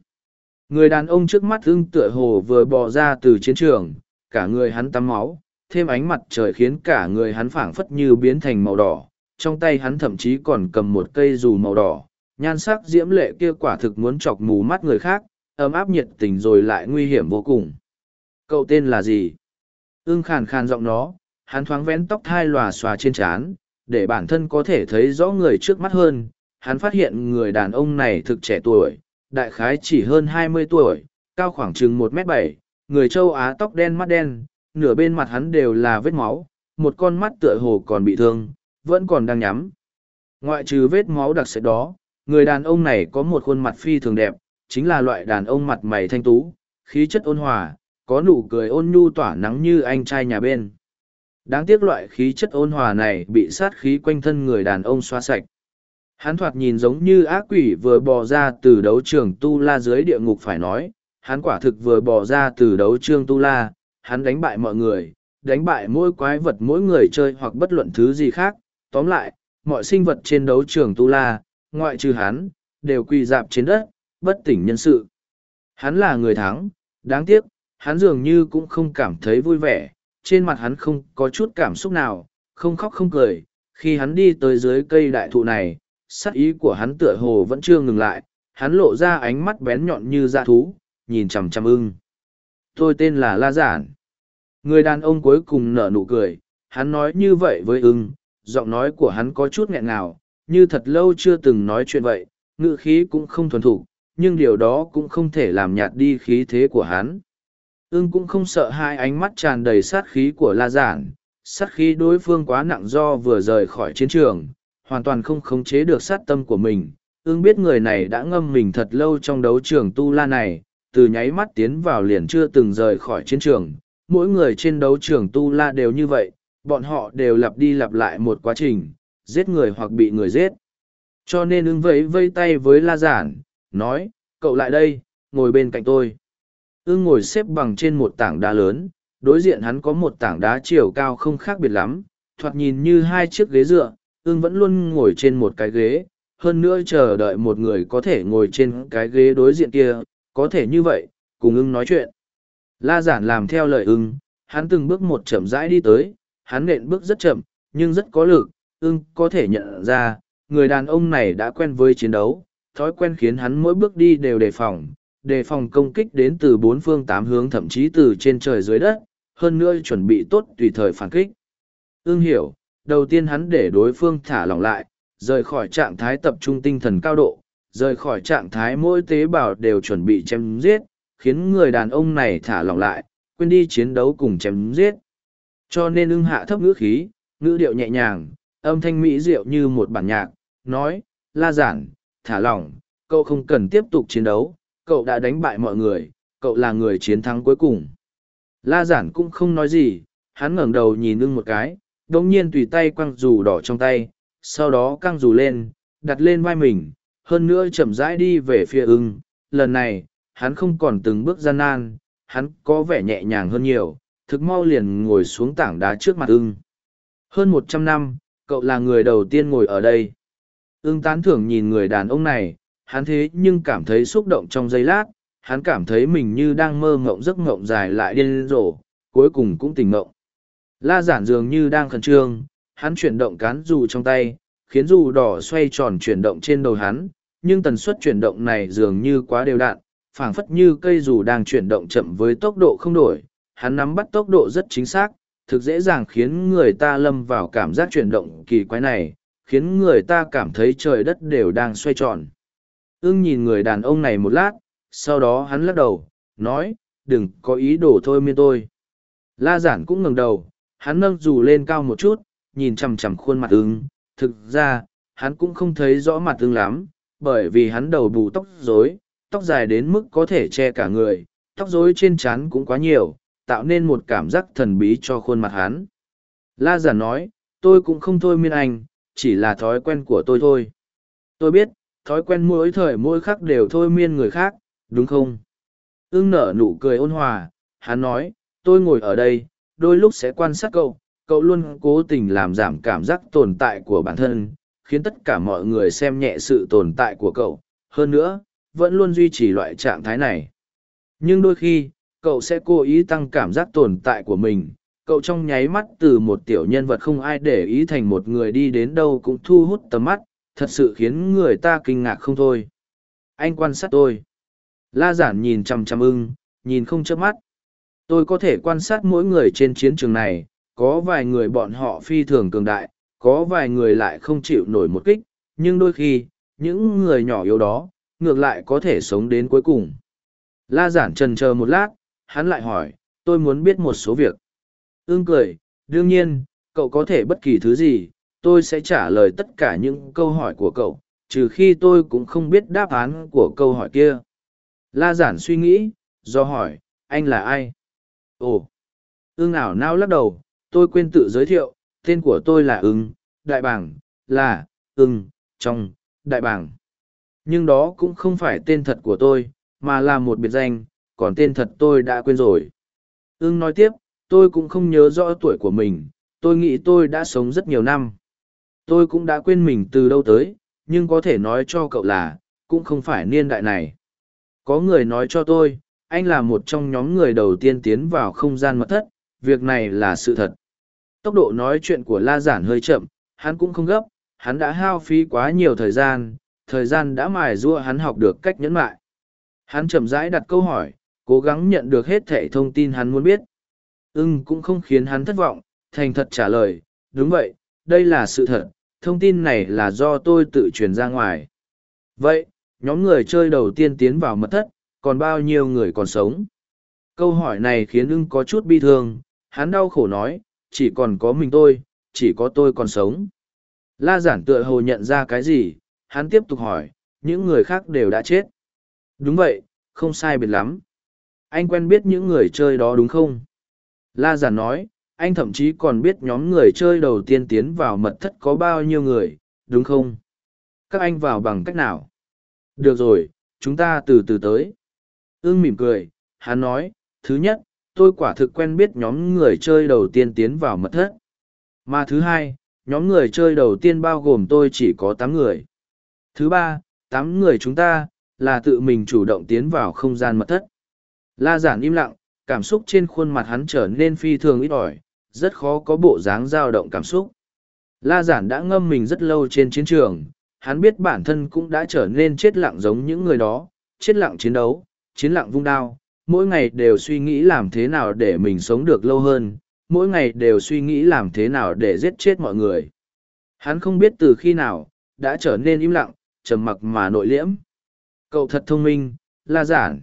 Người đàn ông trước mắt ưng tựa hồ vừa bò ra từ chiến trường, cả người hắn tắm máu, thêm ánh mặt trời khiến cả người hắn phảng phất như biến thành màu đỏ, trong tay hắn thậm chí còn cầm một cây dù màu đỏ, nhan sắc diễm lệ kia quả thực muốn chọc mù mắt người khác, ấm áp nhiệt tình rồi lại nguy hiểm vô cùng. Cậu tên là gì? Ưng khàn khàn giọng nó, hắn thoáng vén tóc thai lòa xòa trên trán, để bản thân có thể thấy rõ người trước mắt hơn. Hắn phát hiện người đàn ông này thực trẻ tuổi, đại khái chỉ hơn hai mươi tuổi, cao khoảng chừng một m bảy, người châu Á tóc đen mắt đen, nửa bên mặt hắn đều là vết máu, một con mắt tựa hồ còn bị thương, vẫn còn đang nhắm. Ngoại trừ vết máu đặc sệt đó, người đàn ông này có một khuôn mặt phi thường đẹp, chính là loại đàn ông mặt mày thanh tú, khí chất ôn hòa, có nụ cười ôn nhu tỏa nắng như anh trai nhà bên. Đáng tiếc loại khí chất ôn hòa này bị sát khí quanh thân người đàn ông xoa sạch. Hắn thoạt nhìn giống như ác quỷ vừa bò ra từ đấu trường Tu La dưới địa ngục phải nói, hắn quả thực vừa bò ra từ đấu trường Tu La, hắn đánh bại mọi người, đánh bại mỗi quái vật mỗi người chơi hoặc bất luận thứ gì khác. Tóm lại, mọi sinh vật trên đấu trường Tu La, ngoại trừ hắn, đều quỳ dạp trên đất, bất tỉnh nhân sự. Hắn là người thắng, đáng tiếc, hắn dường như cũng không cảm thấy vui vẻ, trên mặt hắn không có chút cảm xúc nào, không khóc không cười. Khi hắn đi tới dưới cây đại thụ này, sắc ý của hắn tựa hồ vẫn chưa ngừng lại, hắn lộ ra ánh mắt bén nhọn như dạ thú, nhìn chằm chằm ưng. Tôi tên là La Giản. Người đàn ông cuối cùng nở nụ cười, hắn nói như vậy với ưng, giọng nói của hắn có chút nghẹn ngào, như thật lâu chưa từng nói chuyện vậy, ngữ khí cũng không thuần thục, nhưng điều đó cũng không thể làm nhạt đi khí thế của hắn. Ưng cũng không sợ hai ánh mắt tràn đầy sát khí của La Giản, sát khí đối phương quá nặng do vừa rời khỏi chiến trường, hoàn toàn không khống chế được sát tâm của mình. Ưng biết người này đã ngâm mình thật lâu trong đấu trường tu la này, từ nháy mắt tiến vào liền chưa từng rời khỏi chiến trường. Mỗi người trên đấu trường tu la đều như vậy, bọn họ đều lặp đi lặp lại một quá trình, giết người hoặc bị người giết. Cho nên ưng vẫy vây tay với la giản, nói, cậu lại đây, ngồi bên cạnh tôi. Ưng ngồi xếp bằng trên một tảng đá lớn, đối diện hắn có một tảng đá chiều cao không khác biệt lắm, thoạt nhìn như hai chiếc ghế dựa, ưng vẫn luôn ngồi trên một cái ghế, hơn nữa chờ đợi một người có thể ngồi trên cái ghế đối diện kia, có thể như vậy, cùng ưng nói chuyện. La giản làm theo lời ưng, hắn từng bước một chậm rãi đi tới, hắn nện bước rất chậm, nhưng rất có lực, ưng có thể nhận ra, người đàn ông này đã quen với chiến đấu, thói quen khiến hắn mỗi bước đi đều đề phòng, đề phòng công kích đến từ bốn phương tám hướng thậm chí từ trên trời dưới đất, hơn nữa chuẩn bị tốt tùy thời phản kích. Ưng hiểu, đầu tiên hắn để đối phương thả lỏng lại, rời khỏi trạng thái tập trung tinh thần cao độ, rời khỏi trạng thái mỗi tế bào đều chuẩn bị chém giết, khiến người đàn ông này thả lỏng lại, quên đi chiến đấu cùng chém giết. Cho nên ưng hạ thấp ngữ khí, ngữ điệu nhẹ nhàng, âm thanh mỹ diệu như một bản nhạc, nói, la giản, thả lỏng, cậu không cần tiếp tục chiến đấu, cậu đã đánh bại mọi người, cậu là người chiến thắng cuối cùng. La giản cũng không nói gì, hắn ngẩng đầu nhìn ưng một cái, đồng nhiên tùy tay quăng dù đỏ trong tay, sau đó căng dù lên, đặt lên vai mình, hơn nữa chậm rãi đi về phía ưng. Lần này, hắn không còn từng bước gian nan, hắn có vẻ nhẹ nhàng hơn nhiều, thực mau liền ngồi xuống tảng đá trước mặt ưng. Hơn một trăm năm, cậu là người đầu tiên ngồi ở đây. Ưng tán thưởng nhìn người đàn ông này, hắn thế nhưng cảm thấy xúc động trong giây lát, hắn cảm thấy mình như đang mơ ngộng giấc ngộng dài lại điên rồ, cuối cùng cũng tỉnh ngộng. La giản dường như đang khẩn trương, hắn chuyển động cán dù trong tay, khiến dù đỏ xoay tròn chuyển động trên đầu hắn, nhưng tần suất chuyển động này dường như quá đều đặn, phảng phất như cây dù đang chuyển động chậm với tốc độ không đổi. Hắn nắm bắt tốc độ rất chính xác, thực dễ dàng khiến người ta lâm vào cảm giác chuyển động kỳ quái này, khiến người ta cảm thấy trời đất đều đang xoay tròn. Ưng nhìn người đàn ông này một lát, sau đó hắn lắc đầu, nói, đừng có ý đồ thôi miên tôi. La giản cũng ngừng đầu, hắn nâng dù lên cao một chút, nhìn chằm chằm khuôn mặt ưng, thực ra, hắn cũng không thấy rõ mặt ưng lắm, bởi vì hắn đầu bù tóc rối, tóc dài đến mức có thể che cả người, tóc rối trên trán cũng quá nhiều, tạo nên một cảm giác thần bí cho khuôn mặt hắn. La giản nói, tôi cũng không thôi miên anh, chỉ là thói quen của tôi thôi. Tôi biết, thói quen mỗi thời mỗi khắc đều thôi miên người khác, đúng không? Ưng nở nụ cười ôn hòa, hắn nói, tôi ngồi ở đây, đôi lúc sẽ quan sát cậu, cậu luôn cố tình làm giảm cảm giác tồn tại của bản thân, khiến tất cả mọi người xem nhẹ sự tồn tại của cậu. Hơn nữa, vẫn luôn duy trì loại trạng thái này. Nhưng đôi khi, cậu sẽ cố ý tăng cảm giác tồn tại của mình. Cậu trong nháy mắt từ một tiểu nhân vật không ai để ý thành một người đi đến đâu cũng thu hút tầm mắt, thật sự khiến người ta kinh ngạc không thôi. Anh quan sát tôi. La giản nhìn chằm chằm ưng, nhìn không chớp mắt. Tôi có thể quan sát mỗi người trên chiến trường này, có vài người bọn họ phi thường cường đại, có vài người lại không chịu nổi một kích, nhưng đôi khi, những người nhỏ yếu đó, ngược lại có thể sống đến cuối cùng. La giản trần chờ một lát, hắn lại hỏi, tôi muốn biết một số việc. Ưng cười, đương nhiên, cậu có thể bất kỳ thứ gì, tôi sẽ trả lời tất cả những câu hỏi của cậu, trừ khi tôi cũng không biết đáp án của câu hỏi kia. La giản suy nghĩ, do hỏi, anh là ai? Ồ! Ưng ảo nao lắc đầu, tôi quên tự giới thiệu, tên của tôi là ưng, đại bảng, là, ưng, trong, đại bảng. Nhưng đó cũng không phải tên thật của tôi, mà là một biệt danh, còn tên thật tôi đã quên rồi. Ưng nói tiếp, tôi cũng không nhớ rõ tuổi của mình, tôi nghĩ tôi đã sống rất nhiều năm. Tôi cũng đã quên mình từ đâu tới, nhưng có thể nói cho cậu là, cũng không phải niên đại này. Có người nói cho tôi, anh là một trong nhóm người đầu tiên tiến vào không gian mật thất, việc này là sự thật. Tốc độ nói chuyện của La Giản hơi chậm, hắn cũng không gấp, hắn đã hao phí quá nhiều thời gian, thời gian đã mài rua hắn học được cách nhẫn mại. Hắn chậm rãi đặt câu hỏi, cố gắng nhận được hết thẻ thông tin hắn muốn biết. Ưng cũng không khiến hắn thất vọng, thành thật trả lời, đúng vậy, đây là sự thật, thông tin này là do tôi tự truyền ra ngoài. Vậy, nhóm người chơi đầu tiên tiến vào mật thất, còn bao nhiêu người còn sống? Câu hỏi này khiến ưng có chút bi thương, hắn đau khổ nói, chỉ còn có mình tôi, chỉ có tôi còn sống. La giản tựa hồ nhận ra cái gì, hắn tiếp tục hỏi, những người khác đều đã chết. Đúng vậy, không sai biệt lắm. Anh quen biết những người chơi đó đúng không? La giản nói, anh thậm chí còn biết nhóm người chơi đầu tiên tiến vào mật thất có bao nhiêu người, đúng không? Các anh vào bằng cách nào? Được rồi, chúng ta từ từ tới. ương mỉm cười, hắn nói, thứ nhất, tôi quả thực quen biết nhóm người chơi đầu tiên tiến vào mật thất. Mà thứ hai, nhóm người chơi đầu tiên bao gồm tôi chỉ có tám người. Thứ ba, tám người chúng ta, là tự mình chủ động tiến vào không gian mật thất. La giản im lặng, cảm xúc trên khuôn mặt hắn trở nên phi thường ít ỏi, rất khó có bộ dáng dao động cảm xúc. La giản đã ngâm mình rất lâu trên chiến trường, hắn biết bản thân cũng đã trở nên chết lặng giống những người đó, chết lặng chiến đấu, chiến lặng vung đao, mỗi ngày đều suy nghĩ làm thế nào để mình sống được lâu hơn, mỗi ngày đều suy nghĩ làm thế nào để giết chết mọi người. Hắn không biết từ khi nào, đã trở nên im lặng, trầm mặc mà nội liễm. Cậu thật thông minh, la giản.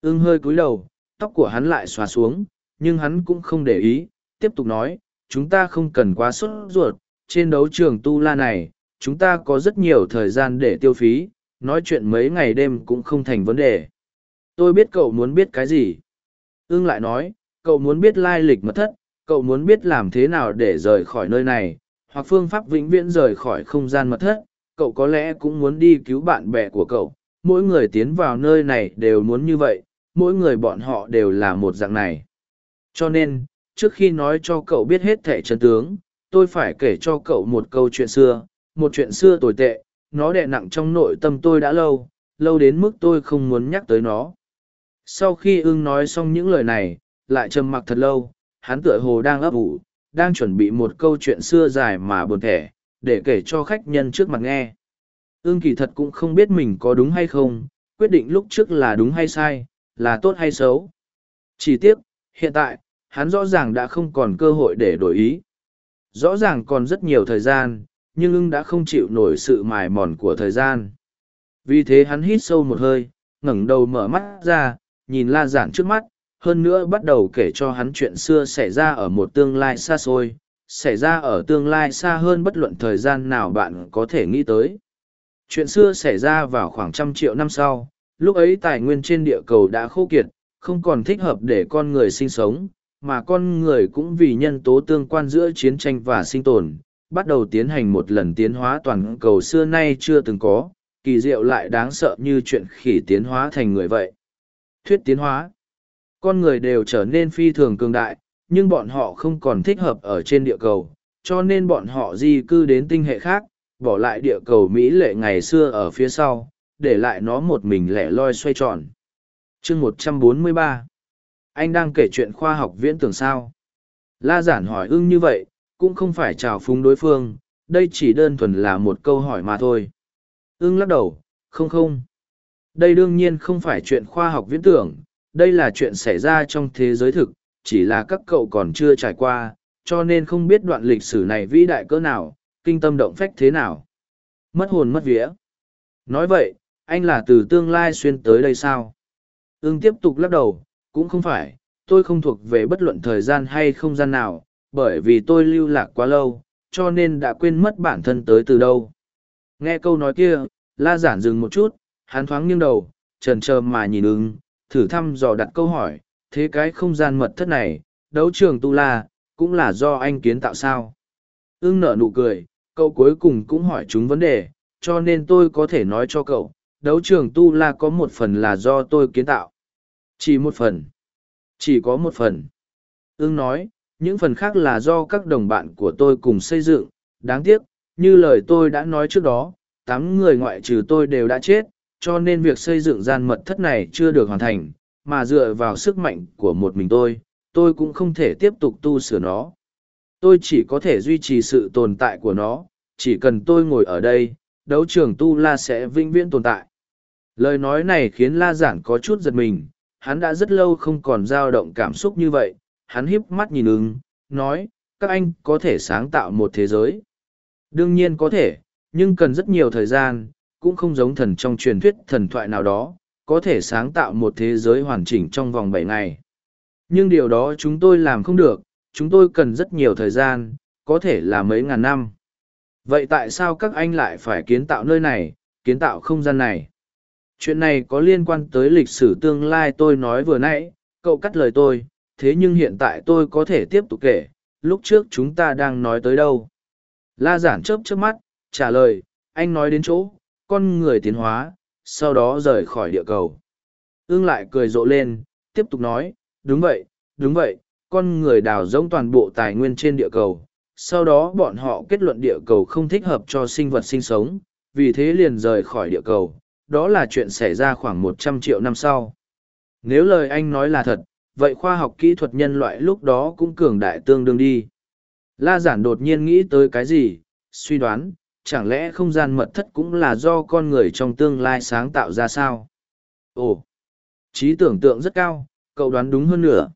Ưng hơi cúi đầu, tóc của hắn lại xòa xuống, nhưng hắn cũng không để ý, tiếp tục nói, chúng ta không cần quá sốt ruột, trên đấu trường tu la này, chúng ta có rất nhiều thời gian để tiêu phí, nói chuyện mấy ngày đêm cũng không thành vấn đề. Tôi biết cậu muốn biết cái gì. Ưng lại nói, cậu muốn biết lai lịch mật thất, cậu muốn biết làm thế nào để rời khỏi nơi này, hoặc phương pháp vĩnh viễn rời khỏi không gian mật thất, cậu có lẽ cũng muốn đi cứu bạn bè của cậu. Mỗi người tiến vào nơi này đều muốn như vậy, mỗi người bọn họ đều là một dạng này. Cho nên, trước khi nói cho cậu biết hết thẻ chân tướng, tôi phải kể cho cậu một câu chuyện xưa, một chuyện xưa tồi tệ, nó đè nặng trong nội tâm tôi đã lâu, lâu đến mức tôi không muốn nhắc tới nó. Sau khi ưng nói xong những lời này, lại trầm mặc thật lâu, hắn tựa hồ đang ấp ủ, đang chuẩn bị một câu chuyện xưa dài mà buồn thẻ, để kể cho khách nhân trước mặt nghe. Ưng kỳ thật cũng không biết mình có đúng hay không, quyết định lúc trước là đúng hay sai, là tốt hay xấu. Chỉ tiếc, hiện tại, hắn rõ ràng đã không còn cơ hội để đổi ý. Rõ ràng còn rất nhiều thời gian, nhưng ưng đã không chịu nổi sự mài mòn của thời gian. Vì thế hắn hít sâu một hơi, ngẩng đầu mở mắt ra, nhìn la giản trước mắt, hơn nữa bắt đầu kể cho hắn chuyện xưa xảy ra ở một tương lai xa xôi, xảy ra ở tương lai xa hơn bất luận thời gian nào bạn có thể nghĩ tới. Chuyện xưa xảy ra vào khoảng trăm triệu năm sau, lúc ấy tài nguyên trên địa cầu đã khô kiệt, không còn thích hợp để con người sinh sống, mà con người cũng vì nhân tố tương quan giữa chiến tranh và sinh tồn, bắt đầu tiến hành một lần tiến hóa toàn cầu xưa nay chưa từng có, kỳ diệu lại đáng sợ như chuyện khỉ tiến hóa thành người vậy. Thuyết tiến hóa Con người đều trở nên phi thường cường đại, nhưng bọn họ không còn thích hợp ở trên địa cầu, cho nên bọn họ di cư đến tinh hệ khác, bỏ lại địa cầu Mỹ lệ ngày xưa ở phía sau, để lại nó một mình lẻ loi xoay tròn. chương 143 anh đang kể chuyện khoa học viễn tưởng sao? La giản hỏi ưng như vậy, cũng không phải trào phúng đối phương, đây chỉ đơn thuần là một câu hỏi mà thôi. Ưng lắc đầu, không không. Đây đương nhiên không phải chuyện khoa học viễn tưởng, đây là chuyện xảy ra trong thế giới thực, chỉ là các cậu còn chưa trải qua, cho nên không biết đoạn lịch sử này vĩ đại cỡ nào, kinh tâm động phách thế nào. Mất hồn mất vía. Nói vậy, anh là từ tương lai xuyên tới đây sao? Ưng tiếp tục lắc đầu, cũng không phải, tôi không thuộc về bất luận thời gian hay không gian nào, bởi vì tôi lưu lạc quá lâu, cho nên đã quên mất bản thân tới từ đâu. Nghe câu nói kia, la giản dừng một chút, hắn thoáng nghiêng đầu, trần trờ mà nhìn ứng, thử thăm dò đặt câu hỏi, thế cái không gian mật thất này, đấu trường tu la, cũng là do anh kiến tạo sao? Ưng nở nụ cười, cậu cuối cùng cũng hỏi chúng vấn đề, cho nên tôi có thể nói cho cậu, đấu trường tu la có một phần là do tôi kiến tạo. Chỉ một phần. Chỉ có một phần. Ưng nói, những phần khác là do các đồng bạn của tôi cùng xây dựng, đáng tiếc, như lời tôi đã nói trước đó, tám người ngoại trừ tôi đều đã chết, cho nên việc xây dựng gian mật thất này chưa được hoàn thành, mà dựa vào sức mạnh của một mình tôi, tôi cũng không thể tiếp tục tu sửa nó. Tôi chỉ có thể duy trì sự tồn tại của nó, chỉ cần tôi ngồi ở đây, đấu trường tu la sẽ vĩnh viễn tồn tại. Lời nói này khiến La Giản có chút giật mình, hắn đã rất lâu không còn dao động cảm xúc như vậy, hắn híp mắt nhìn ứng, nói, các anh có thể sáng tạo một thế giới. Đương nhiên có thể, nhưng cần rất nhiều thời gian, cũng không giống thần trong truyền thuyết thần thoại nào đó, có thể sáng tạo một thế giới hoàn chỉnh trong vòng bảy ngày. Nhưng điều đó chúng tôi làm không được, chúng tôi cần rất nhiều thời gian, có thể là mấy ngàn năm. Vậy tại sao các anh lại phải kiến tạo nơi này, kiến tạo không gian này? Chuyện này có liên quan tới lịch sử tương lai tôi nói vừa nãy, cậu cắt lời tôi, thế nhưng hiện tại tôi có thể tiếp tục kể, lúc trước chúng ta đang nói tới đâu. La giản chớp chớp mắt, trả lời, anh nói đến chỗ, con người tiến hóa, sau đó rời khỏi địa cầu. ương lại cười rộ lên, tiếp tục nói, đúng vậy, đúng vậy, con người đào rỗng toàn bộ tài nguyên trên địa cầu. Sau đó bọn họ kết luận địa cầu không thích hợp cho sinh vật sinh sống, vì thế liền rời khỏi địa cầu. Đó là chuyện xảy ra khoảng một trăm triệu năm sau. Nếu lời anh nói là thật, vậy khoa học kỹ thuật nhân loại lúc đó cũng cường đại tương đương đi. La giản đột nhiên nghĩ tới cái gì, suy đoán, chẳng lẽ không gian mật thất cũng là do con người trong tương lai sáng tạo ra sao? Ồ, trí tưởng tượng rất cao, cậu đoán đúng hơn nửa.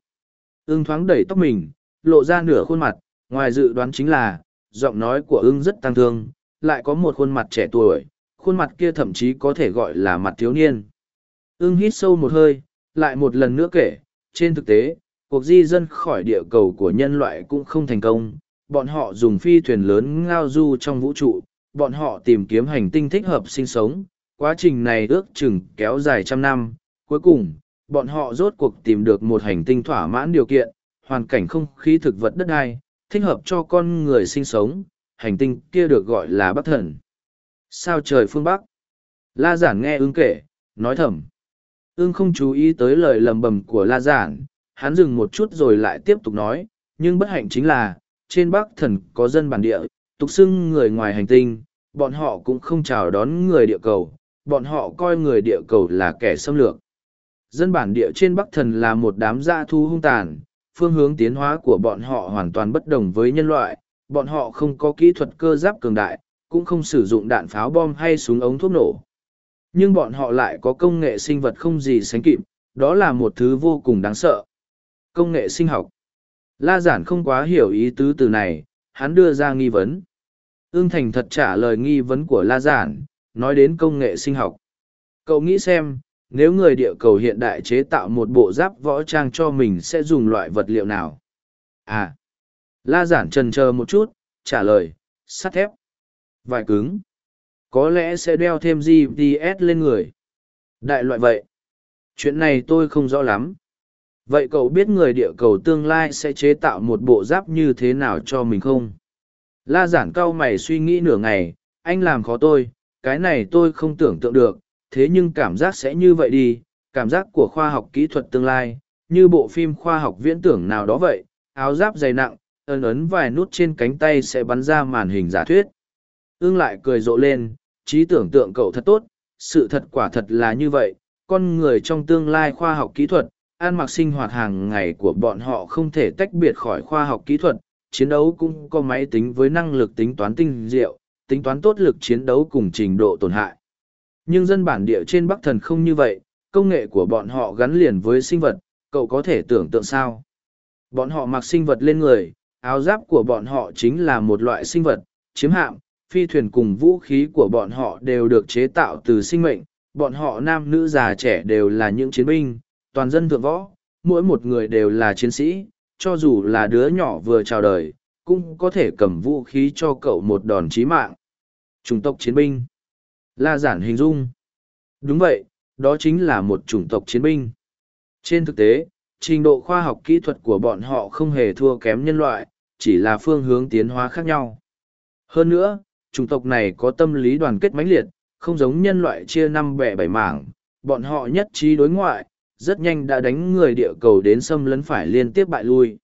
Ưng thoáng đẩy tóc mình, lộ ra nửa khuôn mặt, ngoài dự đoán chính là, giọng nói của ưng rất tăng thương, lại có một khuôn mặt trẻ tuổi, khuôn mặt kia thậm chí có thể gọi là mặt thiếu niên. Ưng hít sâu một hơi, lại một lần nữa kể, trên thực tế, cuộc di dân khỏi địa cầu của nhân loại cũng không thành công, bọn họ dùng phi thuyền lớn ngao du trong vũ trụ, bọn họ tìm kiếm hành tinh thích hợp sinh sống, quá trình này ước chừng kéo dài trăm năm, cuối cùng, bọn họ rốt cuộc tìm được một hành tinh thỏa mãn điều kiện, hoàn cảnh không khí thực vật đất đai, thích hợp cho con người sinh sống, hành tinh kia được gọi là Bắc Thần. Sao trời phương Bắc? La Giản nghe ưng kể, nói thầm. Ưng không chú ý tới lời lầm bầm của La Giản, hắn dừng một chút rồi lại tiếp tục nói, nhưng bất hạnh chính là, trên Bắc Thần có dân bản địa, tục xưng người ngoài hành tinh, bọn họ cũng không chào đón người địa cầu, bọn họ coi người địa cầu là kẻ xâm lược. Dân bản địa trên Bắc Thần là một đám gia thu hung tàn, phương hướng tiến hóa của bọn họ hoàn toàn bất đồng với nhân loại, bọn họ không có kỹ thuật cơ giáp cường đại, cũng không sử dụng đạn pháo bom hay súng ống thuốc nổ. Nhưng bọn họ lại có công nghệ sinh vật không gì sánh kịp, đó là một thứ vô cùng đáng sợ. Công nghệ sinh học. La giản không quá hiểu ý tứ từ này, hắn đưa ra nghi vấn. Ưng Thành thật trả lời nghi vấn của La Giản, nói đến công nghệ sinh học. Cậu nghĩ xem, nếu người địa cầu hiện đại chế tạo một bộ giáp võ trang cho mình sẽ dùng loại vật liệu nào? À, La Giản trần chờ một chút, trả lời, sắt thép, vải cứng. Có lẽ sẽ đeo thêm GPS lên người. Đại loại vậy. Chuyện này tôi không rõ lắm. Vậy cậu biết người địa cầu tương lai sẽ chế tạo một bộ giáp như thế nào cho mình không? La giản cao mày suy nghĩ nửa ngày, anh làm khó tôi, cái này tôi không tưởng tượng được, thế nhưng cảm giác sẽ như vậy đi, cảm giác của khoa học kỹ thuật tương lai, như bộ phim khoa học viễn tưởng nào đó vậy, áo giáp dày nặng, ấn ấn vài nút trên cánh tay sẽ bắn ra màn hình giả thuyết. Ương lại cười rộ lên, trí tưởng tượng cậu thật tốt, sự thật quả thật là như vậy, con người trong tương lai khoa học kỹ thuật, an mặc sinh hoạt hàng ngày của bọn họ không thể tách biệt khỏi khoa học kỹ thuật, chiến đấu cũng có máy tính với năng lực tính toán tinh diệu, tính toán tốt lực chiến đấu cùng trình độ tổn hại. Nhưng dân bản địa trên Bắc Thần không như vậy, công nghệ của bọn họ gắn liền với sinh vật, cậu có thể tưởng tượng sao? Bọn họ mặc sinh vật lên người, áo giáp của bọn họ chính là một loại sinh vật, chiếm hạm, phi thuyền cùng vũ khí của bọn họ đều được chế tạo từ sinh mệnh, bọn họ nam nữ già trẻ đều là những chiến binh, toàn dân thượng võ, mỗi một người đều là chiến sĩ, cho dù là đứa nhỏ vừa chào đời, cũng có thể cầm vũ khí cho cậu một đòn chí mạng. Chủng tộc chiến binh. La giản hình dung. Đúng vậy, đó chính là một chủng tộc chiến binh. Trên thực tế, trình độ khoa học kỹ thuật của bọn họ không hề thua kém nhân loại, chỉ là phương hướng tiến hóa khác nhau. Hơn nữa, chủng tộc này có tâm lý đoàn kết mãnh liệt, không giống nhân loại chia năm bẻ bảy mảng, bọn họ nhất trí đối ngoại, rất nhanh đã đánh người địa cầu đến xâm lấn phải liên tiếp bại lui.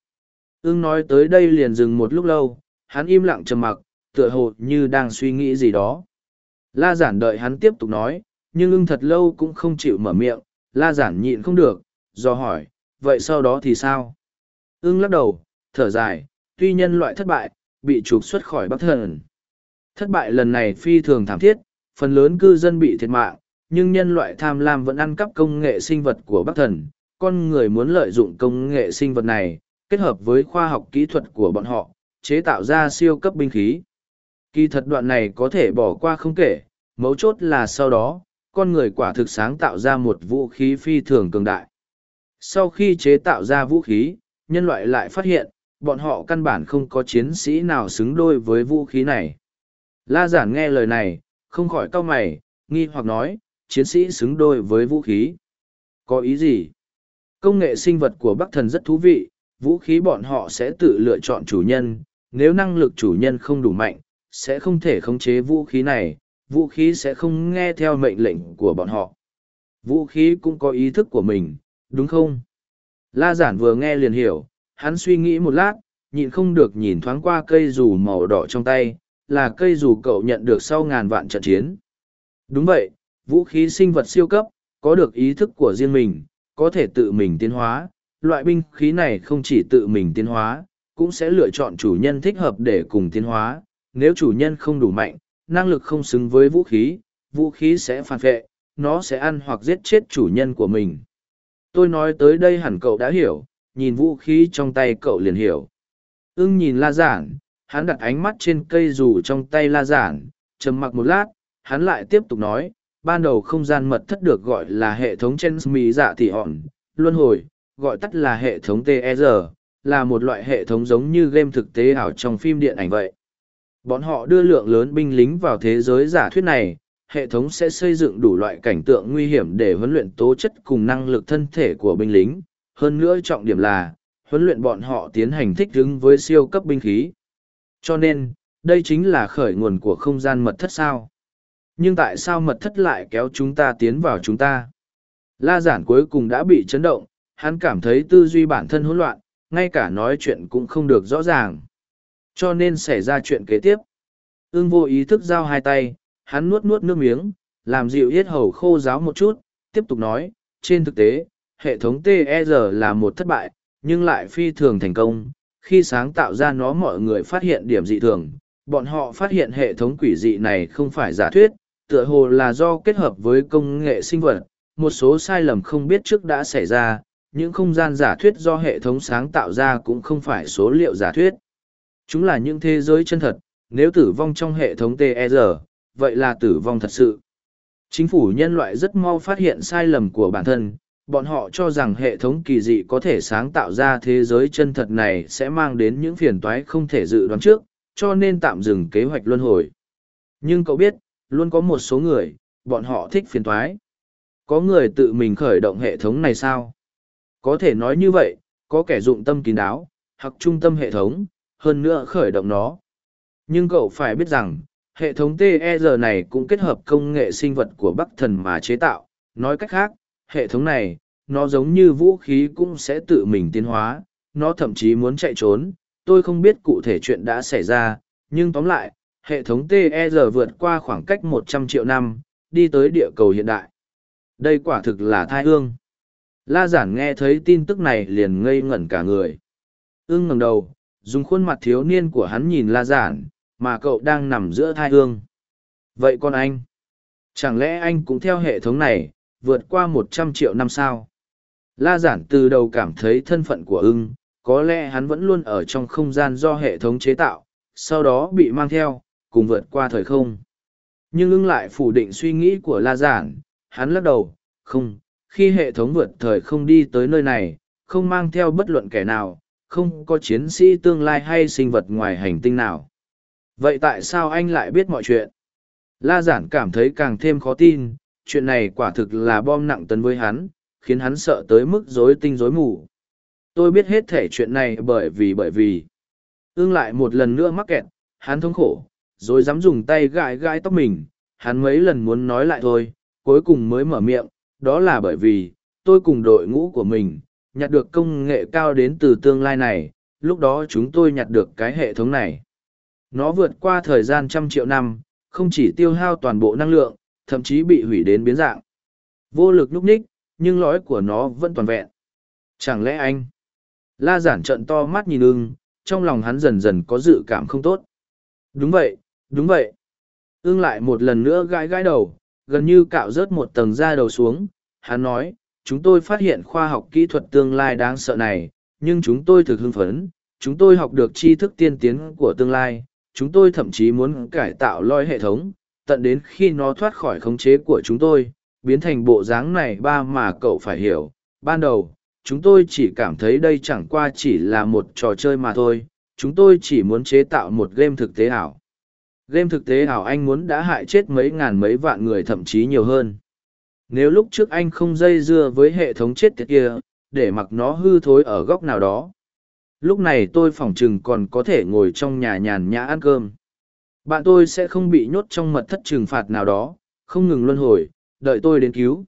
Ưng nói tới đây liền dừng một lúc lâu, hắn im lặng trầm mặc, tựa hồ như đang suy nghĩ gì đó. La giản đợi hắn tiếp tục nói, nhưng ưng thật lâu cũng không chịu mở miệng, la giản nhịn không được, do hỏi, vậy sau đó thì sao? Ưng lắc đầu, thở dài, tuy nhân loại thất bại, bị trục xuất khỏi Bắc Thần. Thất bại lần này phi thường thảm thiết, phần lớn cư dân bị thiệt mạng, nhưng nhân loại tham lam vẫn ăn cắp công nghệ sinh vật của Bắc Thần. Con người muốn lợi dụng công nghệ sinh vật này, kết hợp với khoa học kỹ thuật của bọn họ, chế tạo ra siêu cấp binh khí. Kỳ thật đoạn này có thể bỏ qua không kể, mấu chốt là sau đó, con người quả thực sáng tạo ra một vũ khí phi thường cường đại. Sau khi chế tạo ra vũ khí, nhân loại lại phát hiện, bọn họ căn bản không có chiến sĩ nào xứng đôi với vũ khí này. La giản nghe lời này, không khỏi cau mày, nghi hoặc nói, chiến sĩ xứng đôi với vũ khí. Có ý gì? Công nghệ sinh vật của Bắc Thần rất thú vị, vũ khí bọn họ sẽ tự lựa chọn chủ nhân, nếu năng lực chủ nhân không đủ mạnh, sẽ không thể khống chế vũ khí này, vũ khí sẽ không nghe theo mệnh lệnh của bọn họ. Vũ khí cũng có ý thức của mình, đúng không? La giản vừa nghe liền hiểu, hắn suy nghĩ một lát, nhịn không được nhìn thoáng qua cây dù màu đỏ trong tay, là cây dù cậu nhận được sau ngàn vạn trận chiến. Đúng vậy, vũ khí sinh vật siêu cấp, có được ý thức của riêng mình, có thể tự mình tiến hóa. Loại binh khí này không chỉ tự mình tiến hóa, cũng sẽ lựa chọn chủ nhân thích hợp để cùng tiến hóa. Nếu chủ nhân không đủ mạnh, năng lực không xứng với vũ khí, vũ khí sẽ phản vệ, nó sẽ ăn hoặc giết chết chủ nhân của mình. Tôi nói tới đây hẳn cậu đã hiểu, nhìn vũ khí trong tay cậu liền hiểu. Ưng nhìn la giản, hắn đặt ánh mắt trên cây dù trong tay la giản, trầm mặc một lát, hắn lại tiếp tục nói, ban đầu không gian mật thất được gọi là hệ thống chen mỹ dạ thị hòn, luân hồi, gọi tắt là hệ thống TER, e là một loại hệ thống giống như game thực tế ảo trong phim điện ảnh vậy. Bọn họ đưa lượng lớn binh lính vào thế giới giả thuyết này, hệ thống sẽ xây dựng đủ loại cảnh tượng nguy hiểm để huấn luyện tố chất cùng năng lực thân thể của binh lính. Hơn nữa trọng điểm là, huấn luyện bọn họ tiến hành thích ứng với siêu cấp binh khí. Cho nên, đây chính là khởi nguồn của không gian mật thất sao. Nhưng tại sao mật thất lại kéo chúng ta tiến vào chúng ta? La giản cuối cùng đã bị chấn động, hắn cảm thấy tư duy bản thân hỗn loạn, ngay cả nói chuyện cũng không được rõ ràng. Cho nên xảy ra chuyện kế tiếp. Ưng vô ý thức giao hai tay, hắn nuốt nuốt nước miếng, làm dịu yết hầu khô ráo một chút, tiếp tục nói, trên thực tế, hệ thống TER e là một thất bại, nhưng lại phi thường thành công. Khi sáng tạo ra nó mọi người phát hiện điểm dị thường, bọn họ phát hiện hệ thống quỷ dị này không phải giả thuyết, tựa hồ là do kết hợp với công nghệ sinh vật, một số sai lầm không biết trước đã xảy ra, những không gian giả thuyết do hệ thống sáng tạo ra cũng không phải số liệu giả thuyết. Chúng là những thế giới chân thật, nếu tử vong trong hệ thống ter e vậy là tử vong thật sự. Chính phủ nhân loại rất mau phát hiện sai lầm của bản thân, bọn họ cho rằng hệ thống kỳ dị có thể sáng tạo ra thế giới chân thật này sẽ mang đến những phiền toái không thể dự đoán trước, cho nên tạm dừng kế hoạch luân hồi. Nhưng cậu biết, luôn có một số người, bọn họ thích phiền toái. Có người tự mình khởi động hệ thống này sao? Có thể nói như vậy, có kẻ dụng tâm kín đáo, hoặc trung tâm hệ thống, hơn nữa khởi động nó. Nhưng cậu phải biết rằng, hệ thống TER e này cũng kết hợp công nghệ sinh vật của Bắc Thần mà chế tạo. Nói cách khác, hệ thống này, nó giống như vũ khí cũng sẽ tự mình tiến hóa, nó thậm chí muốn chạy trốn. Tôi không biết cụ thể chuyện đã xảy ra, nhưng tóm lại, hệ thống TR e vượt qua khoảng cách 100 triệu năm, đi tới địa cầu hiện đại. Đây quả thực là thai hương. La giản nghe thấy tin tức này liền ngây ngẩn cả người. Ưng ngẩng đầu, dùng khuôn mặt thiếu niên của hắn nhìn La giản, mà cậu đang nằm giữa thai hương. Vậy con anh? Chẳng lẽ anh cũng theo hệ thống này, vượt qua một trăm triệu năm sao? La giản từ đầu cảm thấy thân phận của ưng, có lẽ hắn vẫn luôn ở trong không gian do hệ thống chế tạo, sau đó bị mang theo, cùng vượt qua thời không. Nhưng ưng lại phủ định suy nghĩ của La giản, hắn lắc đầu, không, khi hệ thống vượt thời không đi tới nơi này, không mang theo bất luận kẻ nào, không có chiến sĩ tương lai hay sinh vật ngoài hành tinh nào. Vậy tại sao anh lại biết mọi chuyện? La giản cảm thấy càng thêm khó tin, chuyện này quả thực là bom nặng tấn với hắn, khiến hắn sợ tới mức rối tinh rối mù. Tôi biết hết thể chuyện này bởi vì bởi vì. Ương lại một lần nữa mắc kẹt, hắn thống khổ, rồi dám dùng tay gãi gãi tóc mình, hắn mấy lần muốn nói lại thôi, cuối cùng mới mở miệng, đó là bởi vì, tôi cùng đội ngũ của mình, nhặt được công nghệ cao đến từ tương lai này, lúc đó chúng tôi nhặt được cái hệ thống này. Nó vượt qua thời gian trăm triệu năm, không chỉ tiêu hao toàn bộ năng lượng, thậm chí bị hủy đến biến dạng. Vô lực núp ních, nhưng lõi của nó vẫn toàn vẹn. Chẳng lẽ anh? La giản trận to mắt nhìn ưng, trong lòng hắn dần dần có dự cảm không tốt. Đúng vậy, đúng vậy. Ưng lại một lần nữa gãi gãi đầu, gần như cạo rớt một tầng da đầu xuống. Hắn nói, chúng tôi phát hiện khoa học kỹ thuật tương lai đáng sợ này, nhưng chúng tôi thực hưng phấn, chúng tôi học được tri thức tiên tiến của tương lai, chúng tôi thậm chí muốn cải tạo loi hệ thống, tận đến khi nó thoát khỏi khống chế của chúng tôi, biến thành bộ dáng này ba mà cậu phải hiểu. Ban đầu, chúng tôi chỉ cảm thấy đây chẳng qua chỉ là một trò chơi mà thôi chúng tôi chỉ muốn chế tạo một game thực tế ảo. Game thực tế ảo anh muốn đã hại chết mấy ngàn mấy vạn người thậm chí nhiều hơn. Nếu lúc trước anh không dây dưa với hệ thống chết tiệt kia để mặc nó hư thối ở góc nào đó lúc này tôi phỏng chừng còn có thể ngồi trong nhà nhàn nhã ăn cơm bạn tôi sẽ không bị nhốt trong mật thất trừng phạt nào đó, không ngừng luân hồi, đợi tôi đến cứu.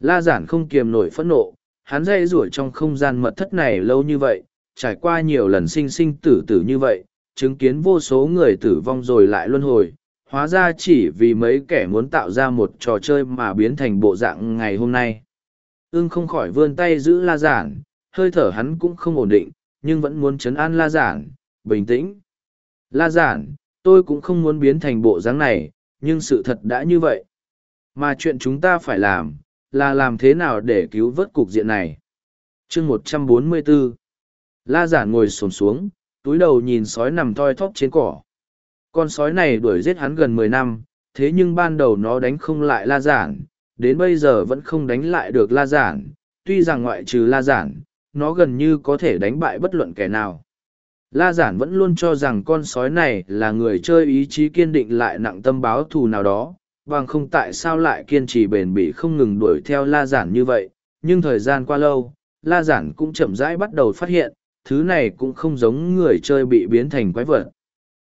La giản không kiềm nổi phẫn nộ, hắn dây rủi trong không gian mật thất này lâu như vậy, trải qua nhiều lần sinh sinh tử tử như vậy, chứng kiến vô số người tử vong rồi lại luân hồi, hóa ra chỉ vì mấy kẻ muốn tạo ra một trò chơi mà biến thành bộ dạng ngày hôm nay. Ưng không khỏi vươn tay giữ la giản, hơi thở hắn cũng không ổn định, nhưng vẫn muốn chấn an la giản, bình tĩnh. La giản tôi cũng không muốn biến thành bộ dáng này, nhưng sự thật đã như vậy. Mà chuyện chúng ta phải làm, là làm thế nào để cứu vớt cục diện này? Chương một trăm bốn mươi bốn la giản ngồi xổm xuống, túi đầu nhìn sói nằm thoi thóp trên cỏ. Con sói này đuổi giết hắn gần mười năm, thế nhưng ban đầu nó đánh không lại la giản, đến bây giờ vẫn không đánh lại được la giản. Tuy rằng ngoại trừ la giản, nó gần như có thể đánh bại bất luận kẻ nào la giản vẫn luôn cho rằng con sói này là người chơi ý chí kiên định lại nặng tâm báo thù nào đó, bằng không tại sao lại kiên trì bền bỉ không ngừng đuổi theo la giản như vậy. Nhưng thời gian qua lâu, la giản cũng chậm rãi bắt đầu phát hiện, thứ này cũng không giống người chơi bị biến thành quái vật.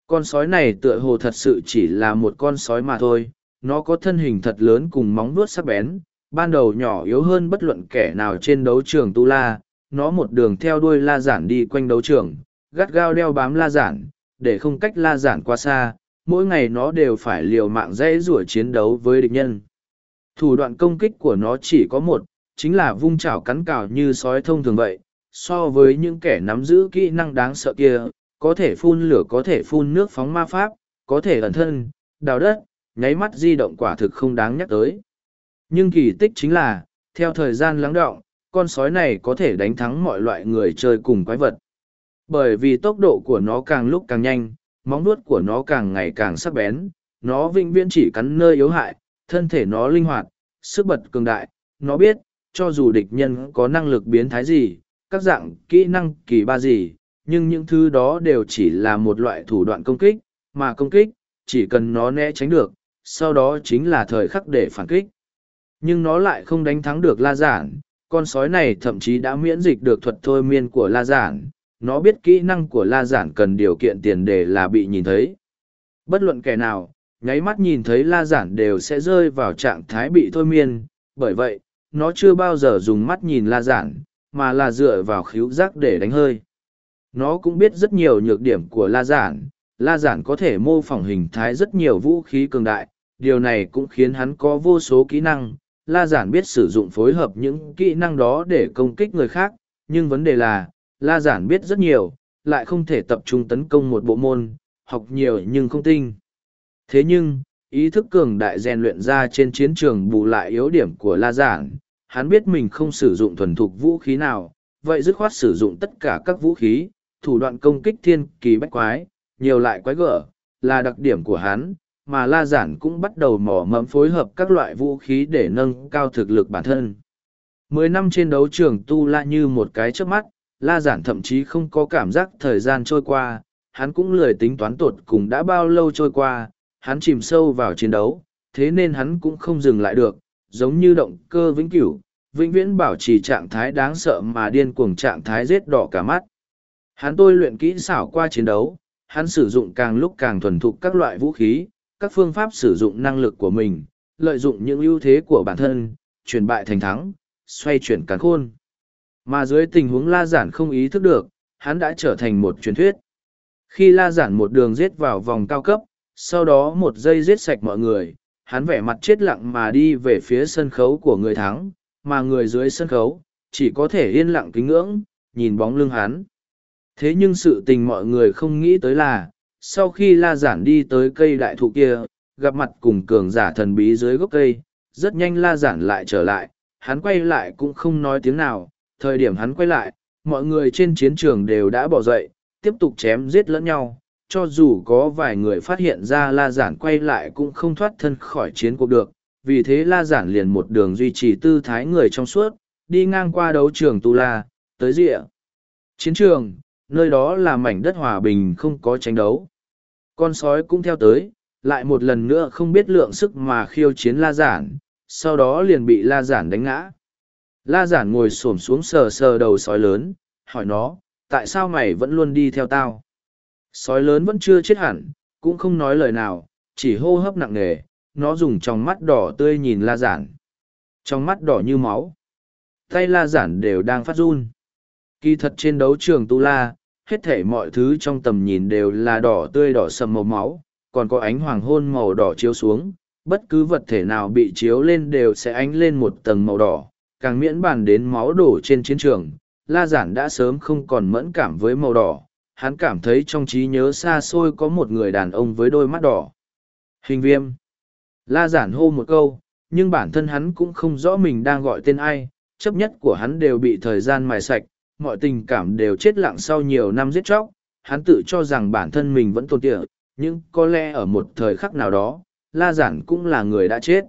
Con sói này tựa hồ thật sự chỉ là một con sói mà thôi, nó có thân hình thật lớn cùng móng vuốt sắc bén, ban đầu nhỏ yếu hơn bất luận kẻ nào trên đấu trường tu la, nó một đường theo đuôi la giản đi quanh đấu trường gắt gao đeo bám la giản, để không cách la giản quá xa, mỗi ngày nó đều phải liều mạng dễ rủa chiến đấu với địch nhân. Thủ đoạn công kích của nó chỉ có một, chính là vung chảo cắn cào như sói thông thường vậy, so với những kẻ nắm giữ kỹ năng đáng sợ kia, có thể phun lửa có thể phun nước phóng ma pháp, có thể ẩn thân, đào đất, nháy mắt di động quả thực không đáng nhắc tới. Nhưng kỳ tích chính là, theo thời gian lắng đọng con sói này có thể đánh thắng mọi loại người chơi cùng quái vật bởi vì tốc độ của nó càng lúc càng nhanh, móng nuốt của nó càng ngày càng sắc bén, nó vĩnh viễn chỉ cắn nơi yếu hại, thân thể nó linh hoạt, sức bật cường đại, nó biết, cho dù địch nhân có năng lực biến thái gì, các dạng kỹ năng kỳ ba gì, nhưng những thứ đó đều chỉ là một loại thủ đoạn công kích, mà công kích, chỉ cần nó né tránh được, sau đó chính là thời khắc để phản kích. Nhưng nó lại không đánh thắng được la giản, con sói này thậm chí đã miễn dịch được thuật thôi miên của la giản nó biết kỹ năng của la giản cần điều kiện tiền đề là bị nhìn thấy. Bất luận kẻ nào, nháy mắt nhìn thấy la giản đều sẽ rơi vào trạng thái bị thôi miên. Bởi vậy, nó chưa bao giờ dùng mắt nhìn la giản, mà là dựa vào khíu giác để đánh hơi. Nó cũng biết rất nhiều nhược điểm của la giản. La giản có thể mô phỏng hình thái rất nhiều vũ khí cường đại. Điều này cũng khiến hắn có vô số kỹ năng. La giản biết sử dụng phối hợp những kỹ năng đó để công kích người khác. Nhưng vấn đề là la giản biết rất nhiều, lại không thể tập trung tấn công một bộ môn, học nhiều nhưng không tinh. Thế nhưng, ý thức cường đại rèn luyện ra trên chiến trường bù lại yếu điểm của la giản, hắn biết mình không sử dụng thuần thục vũ khí nào, vậy dứt khoát sử dụng tất cả các vũ khí, thủ đoạn công kích thiên kỳ bách quái, nhiều lại quái gở, là đặc điểm của hắn, mà la giản cũng bắt đầu mỏ mẫm phối hợp các loại vũ khí để nâng cao thực lực bản thân. Mười năm trên đấu trường tu la như một cái chớp mắt, la giản thậm chí không có cảm giác thời gian trôi qua, hắn cũng lười tính toán tột cùng đã bao lâu trôi qua, hắn chìm sâu vào chiến đấu, thế nên hắn cũng không dừng lại được, giống như động cơ vĩnh cửu, vĩnh viễn bảo trì trạng thái đáng sợ mà điên cuồng trạng thái rết đỏ cả mắt. Hắn tôi luyện kỹ xảo qua chiến đấu, hắn sử dụng càng lúc càng thuần thục các loại vũ khí, các phương pháp sử dụng năng lực của mình, lợi dụng những ưu thế của bản thân, chuyển bại thành thắng, xoay chuyển càn khôn. Mà dưới tình huống la giản không ý thức được, hắn đã trở thành một truyền thuyết. Khi la giản một đường giết vào vòng cao cấp, sau đó một giây giết sạch mọi người, hắn vẻ mặt chết lặng mà đi về phía sân khấu của người thắng, mà người dưới sân khấu, chỉ có thể yên lặng kính ngưỡng, nhìn bóng lưng hắn. Thế nhưng sự tình mọi người không nghĩ tới là, sau khi la giản đi tới cây đại thụ kia, gặp mặt cùng cường giả thần bí dưới gốc cây, rất nhanh la giản lại trở lại, hắn quay lại cũng không nói tiếng nào, thời điểm hắn quay lại, mọi người trên chiến trường đều đã bỏ dậy, tiếp tục chém giết lẫn nhau. Cho dù có vài người phát hiện ra La Giản quay lại cũng không thoát thân khỏi chiến cuộc được, vì thế La Giản liền một đường duy trì tư thái người trong suốt, đi ngang qua đấu trường Tu La, tới rịa. Chiến trường, nơi đó là mảnh đất hòa bình không có tranh đấu. Con sói cũng theo tới, lại một lần nữa không biết lượng sức mà khiêu chiến la giản, sau đó liền bị la giản đánh ngã. La giản ngồi xổm xuống sờ sờ đầu sói lớn, hỏi nó, tại sao mày vẫn luôn đi theo tao? Sói lớn vẫn chưa chết hẳn, cũng không nói lời nào, chỉ hô hấp nặng nề, nó dùng trong mắt đỏ tươi nhìn la giản. Trong mắt đỏ như máu. Tay la giản đều đang phát run. Kỳ thật trên đấu trường tu la, hết thể mọi thứ trong tầm nhìn đều là đỏ tươi đỏ sầm màu máu, còn có ánh hoàng hôn màu đỏ chiếu xuống, bất cứ vật thể nào bị chiếu lên đều sẽ ánh lên một tầng màu đỏ, càng miễn bàn đến máu đổ trên chiến trường. La giản đã sớm không còn mẫn cảm với màu đỏ, hắn cảm thấy trong trí nhớ xa xôi có một người đàn ông với đôi mắt đỏ. Hình viêm. La giản hô một câu, nhưng bản thân hắn cũng không rõ mình đang gọi tên ai, chấp nhất của hắn đều bị thời gian mài sạch, mọi tình cảm đều chết lặng sau nhiều năm giết chóc, hắn tự cho rằng bản thân mình vẫn tồn tại, nhưng có lẽ ở một thời khắc nào đó, La Giản cũng là người đã chết.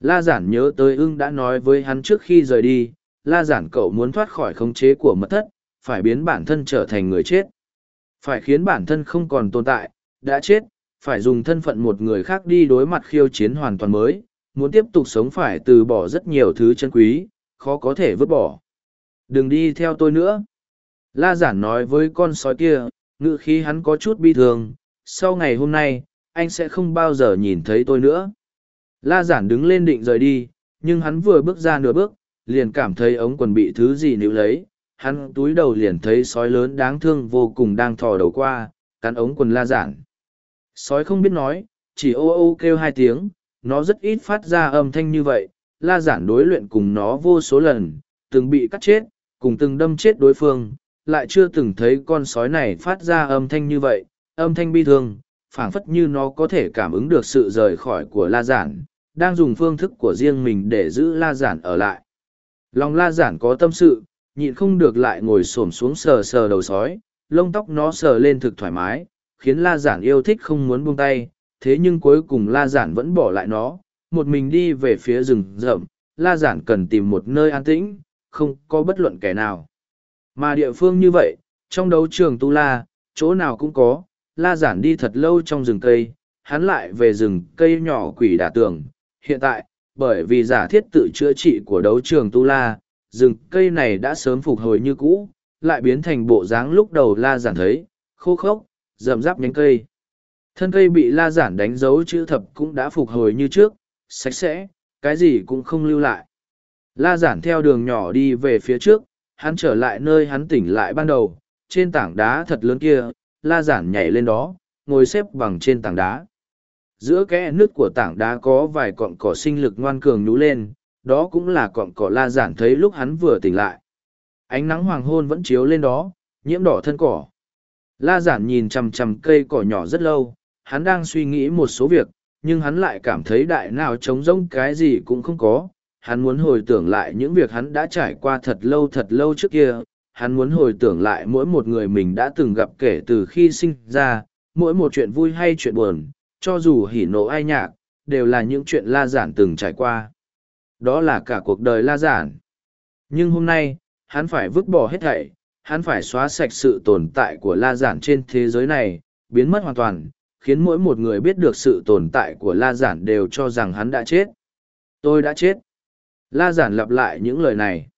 La Giản nhớ tới ưng đã nói với hắn trước khi rời đi, La Giản cậu muốn thoát khỏi khống chế của mật thất, phải biến bản thân trở thành người chết. Phải khiến bản thân không còn tồn tại, đã chết, phải dùng thân phận một người khác đi đối mặt khiêu chiến hoàn toàn mới, muốn tiếp tục sống phải từ bỏ rất nhiều thứ chân quý, khó có thể vứt bỏ. Đừng đi theo tôi nữa. La giản nói với con sói kia, ngự khí hắn có chút bi thường, sau ngày hôm nay, anh sẽ không bao giờ nhìn thấy tôi nữa. La giản đứng lên định rời đi, nhưng hắn vừa bước ra nửa bước, liền cảm thấy ống quần bị thứ gì níu lấy. Hắn túi đầu liền thấy sói lớn đáng thương vô cùng đang thò đầu qua, cắn ống quần la giản. Sói không biết nói, chỉ ô ô kêu hai tiếng, nó rất ít phát ra âm thanh như vậy. La giản đối luyện cùng nó vô số lần, từng bị cắt chết, cùng từng đâm chết đối phương, lại chưa từng thấy con sói này phát ra âm thanh như vậy, âm thanh bi thương, phảng phất như nó có thể cảm ứng được sự rời khỏi của la giản, đang dùng phương thức của riêng mình để giữ la giản ở lại. Lòng la giản có tâm sự, nhịn không được lại ngồi xổm xuống sờ sờ đầu sói, lông tóc nó sờ lên thực thoải mái, khiến la giản yêu thích không muốn buông tay, thế nhưng cuối cùng la giản vẫn bỏ lại nó, một mình đi về phía rừng rậm, la giản cần tìm một nơi an tĩnh, không có bất luận kẻ nào. Mà địa phương như vậy, trong đấu trường Tu La, chỗ nào cũng có, La Giản đi thật lâu trong rừng cây, hắn lại về rừng cây nhỏ quỷ đả tường. Hiện tại, bởi vì giả thiết tự chữa trị của đấu trường Tu La, rừng cây này đã sớm phục hồi như cũ, lại biến thành bộ dáng lúc đầu La Giản thấy, khô khốc, rậm rạp nhánh cây. Thân cây bị La Giản đánh dấu chữ thập cũng đã phục hồi như trước, sạch sẽ, cái gì cũng không lưu lại. La giản theo đường nhỏ đi về phía trước, hắn trở lại nơi hắn tỉnh lại ban đầu, trên tảng đá thật lớn kia, la giản nhảy lên đó, ngồi xếp bằng trên tảng đá. Giữa kẽ nước của tảng đá có vài cọng cỏ sinh lực ngoan cường nhú lên, đó cũng là cọng cỏ la giản thấy lúc hắn vừa tỉnh lại. Ánh nắng hoàng hôn vẫn chiếu lên đó, nhiễm đỏ thân cỏ. La giản nhìn chằm chằm cây cỏ nhỏ rất lâu, hắn đang suy nghĩ một số việc, nhưng hắn lại cảm thấy đại nào trống rỗng cái gì cũng không có, hắn muốn hồi tưởng lại những việc hắn đã trải qua thật lâu thật lâu trước kia hắn muốn hồi tưởng lại mỗi một người mình đã từng gặp kể từ khi sinh ra, mỗi một chuyện vui hay chuyện buồn, cho dù hỉ nộ ai nhạc, đều là những chuyện la giản từng trải qua. Đó là cả cuộc đời la giản. Nhưng hôm nay, hắn phải vứt bỏ hết thảy, hắn phải xóa sạch sự tồn tại của la giản trên thế giới này, biến mất hoàn toàn, khiến mỗi một người biết được sự tồn tại của la giản đều cho rằng hắn đã chết. Tôi đã chết. La giản lặp lại những lời này.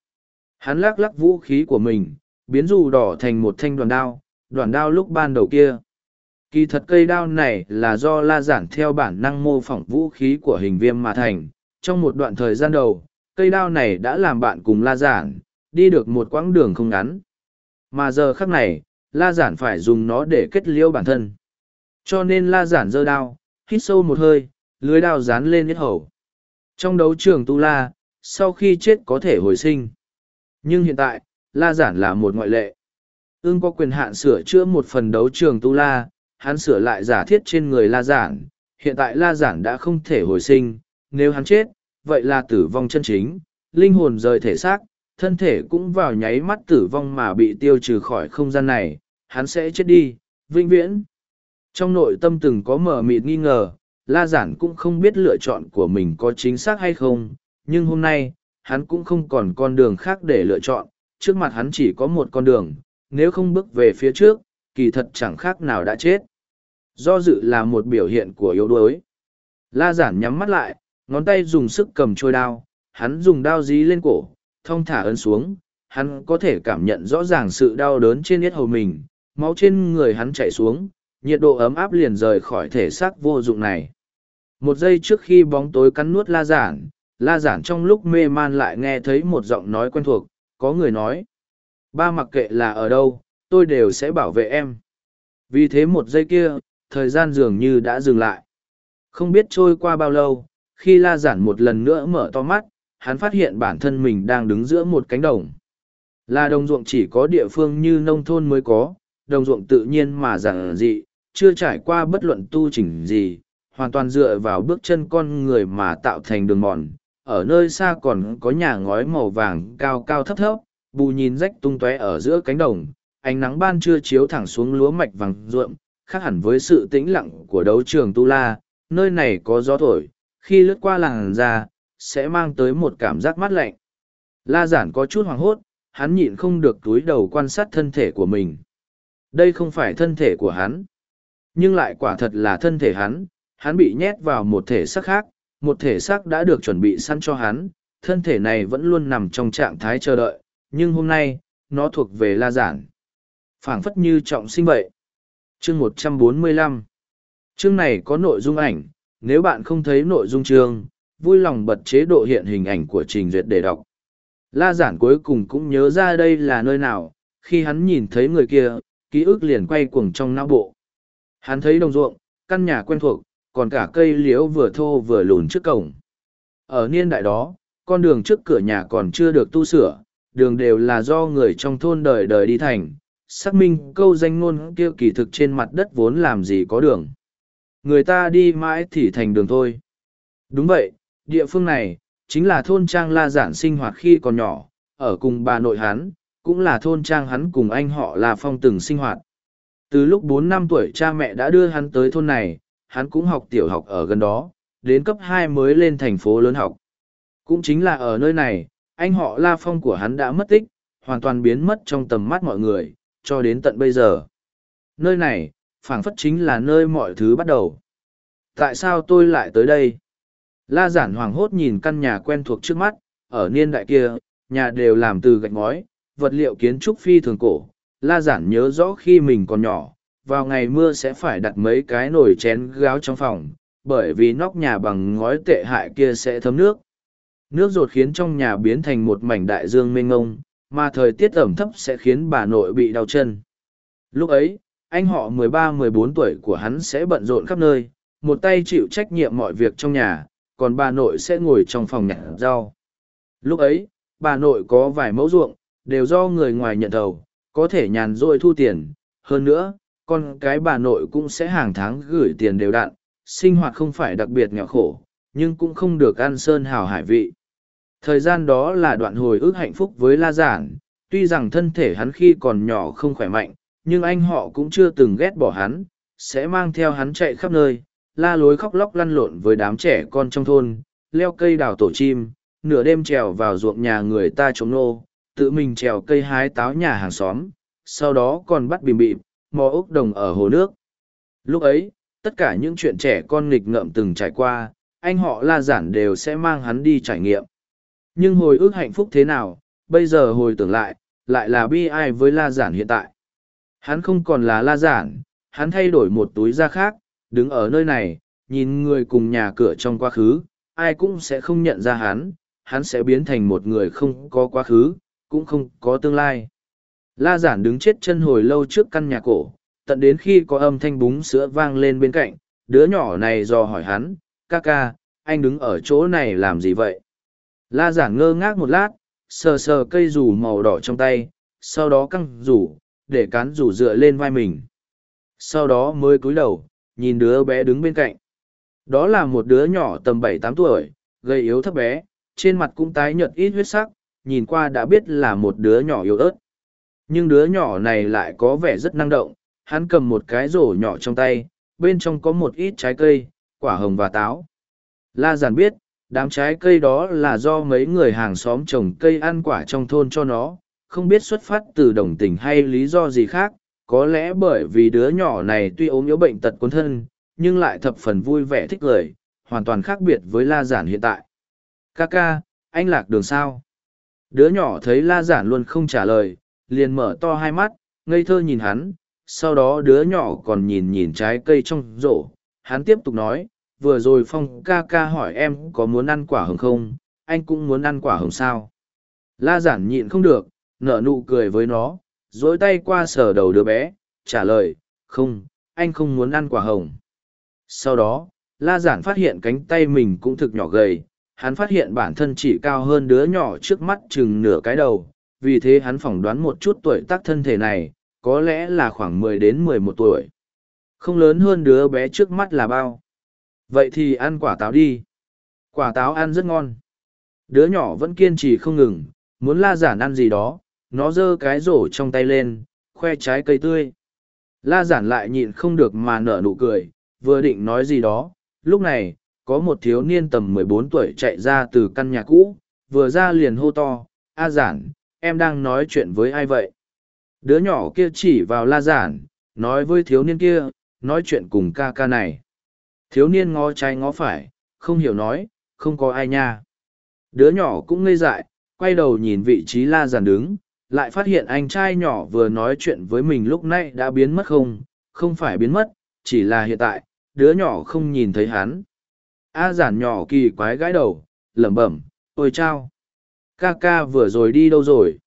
Hắn lắc lắc vũ khí của mình, biến dù đỏ thành một thanh đoàn đao, đoàn đao lúc ban đầu kia. Kỳ thật cây đao này là do la giản theo bản năng mô phỏng vũ khí của hình viêm mà thành. Trong một đoạn thời gian đầu, cây đao này đã làm bạn cùng la giản, đi được một quãng đường không ngắn. Mà giờ khắc này, la giản phải dùng nó để kết liễu bản thân. Cho nên la giản giơ đao, hít sâu một hơi, lưới đao dán lên hết hầu. Trong đấu trường tu la, sau khi chết có thể hồi sinh. Nhưng hiện tại, La Giản là một ngoại lệ. Ưng có quyền hạn sửa chữa một phần đấu trường Tu La, hắn sửa lại giả thiết trên người La Giản. Hiện tại La Giản đã không thể hồi sinh, nếu hắn chết, vậy là tử vong chân chính, linh hồn rời thể xác, thân thể cũng vào nháy mắt tử vong mà bị tiêu trừ khỏi không gian này, hắn sẽ chết đi, vĩnh viễn. Trong nội tâm từng có mở mịt nghi ngờ, La Giản cũng không biết lựa chọn của mình có chính xác hay không, nhưng hôm nay, hắn cũng không còn con đường khác để lựa chọn, trước mặt hắn chỉ có một con đường, nếu không bước về phía trước, kỳ thật chẳng khác nào đã chết. Do dự là một biểu hiện của yếu đuối. La giản nhắm mắt lại, ngón tay dùng sức cầm trôi đao, hắn dùng đao dí lên cổ, thong thả ấn xuống, hắn có thể cảm nhận rõ ràng sự đau đớn trên yết hầu mình, máu trên người hắn chảy xuống, nhiệt độ ấm áp liền rời khỏi thể xác vô dụng này. Một giây trước khi bóng tối cắn nuốt la giản, la giản trong lúc mê man lại nghe thấy một giọng nói quen thuộc, có người nói. Ba mặc kệ là ở đâu, tôi đều sẽ bảo vệ em. Vì thế một giây kia, thời gian dường như đã dừng lại. Không biết trôi qua bao lâu, khi la giản một lần nữa mở to mắt, hắn phát hiện bản thân mình đang đứng giữa một cánh đồng. Là đồng ruộng chỉ có địa phương như nông thôn mới có, đồng ruộng tự nhiên mà giản dị, chưa trải qua bất luận tu chỉnh gì, hoàn toàn dựa vào bước chân con người mà tạo thành đường mòn. Ở nơi xa còn có nhà ngói màu vàng cao cao thấp thấp, bù nhìn rách tung tóe ở giữa cánh đồng, ánh nắng ban trưa chiếu thẳng xuống lúa mạch vàng ruộng, khác hẳn với sự tĩnh lặng của đấu trường Tu La, nơi này có gió thổi, khi lướt qua làng ra, sẽ mang tới một cảm giác mát lạnh. La giản có chút hoảng hốt, hắn nhịn không được túi đầu quan sát thân thể của mình. Đây không phải thân thể của hắn, nhưng lại quả thật là thân thể hắn, hắn bị nhét vào một thể xác khác, một thể xác đã được chuẩn bị sẵn cho hắn, thân thể này vẫn luôn nằm trong trạng thái chờ đợi, nhưng hôm nay, nó thuộc về la giản. phảng phất như trọng sinh vậy. Chương 145 Chương này có nội dung ảnh, nếu bạn không thấy nội dung chương, vui lòng bật chế độ hiện hình ảnh của trình duyệt để đọc. La giản cuối cùng cũng nhớ ra đây là nơi nào, khi hắn nhìn thấy người kia, ký ức liền quay cuồng trong não bộ. Hắn thấy đồng ruộng, căn nhà quen thuộc, còn cả cây liễu vừa thô vừa lùn trước cổng. Ở niên đại đó, con đường trước cửa nhà còn chưa được tu sửa, đường đều là do người trong thôn đời đời đi thành. Xác minh câu danh ngôn kia kỳ thực trên mặt đất vốn làm gì có đường. Người ta đi mãi thì thành đường thôi. Đúng vậy, địa phương này, chính là thôn trang la giản sinh hoạt khi còn nhỏ, ở cùng bà nội hắn, cũng là thôn trang hắn cùng anh họ là phong từng sinh hoạt. Từ lúc bốn năm tuổi cha mẹ đã đưa hắn tới thôn này, hắn cũng học tiểu học ở gần đó, đến cấp hai mới lên thành phố lớn học. Cũng chính là ở nơi này, anh họ La Phong của hắn đã mất tích, hoàn toàn biến mất trong tầm mắt mọi người, cho đến tận bây giờ. Nơi này, phảng phất chính là nơi mọi thứ bắt đầu. Tại sao tôi lại tới đây? La giản hoàng hốt nhìn căn nhà quen thuộc trước mắt, ở niên đại kia, nhà đều làm từ gạch ngói, vật liệu kiến trúc phi thường cổ. La giản nhớ rõ khi mình còn nhỏ, vào ngày mưa sẽ phải đặt mấy cái nồi chén gáo trong phòng, bởi vì nóc nhà bằng ngói tệ hại kia sẽ thấm nước. Nước rột khiến trong nhà biến thành một mảnh đại dương mênh ngông, mà thời tiết ẩm thấp sẽ khiến bà nội bị đau chân. Lúc ấy, anh họ 13-14 tuổi của hắn sẽ bận rộn khắp nơi, một tay chịu trách nhiệm mọi việc trong nhà, còn bà nội sẽ ngồi trong phòng nhặt rau. Lúc ấy, bà nội có vài mẫu ruộng, đều do người ngoài nhận thầu, có thể nhàn rỗi thu tiền. Hơn nữa, con cái bà nội cũng sẽ hàng tháng gửi tiền đều đặn, sinh hoạt không phải đặc biệt nghèo khổ, nhưng cũng không được ăn sơn hào hải vị. Thời gian đó là đoạn hồi ức hạnh phúc với La Giản, tuy rằng thân thể hắn khi còn nhỏ không khỏe mạnh, nhưng anh họ cũng chưa từng ghét bỏ hắn, sẽ mang theo hắn chạy khắp nơi, la lối khóc lóc lăn lộn với đám trẻ con trong thôn, leo cây đào tổ chim, nửa đêm trèo vào ruộng nhà người ta chống nô, tự mình trèo cây hái táo nhà hàng xóm, sau đó còn bắt bìm bịp, mò ốc đồng ở hồ nước. Lúc ấy, tất cả những chuyện trẻ con nghịch ngợm từng trải qua, anh họ la giản đều sẽ mang hắn đi trải nghiệm. Nhưng hồi ức hạnh phúc thế nào, bây giờ hồi tưởng lại, lại là bi ai với la giản hiện tại. Hắn không còn là la giản, hắn thay đổi một túi da khác, đứng ở nơi này, nhìn người cùng nhà cửa trong quá khứ, ai cũng sẽ không nhận ra hắn, hắn sẽ biến thành một người không có quá khứ, cũng không có tương lai. La giản đứng chết chân hồi lâu trước căn nhà cổ, tận đến khi có âm thanh búng sữa vang lên bên cạnh, đứa nhỏ này dò hỏi hắn, ca ca, anh đứng ở chỗ này làm gì vậy? La giản ngơ ngác một lát, sờ sờ cây rủ màu đỏ trong tay, sau đó căng rủ, để cán rủ dựa lên vai mình. Sau đó mới cúi đầu, nhìn đứa bé đứng bên cạnh. Đó là một đứa nhỏ tầm bảy tám tuổi, gầy yếu thấp bé, trên mặt cũng tái nhợt ít huyết sắc, nhìn qua đã biết là một đứa nhỏ yếu ớt. Nhưng đứa nhỏ này lại có vẻ rất năng động, hắn cầm một cái rổ nhỏ trong tay, bên trong có một ít trái cây, quả hồng và táo. La giản biết, đám trái cây đó là do mấy người hàng xóm trồng cây ăn quả trong thôn cho nó không biết xuất phát từ đồng tình hay lý do gì khác. Có lẽ bởi vì đứa nhỏ này tuy ốm yếu bệnh tật cuốn thân nhưng lại thập phần vui vẻ thích cười hoàn toàn khác biệt với la giản hiện tại. Ca ca anh lạc đường sao? Đứa nhỏ thấy la giản luôn không trả lời liền mở to hai mắt, ngây thơ nhìn hắn, sau đó đứa nhỏ còn nhìn nhìn trái cây trong rổ. Hắn tiếp tục nói, vừa rồi phong ca ca hỏi em có muốn ăn quả hồng không? Anh cũng muốn ăn quả hồng sao? La giản nhịn không được, nở nụ cười với nó dối tay qua sờ đầu đứa bé, trả lời, không, anh không muốn ăn quả hồng. Sau đó, la giản phát hiện cánh tay mình cũng thực nhỏ gầy. Hắn phát hiện bản thân chỉ cao hơn đứa nhỏ trước mắt chừng nửa cái đầu vì thế hắn phỏng đoán một chút tuổi tác thân thể này, có lẽ là khoảng mười đến mười một tuổi. Không lớn hơn đứa bé trước mắt là bao. Vậy thì ăn quả táo đi. Quả táo ăn rất ngon. Đứa nhỏ vẫn kiên trì không ngừng, muốn la giản ăn gì đó, nó giơ cái rổ trong tay lên, khoe trái cây tươi. La giản lại nhịn không được mà nở nụ cười, vừa định nói gì đó, lúc này, có một thiếu niên tầm mười bốn tuổi chạy ra từ căn nhà cũ, vừa ra liền hô to, a giản em đang nói chuyện với ai vậy? Đứa nhỏ kia chỉ vào la giản, nói với thiếu niên kia, nói chuyện cùng ca ca này. Thiếu niên ngó trái ngó phải, không hiểu nói, không có ai nha. Đứa nhỏ cũng ngây dại, quay đầu nhìn vị trí la giản đứng, lại phát hiện anh trai nhỏ vừa nói chuyện với mình lúc nãy đã biến mất không? Không phải biến mất, chỉ là hiện tại, đứa nhỏ không nhìn thấy hắn. A giản nhỏ kỳ quái gãi đầu, lẩm bẩm, ôi chao ca ca vừa rồi đi đâu rồi?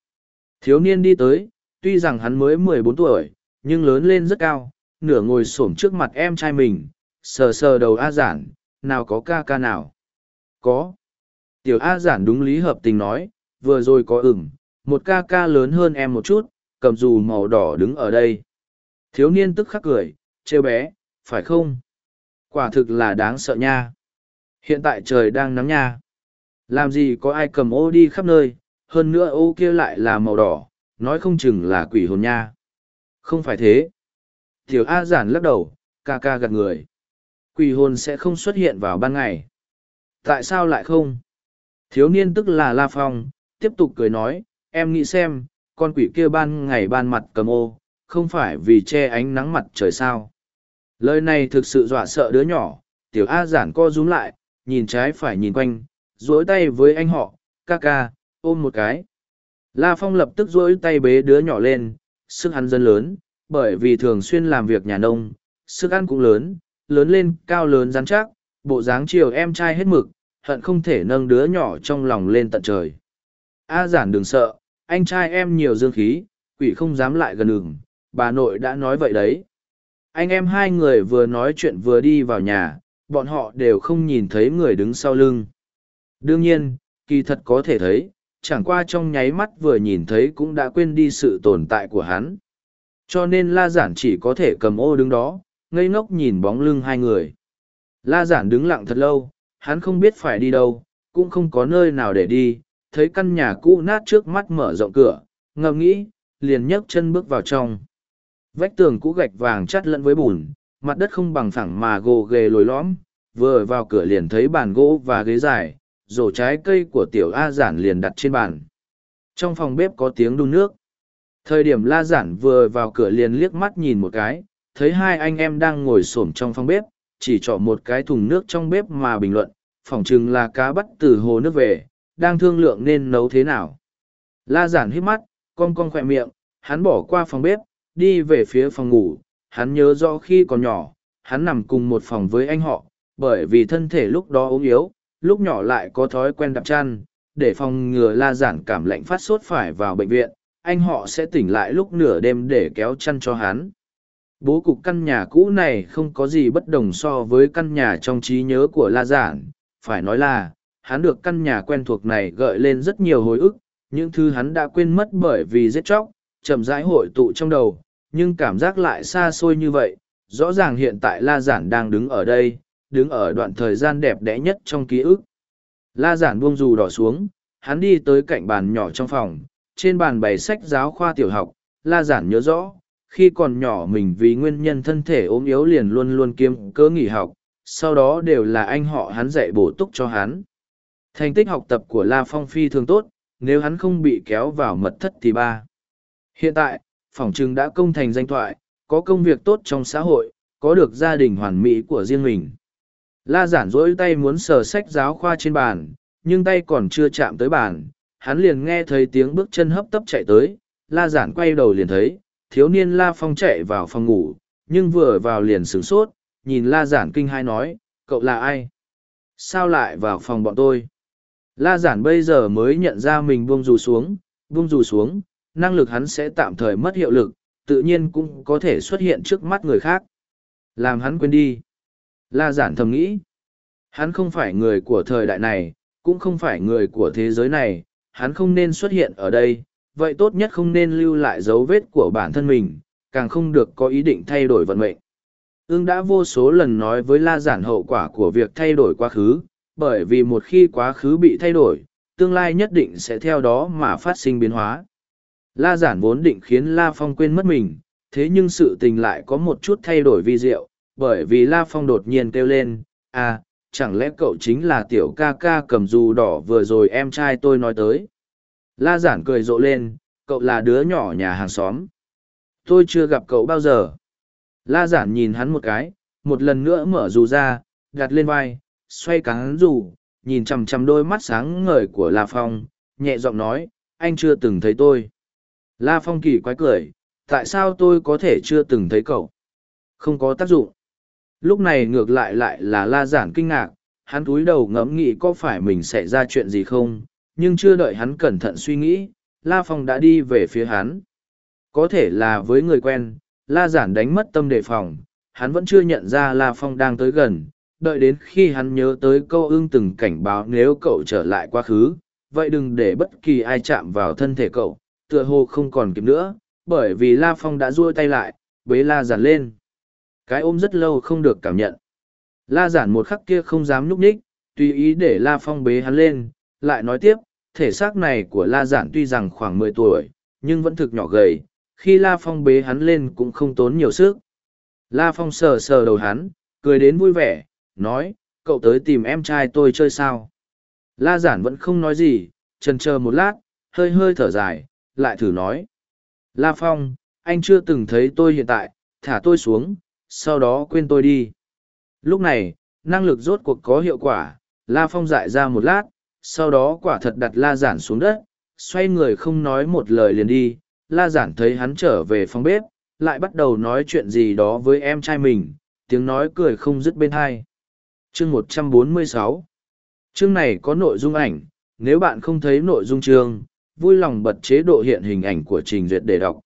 Thiếu niên đi tới, tuy rằng hắn mới mười bốn tuổi, nhưng lớn lên rất cao, nửa ngồi s ổ m trước mặt em trai mình, sờ sờ đầu a giản, nào có ca ca nào? Có. Tiểu a giản đúng lý hợp tình nói, vừa rồi có ửng, một ca ca lớn hơn em một chút, cầm dù màu đỏ đứng ở đây. Thiếu niên tức khắc cười, trêu bé, phải không? Quả thực là đáng sợ nha. Hiện tại trời đang nắng nha làm gì có ai cầm ô đi khắp nơi, hơn nữa ô kia lại là màu đỏ, nói không chừng là quỷ hồn nha. Không phải thế. Tiểu a giản lắc đầu, ca ca gật người. Quỷ hồn sẽ không xuất hiện vào ban ngày. Tại sao lại không? Thiếu niên tức là la phong, tiếp tục cười nói, em nghĩ xem, con quỷ kia ban ngày ban mặt cầm ô, không phải vì che ánh nắng mặt trời sao? Lời này thực sự dọa sợ đứa nhỏ, tiểu a giản co rúm lại, nhìn trái phải nhìn quanh dỗi tay với anh họ, ca ca, ôm một cái. La phong lập tức dỗi tay bế đứa nhỏ lên, sức ăn dân lớn, bởi vì thường xuyên làm việc nhà nông, sức ăn cũng lớn lớn lên cao lớn rắn chắc, bộ dáng chiều em trai hết mực, hận không thể nâng đứa nhỏ trong lòng lên tận trời. A giản đừng sợ, anh trai em nhiều dương khí, quỷ không dám lại gần đường bà nội đã nói vậy đấy. Anh em hai người vừa nói chuyện vừa đi vào nhà, bọn họ đều không nhìn thấy người đứng sau lưng đương nhiên, kỳ thật có thể thấy, chẳng qua trong nháy mắt vừa nhìn thấy cũng đã quên đi sự tồn tại của hắn. Cho nên la giản chỉ có thể cầm ô đứng đó, ngây ngốc nhìn bóng lưng hai người. La giản đứng lặng thật lâu, hắn không biết phải đi đâu, cũng không có nơi nào để đi, thấy căn nhà cũ nát trước mắt mở rộng cửa ngầm nghĩ, liền nhấc chân bước vào trong. Vách tường cũ gạch vàng chắt lẫn với bùn, mặt đất không bằng phẳng mà gồ ghề lồi lõm, vừa vào cửa liền thấy bàn gỗ và ghế dài rổ trái cây của tiểu a giản liền đặt trên bàn. Trong phòng bếp có tiếng đun nước. Thời điểm la giản vừa vào cửa liền liếc mắt nhìn một cái, thấy hai anh em đang ngồi s ổ m trong phòng bếp, chỉ chọn một cái thùng nước trong bếp mà bình luận, phỏng chừng là cá bắt từ hồ nước về, đang thương lượng nên nấu thế nào. La giản hít mắt con con khỏe miệng, hắn bỏ qua phòng bếp, đi về phía phòng ngủ, hắn nhớ rõ khi còn nhỏ, hắn nằm cùng một phòng với anh họ, bởi vì thân thể lúc đó ốm yếu lúc nhỏ lại có thói quen đạp chăn, để phòng ngừa la giản cảm lạnh phát sốt phải vào bệnh viện, anh họ sẽ tỉnh lại lúc nửa đêm để kéo chăn cho hắn. Bố cục căn nhà cũ này không có gì bất đồng so với căn nhà trong trí nhớ của la giản. Phải nói là, hắn được căn nhà quen thuộc này gợi lên rất nhiều hồi ức, những thứ hắn đã quên mất bởi vì giết chóc, chậm rãi hội tụ trong đầu, nhưng cảm giác lại xa xôi như vậy, rõ ràng hiện tại la giản đang đứng ở đây đứng ở đoạn thời gian đẹp đẽ nhất trong ký ức la giản buông dù đỏ xuống hắn đi tới cạnh bàn nhỏ trong phòng trên bàn bày sách giáo khoa tiểu học la giản nhớ rõ khi còn nhỏ mình vì nguyên nhân thân thể ốm yếu liền luôn luôn kiếm cớ nghỉ học sau đó đều là anh họ hắn dạy bổ túc cho hắn Thành tích học tập của La Phong phi thường tốt, nếu hắn không bị kéo vào mật thất thì ba. Hiện tại, phỏng trừng đã công thành danh thoại, có công việc tốt trong xã hội, có được gia đình hoàn mỹ của riêng mình. La giản rỗi tay muốn sờ sách giáo khoa trên bàn, nhưng tay còn chưa chạm tới bàn, hắn liền nghe thấy tiếng bước chân hấp tấp chạy tới, la giản quay đầu liền thấy, thiếu niên la phong chạy vào phòng ngủ, nhưng vừa vào liền sửng sốt, nhìn la giản kinh hai nói, cậu là ai? Sao lại vào phòng bọn tôi? La giản bây giờ mới nhận ra mình buông dù xuống, buông dù xuống, năng lực hắn sẽ tạm thời mất hiệu lực, tự nhiên cũng có thể xuất hiện trước mắt người khác. Làm hắn quên đi. La giản thầm nghĩ. Hắn không phải người của thời đại này, cũng không phải người của thế giới này, hắn không nên xuất hiện ở đây, vậy tốt nhất không nên lưu lại dấu vết của bản thân mình, càng không được có ý định thay đổi vận mệnh. Ưng đã vô số lần nói với La Giản hậu quả của việc thay đổi quá khứ, bởi vì một khi quá khứ bị thay đổi, tương lai nhất định sẽ theo đó mà phát sinh biến hóa. La Giản vốn định khiến La Phong quên mất mình, thế nhưng sự tình lại có một chút thay đổi vi diệu, bởi vì La Phong đột nhiên kêu lên, à, chẳng lẽ cậu chính là tiểu ca ca cầm dù đỏ vừa rồi em trai tôi nói tới. La Giản cười rộ lên, cậu là đứa nhỏ nhà hàng xóm. Tôi chưa gặp cậu bao giờ. La Giản nhìn hắn một cái, một lần nữa mở dù ra, đặt lên vai, xoay cắn dù, nhìn chằm chằm đôi mắt sáng ngời của La Phong, nhẹ giọng nói, anh chưa từng thấy tôi. La Phong kỳ quái cười, tại sao tôi có thể chưa từng thấy cậu? Không có tác dụng. Lúc này ngược lại lại là La Giản kinh ngạc, hắn cúi đầu ngẫm nghĩ có phải mình sẽ ra chuyện gì không, nhưng chưa đợi hắn cẩn thận suy nghĩ, La Phong đã đi về phía hắn. Có thể là với người quen, La Giản đánh mất tâm đề phòng, hắn vẫn chưa nhận ra La Phong đang tới gần, đợi đến khi hắn nhớ tới câu ưng từng cảnh báo nếu cậu trở lại quá khứ, vậy đừng để bất kỳ ai chạm vào thân thể cậu, tựa hồ không còn kịp nữa, bởi vì La Phong đã duỗi tay lại, bế La Giản lên. Cái ôm rất lâu không được cảm nhận. La Giản một khắc kia không dám nhúc nhích, tùy ý để La Phong bế hắn lên, lại nói tiếp, thể xác này của La Giản tuy rằng khoảng mười tuổi, nhưng vẫn thực nhỏ gầy, khi La Phong bế hắn lên cũng không tốn nhiều sức. La Phong sờ sờ đầu hắn, cười đến vui vẻ, nói, cậu tới tìm em trai tôi chơi sao? La Giản vẫn không nói gì, chần chờ một lát, hơi hơi thở dài, lại thử nói. La Phong, anh chưa từng thấy tôi hiện tại, thả tôi xuống, sau đó quên tôi đi. Lúc này, năng lực rốt cuộc có hiệu quả, La Phong dại ra một lát, sau đó quả thật đặt La Giản xuống đất, xoay người không nói một lời liền đi. La Giản thấy hắn trở về phòng bếp, lại bắt đầu nói chuyện gì đó với em trai mình, tiếng nói cười không dứt bên hai. Chương 146 Chương này có nội dung ảnh, nếu bạn không thấy nội dung chương, vui lòng bật chế độ hiện hình ảnh của trình duyệt để đọc.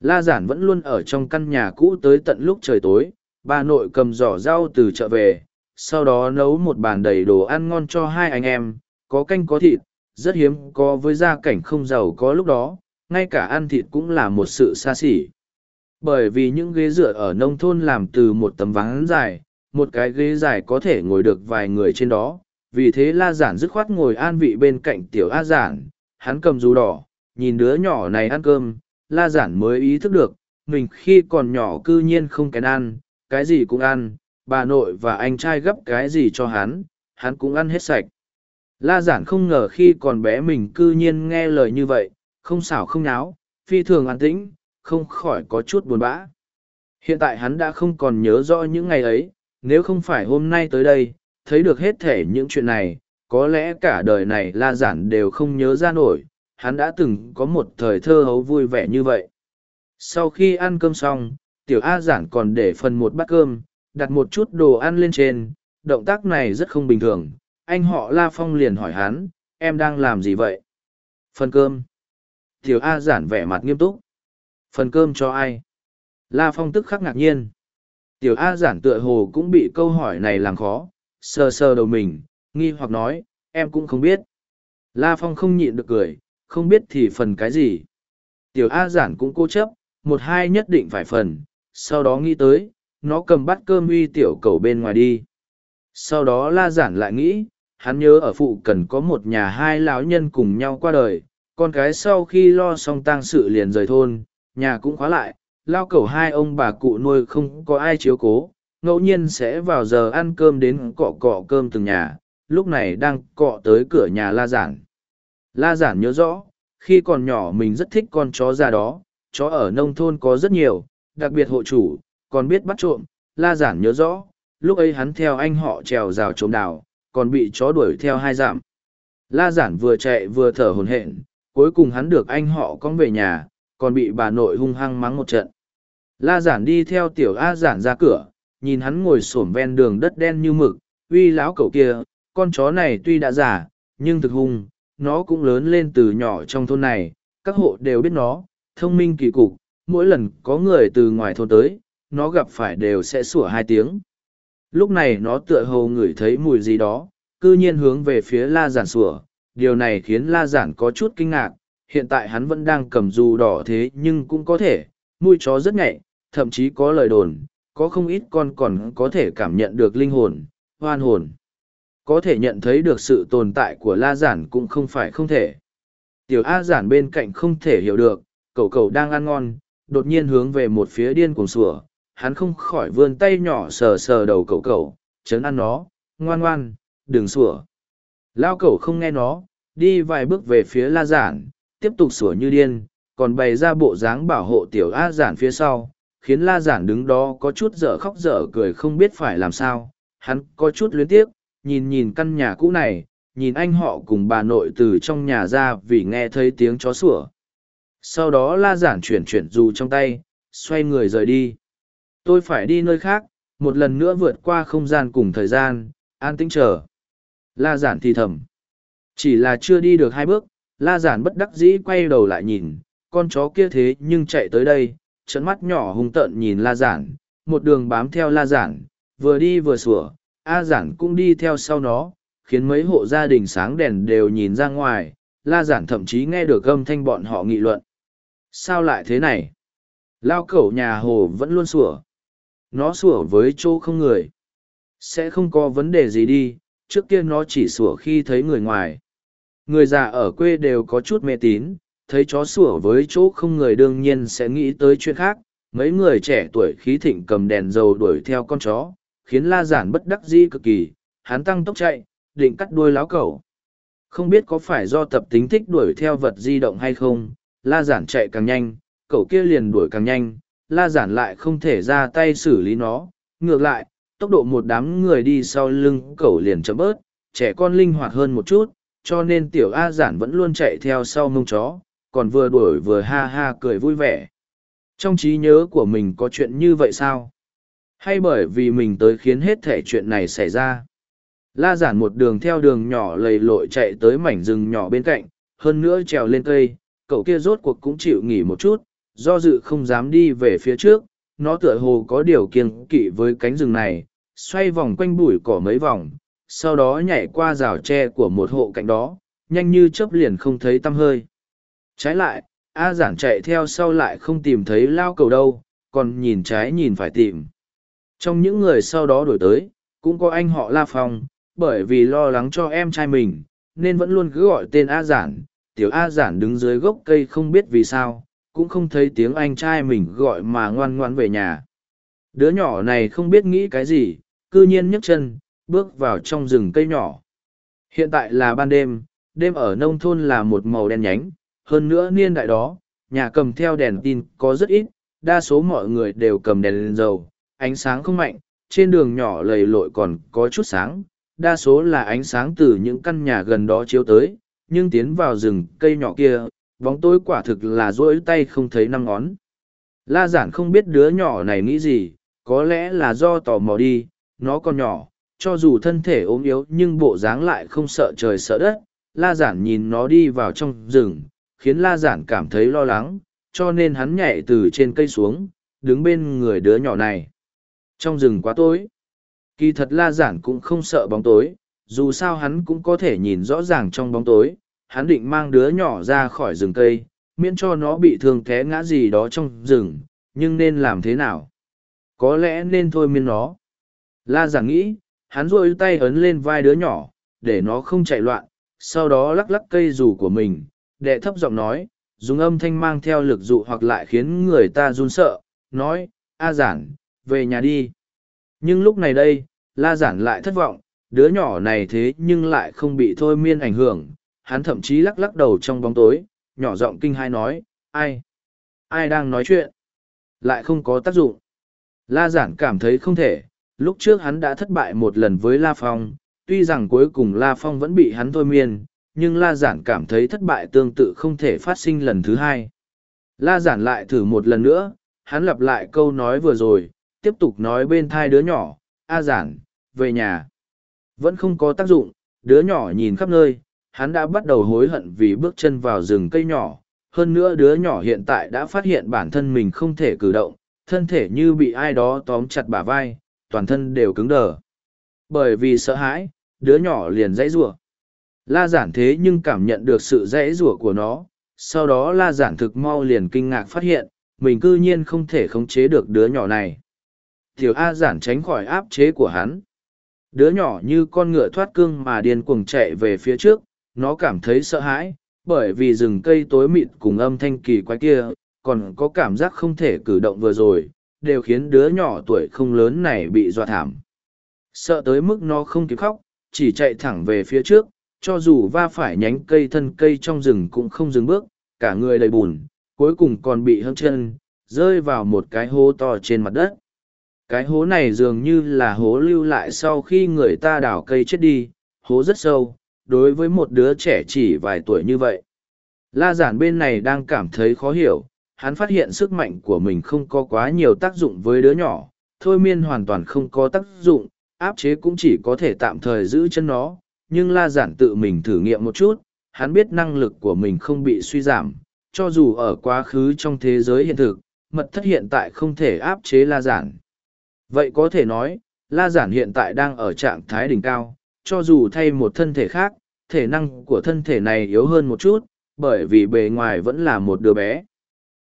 La giản vẫn luôn ở trong căn nhà cũ tới tận lúc trời tối, bà nội cầm giỏ rau từ chợ về, sau đó nấu một bàn đầy đồ ăn ngon cho hai anh em, có canh có thịt, rất hiếm có với gia cảnh không giàu có lúc đó, ngay cả ăn thịt cũng là một sự xa xỉ. Bởi vì những ghế dựa ở nông thôn làm từ một tấm ván dài, một cái ghế dài có thể ngồi được vài người trên đó, vì thế la giản dứt khoát ngồi an vị bên cạnh tiểu A giản, hắn cầm dù đỏ, nhìn đứa nhỏ này ăn cơm, la giản mới ý thức được, mình khi còn nhỏ cư nhiên không kén ăn, cái gì cũng ăn, bà nội và anh trai gấp cái gì cho hắn, hắn cũng ăn hết sạch. La giản không ngờ khi còn bé mình cư nhiên nghe lời như vậy, không xảo không náo, phi thường an tĩnh, không khỏi có chút buồn bã. Hiện tại hắn đã không còn nhớ rõ những ngày ấy, nếu không phải hôm nay tới đây, thấy được hết thể những chuyện này, có lẽ cả đời này la giản đều không nhớ ra nổi, hắn đã từng có một thời thơ hấu vui vẻ như vậy. Sau khi ăn cơm xong, tiểu A giản còn để phần một bát cơm, đặt một chút đồ ăn lên trên, động tác này rất không bình thường. Anh họ La Phong liền hỏi hắn, em đang làm gì vậy? Phần cơm. Tiểu A giản vẻ mặt nghiêm túc. Phần cơm cho ai? La Phong tức khắc ngạc nhiên. Tiểu A giản tựa hồ cũng bị câu hỏi này làm khó, sờ sờ đầu mình, nghi hoặc nói, em cũng không biết. La Phong không nhịn được cười, không biết thì phần cái gì. Tiểu A giản cũng cố chấp, một hai nhất định phải phần, sau đó nghĩ tới, nó cầm bát cơm uy tiểu cầu bên ngoài đi. Sau đó La giản lại nghĩ, hắn nhớ ở phụ cần có một nhà hai lão nhân cùng nhau qua đời, con cái sau khi lo xong tang sự liền rời thôn, nhà cũng khóa lại, lao cầu hai ông bà cụ nuôi không có ai chiếu cố, ngẫu nhiên sẽ vào giờ ăn cơm đến cọ cọ cơm từng nhà, lúc này đang cọ tới cửa nhà la giản. La giản nhớ rõ, khi còn nhỏ mình rất thích con chó già đó, chó ở nông thôn có rất nhiều, đặc biệt hộ chủ, còn biết bắt trộm. La giản nhớ rõ, lúc ấy hắn theo anh họ trèo rào trộm đào, còn bị chó đuổi theo hai dặm. La giản vừa chạy vừa thở hồn hển, cuối cùng hắn được anh họ con về nhà, còn bị bà nội hung hăng mắng một trận. La giản đi theo tiểu A giản ra cửa, nhìn hắn ngồi xổm ven đường đất đen như mực, uy lão cậu kia, con chó này tuy đã già, nhưng thực hung, nó cũng lớn lên từ nhỏ trong thôn này, các hộ đều biết nó, thông minh kỳ cục, mỗi lần có người từ ngoài thôn tới, nó gặp phải đều sẽ sủa hai tiếng. Lúc này nó tựa hồ ngửi thấy mùi gì đó, cư nhiên hướng về phía la giản sủa, điều này khiến la giản có chút kinh ngạc, hiện tại hắn vẫn đang cầm dù đỏ thế nhưng cũng có thể, mùi chó rất nhạy, thậm chí có lời đồn, có không ít con còn có thể cảm nhận được linh hồn, hoan hồn. Có thể nhận thấy được sự tồn tại của la giản cũng không phải không thể. Tiểu A giản bên cạnh không thể hiểu được, cậu cậu đang ăn ngon, đột nhiên hướng về một phía điên cuồng sủa, hắn không khỏi vươn tay nhỏ sờ sờ đầu cậu cậu, chấn ăn nó, ngoan ngoan, đừng sủa. Lao cậu không nghe nó, đi vài bước về phía la giản, tiếp tục sủa như điên, còn bày ra bộ dáng bảo hộ tiểu A giản phía sau, khiến la giản đứng đó có chút dở khóc dở cười không biết phải làm sao, hắn có chút luyến tiếc, nhìn nhìn căn nhà cũ này, nhìn anh họ cùng bà nội từ trong nhà ra vì nghe thấy tiếng chó sủa. Sau đó la giản chuyển chuyển dù trong tay, xoay người rời đi. Tôi phải đi nơi khác, một lần nữa vượt qua không gian cùng thời gian, an tĩnh chờ. La giản thì thầm. Chỉ là chưa đi được hai bước, la giản bất đắc dĩ quay đầu lại nhìn, con chó kia thế nhưng chạy tới đây, trận mắt nhỏ hung tợn nhìn la giản, một đường bám theo la giản, vừa đi vừa sủa, A giản cũng đi theo sau nó, khiến mấy hộ gia đình sáng đèn đều nhìn ra ngoài, la giản thậm chí nghe được âm thanh bọn họ nghị luận. Sao lại thế này? Lao cẩu nhà hồ vẫn luôn sủa. Nó sủa với chỗ không người. Sẽ không có vấn đề gì đi, trước kia nó chỉ sủa khi thấy người ngoài. Người già ở quê đều có chút mê tín, thấy chó sủa với chỗ không người đương nhiên sẽ nghĩ tới chuyện khác. Mấy người trẻ tuổi khí thịnh cầm đèn dầu đuổi theo con chó, khiến la giản bất đắc dĩ cực kỳ, hắn tăng tốc chạy, định cắt đuôi láo cẩu. Không biết có phải do tập tính thích đuổi theo vật di động hay không, la giản chạy càng nhanh, cậu kia liền đuổi càng nhanh, la giản lại không thể ra tay xử lý nó. Ngược lại, tốc độ một đám người đi sau lưng cậu liền chậm bớt, trẻ con linh hoạt hơn một chút, cho nên tiểu A giản vẫn luôn chạy theo sau mông chó, còn vừa đuổi vừa ha ha cười vui vẻ. Trong trí nhớ của mình có chuyện như vậy sao? Hay bởi vì mình tới khiến hết thể chuyện này xảy ra? La giản một đường theo đường nhỏ lầy lội chạy tới mảnh rừng nhỏ bên cạnh, hơn nữa trèo lên cây, cậu kia rốt cuộc cũng chịu nghỉ một chút, do dự không dám đi về phía trước, nó tựa hồ có điều kiêng kỵ với cánh rừng này, xoay vòng quanh bụi cỏ mấy vòng, sau đó nhảy qua rào tre của một hộ cạnh đó, nhanh như chớp liền không thấy tăm hơi. Trái lại, A giản chạy theo sau lại không tìm thấy lao cầu đâu, còn nhìn trái nhìn phải tìm. Trong những người sau đó đổi tới, cũng có anh họ La Phong, bởi vì lo lắng cho em trai mình, nên vẫn luôn cứ gọi tên A giản. Tiểu A giản đứng dưới gốc cây không biết vì sao, cũng không thấy tiếng anh trai mình gọi mà ngoan ngoan về nhà. Đứa nhỏ này không biết nghĩ cái gì, cư nhiên nhấc chân, bước vào trong rừng cây nhỏ. Hiện tại là ban đêm, đêm ở nông thôn là một màu đen nhánh, hơn nữa niên đại đó, nhà cầm theo đèn tin có rất ít, đa số mọi người đều cầm đèn lên dầu, ánh sáng không mạnh, trên đường nhỏ lầy lội còn có chút sáng, đa số là ánh sáng từ những căn nhà gần đó chiếu tới, nhưng tiến vào rừng cây nhỏ kia, bóng tối quả thực là rỗi tay không thấy năm ngón. La giản không biết đứa nhỏ này nghĩ gì, có lẽ là do tò mò đi, nó còn nhỏ, cho dù thân thể ốm yếu nhưng bộ dáng lại không sợ trời sợ đất. La giản nhìn nó đi vào trong rừng, khiến La giản cảm thấy lo lắng, cho nên hắn nhảy từ trên cây xuống, đứng bên người đứa nhỏ này. Trong rừng quá tối, kỳ thật La giản cũng không sợ bóng tối, dù sao hắn cũng có thể nhìn rõ ràng trong bóng tối, hắn định mang đứa nhỏ ra khỏi rừng cây, miễn cho nó bị thương té ngã gì đó trong rừng, nhưng nên làm thế nào? Có lẽ nên thôi miên nó. La giản nghĩ, hắn rôi tay ấn lên vai đứa nhỏ, để nó không chạy loạn, sau đó lắc lắc cây dù của mình, đệ thấp giọng nói, dùng âm thanh mang theo lực dụ hoặc lại khiến người ta run sợ, nói, A giản, về nhà đi. Nhưng lúc này đây, La giản lại thất vọng, đứa nhỏ này thế nhưng lại không bị thôi miên ảnh hưởng, hắn thậm chí lắc lắc đầu trong bóng tối, nhỏ giọng kinh hai nói, ai? Ai đang nói chuyện? Lại không có tác dụng. La giản cảm thấy không thể, lúc trước hắn đã thất bại một lần với La Phong, tuy rằng cuối cùng La Phong vẫn bị hắn thôi miên, nhưng La giản cảm thấy thất bại tương tự không thể phát sinh lần thứ hai. La giản lại thử một lần nữa, hắn lặp lại câu nói vừa rồi, tiếp tục nói bên thai đứa nhỏ, A giản, về nhà. Vẫn không có tác dụng, đứa nhỏ nhìn khắp nơi, hắn đã bắt đầu hối hận vì bước chân vào rừng cây nhỏ. Hơn nữa đứa nhỏ hiện tại đã phát hiện bản thân mình không thể cử động, thân thể như bị ai đó tóm chặt bả vai, toàn thân đều cứng đờ. Bởi vì sợ hãi, đứa nhỏ liền dãy rủa. La giản thế nhưng cảm nhận được sự dãy rủa của nó, sau đó la giản thực mau liền kinh ngạc phát hiện, mình cư nhiên không thể khống chế được đứa nhỏ này. Tiểu A giản tránh khỏi áp chế của hắn. Đứa nhỏ như con ngựa thoát cương mà điên cuồng chạy về phía trước, nó cảm thấy sợ hãi, bởi vì rừng cây tối mịt cùng âm thanh kỳ quái kia, còn có cảm giác không thể cử động vừa rồi, đều khiến đứa nhỏ tuổi không lớn này bị dọa thảm. Sợ tới mức nó không kịp khóc, chỉ chạy thẳng về phía trước, cho dù va phải nhánh cây thân cây trong rừng cũng không dừng bước, cả người đầy bùn, cuối cùng còn bị hâm chân, rơi vào một cái hố to trên mặt đất. Cái hố này dường như là hố lưu lại sau khi người ta đào cây chết đi, hố rất sâu, đối với một đứa trẻ chỉ vài tuổi như vậy. La giản bên này đang cảm thấy khó hiểu, hắn phát hiện sức mạnh của mình không có quá nhiều tác dụng với đứa nhỏ, thôi miên hoàn toàn không có tác dụng, áp chế cũng chỉ có thể tạm thời giữ chân nó, nhưng la giản tự mình thử nghiệm một chút, hắn biết năng lực của mình không bị suy giảm, cho dù ở quá khứ trong thế giới hiện thực, mật thất hiện tại không thể áp chế la giản. Vậy có thể nói, la giản hiện tại đang ở trạng thái đỉnh cao, cho dù thay một thân thể khác, thể năng của thân thể này yếu hơn một chút, bởi vì bề ngoài vẫn là một đứa bé.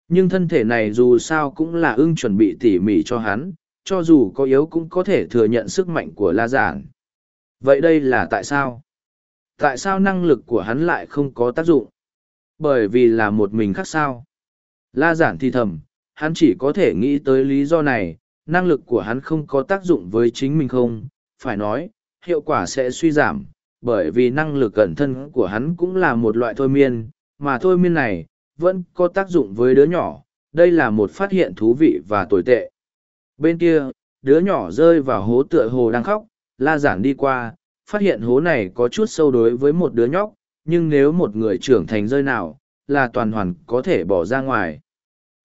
Nhưng thân thể này dù sao cũng là ưng chuẩn bị tỉ mỉ cho hắn, cho dù có yếu cũng có thể thừa nhận sức mạnh của la giản. Vậy đây là tại sao? Tại sao năng lực của hắn lại không có tác dụng? Bởi vì là một mình khác sao? La giản thì thầm, hắn chỉ có thể nghĩ tới lý do này, năng lực của hắn không có tác dụng với chính mình không, phải nói, hiệu quả sẽ suy giảm, bởi vì năng lực cẩn thân của hắn cũng là một loại thôi miên, mà thôi miên này, vẫn có tác dụng với đứa nhỏ, đây là một phát hiện thú vị và tồi tệ. Bên kia, đứa nhỏ rơi vào hố tựa hồ đang khóc, la giản đi qua, phát hiện hố này có chút sâu đối với một đứa nhóc, nhưng nếu một người trưởng thành rơi nào, là toàn hoàn có thể bỏ ra ngoài.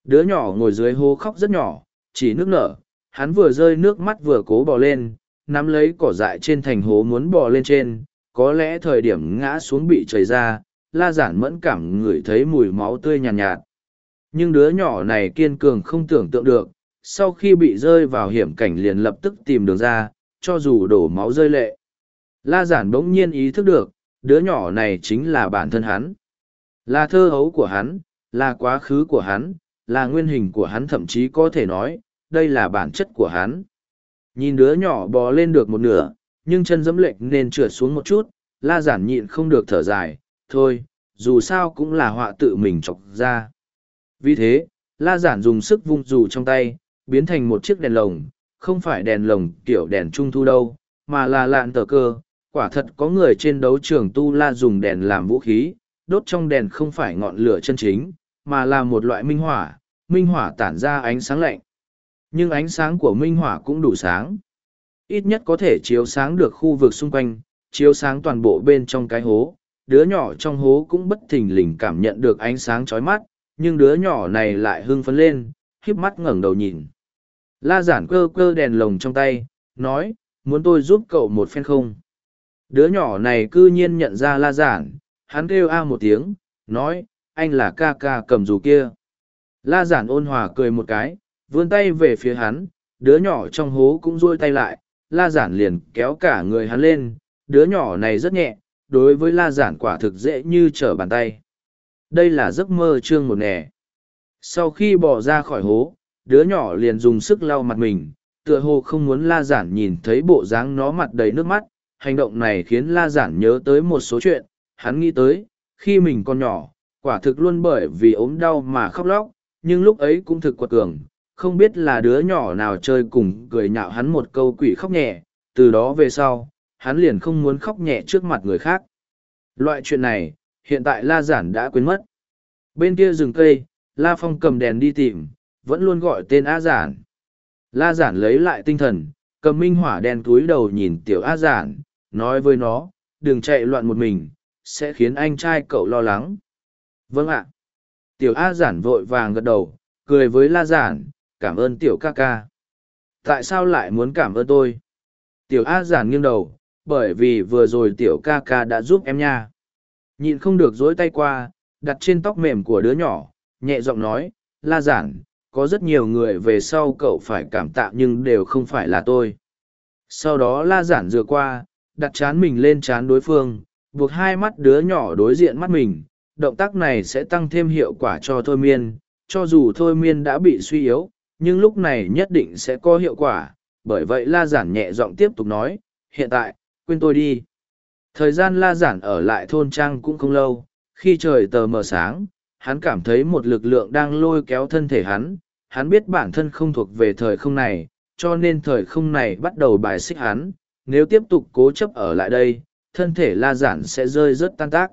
Đứa nhỏ ngồi dưới hố khóc rất nhỏ, chỉ nước nở, hắn vừa rơi nước mắt vừa cố bò lên, nắm lấy cỏ dại trên thành hố muốn bò lên trên, có lẽ thời điểm ngã xuống bị chảy ra, la giản mẫn cảm ngửi thấy mùi máu tươi nhàn nhạt, nhạt. Nhưng đứa nhỏ này kiên cường không tưởng tượng được, sau khi bị rơi vào hiểm cảnh liền lập tức tìm đường ra, cho dù đổ máu rơi lệ. La giản bỗng nhiên ý thức được, đứa nhỏ này chính là bản thân hắn. Là thơ hấu của hắn, là quá khứ của hắn, là nguyên hình của hắn thậm chí có thể nói, đây là bản chất của hắn. Nhìn đứa nhỏ bò lên được một nửa, nhưng chân dẫm lệch nên trượt xuống một chút, la giản nhịn không được thở dài, thôi, dù sao cũng là họa tự mình chọc ra. Vì thế, la giản dùng sức vung dù trong tay, biến thành một chiếc đèn lồng, không phải đèn lồng kiểu đèn trung thu đâu, mà là lạn tờ cơ. Quả thật có người trên đấu trường tu la dùng đèn làm vũ khí, đốt trong đèn không phải ngọn lửa chân chính, mà là một loại minh hỏa, minh hỏa tản ra ánh sáng lạnh. Nhưng ánh sáng của minh hỏa cũng đủ sáng. Ít nhất có thể chiếu sáng được khu vực xung quanh, chiếu sáng toàn bộ bên trong cái hố. Đứa nhỏ trong hố cũng bất thình lình cảm nhận được ánh sáng chói mắt, nhưng đứa nhỏ này lại hưng phấn lên, híp mắt ngẩng đầu nhìn. La giản cơ cơ đèn lồng trong tay, nói, muốn tôi giúp cậu một phen không? Đứa nhỏ này cư nhiên nhận ra la giản, hắn kêu a một tiếng, nói, anh là ca ca cầm dù kia. La giản ôn hòa cười một cái, vươn tay về phía hắn, đứa nhỏ trong hố cũng duỗi tay lại, la giản liền kéo cả người hắn lên, đứa nhỏ này rất nhẹ, đối với la giản quả thực dễ như trở bàn tay. Đây là giấc mơ trương một nẻ. Sau khi bỏ ra khỏi hố, đứa nhỏ liền dùng sức lau mặt mình, tựa hồ không muốn la giản nhìn thấy bộ dáng nó mặt đầy nước mắt. Hành động này khiến la giản nhớ tới một số chuyện, hắn nghĩ tới, khi mình còn nhỏ, quả thực luôn bởi vì ốm đau mà khóc lóc, nhưng lúc ấy cũng thực quật cường, không biết là đứa nhỏ nào chơi cùng cười nhạo hắn một câu quỷ khóc nhẹ, từ đó về sau, hắn liền không muốn khóc nhẹ trước mặt người khác. Loại chuyện này, hiện tại La Giản đã quên mất. Bên kia rừng cây, La Phong cầm đèn đi tìm, vẫn luôn gọi tên A Giản. La Giản lấy lại tinh thần, cầm minh hỏa đèn túi đầu nhìn tiểu A Giản, nói với nó, đừng chạy loạn một mình, sẽ khiến anh trai cậu lo lắng. Vâng ạ. Tiểu A Giản vội vàng gật đầu, cười với La Giản, cảm ơn tiểu ca ca. Tại sao lại muốn cảm ơn tôi? Tiểu A Giản nghiêng đầu, bởi vì vừa rồi tiểu ca ca đã giúp em nha. Nhịn không được dối tay qua, đặt trên tóc mềm của đứa nhỏ, nhẹ giọng nói, La Giản, có rất nhiều người về sau cậu phải cảm tạ nhưng đều không phải là tôi. Sau đó La Giản dựa qua, đặt chán mình lên chán đối phương, buộc hai mắt đứa nhỏ đối diện mắt mình. Động tác này sẽ tăng thêm hiệu quả cho thôi miên, cho dù thôi miên đã bị suy yếu, nhưng lúc này nhất định sẽ có hiệu quả. Bởi vậy La Giản nhẹ giọng tiếp tục nói, hiện tại, quên tôi đi. Thời gian La Giản ở lại thôn trang cũng không lâu, khi trời tờ mờ sáng, hắn cảm thấy một lực lượng đang lôi kéo thân thể hắn, hắn biết bản thân không thuộc về thời không này, cho nên thời không này bắt đầu bài xích hắn, nếu tiếp tục cố chấp ở lại đây, thân thể la giản sẽ rơi rất tan tác.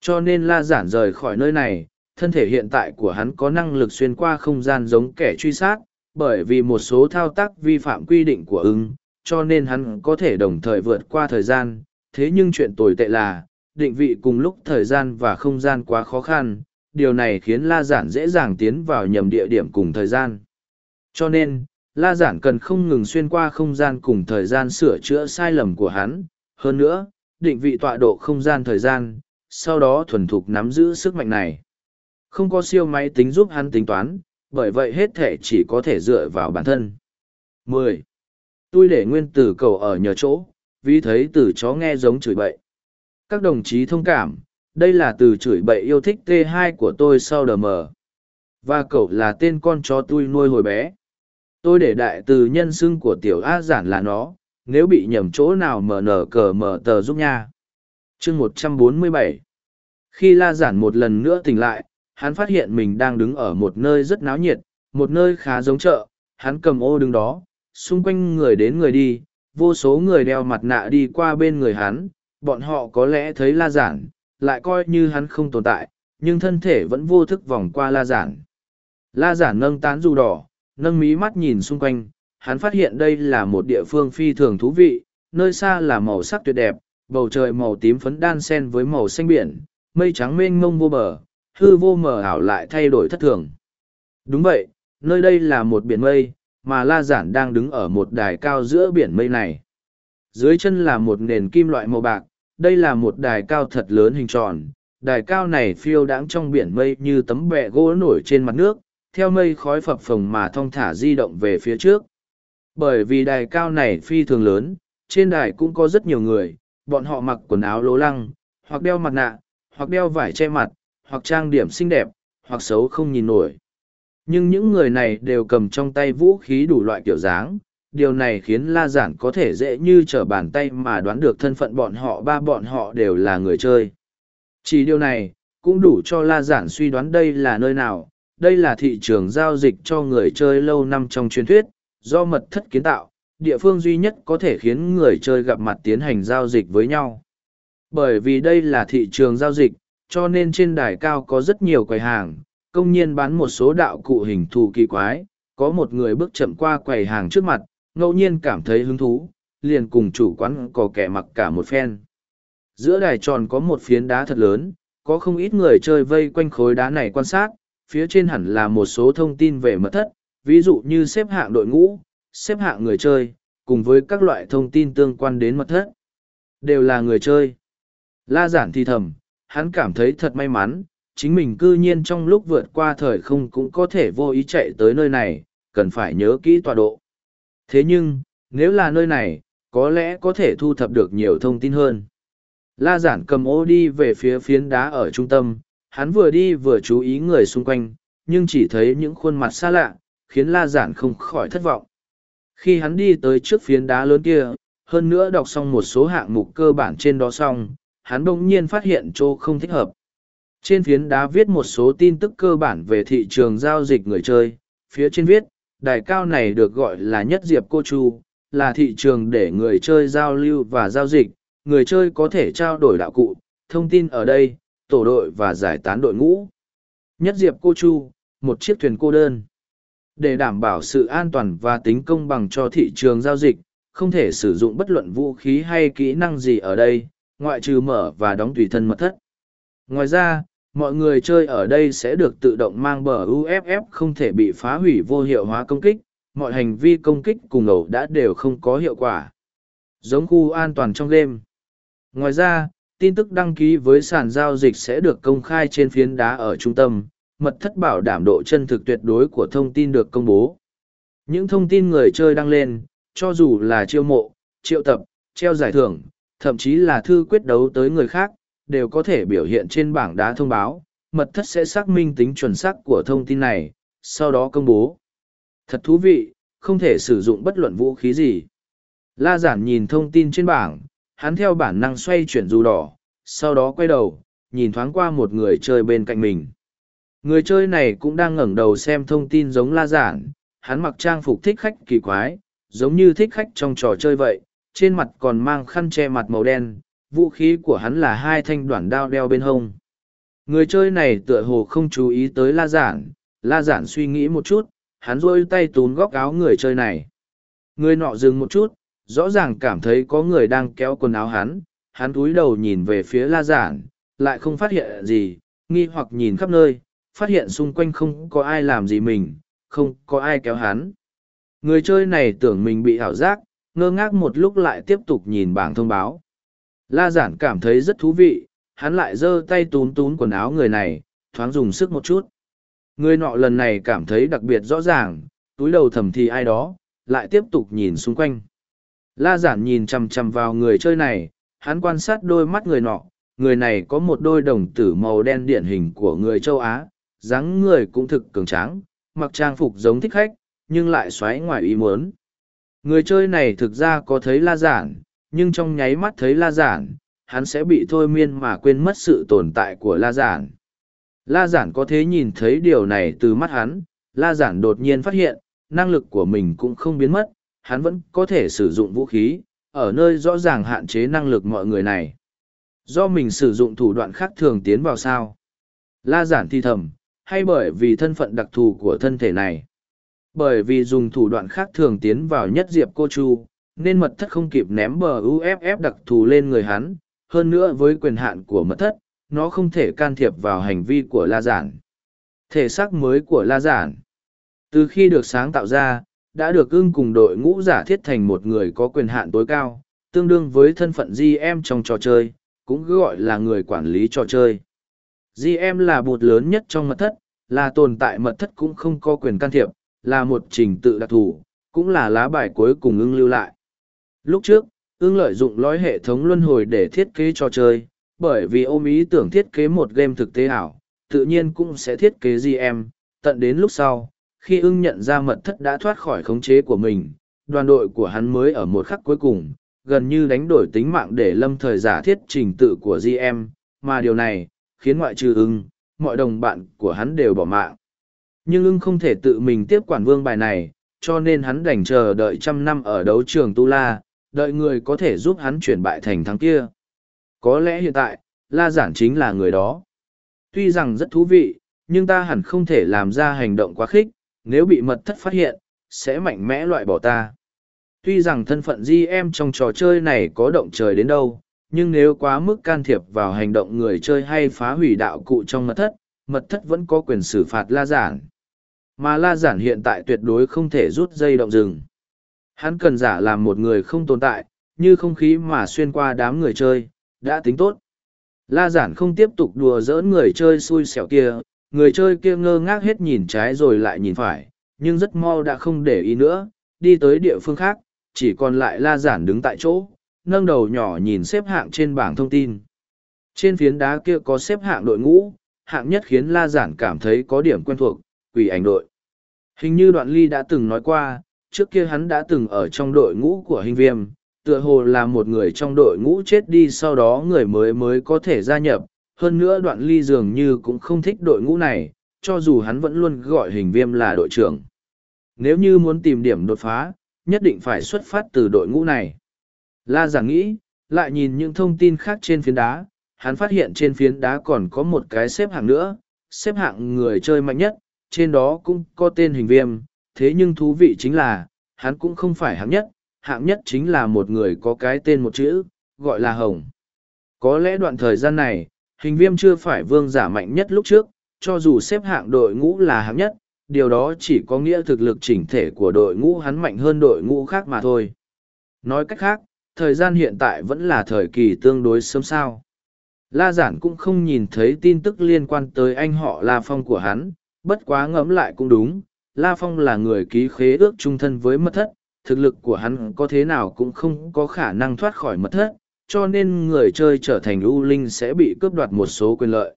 Cho nên la giản rời khỏi nơi này, thân thể hiện tại của hắn có năng lực xuyên qua không gian giống kẻ truy sát, bởi vì một số thao tác vi phạm quy định của ứng, cho nên hắn có thể đồng thời vượt qua thời gian. Thế nhưng chuyện tồi tệ là, định vị cùng lúc thời gian và không gian quá khó khăn, điều này khiến la giản dễ dàng tiến vào nhầm địa điểm cùng thời gian. Cho nên, la giản cần không ngừng xuyên qua không gian cùng thời gian sửa chữa sai lầm của hắn. Hơn nữa, định vị tọa độ không gian thời gian, sau đó thuần thục nắm giữ sức mạnh này. Không có siêu máy tính giúp hắn tính toán, bởi vậy hết thể chỉ có thể dựa vào bản thân. 10. Tôi để nguyên tử cầu ở nhờ chỗ, vì thấy từ chó nghe giống chửi bậy. Các đồng chí thông cảm, đây là từ chửi bậy yêu thích T2 của tôi sau đờ mờ. Và cậu là tên con chó tôi nuôi hồi bé. Tôi để đại từ nhân xưng của tiểu A giản là nó, nếu bị nhầm chỗ nào mở nở cờ mở tờ giúp nha. chương một trăm bốn mươi bảy Khi la giản một lần nữa tỉnh lại, hắn phát hiện mình đang đứng ở một nơi rất náo nhiệt, một nơi khá giống chợ, hắn cầm ô đứng đó, xung quanh người đến người đi, vô số người đeo mặt nạ đi qua bên người hắn, bọn họ có lẽ thấy la giản, lại coi như hắn không tồn tại, nhưng thân thể vẫn vô thức vòng qua la giản. La giản nâng tán dù đỏ, nâng mí mắt nhìn xung quanh, hắn phát hiện đây là một địa phương phi thường thú vị, nơi xa là màu sắc tuyệt đẹp, bầu trời màu tím phấn đan xen với màu xanh biển, mây trắng mênh mông vô bờ, hư vô mờ ảo lại thay đổi thất thường. Đúng vậy, nơi đây là một biển mây, mà La Giản đang đứng ở một đài cao giữa biển mây này. Dưới chân là một nền kim loại màu bạc, đây là một đài cao thật lớn hình tròn. Đài cao này phiêu đãng trong biển mây như tấm bẹ gỗ nổi trên mặt nước, theo mây khói phập phồng mà thong thả di động về phía trước. Bởi vì đài cao này phi thường lớn, trên đài cũng có rất nhiều người, bọn họ mặc quần áo lố lăng, hoặc đeo mặt nạ, hoặc đeo vải che mặt, hoặc trang điểm xinh đẹp, hoặc xấu không nhìn nổi. Nhưng những người này đều cầm trong tay vũ khí đủ loại kiểu dáng, điều này khiến La Giản có thể dễ như trở bàn tay mà đoán được thân phận bọn họ ba bọn họ đều là người chơi. Chỉ điều này, cũng đủ cho La Giản suy đoán đây là nơi nào, đây là thị trường giao dịch cho người chơi lâu năm trong truyền thuyết, do mật thất kiến tạo, địa phương duy nhất có thể khiến người chơi gặp mặt tiến hành giao dịch với nhau. Bởi vì đây là thị trường giao dịch, cho nên trên đài cao có rất nhiều quầy hàng, công nhiên bán một số đạo cụ hình thù kỳ quái, có một người bước chậm qua quầy hàng trước mặt, ngẫu nhiên cảm thấy hứng thú, liền cùng chủ quán có kẻ mặc cả một phen. Giữa đài tròn có một phiến đá thật lớn, có không ít người chơi vây quanh khối đá này quan sát, phía trên hẳn là một số thông tin về mật thất, ví dụ như xếp hạng đội ngũ, xếp hạng người chơi, cùng với các loại thông tin tương quan đến mật thất. Đều là người chơi. La giản thì thầm, hắn cảm thấy thật may mắn, chính mình cư nhiên trong lúc vượt qua thời không cũng có thể vô ý chạy tới nơi này, cần phải nhớ kỹ tọa độ. Thế nhưng, nếu là nơi này, có lẽ có thể thu thập được nhiều thông tin hơn. La giản cầm ô đi về phía phiến đá ở trung tâm, hắn vừa đi vừa chú ý người xung quanh, nhưng chỉ thấy những khuôn mặt xa lạ, khiến la giản không khỏi thất vọng. Khi hắn đi tới trước phiến đá lớn kia, hơn nữa đọc xong một số hạng mục cơ bản trên đó xong, hắn bỗng nhiên phát hiện chỗ không thích hợp. Trên phiến đá viết một số tin tức cơ bản về thị trường giao dịch người chơi, phía trên viết, đài cao này được gọi là nhất diệp cô chu, là thị trường để người chơi giao lưu và giao dịch, người chơi có thể trao đổi đạo cụ, thông tin ở đây, tổ đội và giải tán đội ngũ. Nhất Diệp Cô Chu, một chiếc thuyền cô đơn. Để đảm bảo sự an toàn và tính công bằng cho thị trường giao dịch, không thể sử dụng bất luận vũ khí hay kỹ năng gì ở đây, ngoại trừ mở và đóng tùy thân mật thất. Ngoài ra, mọi người chơi ở đây sẽ được tự động mang bờ UFF không thể bị phá hủy vô hiệu hóa công kích, mọi hành vi công kích cùng ẩu đã đều không có hiệu quả. Giống khu an toàn trong game. Ngoài ra, tin tức đăng ký với sàn giao dịch sẽ được công khai trên phiến đá ở trung tâm, mật thất bảo đảm độ chân thực tuyệt đối của thông tin được công bố. Những thông tin người chơi đăng lên, cho dù là chiêu mộ, triệu tập, treo giải thưởng, thậm chí là thư quyết đấu tới người khác, đều có thể biểu hiện trên bảng đá thông báo, mật thất sẽ xác minh tính chuẩn xác của thông tin này, sau đó công bố. Thật thú vị, không thể sử dụng bất luận vũ khí gì. La giản nhìn thông tin trên bảng, hắn theo bản năng xoay chuyển dù đỏ, sau đó quay đầu, nhìn thoáng qua một người chơi bên cạnh mình. Người chơi này cũng đang ngẩng đầu xem thông tin giống la giản, hắn mặc trang phục thích khách kỳ quái, giống như thích khách trong trò chơi vậy, trên mặt còn mang khăn che mặt màu đen, vũ khí của hắn là hai thanh đoạn đao đeo bên hông. Người chơi này tựa hồ không chú ý tới la giản, la giản suy nghĩ một chút, hắn rôi tay tún góc áo người chơi này. Người nọ dừng một chút, rõ ràng cảm thấy có người đang kéo quần áo hắn, hắn cúi đầu nhìn về phía la giản, lại không phát hiện gì, nghi hoặc nhìn khắp nơi, phát hiện xung quanh không có ai làm gì mình, không có ai kéo hắn. Người chơi này tưởng mình bị ảo giác, ngơ ngác một lúc lại tiếp tục nhìn bảng thông báo. La giản cảm thấy rất thú vị, hắn lại giơ tay tún tún quần áo người này, thoáng dùng sức một chút. Người nọ lần này cảm thấy đặc biệt rõ ràng, túi đầu thầm thì ai đó, lại tiếp tục nhìn xung quanh. La giản nhìn chằm chằm vào người chơi này, hắn quan sát đôi mắt người nọ, người này có một đôi đồng tử màu đen điển hình của người châu Á, dáng người cũng thực cường tráng, mặc trang phục giống thích khách, nhưng lại xoáy ngoài ý muốn. Người chơi này thực ra có thấy la giản, nhưng trong nháy mắt thấy la giản, hắn sẽ bị thôi miên mà quên mất sự tồn tại của la giản. La giản có thế nhìn thấy điều này từ mắt hắn, la giản đột nhiên phát hiện, năng lực của mình cũng không biến mất, hắn vẫn có thể sử dụng vũ khí, ở nơi rõ ràng hạn chế năng lực mọi người này. Do mình sử dụng thủ đoạn khác thường tiến vào sao? La giản thi thầm, hay bởi vì thân phận đặc thù của thân thể này? Bởi vì dùng thủ đoạn khác thường tiến vào nhất diệp cô chu, nên mật thất không kịp ném bờ UFF đặc thù lên người hắn, hơn nữa với quyền hạn của mật thất, nó không thể can thiệp vào hành vi của La Giản. Thể xác mới của La Giản. Từ khi được sáng tạo ra, đã được ưng cùng đội ngũ giả thiết thành một người có quyền hạn tối cao, tương đương với thân phận GM trong trò chơi, cũng gọi là người quản lý trò chơi. GM là bột lớn nhất trong mật thất, là tồn tại mật thất cũng không có quyền can thiệp, là một trình tự đặc thù, cũng là lá bài cuối cùng ưng lưu lại. Lúc trước, ưng lợi dụng lõi hệ thống luân hồi để thiết kế trò chơi, bởi vì ôm ý tưởng thiết kế một game thực tế ảo, tự nhiên cũng sẽ thiết kế GM, tận đến lúc sau, khi ưng nhận ra mật thất đã thoát khỏi khống chế của mình, đoàn đội của hắn mới ở một khắc cuối cùng, gần như đánh đổi tính mạng để lâm thời giả thiết trình tự của GM, mà điều này, khiến ngoại trừ ưng, mọi đồng bạn của hắn đều bỏ mạng. Nhưng ưng không thể tự mình tiếp quản vương bài này, cho nên hắn đành chờ đợi trăm năm ở đấu trường Tu La, đợi người có thể giúp hắn chuyển bại thành thắng kia. Có lẽ hiện tại, La Giản chính là người đó. Tuy rằng rất thú vị, nhưng ta hẳn không thể làm ra hành động quá khích, nếu bị mật thất phát hiện, sẽ mạnh mẽ loại bỏ ta. Tuy rằng thân phận di em trong trò chơi này có động trời đến đâu, nhưng nếu quá mức can thiệp vào hành động người chơi hay phá hủy đạo cụ trong mật thất, mật thất vẫn có quyền xử phạt La Giản. Mà La Giản hiện tại tuyệt đối không thể rút dây động rừng. Hắn cần giả làm một người không tồn tại, như không khí mà xuyên qua đám người chơi, đã tính tốt. La Giản không tiếp tục đùa giỡn người chơi xui xẻo kia, người chơi kia ngơ ngác hết nhìn trái rồi lại nhìn phải, nhưng rất mau đã không để ý nữa, đi tới địa phương khác, chỉ còn lại La Giản đứng tại chỗ, nâng đầu nhỏ nhìn xếp hạng trên bảng thông tin. Trên phiến đá kia có xếp hạng đội ngũ, hạng nhất khiến La Giản cảm thấy có điểm quen thuộc, quỷ ảnh đội. Hình như đoạn ly đã từng nói qua, trước kia hắn đã từng ở trong đội ngũ của hình viêm, tựa hồ là một người trong đội ngũ chết đi sau đó người mới mới có thể gia nhập. Hơn nữa đoạn ly dường như cũng không thích đội ngũ này, cho dù hắn vẫn luôn gọi hình viêm là đội trưởng. Nếu như muốn tìm điểm đột phá, nhất định phải xuất phát từ đội ngũ này. La giảng nghĩ, lại nhìn những thông tin khác trên phiến đá, hắn phát hiện trên phiến đá còn có một cái xếp hạng nữa, xếp hạng người chơi mạnh nhất, trên đó cũng có tên hình viêm, thế nhưng thú vị chính là, hắn cũng không phải hạng nhất, hạng nhất chính là một người có cái tên một chữ, gọi là Hồng. Có lẽ đoạn thời gian này, hình viêm chưa phải vương giả mạnh nhất lúc trước, cho dù xếp hạng đội ngũ là hạng nhất, điều đó chỉ có nghĩa thực lực chỉnh thể của đội ngũ hắn mạnh hơn đội ngũ khác mà thôi. Nói cách khác, thời gian hiện tại vẫn là thời kỳ tương đối sớm sao. La giản cũng không nhìn thấy tin tức liên quan tới anh họ La Phong của hắn, bất quá ngẫm lại cũng đúng, La Phong là người ký khế ước trung thân với mật thất, thực lực của hắn có thế nào cũng không có khả năng thoát khỏi mật thất, cho nên người chơi trở thành U Linh sẽ bị cướp đoạt một số quyền lợi.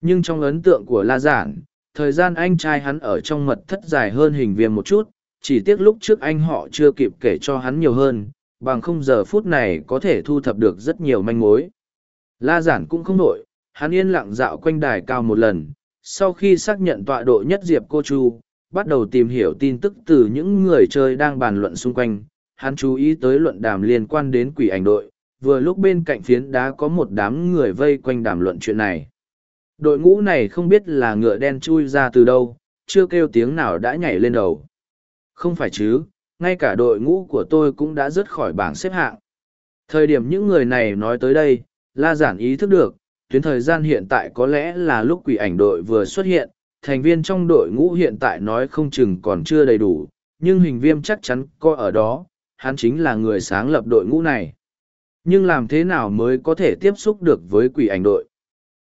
Nhưng trong ấn tượng của La Giản, thời gian anh trai hắn ở trong mật thất dài hơn hình viêm một chút, chỉ tiếc lúc trước anh họ chưa kịp kể cho hắn nhiều hơn, bằng không giờ phút này có thể thu thập được rất nhiều manh mối. La Giản cũng không nổi, hắn yên lặng dạo quanh đài cao một lần, sau khi xác nhận tọa độ nhất diệp cô chu, bắt đầu tìm hiểu tin tức từ những người chơi đang bàn luận xung quanh, hắn chú ý tới luận đàm liên quan đến quỷ ảnh đội, vừa lúc bên cạnh phiến đá có một đám người vây quanh đàm luận chuyện này. Đội ngũ này không biết là ngựa đen chui ra từ đâu, chưa kêu tiếng nào đã nhảy lên đầu. Không phải chứ, ngay cả đội ngũ của tôi cũng đã rớt khỏi bảng xếp hạng. Thời điểm những người này nói tới đây, la giản ý thức được tuyến thời gian hiện tại có lẽ là lúc quỷ ảnh đội vừa xuất hiện, thành viên trong đội ngũ hiện tại nói không chừng còn chưa đầy đủ, nhưng hình viêm chắc chắn có ở đó, hắn chính là người sáng lập đội ngũ này. Nhưng làm thế nào mới có thể tiếp xúc được với quỷ ảnh đội?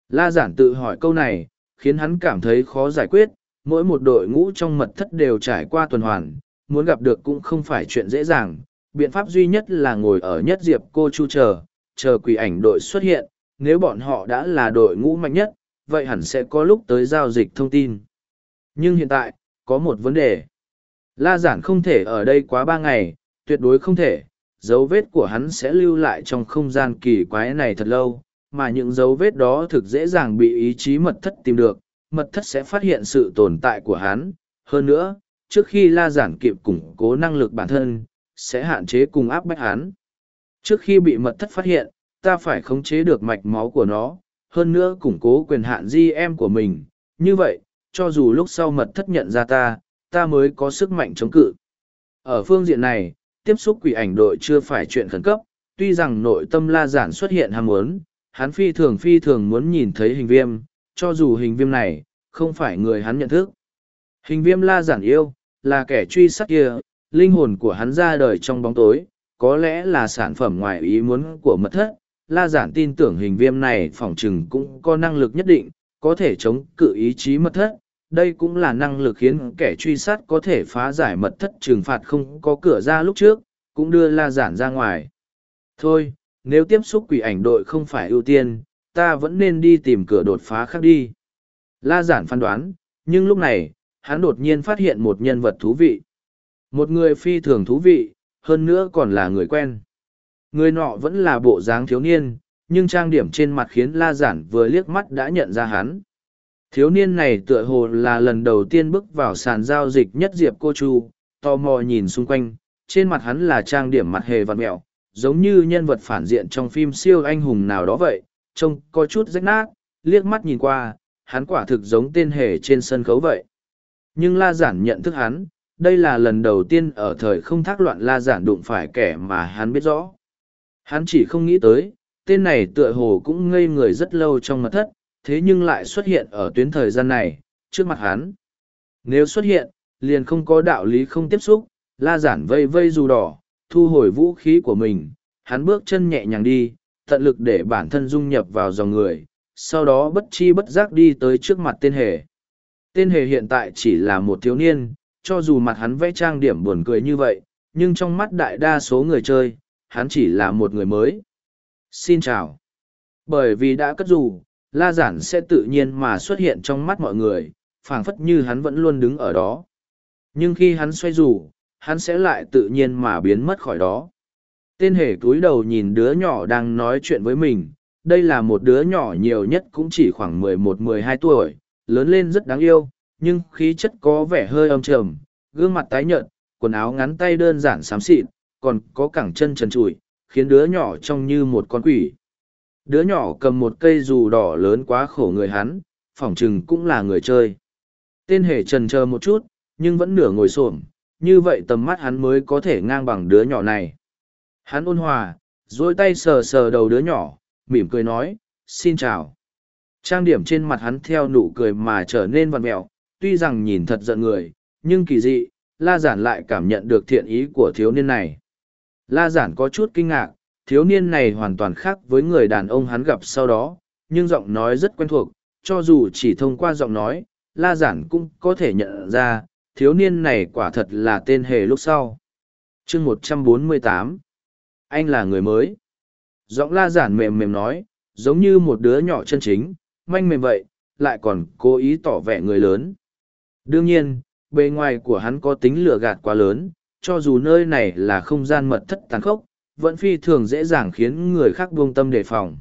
La giản tự hỏi câu này, khiến hắn cảm thấy khó giải quyết, mỗi một đội ngũ trong mật thất đều trải qua tuần hoàn, muốn gặp được cũng không phải chuyện dễ dàng. Biện pháp duy nhất là ngồi ở nhất diệp cô chu chờ, chờ quỷ ảnh đội xuất hiện, nếu bọn họ đã là đội ngũ mạnh nhất, vậy hẳn sẽ có lúc tới giao dịch thông tin. Nhưng hiện tại, có một vấn đề. La giản không thể ở đây quá ba ngày, tuyệt đối không thể. Dấu vết của hắn sẽ lưu lại trong không gian kỳ quái này thật lâu, mà những dấu vết đó thực dễ dàng bị ý chí mật thất tìm được, mật thất sẽ phát hiện sự tồn tại của hắn. Hơn nữa, trước khi la giản kịp củng cố năng lực bản thân, sẽ hạn chế cùng áp bách hắn. Trước khi bị mật thất phát hiện, ta phải khống chế được mạch máu của nó, hơn nữa củng cố quyền hạn di em của mình. Như vậy, cho dù lúc sau mật thất nhận ra ta, ta mới có sức mạnh chống cự. Ở phương diện này, tiếp xúc quỷ ảnh đội chưa phải chuyện khẩn cấp, tuy rằng nội tâm la giản xuất hiện ham muốn, hắn phi thường phi thường muốn nhìn thấy hình viêm, cho dù hình viêm này, không phải người hắn nhận thức. Hình viêm la giản yêu, là kẻ truy sát kia, linh hồn của hắn ra đời trong bóng tối, có lẽ là sản phẩm ngoài ý muốn của mật thất, la giản tin tưởng hình viêm này phỏng chừng cũng có năng lực nhất định, có thể chống cự ý chí mật thất. Đây cũng là năng lực khiến kẻ truy sát có thể phá giải mật thất trừng phạt không có cửa ra lúc trước, cũng đưa la giản ra ngoài. Thôi, nếu tiếp xúc quỷ ảnh đội không phải ưu tiên, ta vẫn nên đi tìm cửa đột phá khác đi. La giản phán đoán, nhưng lúc này, hắn đột nhiên phát hiện một nhân vật thú vị. Một người phi thường thú vị, hơn nữa còn là người quen. Người nọ vẫn là bộ dáng thiếu niên, nhưng trang điểm trên mặt khiến La Giản vừa liếc mắt đã nhận ra hắn. Thiếu niên này tựa hồ là lần đầu tiên bước vào sàn giao dịch nhất diệp cô chu, tò mò nhìn xung quanh, trên mặt hắn là trang điểm mặt hề vặn mẹo, giống như nhân vật phản diện trong phim siêu anh hùng nào đó vậy, trông có chút rách nát, liếc mắt nhìn qua, hắn quả thực giống tên hề trên sân khấu vậy. Nhưng La Giản nhận thức hắn, đây là lần đầu tiên ở thời không thác loạn La Giản đụng phải kẻ mà hắn biết rõ. Hắn chỉ không nghĩ tới, tên này tựa hồ cũng ngây người rất lâu trong mật thất, thế nhưng lại xuất hiện ở tuyến thời gian này, trước mặt hắn. Nếu xuất hiện, liền không có đạo lý không tiếp xúc, la giản vây vây dù đỏ, thu hồi vũ khí của mình, hắn bước chân nhẹ nhàng đi, tận lực để bản thân dung nhập vào dòng người, sau đó bất chi bất giác đi tới trước mặt tên hề. Tên hề hiện tại chỉ là một thiếu niên, cho dù mặt hắn vẽ trang điểm buồn cười như vậy, nhưng trong mắt đại đa số người chơi, hắn chỉ là một người mới. Xin chào. Bởi vì đã cất dù, La Giản sẽ tự nhiên mà xuất hiện trong mắt mọi người, phảng phất như hắn vẫn luôn đứng ở đó. Nhưng khi hắn xoay dù, hắn sẽ lại tự nhiên mà biến mất khỏi đó. Tên hề cúi đầu nhìn đứa nhỏ đang nói chuyện với mình, đây là một đứa nhỏ nhiều nhất cũng chỉ khoảng mười một mười hai tuổi, lớn lên rất đáng yêu, nhưng khí chất có vẻ hơi âm trầm, gương mặt tái nhợt, quần áo ngắn tay đơn giản xám xịt, còn có cẳng chân trần trụi, khiến đứa nhỏ trông như một con quỷ. Đứa nhỏ cầm một cây dù đỏ lớn quá khổ người hắn, phỏng chừng cũng là người chơi. Tên hề trần chờ một chút, nhưng vẫn nửa ngồi xổm như vậy tầm mắt hắn mới có thể ngang bằng đứa nhỏ này. Hắn ôn hòa, dôi tay sờ sờ đầu đứa nhỏ, mỉm cười nói, xin chào. Trang điểm trên mặt hắn theo nụ cười mà trở nên vằn mẹo, tuy rằng nhìn thật giận người, nhưng kỳ dị, La Giản lại cảm nhận được thiện ý của thiếu niên này. La Giản có chút kinh ngạc, thiếu niên này hoàn toàn khác với người đàn ông hắn gặp sau đó, nhưng giọng nói rất quen thuộc, cho dù chỉ thông qua giọng nói, La Giản cũng có thể nhận ra, thiếu niên này quả thật là tên hề lúc sau. chương một trăm bốn mươi tám Anh là người mới. Giọng La Giản mềm mềm nói, giống như một đứa nhỏ chân chính, manh mềm vậy, lại còn cố ý tỏ vẻ người lớn. Đương nhiên, bề ngoài của hắn có tính lừa gạt quá lớn, cho dù nơi này là không gian mật thất tàn khốc, vẫn phi thường dễ dàng khiến người khác buông tâm đề phòng.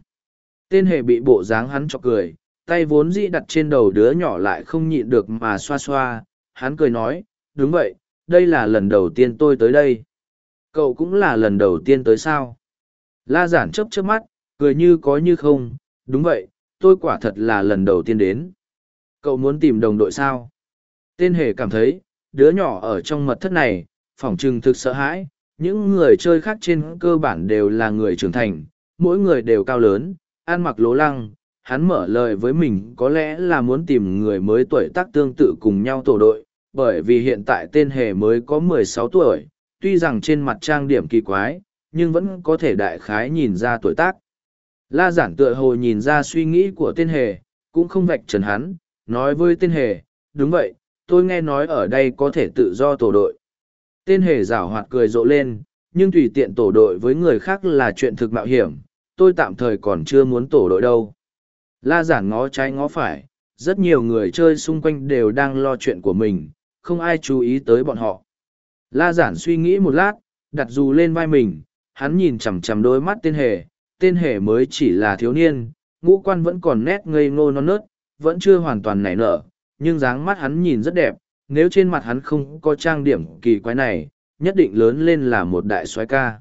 Tên hề bị bộ dáng hắn cho cười, tay vốn dĩ đặt trên đầu đứa nhỏ lại không nhịn được mà xoa xoa, hắn cười nói, đúng vậy, đây là lần đầu tiên tôi tới đây. Cậu cũng là lần đầu tiên tới sao? La giản chớp chớp mắt, cười như có như không, đúng vậy, tôi quả thật là lần đầu tiên đến. Cậu muốn tìm đồng đội sao? Tên hề cảm thấy, đứa nhỏ ở trong mật thất này, phỏng chừng thực sợ hãi, những người chơi khác trên cơ bản đều là người trưởng thành, mỗi người đều cao lớn, ăn mặc lố lăng. Hắn mở lời với mình có lẽ là muốn tìm người mới tuổi tác tương tự cùng nhau tổ đội, bởi vì hiện tại tên hề mới có mười sáu tuổi, tuy rằng trên mặt trang điểm kỳ quái, nhưng vẫn có thể đại khái nhìn ra tuổi tác. La giản tựa hồ nhìn ra suy nghĩ của tên hề, cũng không vạch trần hắn, nói với tên hề, đúng vậy, tôi nghe nói ở đây có thể tự do tổ đội. Tên hề rảo hoạt cười rộ lên, nhưng tùy tiện tổ đội với người khác là chuyện thực mạo hiểm, tôi tạm thời còn chưa muốn tổ đội đâu. La giản ngó trái ngó phải, rất nhiều người chơi xung quanh đều đang lo chuyện của mình, không ai chú ý tới bọn họ. La giản suy nghĩ một lát, đặt dù lên vai mình, hắn nhìn chằm chằm đôi mắt tên hề, tên hề mới chỉ là thiếu niên, ngũ quan vẫn còn nét ngây ngô non nớt, vẫn chưa hoàn toàn nảy nở, nhưng dáng mắt hắn nhìn rất đẹp, nếu trên mặt hắn không có trang điểm kỳ quái này, nhất định lớn lên là một đại soái ca.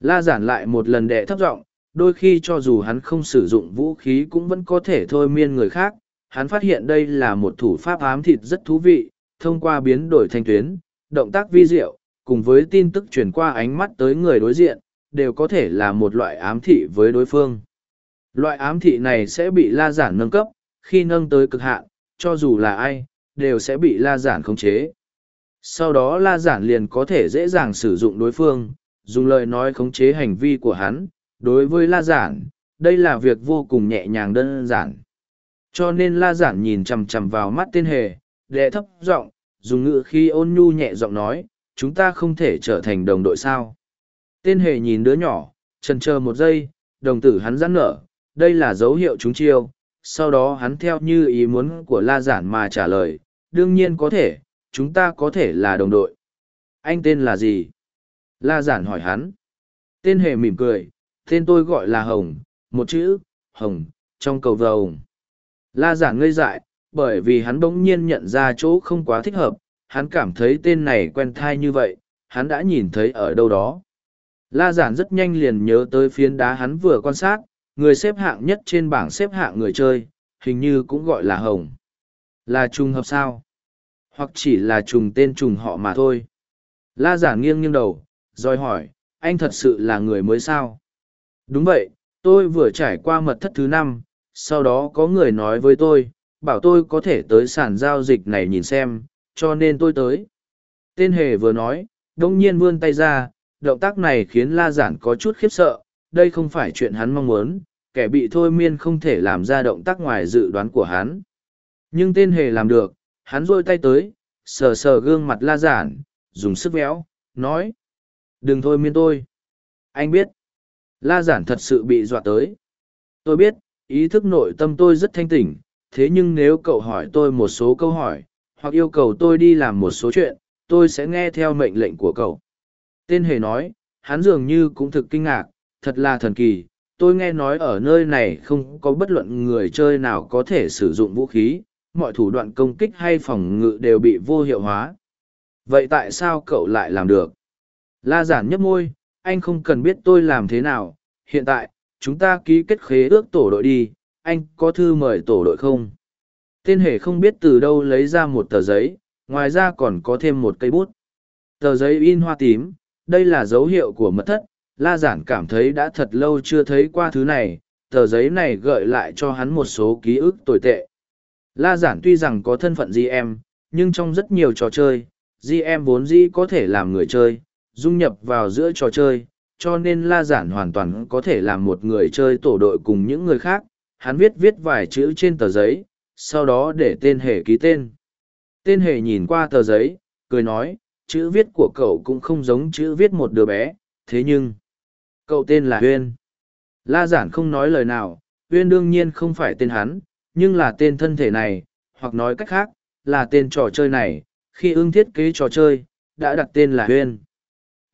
La giản lại một lần đệ thấp giọng, đôi khi cho dù hắn không sử dụng vũ khí cũng vẫn có thể thôi miên người khác. Hắn phát hiện đây là một thủ pháp ám thịt rất thú vị, thông qua biến đổi thanh tuyến, động tác vi diệu, cùng với tin tức truyền qua ánh mắt tới người đối diện, đều có thể là một loại ám thị với đối phương. Loại ám thị này sẽ bị la giản nâng cấp, khi nâng tới cực hạn, cho dù là ai, đều sẽ bị la giản khống chế. Sau đó la giản liền có thể dễ dàng sử dụng đối phương, dùng lời nói khống chế hành vi của hắn. Đối với la giản, đây là việc vô cùng nhẹ nhàng đơn giản. Cho nên la giản nhìn chằm chằm vào mắt tên hề, đệ thấp giọng, dùng ngữ khi ôn nhu nhẹ giọng nói, chúng ta không thể trở thành đồng đội sao. Tên hề nhìn đứa nhỏ, chần chờ một giây, đồng tử hắn giãn nở, đây là dấu hiệu chúng chiêu, sau đó hắn theo như ý muốn của la giản mà trả lời đương nhiên có thể chúng ta có thể là đồng đội. Anh tên là gì? La giản hỏi hắn. Tên hề mỉm cười tên tôi gọi là hồng một chữ hồng trong cầu vồng la giản ngây dại bởi vì hắn bỗng nhiên nhận ra chỗ không quá thích hợp hắn cảm thấy tên này quen thai như vậy hắn đã nhìn thấy ở đâu đó. La giản rất nhanh liền nhớ tới phiến đá hắn vừa quan sát người xếp hạng nhất trên bảng xếp hạng người chơi, hình như cũng gọi là Hồng. Là trùng hợp sao? Hoặc chỉ là trùng tên trùng họ mà thôi. La giả nghiêng nghiêng đầu, rồi hỏi, anh thật sự là người mới sao? Đúng vậy, tôi vừa trải qua mật thất thứ năm, sau đó có người nói với tôi, bảo tôi có thể tới sàn giao dịch này nhìn xem, cho nên tôi tới. Tên hề vừa nói, đông nhiên vươn tay ra, động tác này khiến la giản có chút khiếp sợ, đây không phải chuyện hắn mong muốn, kẻ bị thôi miên không thể làm ra động tác ngoài dự đoán của hắn. Nhưng tên hề làm được, hắn rôi tay tới, sờ sờ gương mặt la giản, dùng sức véo, nói. Đừng thôi miên tôi. Anh biết. La giản thật sự bị dọa tới. Tôi biết, ý thức nội tâm tôi rất thanh tỉnh, thế nhưng nếu cậu hỏi tôi một số câu hỏi, hoặc yêu cầu tôi đi làm một số chuyện, tôi sẽ nghe theo mệnh lệnh của cậu. Tên hề nói, hắn dường như cũng thực kinh ngạc, thật là thần kỳ tôi nghe nói ở nơi này không có bất luận người chơi nào có thể sử dụng vũ khí mọi thủ đoạn công kích hay phòng ngự đều bị vô hiệu hóa. Vậy tại sao cậu lại làm được? La giản nhấp môi, anh không cần biết tôi làm thế nào. Hiện tại, chúng ta ký kết khế ước tổ đội đi. Anh có thư mời tổ đội không? Tên hề không biết từ đâu lấy ra một tờ giấy, ngoài ra còn có thêm một cây bút. Tờ giấy in hoa tím, đây là dấu hiệu của mật thất. La giản cảm thấy đã thật lâu chưa thấy qua thứ này. Tờ giấy này gợi lại cho hắn một số ký ức tồi tệ la giản tuy rằng có thân phận gm nhưng trong rất nhiều trò chơi gm vốn dĩ có thể làm người chơi, dung nhập vào giữa trò chơi, cho nên la giản hoàn toàn có thể làm một người chơi tổ đội cùng những người khác. Hắn viết viết vài chữ trên tờ giấy, sau đó để tên hề ký tên. Tên hề nhìn qua tờ giấy, cười nói, chữ viết của cậu cũng không giống chữ viết một đứa bé, thế nhưng cậu tên là huyên. La giản không nói lời nào, huyên đương nhiên không phải tên hắn nhưng là tên thân thể này, hoặc nói cách khác, là tên trò chơi này, khi ưng thiết kế trò chơi, đã đặt tên là huyên.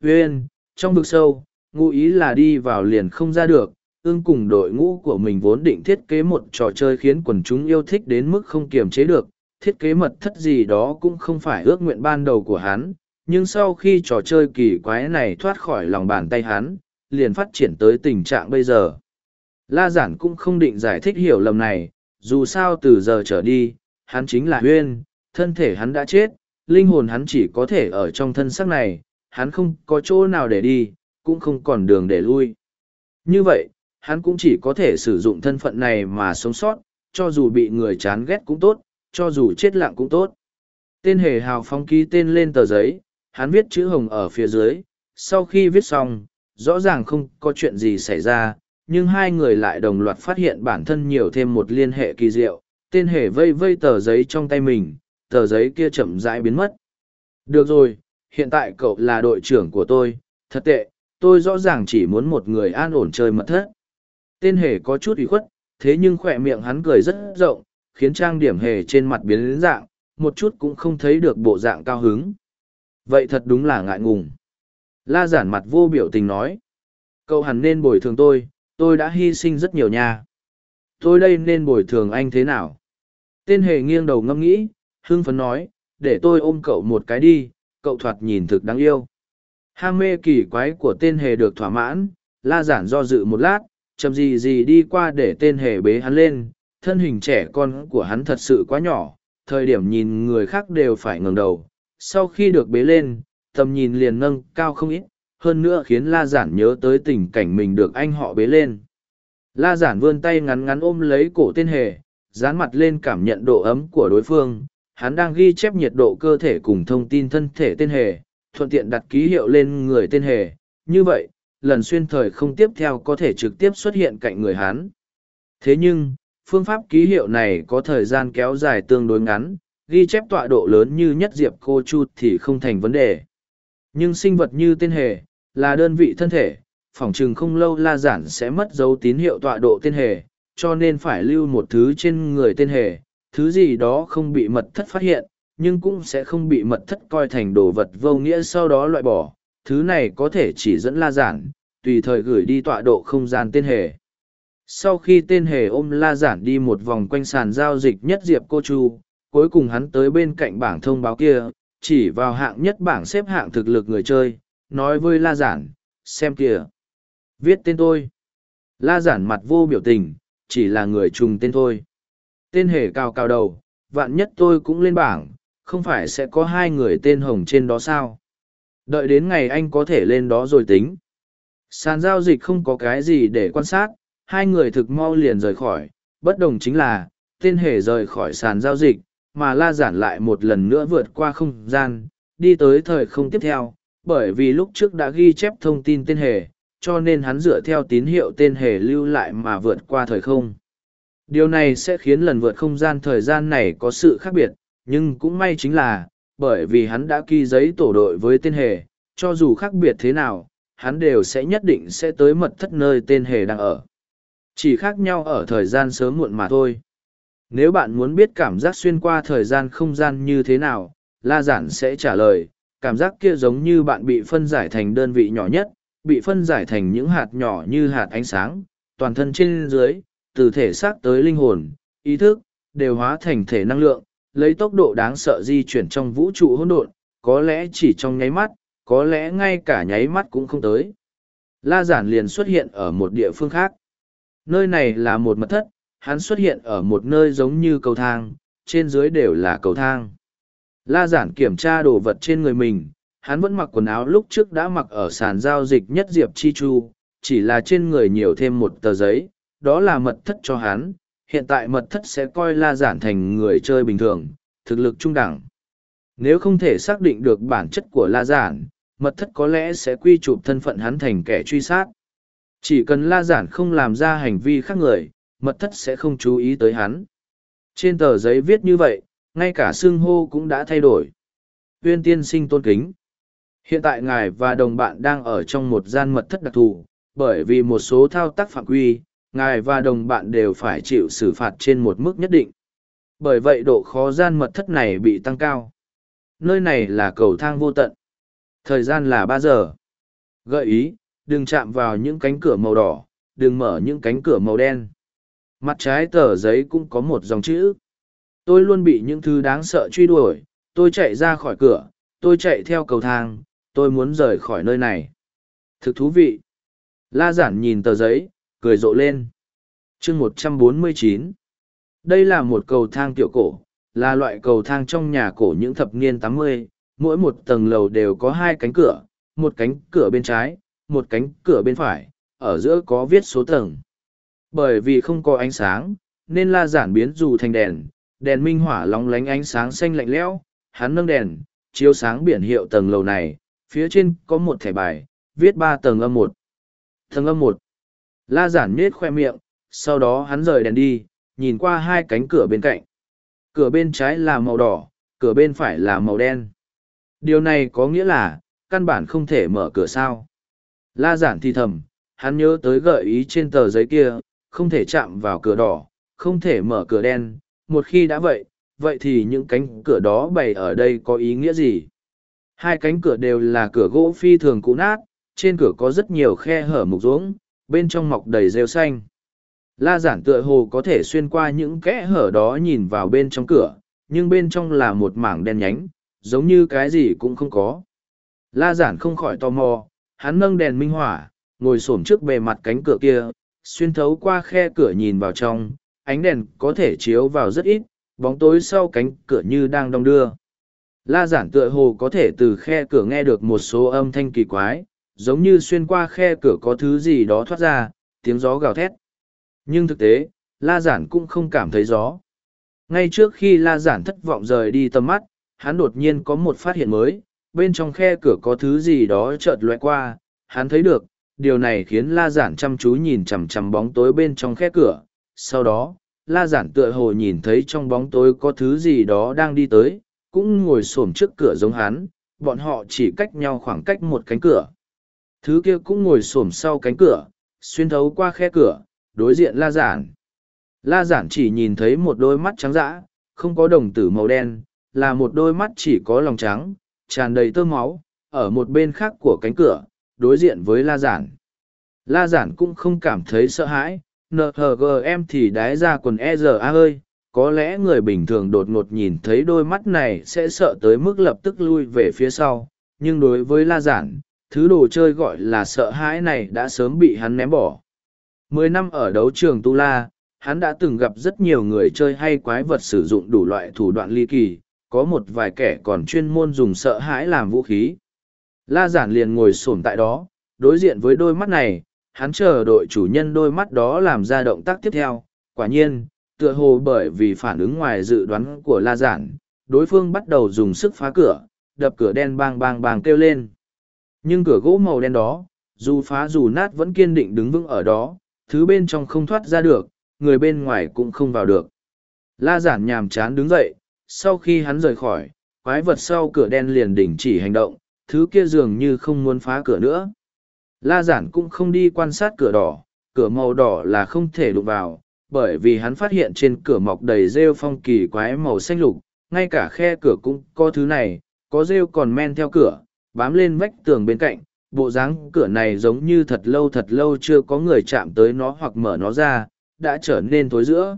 Huyên, trong vực sâu, ngụ ý là đi vào liền không ra được, ưng cùng đội ngũ của mình vốn định thiết kế một trò chơi khiến quần chúng yêu thích đến mức không kiềm chế được, thiết kế mật thất gì đó cũng không phải ước nguyện ban đầu của hắn, nhưng sau khi trò chơi kỳ quái này thoát khỏi lòng bàn tay hắn, liền phát triển tới tình trạng bây giờ. La giản cũng không định giải thích hiểu lầm này dù sao từ giờ trở đi, hắn chính là huyên, thân thể hắn đã chết, linh hồn hắn chỉ có thể ở trong thân xác này, hắn không có chỗ nào để đi, cũng không còn đường để lui. Như vậy, hắn cũng chỉ có thể sử dụng thân phận này mà sống sót, cho dù bị người chán ghét cũng tốt, cho dù chết lặng cũng tốt. Tên hề hào phong ký tên lên tờ giấy, hắn viết chữ hồng ở phía dưới, sau khi viết xong, rõ ràng không có chuyện gì xảy ra nhưng hai người lại đồng loạt phát hiện bản thân nhiều thêm một liên hệ kỳ diệu, tên hề vây vây tờ giấy trong tay mình, tờ giấy kia chậm rãi biến mất. Được rồi, hiện tại cậu là đội trưởng của tôi, thật tệ, tôi rõ ràng chỉ muốn một người an ổn chơi mật thất. Tên hề có chút ủy khuất, thế nhưng khỏe miệng hắn cười rất rộng, khiến trang điểm hề trên mặt biến đến dạng, một chút cũng không thấy được bộ dạng cao hứng. Vậy thật đúng là ngại ngùng. La giản mặt vô biểu tình nói, cậu hẳn nên bồi thường tôi tôi đã hy sinh rất nhiều nha. Tôi đây nên bồi thường anh thế nào? Tên hề nghiêng đầu ngẫm nghĩ, hưng phấn nói, để tôi ôm cậu một cái đi, cậu thoạt nhìn thực đáng yêu. Ham mê kỳ quái của tên hề được thỏa mãn, la giản do dự một lát, chậm gì gì đi qua để tên hề bế hắn lên. Thân hình trẻ con của hắn thật sự quá nhỏ, thời điểm nhìn người khác đều phải ngẩng đầu. Sau khi được bế lên, tầm nhìn liền nâng cao không ít hơn nữa khiến la giản nhớ tới tình cảnh mình được anh họ bế lên. La giản vươn tay ngắn ngắn ôm lấy cổ tên hề, dán mặt lên cảm nhận độ ấm của đối phương. Hắn đang ghi chép nhiệt độ cơ thể cùng thông tin thân thể tên hề, thuận tiện đặt ký hiệu lên người tên hề. Như vậy, lần xuyên thời không tiếp theo có thể trực tiếp xuất hiện cạnh người hắn. Thế nhưng, phương pháp ký hiệu này có thời gian kéo dài tương đối ngắn, ghi chép tọa độ lớn như nhất diệp cô chu thì không thành vấn đề. Nhưng sinh vật như tên hề là đơn vị thân thể, phỏng chừng không lâu la giản sẽ mất dấu tín hiệu tọa độ tên hề, cho nên phải lưu một thứ trên người tên hề. Thứ gì đó không bị mật thất phát hiện, nhưng cũng sẽ không bị mật thất coi thành đồ vật vô nghĩa sau đó loại bỏ. Thứ này có thể chỉ dẫn la giản, tùy thời gửi đi tọa độ không gian tên hề. Sau khi tên hề ôm la giản đi một vòng quanh sàn giao dịch nhất diệp cô chu, cuối cùng hắn tới bên cạnh bảng thông báo kia, chỉ vào hạng nhất bảng xếp hạng thực lực người chơi nói với la giản, xem kìa. Viết tên tôi. La giản mặt vô biểu tình, chỉ là người trùng tên thôi. Tên hề cao cao đầu, vạn nhất tôi cũng lên bảng, không phải sẽ có hai người tên hồng trên đó sao? Đợi đến ngày anh có thể lên đó rồi tính. Sàn giao dịch không có cái gì để quan sát, hai người thực mau liền rời khỏi. Bất đồng chính là, tên hề rời khỏi sàn giao dịch, mà la giản lại một lần nữa vượt qua không gian, đi tới thời không tiếp theo bởi vì lúc trước đã ghi chép thông tin tên hề, cho nên hắn dựa theo tín hiệu tên hề lưu lại mà vượt qua thời không. Điều này sẽ khiến lần vượt không gian thời gian này có sự khác biệt, nhưng cũng may chính là, bởi vì hắn đã ký giấy tổ đội với tên hề, cho dù khác biệt thế nào, hắn đều sẽ nhất định sẽ tới mật thất nơi tên hề đang ở. Chỉ khác nhau ở thời gian sớm muộn mà thôi. Nếu bạn muốn biết cảm giác xuyên qua thời gian không gian như thế nào, la giản sẽ trả lời cảm giác kia giống như bạn bị phân giải thành đơn vị nhỏ nhất bị phân giải thành những hạt nhỏ như hạt ánh sáng toàn thân trên dưới từ thể xác tới linh hồn ý thức đều hóa thành thể năng lượng lấy tốc độ đáng sợ di chuyển trong vũ trụ hỗn độn có lẽ chỉ trong nháy mắt, có lẽ ngay cả nháy mắt cũng không tới. La giản liền xuất hiện ở một địa phương khác. Nơi này là một mật thất, hắn xuất hiện ở một nơi giống như cầu thang, trên dưới đều là cầu thang. La giản kiểm tra đồ vật trên người mình, hắn vẫn mặc quần áo lúc trước đã mặc ở sàn giao dịch nhất Diệp Chi Chu, chỉ là trên người nhiều thêm một tờ giấy, đó là mật thất cho hắn, hiện tại mật thất sẽ coi La giản thành người chơi bình thường, thực lực trung đẳng. Nếu không thể xác định được bản chất của La giản, mật thất có lẽ sẽ quy chụp thân phận hắn thành kẻ truy sát. Chỉ cần La giản không làm ra hành vi khác người, mật thất sẽ không chú ý tới hắn. Trên tờ giấy viết như vậy, ngay cả xưng hô cũng đã thay đổi. Uyên tiên sinh tôn kính. Hiện tại ngài và đồng bạn đang ở trong một gian mật thất đặc thù, bởi vì một số thao tác phạm quy, ngài và đồng bạn đều phải chịu xử phạt trên một mức nhất định. Bởi vậy độ khó gian mật thất này bị tăng cao. Nơi này là cầu thang vô tận. Thời gian là ba giờ. Gợi ý, đừng chạm vào những cánh cửa màu đỏ, đừng mở những cánh cửa màu đen. Mặt trái tờ giấy cũng có một dòng chữ. Tôi luôn bị những thứ đáng sợ truy đuổi, tôi chạy ra khỏi cửa, tôi chạy theo cầu thang, tôi muốn rời khỏi nơi này. Thực thú vị. La giản nhìn tờ giấy, cười rộ lên. chương một trăm bốn mươi chín. Đây là một cầu thang tiểu cổ, là loại cầu thang trong nhà cổ những thập niên tám mươi. mỗi một tầng lầu đều có hai cánh cửa, một cánh cửa bên trái, một cánh cửa bên phải, ở giữa có viết số tầng. Bởi vì không có ánh sáng, nên la giản biến dù thành đèn, đèn minh hỏa lóng lánh ánh sáng xanh lạnh lẽo, hắn nâng đèn, chiếu sáng biển hiệu tầng lầu này, phía trên có một thẻ bài, viết ba tầng âm một. Tầng âm một. La giản nết khoe miệng, sau đó hắn rời đèn đi, nhìn qua hai cánh cửa bên cạnh. Cửa bên trái là màu đỏ, cửa bên phải là màu đen. Điều này có nghĩa là, căn bản không thể mở cửa sao. La giản thì thầm, hắn nhớ tới gợi ý trên tờ giấy kia, không thể chạm vào cửa đỏ, không thể mở cửa đen. Một khi đã vậy, vậy thì những cánh cửa đó bày ở đây có ý nghĩa gì? Hai cánh cửa đều là cửa gỗ phi thường cũ nát, trên cửa có rất nhiều khe hở mục ruống, bên trong mọc đầy rêu xanh. La giản tựa hồ có thể xuyên qua những kẽ hở đó nhìn vào bên trong cửa, nhưng bên trong là một mảng đen nhánh, giống như cái gì cũng không có. La giản không khỏi tò mò, hắn nâng đèn minh hỏa, ngồi xổm trước bề mặt cánh cửa kia, xuyên thấu qua khe cửa nhìn vào trong, ánh đèn có thể chiếu vào rất ít, bóng tối sau cánh cửa như đang đong đưa. La giản tựa hồ có thể từ khe cửa nghe được một số âm thanh kỳ quái, giống như xuyên qua khe cửa có thứ gì đó thoát ra, tiếng gió gào thét. Nhưng thực tế, La giản cũng không cảm thấy gió. Ngay trước khi La giản thất vọng rời đi tầm mắt, hắn đột nhiên có một phát hiện mới, bên trong khe cửa có thứ gì đó chợt lóe qua, hắn thấy được, điều này khiến La giản chăm chú nhìn chằm chằm bóng tối bên trong khe cửa. Sau đó, La giản tựa hồ nhìn thấy trong bóng tối có thứ gì đó đang đi tới, cũng ngồi xổm trước cửa giống hắn, bọn họ chỉ cách nhau khoảng cách một cánh cửa. Thứ kia cũng ngồi xổm sau cánh cửa, xuyên thấu qua khe cửa, đối diện la giản. La giản chỉ nhìn thấy một đôi mắt trắng dã, không có đồng tử màu đen, là một đôi mắt chỉ có lòng trắng, tràn đầy tơ máu, ở một bên khác của cánh cửa, đối diện với la giản. La giản cũng không cảm thấy sợ hãi, NHGM thì đái ra quần e giờ a ơi, có lẽ người bình thường đột ngột nhìn thấy đôi mắt này sẽ sợ tới mức lập tức lui về phía sau nhưng đối với la giản thứ đồ chơi gọi là sợ hãi này đã sớm bị hắn ném bỏ. Mười năm ở đấu trường tu la hắn đã từng gặp rất nhiều người chơi hay quái vật sử dụng đủ loại thủ đoạn ly kỳ có một vài kẻ còn chuyên môn dùng sợ hãi làm vũ khí. La giản liền ngồi s tại đó đối diện với đôi mắt này hắn chờ đội chủ nhân đôi mắt đó làm ra động tác tiếp theo quả nhiên tựa hồ bởi vì phản ứng ngoài dự đoán của la giản, đối phương bắt đầu dùng sức phá cửa, đập cửa đen bang bang bang kêu lên. Nhưng cửa gỗ màu đen đó, dù phá dù nát vẫn kiên định đứng vững ở đó, thứ bên trong không thoát ra được, người bên ngoài cũng không vào được. La giản nhàm chán đứng dậy, sau khi hắn rời khỏi, quái vật sau cửa đen liền đình chỉ hành động, thứ kia dường như không muốn phá cửa nữa. La giản cũng không đi quan sát cửa đỏ, cửa màu đỏ là không thể đụng vào, bởi vì hắn phát hiện trên cửa mọc đầy rêu phong kỳ quái màu xanh lục, ngay cả khe cửa cũng có thứ này, có rêu còn men theo cửa, bám lên vách tường bên cạnh, bộ dáng cửa này giống như thật lâu thật lâu chưa có người chạm tới nó hoặc mở nó ra, đã trở nên tối giữa.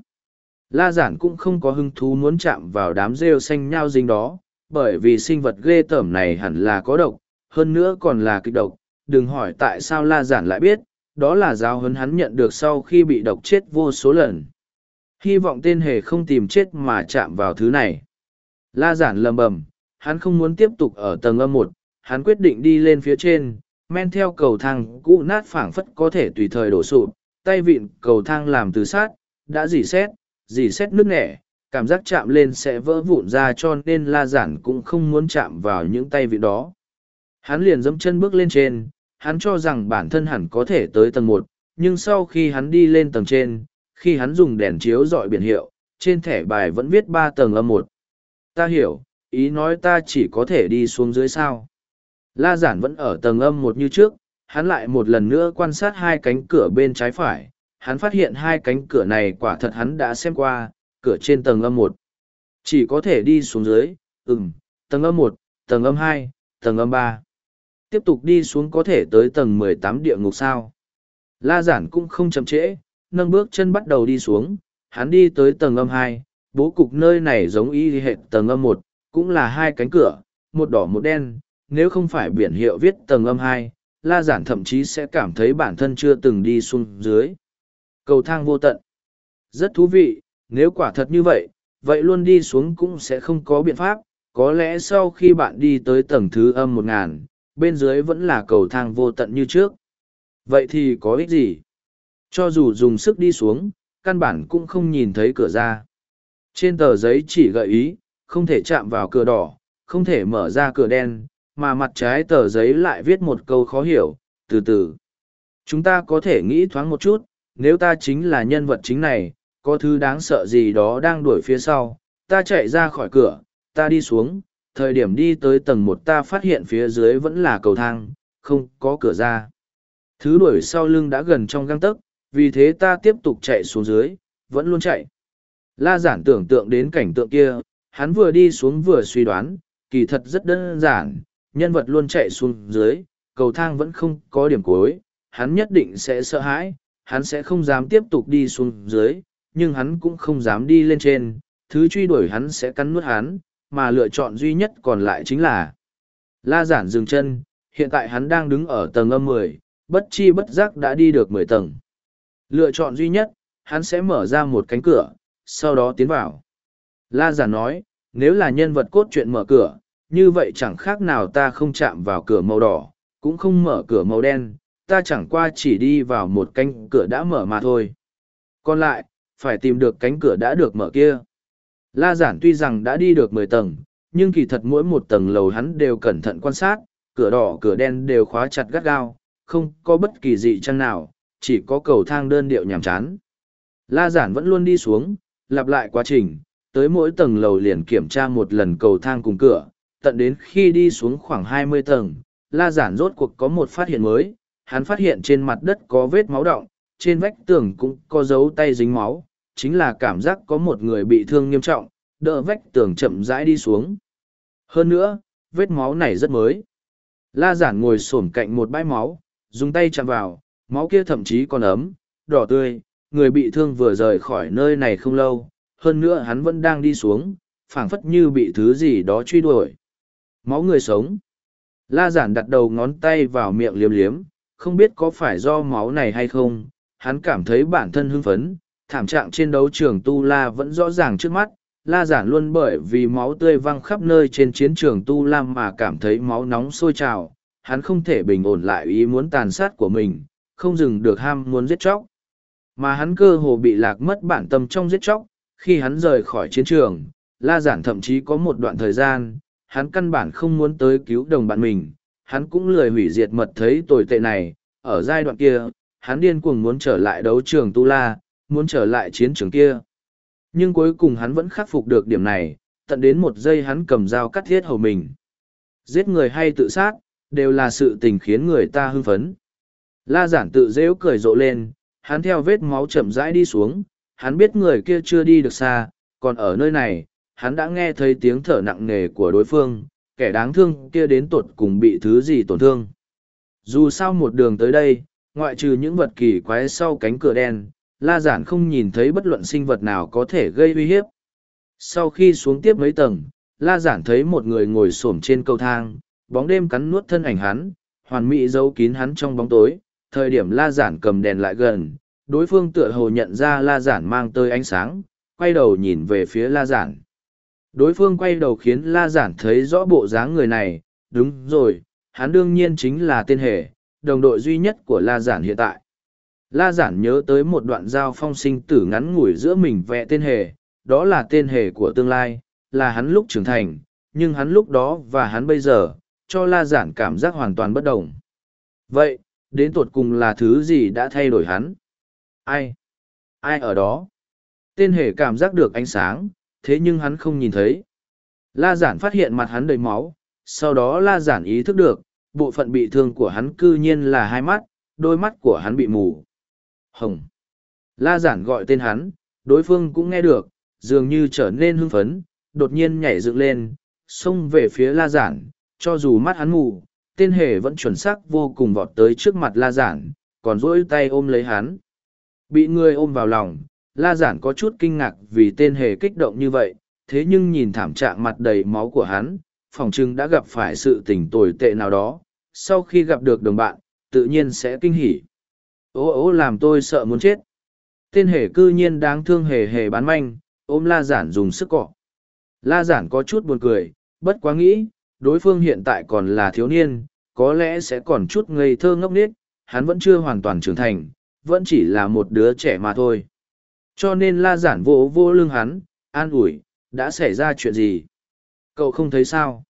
La giản cũng không có hứng thú muốn chạm vào đám rêu xanh nhau dính đó, bởi vì sinh vật ghê tởm này hẳn là có độc, hơn nữa còn là kịch độc, đừng hỏi tại sao La Giản lại biết, đó là giáo huấn hắn nhận được sau khi bị độc chết vô số lần. Hy vọng tên hề không tìm chết mà chạm vào thứ này. La Giản lầm bầm, hắn không muốn tiếp tục ở tầng âm một, hắn quyết định đi lên phía trên, men theo cầu thang cũ nát phảng phất có thể tùy thời đổ sụp, tay vịn cầu thang làm từ sát, đã dỉ xét, dỉ xét nước nẻ, cảm giác chạm lên sẽ vỡ vụn ra cho nên la giản cũng không muốn chạm vào những tay vịn đó. Hắn liền dẫm chân bước lên trên, hắn cho rằng bản thân hẳn có thể tới tầng một, nhưng sau khi hắn đi lên tầng trên, khi hắn dùng đèn chiếu dọi biển hiệu, trên thẻ bài vẫn viết ba tầng âm một. Ta hiểu, ý nói ta chỉ có thể đi xuống dưới sao. La giản vẫn ở tầng âm một như trước, hắn lại một lần nữa quan sát hai cánh cửa bên trái phải, hắn phát hiện hai cánh cửa này quả thật hắn đã xem qua, cửa trên tầng âm một. Chỉ có thể đi xuống dưới, ừm, tầng âm một, tầng âm hai, tầng âm ba. Tiếp tục đi xuống có thể tới tầng mười tám địa ngục sao. La giản cũng không chậm trễ, nâng bước chân bắt đầu đi xuống, hắn đi tới tầng âm hai, bố cục nơi này giống y hệt tầng âm một, cũng là hai cánh cửa, một đỏ một đen, nếu không phải biển hiệu viết tầng âm hai, la giản thậm chí sẽ cảm thấy bản thân chưa từng đi xuống dưới. Cầu thang vô tận. Rất thú vị, nếu quả thật như vậy, vậy luôn đi xuống cũng sẽ không có biện pháp, có lẽ sau khi bạn đi tới tầng thứ âm một ngàn, bên dưới vẫn là cầu thang vô tận như trước. Vậy thì có ích gì? Cho dù dùng sức đi xuống, căn bản cũng không nhìn thấy cửa ra. Trên tờ giấy chỉ gợi ý, không thể chạm vào cửa đỏ, không thể mở ra cửa đen, mà mặt trái tờ giấy lại viết một câu khó hiểu, từ từ. Chúng ta có thể nghĩ thoáng một chút, nếu ta chính là nhân vật chính này, có thứ đáng sợ gì đó đang đuổi phía sau, ta chạy ra khỏi cửa, ta đi xuống, thời điểm đi tới tầng một ta phát hiện phía dưới vẫn là cầu thang, không có cửa ra. Thứ đuổi sau lưng đã gần trong găng tấc, vì thế ta tiếp tục chạy xuống dưới, vẫn luôn chạy. La giản tưởng tượng đến cảnh tượng kia, hắn vừa đi xuống vừa suy đoán, kỳ thật rất đơn giản, nhân vật luôn chạy xuống dưới, cầu thang vẫn không có điểm cuối, hắn nhất định sẽ sợ hãi, hắn sẽ không dám tiếp tục đi xuống dưới, nhưng hắn cũng không dám đi lên trên, thứ truy đuổi hắn sẽ cắn nuốt hắn, mà lựa chọn duy nhất còn lại chính là La giản dừng chân, hiện tại hắn đang đứng ở tầng âm mười, bất chi bất giác đã đi được mười tầng. Lựa chọn duy nhất, hắn sẽ mở ra một cánh cửa, sau đó tiến vào. La giản nói, nếu là nhân vật cốt truyện mở cửa, như vậy chẳng khác nào ta không chạm vào cửa màu đỏ, cũng không mở cửa màu đen, ta chẳng qua chỉ đi vào một cánh cửa đã mở mà thôi. Còn lại, phải tìm được cánh cửa đã được mở kia. La giản tuy rằng đã đi được mười tầng, nhưng kỳ thật mỗi một tầng lầu hắn đều cẩn thận quan sát, cửa đỏ cửa đen đều khóa chặt gắt gao, không có bất kỳ dị chăng nào, chỉ có cầu thang đơn điệu nhàm chán. La giản vẫn luôn đi xuống, lặp lại quá trình, tới mỗi tầng lầu liền kiểm tra một lần cầu thang cùng cửa, tận đến khi đi xuống khoảng hai mươi tầng, la giản rốt cuộc có một phát hiện mới, hắn phát hiện trên mặt đất có vết máu đọng, trên vách tường cũng có dấu tay dính máu, chính là cảm giác có một người bị thương nghiêm trọng, đỡ vách tường chậm rãi đi xuống. Hơn nữa, vết máu này rất mới. La giản ngồi xổm cạnh một bãi máu, dùng tay chạm vào, máu kia thậm chí còn ấm, đỏ tươi, người bị thương vừa rời khỏi nơi này không lâu, hơn nữa hắn vẫn đang đi xuống, phảng phất như bị thứ gì đó truy đuổi. Máu người sống. La giản đặt đầu ngón tay vào miệng liếm liếm, không biết có phải do máu này hay không, hắn cảm thấy bản thân hưng phấn, thảm trạng trên đấu trường Tu La vẫn rõ ràng trước mắt, La giản luôn bởi vì máu tươi văng khắp nơi trên chiến trường Tu La mà cảm thấy máu nóng sôi trào, hắn không thể bình ổn lại ý muốn tàn sát của mình, không dừng được ham muốn giết chóc. Mà hắn cơ hồ bị lạc mất bản tâm trong giết chóc, khi hắn rời khỏi chiến trường, La giản thậm chí có một đoạn thời gian, hắn căn bản không muốn tới cứu đồng bạn mình, hắn cũng lười hủy diệt mật thấy tồi tệ này, ở giai đoạn kia, hắn điên cuồng muốn trở lại đấu trường Tu La, muốn trở lại chiến trường kia. Nhưng cuối cùng hắn vẫn khắc phục được điểm này, tận đến một giây hắn cầm dao cắt thiết hầu mình. Giết người hay tự sát, đều là sự tình khiến người ta hưng phấn. La giản tự dễu cười rộ lên, hắn theo vết máu chậm rãi đi xuống, hắn biết người kia chưa đi được xa, còn ở nơi này, hắn đã nghe thấy tiếng thở nặng nề của đối phương, kẻ đáng thương kia đến tột cùng bị thứ gì tổn thương. Dù sao một đường tới đây, ngoại trừ những vật kỳ quái sau cánh cửa đen, la giản không nhìn thấy bất luận sinh vật nào có thể gây uy hiếp. Sau khi xuống tiếp mấy tầng, La giản thấy một người ngồi xổm trên cầu thang, bóng đêm cắn nuốt thân ảnh hắn, hoàn mỹ giấu kín hắn trong bóng tối. Thời điểm la giản cầm đèn lại gần, đối phương tựa hồ nhận ra la giản mang tới ánh sáng, quay đầu nhìn về phía la giản. Đối phương quay đầu khiến la giản thấy rõ bộ dáng người này, đúng rồi, hắn đương nhiên chính là tên hề, đồng đội duy nhất của la giản hiện tại. La giản nhớ tới một đoạn giao phong sinh tử ngắn ngủi giữa mình vẽ tên hề, đó là tên hề của tương lai, là hắn lúc trưởng thành, nhưng hắn lúc đó và hắn bây giờ, cho la giản cảm giác hoàn toàn bất đồng. Vậy, đến tột cùng là thứ gì đã thay đổi hắn? Ai? Ai ở đó? Tên hề cảm giác được ánh sáng, thế nhưng hắn không nhìn thấy. La giản phát hiện mặt hắn đầy máu, sau đó la giản ý thức được, bộ phận bị thương của hắn cư nhiên là hai mắt, đôi mắt của hắn bị mù. Hồng. La giản gọi tên hắn, đối phương cũng nghe được, dường như trở nên hưng phấn, đột nhiên nhảy dựng lên, xông về phía la giản, cho dù mắt hắn mù, tên hề vẫn chuẩn xác vô cùng vọt tới trước mặt la giản, còn duỗi tay ôm lấy hắn. Bị người ôm vào lòng, la giản có chút kinh ngạc vì tên hề kích động như vậy, thế nhưng nhìn thảm trạng mặt đầy máu của hắn, phòng chừng đã gặp phải sự tình tồi tệ nào đó, sau khi gặp được đồng bạn, tự nhiên sẽ kinh hỉ ố ố làm tôi sợ muốn chết. Tên hề cư nhiên đáng thương hề hề bán manh, ôm la giản dùng sức cọ. La giản có chút buồn cười, bất quá nghĩ, đối phương hiện tại còn là thiếu niên, có lẽ sẽ còn chút ngây thơ ngốc nghếch, hắn vẫn chưa hoàn toàn trưởng thành, vẫn chỉ là một đứa trẻ mà thôi. Cho nên la giản vô vô lưng hắn, an ủi, đã xảy ra chuyện gì? Cậu không thấy sao?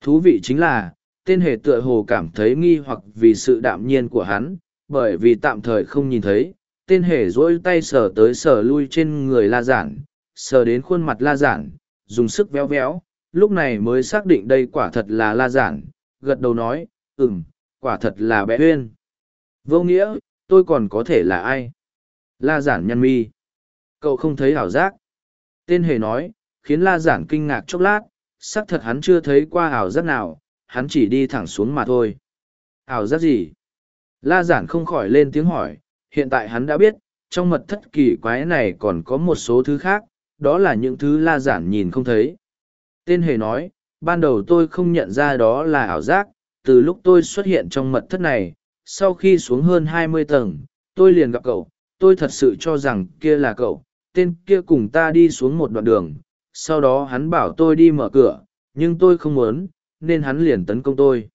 Thú vị chính là, tên hề tựa hồ cảm thấy nghi hoặc vì sự đạm nhiên của hắn, bởi vì tạm thời không nhìn thấy, tên hề dỗi tay sờ tới sờ lui trên người la giản, sờ đến khuôn mặt la giản, dùng sức véo véo, lúc này mới xác định đây quả thật là la giản, gật đầu nói, ừm, quả thật là bé huyên. Vô nghĩa, tôi còn có thể là ai? La giản nhăn mi. Cậu không thấy ảo giác. Tên hề nói, khiến la giản kinh ngạc chốc lát, xác thật hắn chưa thấy qua ảo giác nào, hắn chỉ đi thẳng xuống mà thôi. Ảo giác gì? La giản không khỏi lên tiếng hỏi, hiện tại hắn đã biết, trong mật thất kỳ quái này còn có một số thứ khác, đó là những thứ la giản nhìn không thấy. Tên hề nói, ban đầu tôi không nhận ra đó là ảo giác, từ lúc tôi xuất hiện trong mật thất này, sau khi xuống hơn hai mươi tầng, tôi liền gặp cậu, tôi thật sự cho rằng kia là cậu, tên kia cùng ta đi xuống một đoạn đường, sau đó hắn bảo tôi đi mở cửa, nhưng tôi không muốn, nên hắn liền tấn công tôi.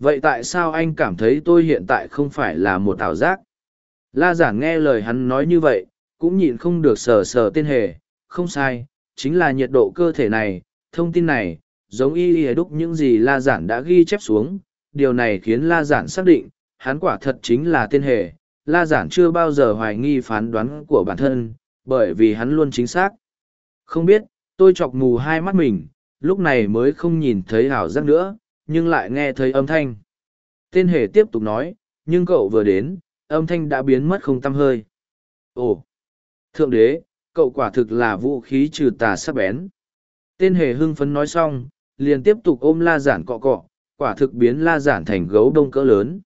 Vậy tại sao anh cảm thấy tôi hiện tại không phải là một ảo giác? La giản nghe lời hắn nói như vậy, cũng nhịn không được sờ sờ tên hề, không sai, chính là nhiệt độ cơ thể này, thông tin này, giống y y đúc những gì La giản đã ghi chép xuống, điều này khiến La giản xác định, hắn quả thật chính là tên hề. La giản chưa bao giờ hoài nghi phán đoán của bản thân, bởi vì hắn luôn chính xác. Không biết, tôi chọc mù hai mắt mình, lúc này mới không nhìn thấy ảo giác nữa, nhưng lại nghe thấy âm thanh. Tên hề tiếp tục nói, nhưng cậu vừa đến, âm thanh đã biến mất không tăm hơi. Ồ! Thượng đế, cậu quả thực là vũ khí trừ tà sắc bén. Tên hề hưng phấn nói xong, liền tiếp tục ôm la giản cọ cọ, quả thực biến la giản thành gấu đông cỡ lớn.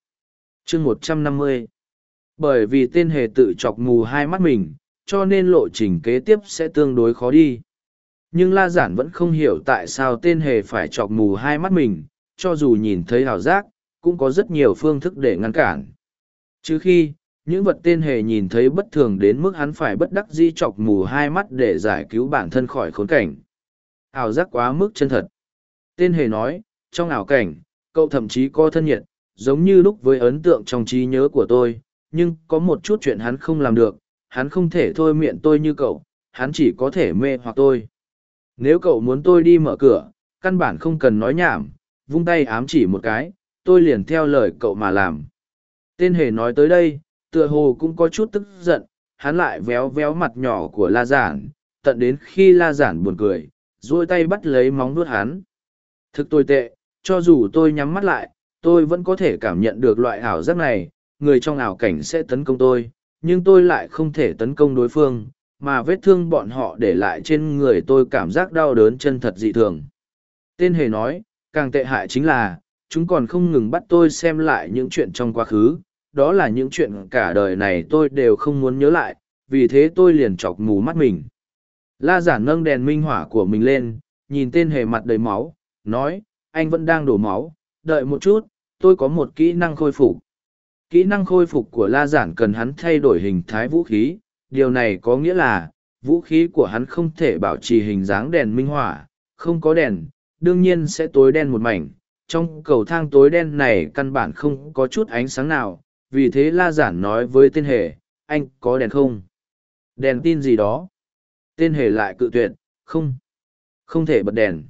chương một trăm năm mươi Bởi vì tên hề tự chọc mù hai mắt mình, cho nên lộ trình kế tiếp sẽ tương đối khó đi. Nhưng la giản vẫn không hiểu tại sao tên hề phải chọc mù hai mắt mình, cho dù nhìn thấy hào giác, cũng có rất nhiều phương thức để ngăn cản. Chứ khi, những vật tên hề nhìn thấy bất thường đến mức hắn phải bất đắc di chọc mù hai mắt để giải cứu bản thân khỏi khốn cảnh. Ảo giác quá mức chân thật. Tên hề nói, trong ảo cảnh, cậu thậm chí có thân nhiệt, giống như lúc với ấn tượng trong trí nhớ của tôi, nhưng có một chút chuyện hắn không làm được, hắn không thể thôi miệng tôi như cậu, hắn chỉ có thể mê hoặc tôi. Nếu cậu muốn tôi đi mở cửa, căn bản không cần nói nhảm, vung tay ám chỉ một cái, tôi liền theo lời cậu mà làm. Tên hề nói tới đây, tựa hồ cũng có chút tức giận, hắn lại véo véo mặt nhỏ của la giản, tận đến khi la giản buồn cười, duỗi tay bắt lấy móng nuốt hắn. Thực tồi tệ, cho dù tôi nhắm mắt lại, tôi vẫn có thể cảm nhận được loại ảo giác này, người trong ảo cảnh sẽ tấn công tôi, nhưng tôi lại không thể tấn công đối phương, mà vết thương bọn họ để lại trên người tôi cảm giác đau đớn chân thật dị thường. Tên hề nói, càng tệ hại chính là, chúng còn không ngừng bắt tôi xem lại những chuyện trong quá khứ, đó là những chuyện cả đời này tôi đều không muốn nhớ lại, vì thế tôi liền chọc mù mắt mình. La giản nâng đèn minh hỏa của mình lên, nhìn tên hề mặt đầy máu, nói, anh vẫn đang đổ máu, đợi một chút, tôi có một kỹ năng khôi phục. Kỹ năng khôi phục của La Giản cần hắn thay đổi hình thái vũ khí, điều này có nghĩa là, vũ khí của hắn không thể bảo trì hình dáng đèn minh hỏa không có đèn, đương nhiên sẽ tối đen một mảnh. Trong cầu thang tối đen này căn bản không có chút ánh sáng nào, vì thế La Giản nói với tên hề, anh có đèn không? Đèn tin gì đó? Tên hề lại cự tuyệt, không. Không thể bật đèn.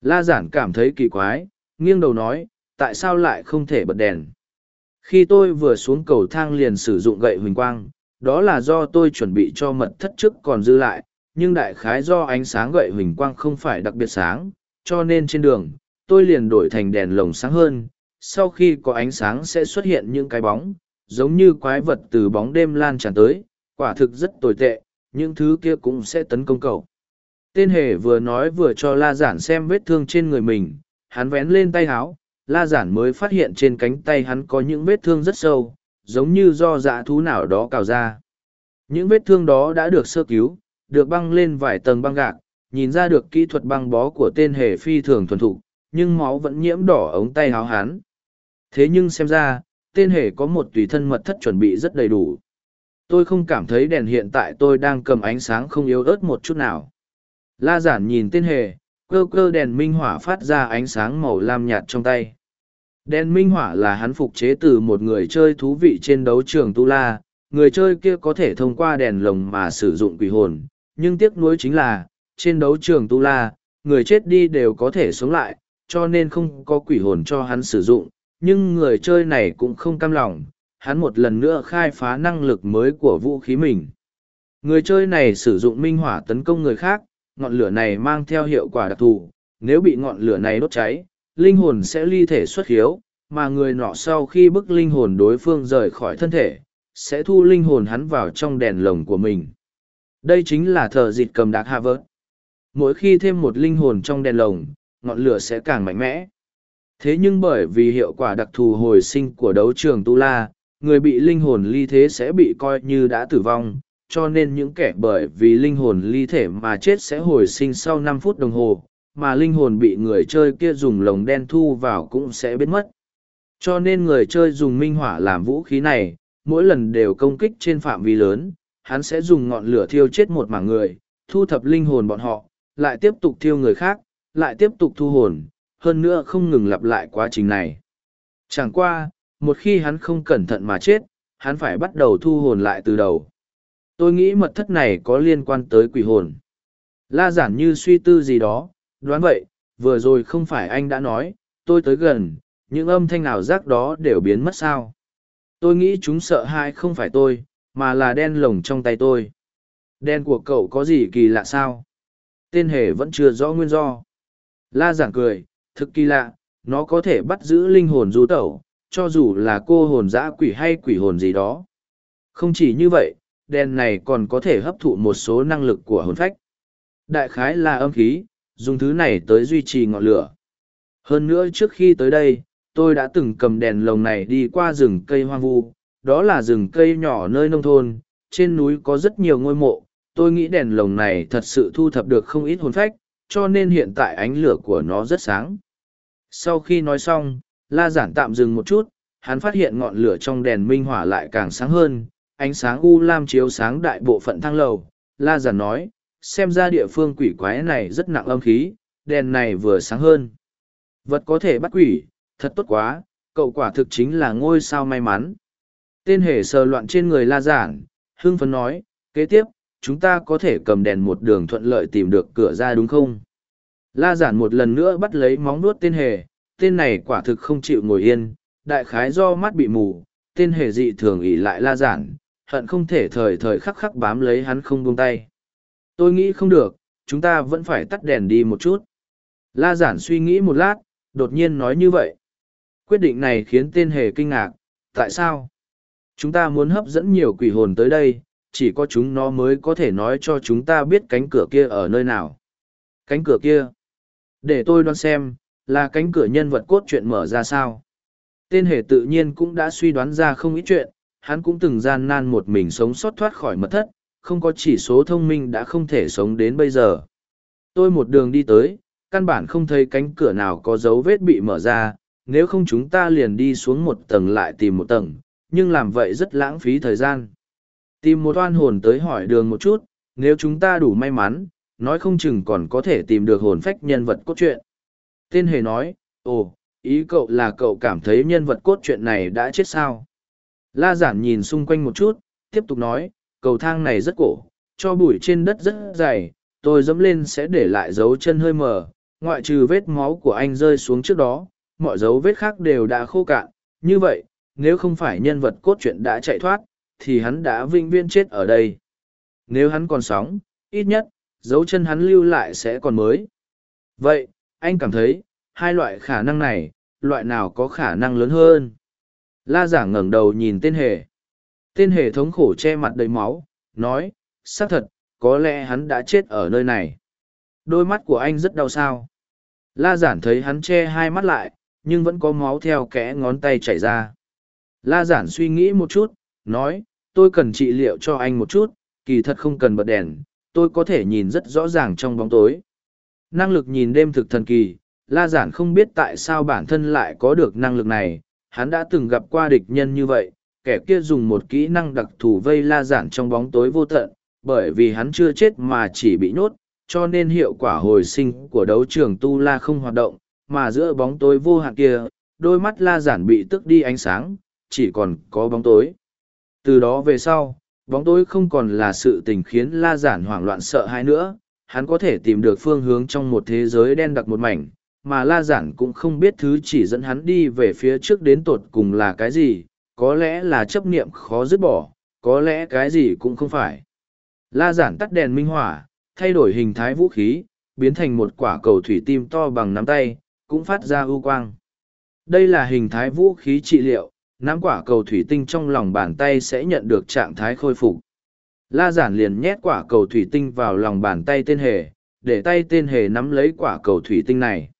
La Giản cảm thấy kỳ quái, nghiêng đầu nói, tại sao lại không thể bật đèn? Khi tôi vừa xuống cầu thang liền sử dụng gậy huỳnh quang, đó là do tôi chuẩn bị cho mật thất trước còn dư lại, nhưng đại khái do ánh sáng gậy huỳnh quang không phải đặc biệt sáng, cho nên trên đường, tôi liền đổi thành đèn lồng sáng hơn. Sau khi có ánh sáng sẽ xuất hiện những cái bóng, giống như quái vật từ bóng đêm lan tràn tới, quả thực rất tồi tệ, những thứ kia cũng sẽ tấn công cậu. Tên hề vừa nói vừa cho la giản xem vết thương trên người mình, hắn vén lên tay háo, la giản mới phát hiện trên cánh tay hắn có những vết thương rất sâu, giống như do dã thú nào đó cào ra. Những vết thương đó đã được sơ cứu, được băng lên vài tầng băng gạc, nhìn ra được kỹ thuật băng bó của tên hề phi thường thuần thục, nhưng máu vẫn nhiễm đỏ ống tay háo hán. Thế nhưng xem ra, tên hề có một tùy thân mật thất chuẩn bị rất đầy đủ. Tôi không cảm thấy đèn hiện tại tôi đang cầm ánh sáng không yếu ớt một chút nào. La giản nhìn tên hề, cơ cơ đèn minh hỏa phát ra ánh sáng màu lam nhạt trong tay. Đèn minh hỏa là hắn phục chế từ một người chơi thú vị trên đấu trường Tu La, người chơi kia có thể thông qua đèn lồng mà sử dụng quỷ hồn, nhưng tiếc nuối chính là, trên đấu trường Tu La, người chết đi đều có thể sống lại, cho nên không có quỷ hồn cho hắn sử dụng, nhưng người chơi này cũng không cam lòng, hắn một lần nữa khai phá năng lực mới của vũ khí mình. Người chơi này sử dụng minh hỏa tấn công người khác, ngọn lửa này mang theo hiệu quả đặc thù, nếu bị ngọn lửa này đốt cháy, linh hồn sẽ ly thể xuất hiếu, mà người nọ sau khi bức linh hồn đối phương rời khỏi thân thể, sẽ thu linh hồn hắn vào trong đèn lồng của mình. Đây chính là thờ dịt cầm đạc hạ vớt. Mỗi khi thêm một linh hồn trong đèn lồng, ngọn lửa sẽ càng mạnh mẽ. Thế nhưng bởi vì hiệu quả đặc thù hồi sinh của đấu trường Tu La, người bị linh hồn ly thế sẽ bị coi như đã tử vong, cho nên những kẻ bởi vì linh hồn ly thể mà chết sẽ hồi sinh sau năm phút đồng hồ, mà linh hồn bị người chơi kia dùng lồng đen thu vào cũng sẽ biến mất. Cho nên người chơi dùng minh hỏa làm vũ khí này, mỗi lần đều công kích trên phạm vi lớn, hắn sẽ dùng ngọn lửa thiêu chết một mảng người, thu thập linh hồn bọn họ, lại tiếp tục thiêu người khác, lại tiếp tục thu hồn, hơn nữa không ngừng lặp lại quá trình này. Chẳng qua, một khi hắn không cẩn thận mà chết, hắn phải bắt đầu thu hồn lại từ đầu. Tôi nghĩ mật thất này có liên quan tới quỷ hồn. La giản như suy tư gì đó, đoán vậy, vừa rồi không phải anh đã nói, tôi tới gần, những âm thanh nào rác đó đều biến mất sao. Tôi nghĩ chúng sợ hãi không phải tôi, mà là đen lồng trong tay tôi. Đen của cậu có gì kỳ lạ sao? Tên hề vẫn chưa rõ nguyên do. La giảng cười, thực kỳ lạ, nó có thể bắt giữ linh hồn du tẩu, cho dù là cô hồn dã quỷ hay quỷ hồn gì đó. Không chỉ như vậy, đèn này còn có thể hấp thụ một số năng lực của hồn phách. Đại khái là âm khí, dùng thứ này tới duy trì ngọn lửa. Hơn nữa trước khi tới đây, tôi đã từng cầm đèn lồng này đi qua rừng cây hoang vu, đó là rừng cây nhỏ nơi nông thôn, trên núi có rất nhiều ngôi mộ, tôi nghĩ đèn lồng này thật sự thu thập được không ít hồn phách, cho nên hiện tại ánh lửa của nó rất sáng. Sau khi nói xong, La Giản tạm dừng một chút, hắn phát hiện ngọn lửa trong đèn minh hỏa lại càng sáng hơn, ánh sáng u lam chiếu sáng đại bộ phận thang lầu. La Giản nói, xem ra địa phương quỷ quái này rất nặng âm khí, đèn này vừa sáng hơn. Vật có thể bắt quỷ, thật tốt quá, cậu quả thực chính là ngôi sao may mắn. Tên hề sờ loạn trên người La Giản, hưng phấn nói, kế tiếp, chúng ta có thể cầm đèn một đường thuận lợi tìm được cửa ra đúng không? La Giản một lần nữa bắt lấy móng nuốt tên hề, tên này quả thực không chịu ngồi yên, đại khái do mắt bị mù, tên hề dị thường ỉ lại La Giản, hận không thể thời thời khắc khắc bám lấy hắn không buông tay. Tôi nghĩ không được, chúng ta vẫn phải tắt đèn đi một chút. La Giản suy nghĩ một lát, đột nhiên nói như vậy. Quyết định này khiến tên hề kinh ngạc, tại sao? Chúng ta muốn hấp dẫn nhiều quỷ hồn tới đây, chỉ có chúng nó mới có thể nói cho chúng ta biết cánh cửa kia ở nơi nào. Cánh cửa kia. Để tôi đoán xem, là cánh cửa nhân vật cốt truyện mở ra sao. Tên hề tự nhiên cũng đã suy đoán ra không ít chuyện, hắn cũng từng gian nan một mình sống sót thoát khỏi mật thất, không có chỉ số thông minh đã không thể sống đến bây giờ. Tôi một đường đi tới, căn bản không thấy cánh cửa nào có dấu vết bị mở ra, nếu không chúng ta liền đi xuống một tầng lại tìm một tầng, nhưng làm vậy rất lãng phí thời gian. Tìm một oan hồn tới hỏi đường một chút, nếu chúng ta đủ may mắn, nói không chừng còn có thể tìm được hồn phách nhân vật cốt truyện. Tên hề nói, ồ, ý cậu là cậu cảm thấy nhân vật cốt truyện này đã chết sao? La giản nhìn xung quanh một chút, tiếp tục nói, cầu thang này rất cổ, cho bụi trên đất rất dày, tôi dẫm lên sẽ để lại dấu chân hơi mờ, ngoại trừ vết máu của anh rơi xuống trước đó, mọi dấu vết khác đều đã khô cạn. Như vậy, nếu không phải nhân vật cốt truyện đã chạy thoát, thì hắn đã vinh viên chết ở đây. Nếu hắn còn sống, ít nhất, dấu chân hắn lưu lại sẽ còn mới. Vậy, anh cảm thấy, hai loại khả năng này, loại nào có khả năng lớn hơn? La giả ngẩng đầu nhìn tên hề. Tên hề thống khổ che mặt đầy máu, nói, xác thật, có lẽ hắn đã chết ở nơi này. Đôi mắt của anh rất đau sao. La giản thấy hắn che hai mắt lại, nhưng vẫn có máu theo kẽ ngón tay chảy ra. La giản suy nghĩ một chút, nói, tôi cần trị liệu cho anh một chút, kỳ thật không cần bật đèn, tôi có thể nhìn rất rõ ràng trong bóng tối. Năng lực nhìn đêm thực thần kỳ, La giản không biết tại sao bản thân lại có được năng lực này, hắn đã từng gặp qua địch nhân như vậy, kẻ kia dùng một kỹ năng đặc thù vây La giản trong bóng tối vô tận, bởi vì hắn chưa chết mà chỉ bị nhốt, cho nên hiệu quả hồi sinh của đấu trường tu la không hoạt động, mà giữa bóng tối vô hạn kia, đôi mắt la giản bị tức đi ánh sáng, chỉ còn có bóng tối. Từ đó về sau, bóng tối không còn là sự tình khiến la giản hoảng loạn sợ hãi nữa, hắn có thể tìm được phương hướng trong một thế giới đen đặc một mảnh, mà la giản cũng không biết thứ chỉ dẫn hắn đi về phía trước đến tột cùng là cái gì, có lẽ là chấp niệm khó dứt bỏ, có lẽ cái gì cũng không phải. La giản tắt đèn minh hỏa, thay đổi hình thái vũ khí, biến thành một quả cầu thủy tim to bằng nắm tay, cũng phát ra ưu quang. Đây là hình thái vũ khí trị liệu, nắm quả cầu thủy tinh trong lòng bàn tay sẽ nhận được trạng thái khôi phục. La giản liền nhét quả cầu thủy tinh vào lòng bàn tay tên hề, để tay tên hề nắm lấy quả cầu thủy tinh này.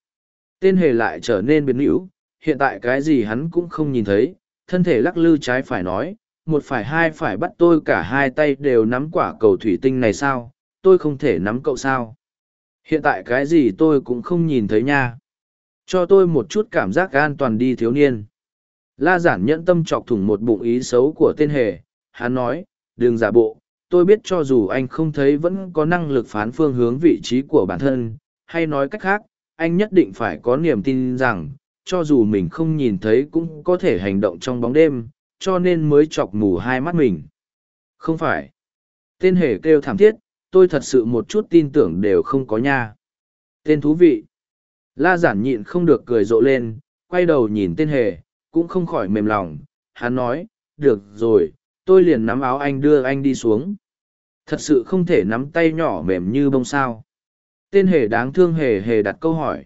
Tên hề lại trở nên biến hữu, hiện tại cái gì hắn cũng không nhìn thấy, thân thể lắc lư trái phải nói, một phải hai phải bắt tôi cả hai tay đều nắm quả cầu thủy tinh này sao, tôi không thể nắm cậu sao. Hiện tại cái gì tôi cũng không nhìn thấy nha. Cho tôi một chút cảm giác an toàn đi thiếu niên. La giản nhẫn tâm chọc thủng một bụng ý xấu của tên hề, hắn nói, đừng giả bộ, tôi biết cho dù anh không thấy vẫn có năng lực phán phương hướng vị trí của bản thân, hay nói cách khác, anh nhất định phải có niềm tin rằng, cho dù mình không nhìn thấy cũng có thể hành động trong bóng đêm, cho nên mới chọc mù hai mắt mình. Không phải. Tên hề kêu thảm thiết, tôi thật sự một chút tin tưởng đều không có nha. Tên thú vị. La giản nhịn không được cười rộ lên, quay đầu nhìn tên hề, cũng không khỏi mềm lòng. Hắn nói, được rồi, tôi liền nắm áo anh đưa anh đi xuống. Thật sự không thể nắm tay nhỏ mềm như bông sao. Tên hề đáng thương hề hề đặt câu hỏi.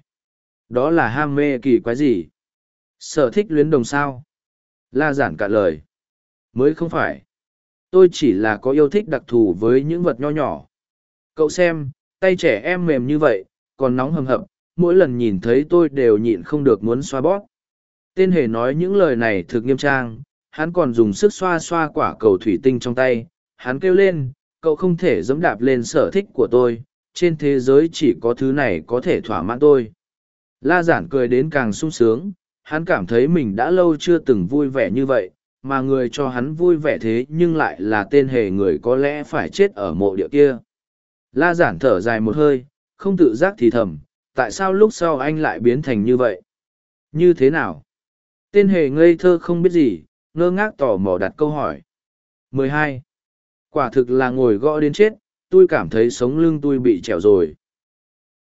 Đó là ham mê kỳ quái gì? Sở thích luyến đồng sao? La giản cả lời. Mới không phải. Tôi chỉ là có yêu thích đặc thù với những vật nho nhỏ. Cậu xem, tay trẻ em mềm như vậy, còn nóng hầm hập, mỗi lần nhìn thấy tôi đều nhịn không được muốn xoa bóp. Tên hề nói những lời này thực nghiêm trang, hắn còn dùng sức xoa xoa quả cầu thủy tinh trong tay, hắn kêu lên, cậu không thể dẫm đạp lên sở thích của tôi, trên thế giới chỉ có thứ này có thể thỏa mãn tôi. La giản cười đến càng sung sướng, hắn cảm thấy mình đã lâu chưa từng vui vẻ như vậy, mà người cho hắn vui vẻ thế nhưng lại là tên hề người có lẽ phải chết ở mộ địa kia. La giản thở dài một hơi, không tự giác thì thầm, tại sao lúc sau anh lại biến thành như vậy? Như thế nào? Tên hề ngây thơ không biết gì, ngơ ngác tò mò đặt câu hỏi. 12. Quả thực là ngồi gõ đến chết, tôi cảm thấy sống lưng tôi bị trèo rồi.